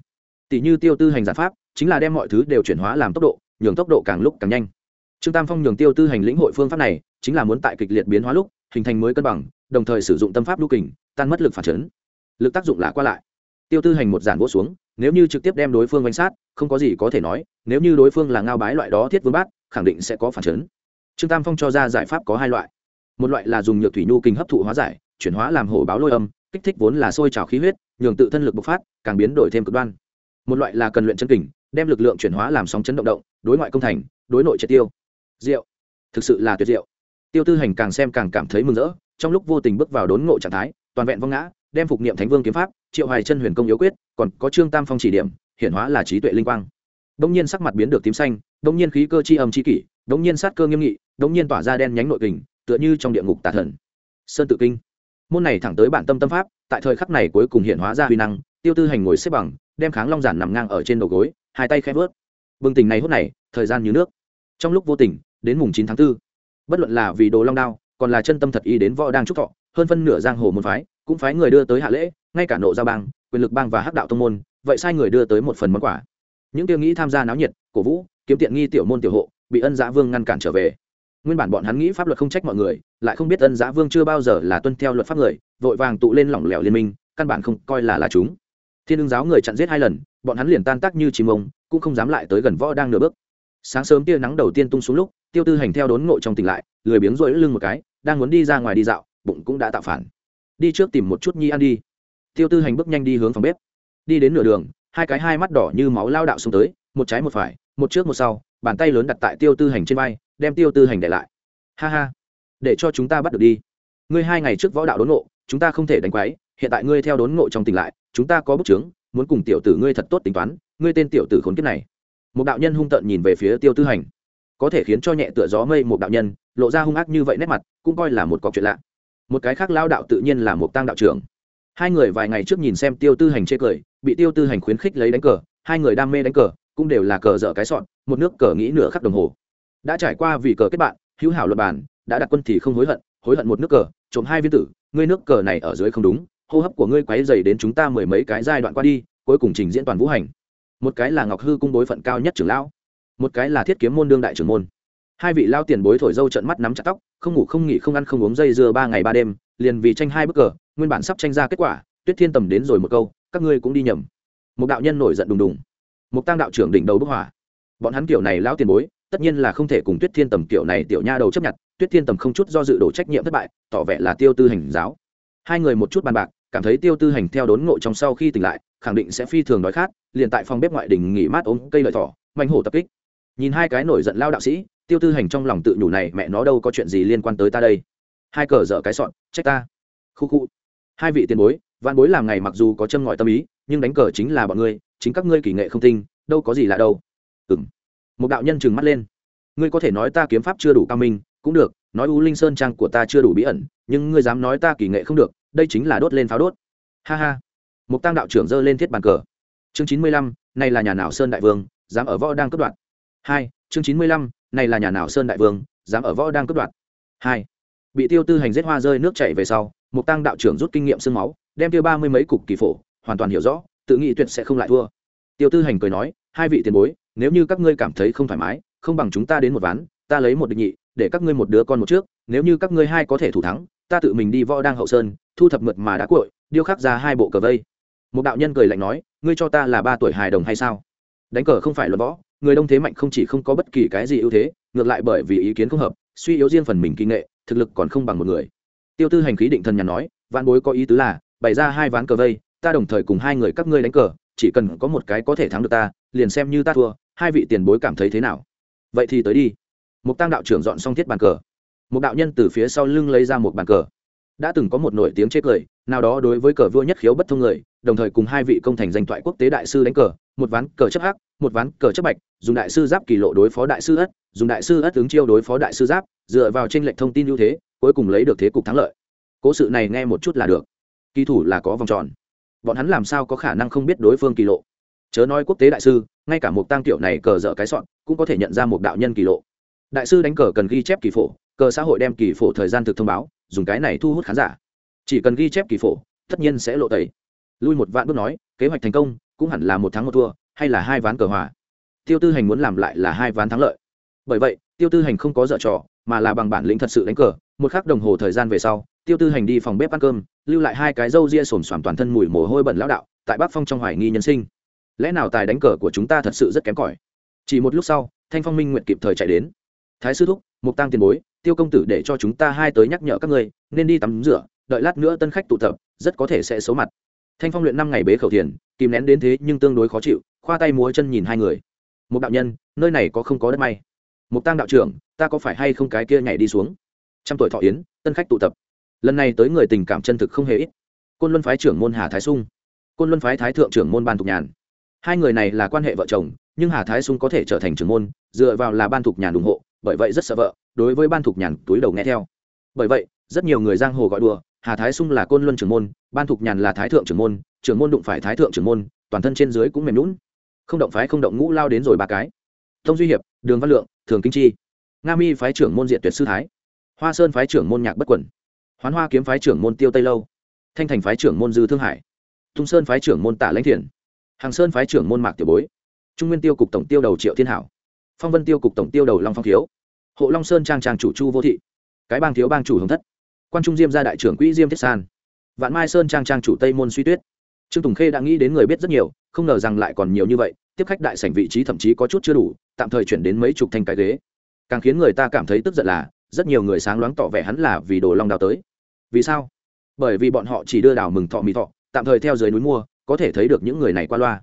Tỷ như tiêu tư hành giản pháp, chính là đem mọi thứ đều chuyển hóa làm tốc độ, nhường tốc độ càng lúc càng nhanh. Trương tam phong nhường tiêu tư hành lĩnh hội phương pháp này, chính là muốn tại kịch liệt biến hóa lúc, hình thành mới cân bằng, đồng thời sử dụng tâm pháp lưu kình, tan mất lực phản chấn. Lực tác dụng là qua lại. Tiêu tư hành một giản vỗ xuống nếu như trực tiếp đem đối phương bánh sát, không có gì có thể nói, nếu như đối phương là ngao bái loại đó thiết vương bát, khẳng định sẽ có phản chấn. Trương tam phong cho ra giải pháp có hai loại. Một loại là dùng nhược thủy nhu kinh hấp thụ hóa giải, chuyển hóa làm hổ báo lôi âm, kích thích vốn là sôi trào khí huyết, nhường tự thân lực bộc phát, càng biến đổi thêm cực đoan. Một loại là cần luyện chân kình, đem lực lượng chuyển hóa làm sóng chấn động động, đối ngoại công thành, đối nội triệt tiêu. Diệu. Thực sự là tuyệt diệu. Tiêu tư hành càng xem càng cảm thấy mừng rỡ, trong lúc vô tình bước vào đốn ngộ trạng thái, toàn vẹn vong ngã đem phục niệm thánh vương kiếm pháp triệu hoài chân huyền công yếu quyết còn có trương tam phong chỉ điểm hiển hóa là trí tuệ linh quang. Đông nhiên sắc mặt biến được tím xanh đông nhiên khí cơ chi âm chi kỷ đông nhiên sát cơ nghiêm nghị đông nhiên tỏa ra đen nhánh nội kình tựa như trong địa ngục tà thần. Sơn tự kinh. Môn này thẳng tới bản tâm tâm pháp tại thời khắc này cuối cùng hiện hóa ra huy năng tiêu tư hành ngồi xếp bằng đem kháng long giản nằm ngang ở trên đầu gối hai tay khẽ vớt. Bừng tình này hốt này thời gian như nước. Trong lúc vô tình đến mùng chín tháng 4, bất luận là vì đồ long đao còn là chân tâm thật ý đến võ đang trúc thọ hơn phân nửa giang hồ môn phái cũng phái người đưa tới hạ lễ, ngay cả nộ gia bang, quyền lực bang và hắc đạo tông môn, vậy sai người đưa tới một phần món quà. Những tiêu nghĩ tham gia náo nhiệt, cổ vũ, kiếm tiện nghi tiểu môn tiểu hộ, bị ân giã vương ngăn cản trở về. Nguyên bản bọn hắn nghĩ pháp luật không trách mọi người, lại không biết ân giã vương chưa bao giờ là tuân theo luật pháp người, vội vàng tụ lên lỏng lẻo liên minh, căn bản không coi là là chúng. Thiên ương giáo người chặn giết hai lần, bọn hắn liền tan tác như chim ông, cũng không dám lại tới gần võ đang nửa bước. Sáng sớm tia nắng đầu tiên tung xuống lúc, tiêu tư hành theo đốn ngộ trong tỉnh lại, lười biếng rỗi lưng một cái, đang muốn đi ra ngoài đi dạo, bụng cũng đã tạo phản đi trước tìm một chút nhi ăn đi. Tiêu tư hành bước nhanh đi hướng phòng bếp. Đi đến nửa đường, hai cái hai mắt đỏ như máu lao đạo xuống tới, một trái một phải, một trước một sau, bàn tay lớn đặt tại tiêu tư hành trên vai, đem tiêu tư hành để lại. Ha ha, để cho chúng ta bắt được đi. Ngươi hai ngày trước võ đạo đốn ngộ, chúng ta không thể đánh quái, hiện tại ngươi theo đốn ngộ trong tỉnh lại, chúng ta có bức chứng, muốn cùng tiểu tử ngươi thật tốt tính toán, ngươi tên tiểu tử khốn kiếp này. Một đạo nhân hung tợn nhìn về phía tiêu tư hành. Có thể khiến cho nhẹ tựa gió mây một đạo nhân, lộ ra hung ác như vậy nét mặt, cũng coi là một cọc chuyện lạ một cái khác lao đạo tự nhiên là một tăng đạo trưởng. Hai người vài ngày trước nhìn xem tiêu tư hành chê cười, bị tiêu tư hành khuyến khích lấy đánh cờ, hai người đam mê đánh cờ, cũng đều là cờ dở cái sọn, một nước cờ nghĩ nửa khắc đồng hồ. Đã trải qua vì cờ kết bạn, hữu hảo luật bản đã đặt quân thì không hối hận hối hận một nước cờ, trộm hai viên tử, ngươi nước cờ này ở dưới không đúng, hô hấp của ngươi quáy dày đến chúng ta mười mấy cái giai đoạn qua đi, cuối cùng trình diễn toàn vũ hành. Một cái là ngọc hư cung bối phận cao nhất trưởng lão, một cái là thiết kiếm môn đương đại trưởng môn hai vị lao tiền bối thổi dâu trận mắt nắm chặt tóc, không ngủ không nghỉ không ăn không uống dây dưa ba ngày ba đêm, liền vì tranh hai bức cờ, nguyên bản sắp tranh ra kết quả, tuyết thiên tầm đến rồi một câu, các ngươi cũng đi nhầm. Một đạo nhân nổi giận đùng đùng. Một tăng đạo trưởng đỉnh đầu bức hỏa bọn hắn kiểu này lao tiền bối, tất nhiên là không thể cùng tuyết thiên tầm kiểu này tiểu nha đầu chấp nhận, tuyết thiên tầm không chút do dự đổ trách nhiệm thất bại, tỏ vẻ là tiêu tư hành giáo. Hai người một chút bàn bạc, cảm thấy tiêu tư hành theo đốn ngộ trong sau khi tỉnh lại, khẳng định sẽ phi thường đói khát, liền tại phòng bếp ngoại đình nghỉ mát ốm cây lợi thỏ mạnh hổ tập kích nhìn hai cái nổi giận lao đạo sĩ, tiêu tư hành trong lòng tự nhủ này, mẹ nó đâu có chuyện gì liên quan tới ta đây. Hai cờ dở cái sọn, trách ta. Khu khu. Hai vị tiền bối văn bối làm ngày mặc dù có châm ngòi tâm ý, nhưng đánh cờ chính là bọn ngươi, chính các ngươi kỷ nghệ không tinh, đâu có gì lạ đâu. Ừng một đạo nhân trừng mắt lên. Ngươi có thể nói ta kiếm pháp chưa đủ cao minh, cũng được, nói u linh sơn trang của ta chưa đủ bí ẩn, nhưng ngươi dám nói ta kỷ nghệ không được, đây chính là đốt lên pháo đốt. Ha ha. Một tăng đạo trưởng giơ lên thiết bàn cờ. Chương chín mươi lăm, này là nhà nào sơn đại vương, dám ở võ đang cất đoạn hai, chương chín mươi lăm, này là nhà nào sơn đại vương, dám ở võ đang cướp đoạt? Hai, bị tiêu tư hành giết hoa rơi nước chảy về sau, mục tăng đạo trưởng rút kinh nghiệm sương máu, đem tiêu ba mươi mấy cục kỳ phổ, hoàn toàn hiểu rõ, tự nghĩ tuyệt sẽ không lại thua. Tiêu tư hành cười nói, hai vị tiền bối, nếu như các ngươi cảm thấy không thoải mái, không bằng chúng ta đến một ván, ta lấy một định nhị, để các ngươi một đứa con một trước, nếu như các ngươi hai có thể thủ thắng, ta tự mình đi võ đang hậu sơn, thu thập mượt mà đã cuội, điêu khắc ra hai bộ cờ vây. Một đạo nhân cười lạnh nói, ngươi cho ta là ba tuổi hài đồng hay sao? Đánh cờ không phải luận võ người đông thế mạnh không chỉ không có bất kỳ cái gì ưu thế, ngược lại bởi vì ý kiến không hợp, suy yếu riêng phần mình kinh nghệ, thực lực còn không bằng một người. Tiêu tư hành khí định thần nhàn nói, vạn bối có ý tứ là, bày ra hai ván cờ vây, ta đồng thời cùng hai người các ngươi đánh cờ, chỉ cần có một cái có thể thắng được ta, liền xem như ta thua, hai vị tiền bối cảm thấy thế nào? Vậy thì tới đi. Một tăng đạo trưởng dọn xong thiết bàn cờ. Một đạo nhân từ phía sau lưng lấy ra một bàn cờ. Đã từng có một nổi tiếng chê cười, nào đó đối với cờ vua nhất khiếu bất thông người, đồng thời cùng hai vị công thành danh thoại quốc tế đại sư đánh cờ, một ván cờ chấp hắc, một ván cờ chấp bạch dùng đại sư giáp kỳ lộ đối phó đại sư ất, dùng đại sư ất ứng chiêu đối phó đại sư giáp, dựa vào tranh lệch thông tin ưu thế, cuối cùng lấy được thế cục thắng lợi. Cố sự này nghe một chút là được. Kỳ thủ là có vòng tròn. Bọn hắn làm sao có khả năng không biết đối phương kỳ lộ? Chớ nói quốc tế đại sư, ngay cả một tăng tiểu này cờ dở cái sọn cũng có thể nhận ra một đạo nhân kỳ lộ. Đại sư đánh cờ cần ghi chép kỳ phổ, cờ xã hội đem kỳ phổ thời gian thực thông báo, dùng cái này thu hút khán giả. Chỉ cần ghi chép kỳ phổ, tất nhiên sẽ lộ tẩy. Lui một vạn bước nói, kế hoạch thành công, cũng hẳn là một thắng một thua, hay là hai ván cờ hòa tiêu tư hành muốn làm lại là hai ván thắng lợi. Bởi vậy, tiêu tư hành không có dở trò, mà là bằng bản lĩnh thật sự đánh cờ. Một khắc đồng hồ thời gian về sau, tiêu tư hành đi phòng bếp ăn cơm, lưu lại hai cái râu ria xổm xoàm toàn thân mùi mồ hôi bẩn lão đạo, tại bắc phong trong hoài nghi nhân sinh. Lẽ nào tài đánh cờ của chúng ta thật sự rất kém cỏi? Chỉ một lúc sau, thanh phong minh nguyện kịp thời chạy đến. Thái sư thúc, mục tăng tiền bối, tiêu công tử để cho chúng ta hai tới nhắc nhở các ngươi, nên đi tắm rửa, đợi lát nữa tân khách tụ tập, rất có thể sẽ xấu mặt. Thanh phong luyện năm ngày bế khẩu thiền, kìm nén đến thế nhưng tương đối khó chịu, khoa tay múa chân nhìn hai người một đạo nhân, nơi này có không có đất may? Một tăng đạo trưởng, ta có phải hay không cái kia nhảy đi xuống? Trăm tuổi thọ yến, tân khách tụ tập. Lần này tới người tình cảm chân thực không hề ít. Côn luân phái trưởng môn hà thái sung, côn luân phái thái thượng trưởng môn ban thục nhàn. Hai người này là quan hệ vợ chồng, nhưng hà thái sung có thể trở thành trưởng môn, dựa vào là ban thục nhàn ủng hộ, bởi vậy rất sợ vợ, đối với ban thục nhàn túi đầu nghe theo. Bởi vậy, rất nhiều người giang hồ gọi đùa, hà thái sung là côn luân trưởng môn, ban thục nhàn là thái thượng trưởng môn trưởng môn đụng phải thái thượng trưởng môn, toàn thân trên dưới cũng mềm lún không động phái, không động ngũ lao đến rồi ba cái. Thông duy hiệp, đường văn lượng, thường kinh chi. Nga mi phái trưởng môn diện tuyệt sư thái. Hoa sơn phái trưởng môn nhạc bất quẩn. Hoán hoa kiếm phái trưởng môn tiêu tây lâu. Thanh thành phái trưởng môn dư thương hải. Tung sơn phái trưởng môn tả lãnh thiền hàng sơn phái trưởng môn mạc tiểu bối. Trung nguyên tiêu cục tổng tiêu đầu triệu thiên hảo. Phong vân tiêu cục tổng tiêu đầu long phong thiếu. Hộ long sơn trang trang chủ chu vô thị. Cái bang thiếu bang chủ hồng thất. Quan trung diêm gia đại trưởng quỹ diêm thiết san. Vạn mai sơn trang trang chủ tây môn suy tuyết trương tùng khê đã nghĩ đến người biết rất nhiều, không ngờ rằng lại còn nhiều như vậy, tiếp khách đại sảnh vị trí thậm chí có chút chưa đủ, tạm thời chuyển đến mấy chục thanh cái ghế. Càng khiến người ta cảm thấy tức giận là, rất nhiều người sáng loáng tỏ vẻ hắn là vì đồ long đào tới. Vì sao? Bởi vì bọn họ chỉ đưa đào mừng thọ mì thọ, tạm thời theo dưới núi mua, có thể thấy được những người này qua loa.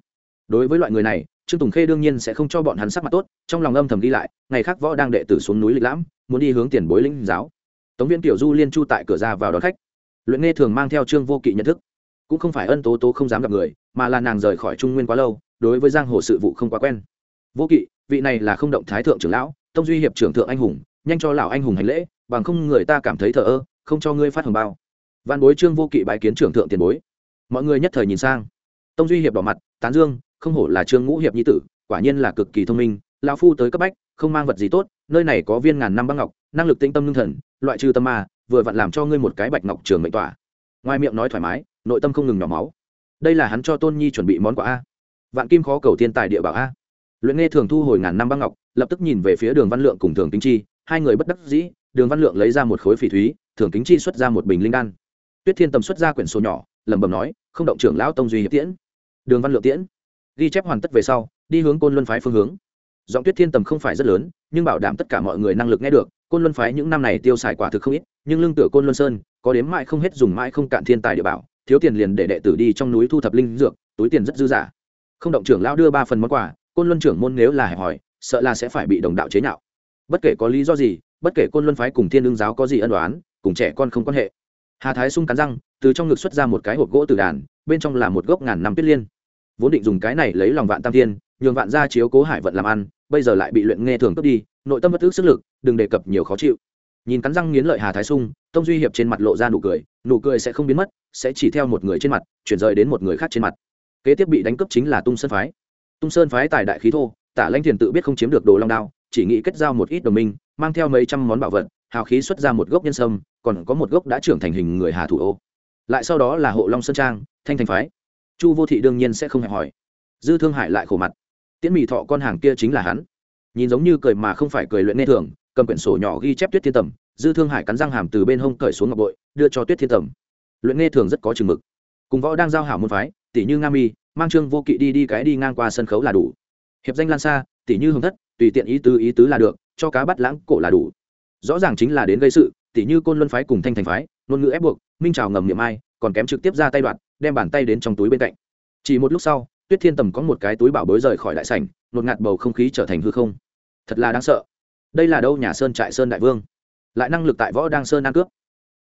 Đối với loại người này, trương tùng khê đương nhiên sẽ không cho bọn hắn sắc mặt tốt, trong lòng âm thầm đi lại, ngày khác võ đang đệ tử xuống núi lịch lãm, muốn đi hướng tiền bối lĩnh giáo. Tống viên tiểu du liên chu tại cửa ra vào đón khách. Luyện nghe thường mang theo trương vô kỵ nhận thức cũng không phải ân tố tố không dám gặp người, mà là nàng rời khỏi trung nguyên quá lâu, đối với giang hồ sự vụ không quá quen. Vô kỵ, vị này là không động thái thượng trưởng lão, tông duy hiệp trưởng thượng anh hùng, nhanh cho lão anh hùng hành lễ, bằng không người ta cảm thấy thờ ơ, không cho ngươi phát hồng bao. Văn bối trương vô kỵ bái kiến trưởng thượng tiền bối. Mọi người nhất thời nhìn sang. Tông duy hiệp đỏ mặt, tán dương, không hổ là trương ngũ hiệp nhi tử, quả nhiên là cực kỳ thông minh, lão phu tới cấp bách, không mang vật gì tốt, nơi này có viên ngàn năm băng ngọc, năng lực tĩnh tâm lương thần, loại trừ tâm ma, vừa vặn làm cho ngươi một cái bạch ngọc trường mệnh tỏa. Ngoài miệng nói thoải mái nội tâm không ngừng nhỏ máu. Đây là hắn cho tôn nhi chuẩn bị món quà a. Vạn kim khó cầu thiên tài địa bảo a. Luyện nghe thường thu hồi ngàn năm băng ngọc, lập tức nhìn về phía đường văn lượng cùng thường kính chi, hai người bất đắc dĩ, đường văn lượng lấy ra một khối phỉ thúy, thường kính chi xuất ra một bình linh đan. Tuyết thiên tầm xuất ra quyển sổ nhỏ, lẩm bẩm nói, không động trưởng lão tông duy hiệp tiễn. Đường văn lượng tiễn. Ghi chép hoàn tất về sau, đi hướng côn luân phái phương hướng. Giọng tuyết thiên tầm không phải rất lớn, nhưng bảo đảm tất cả mọi người năng lực nghe được, côn luân phái những năm này tiêu xài quả thực không ít, nhưng lương tựa côn luân sơn, có đếm mãi không hết dùng mãi không cạn thiên tài địa bảo thiếu tiền liền để đệ tử đi trong núi thu thập linh dược, túi tiền rất dư dả. Không động trưởng lão đưa ba phần món quà, côn luân trưởng môn nếu là hẹp hỏi sợ là sẽ phải bị đồng đạo chế nhạo. Bất kể có lý do gì, bất kể côn luân phái cùng thiên đương giáo có gì ân đoán cùng trẻ con không quan hệ. Hà thái sung cắn răng, từ trong ngực xuất ra một cái hộp gỗ từ đàn, bên trong là một gốc ngàn năm tuyết liên. Vốn định dùng cái này lấy lòng vạn tam thiên, nhường vạn gia chiếu cố hải vận làm ăn, bây giờ lại bị luyện nghe thường cướp đi, nội tâm bất ức sức lực, đừng đề cập nhiều khó chịu nhìn cắn răng nghiến lợi hà thái sung, tông duy hiệp trên mặt lộ ra nụ cười nụ cười sẽ không biến mất, sẽ chỉ theo một người trên mặt, chuyển rời đến một người khác trên mặt. Kế tiếp bị đánh cướp chính là tung sơn phái. Tung sơn phái tài đại khí thô, tả lanh thiền tự biết không chiếm được đồ long đao, chỉ nghĩ kết giao một ít đồng minh, mang theo mấy trăm món bảo vật, hào khí xuất ra một gốc nhân sâm, còn có một gốc đã trưởng thành hình người hà thủ ô. Lại sau đó là hộ long sơn trang, thanh thành phái. Chu vô thị đương nhiên sẽ không hẹp hỏi. Dư thương hải lại khổ mặt. Tiễn mỹ thọ con hàng kia chính là hắn. Nhìn giống như cười mà không phải cười luyện nghe thường cầm quyển sổ nhỏ ghi chép tuyết thiên tầm, dư thương hải cắn răng hàm từ bên hông cởi xuống ngọc bội, đưa cho tuyết thiên tầm. Luyện nghe thường rất có chừng mực. Cùng võ đang giao hảo môn phái, tỷ như nga mi, mang trương vô kỵ đi đi cái đi ngang qua sân khấu là đủ. Hiệp danh lan xa tỷ như hồng thất, tùy tiện ý tứ ý tứ là được, cho cá bắt lãng cổ là đủ. Rõ ràng chính là đến gây sự, tỷ như côn luân phái cùng thanh thành phái, ngôn ngữ ép buộc, minh trào ngầm miệng ai, còn kém trực tiếp ra tay đoạn, đem bàn tay đến trong túi bên cạnh. Chỉ một lúc sau, tuyết thiên tầm có một cái túi bảo bối rời khỏi đại sảnh, nột ngạt bầu không khí trở thành hư không. Thật là đáng sợ đây là đâu nhà sơn trại sơn đại vương? Lại năng lực tại võ đang sơn ăn cướp.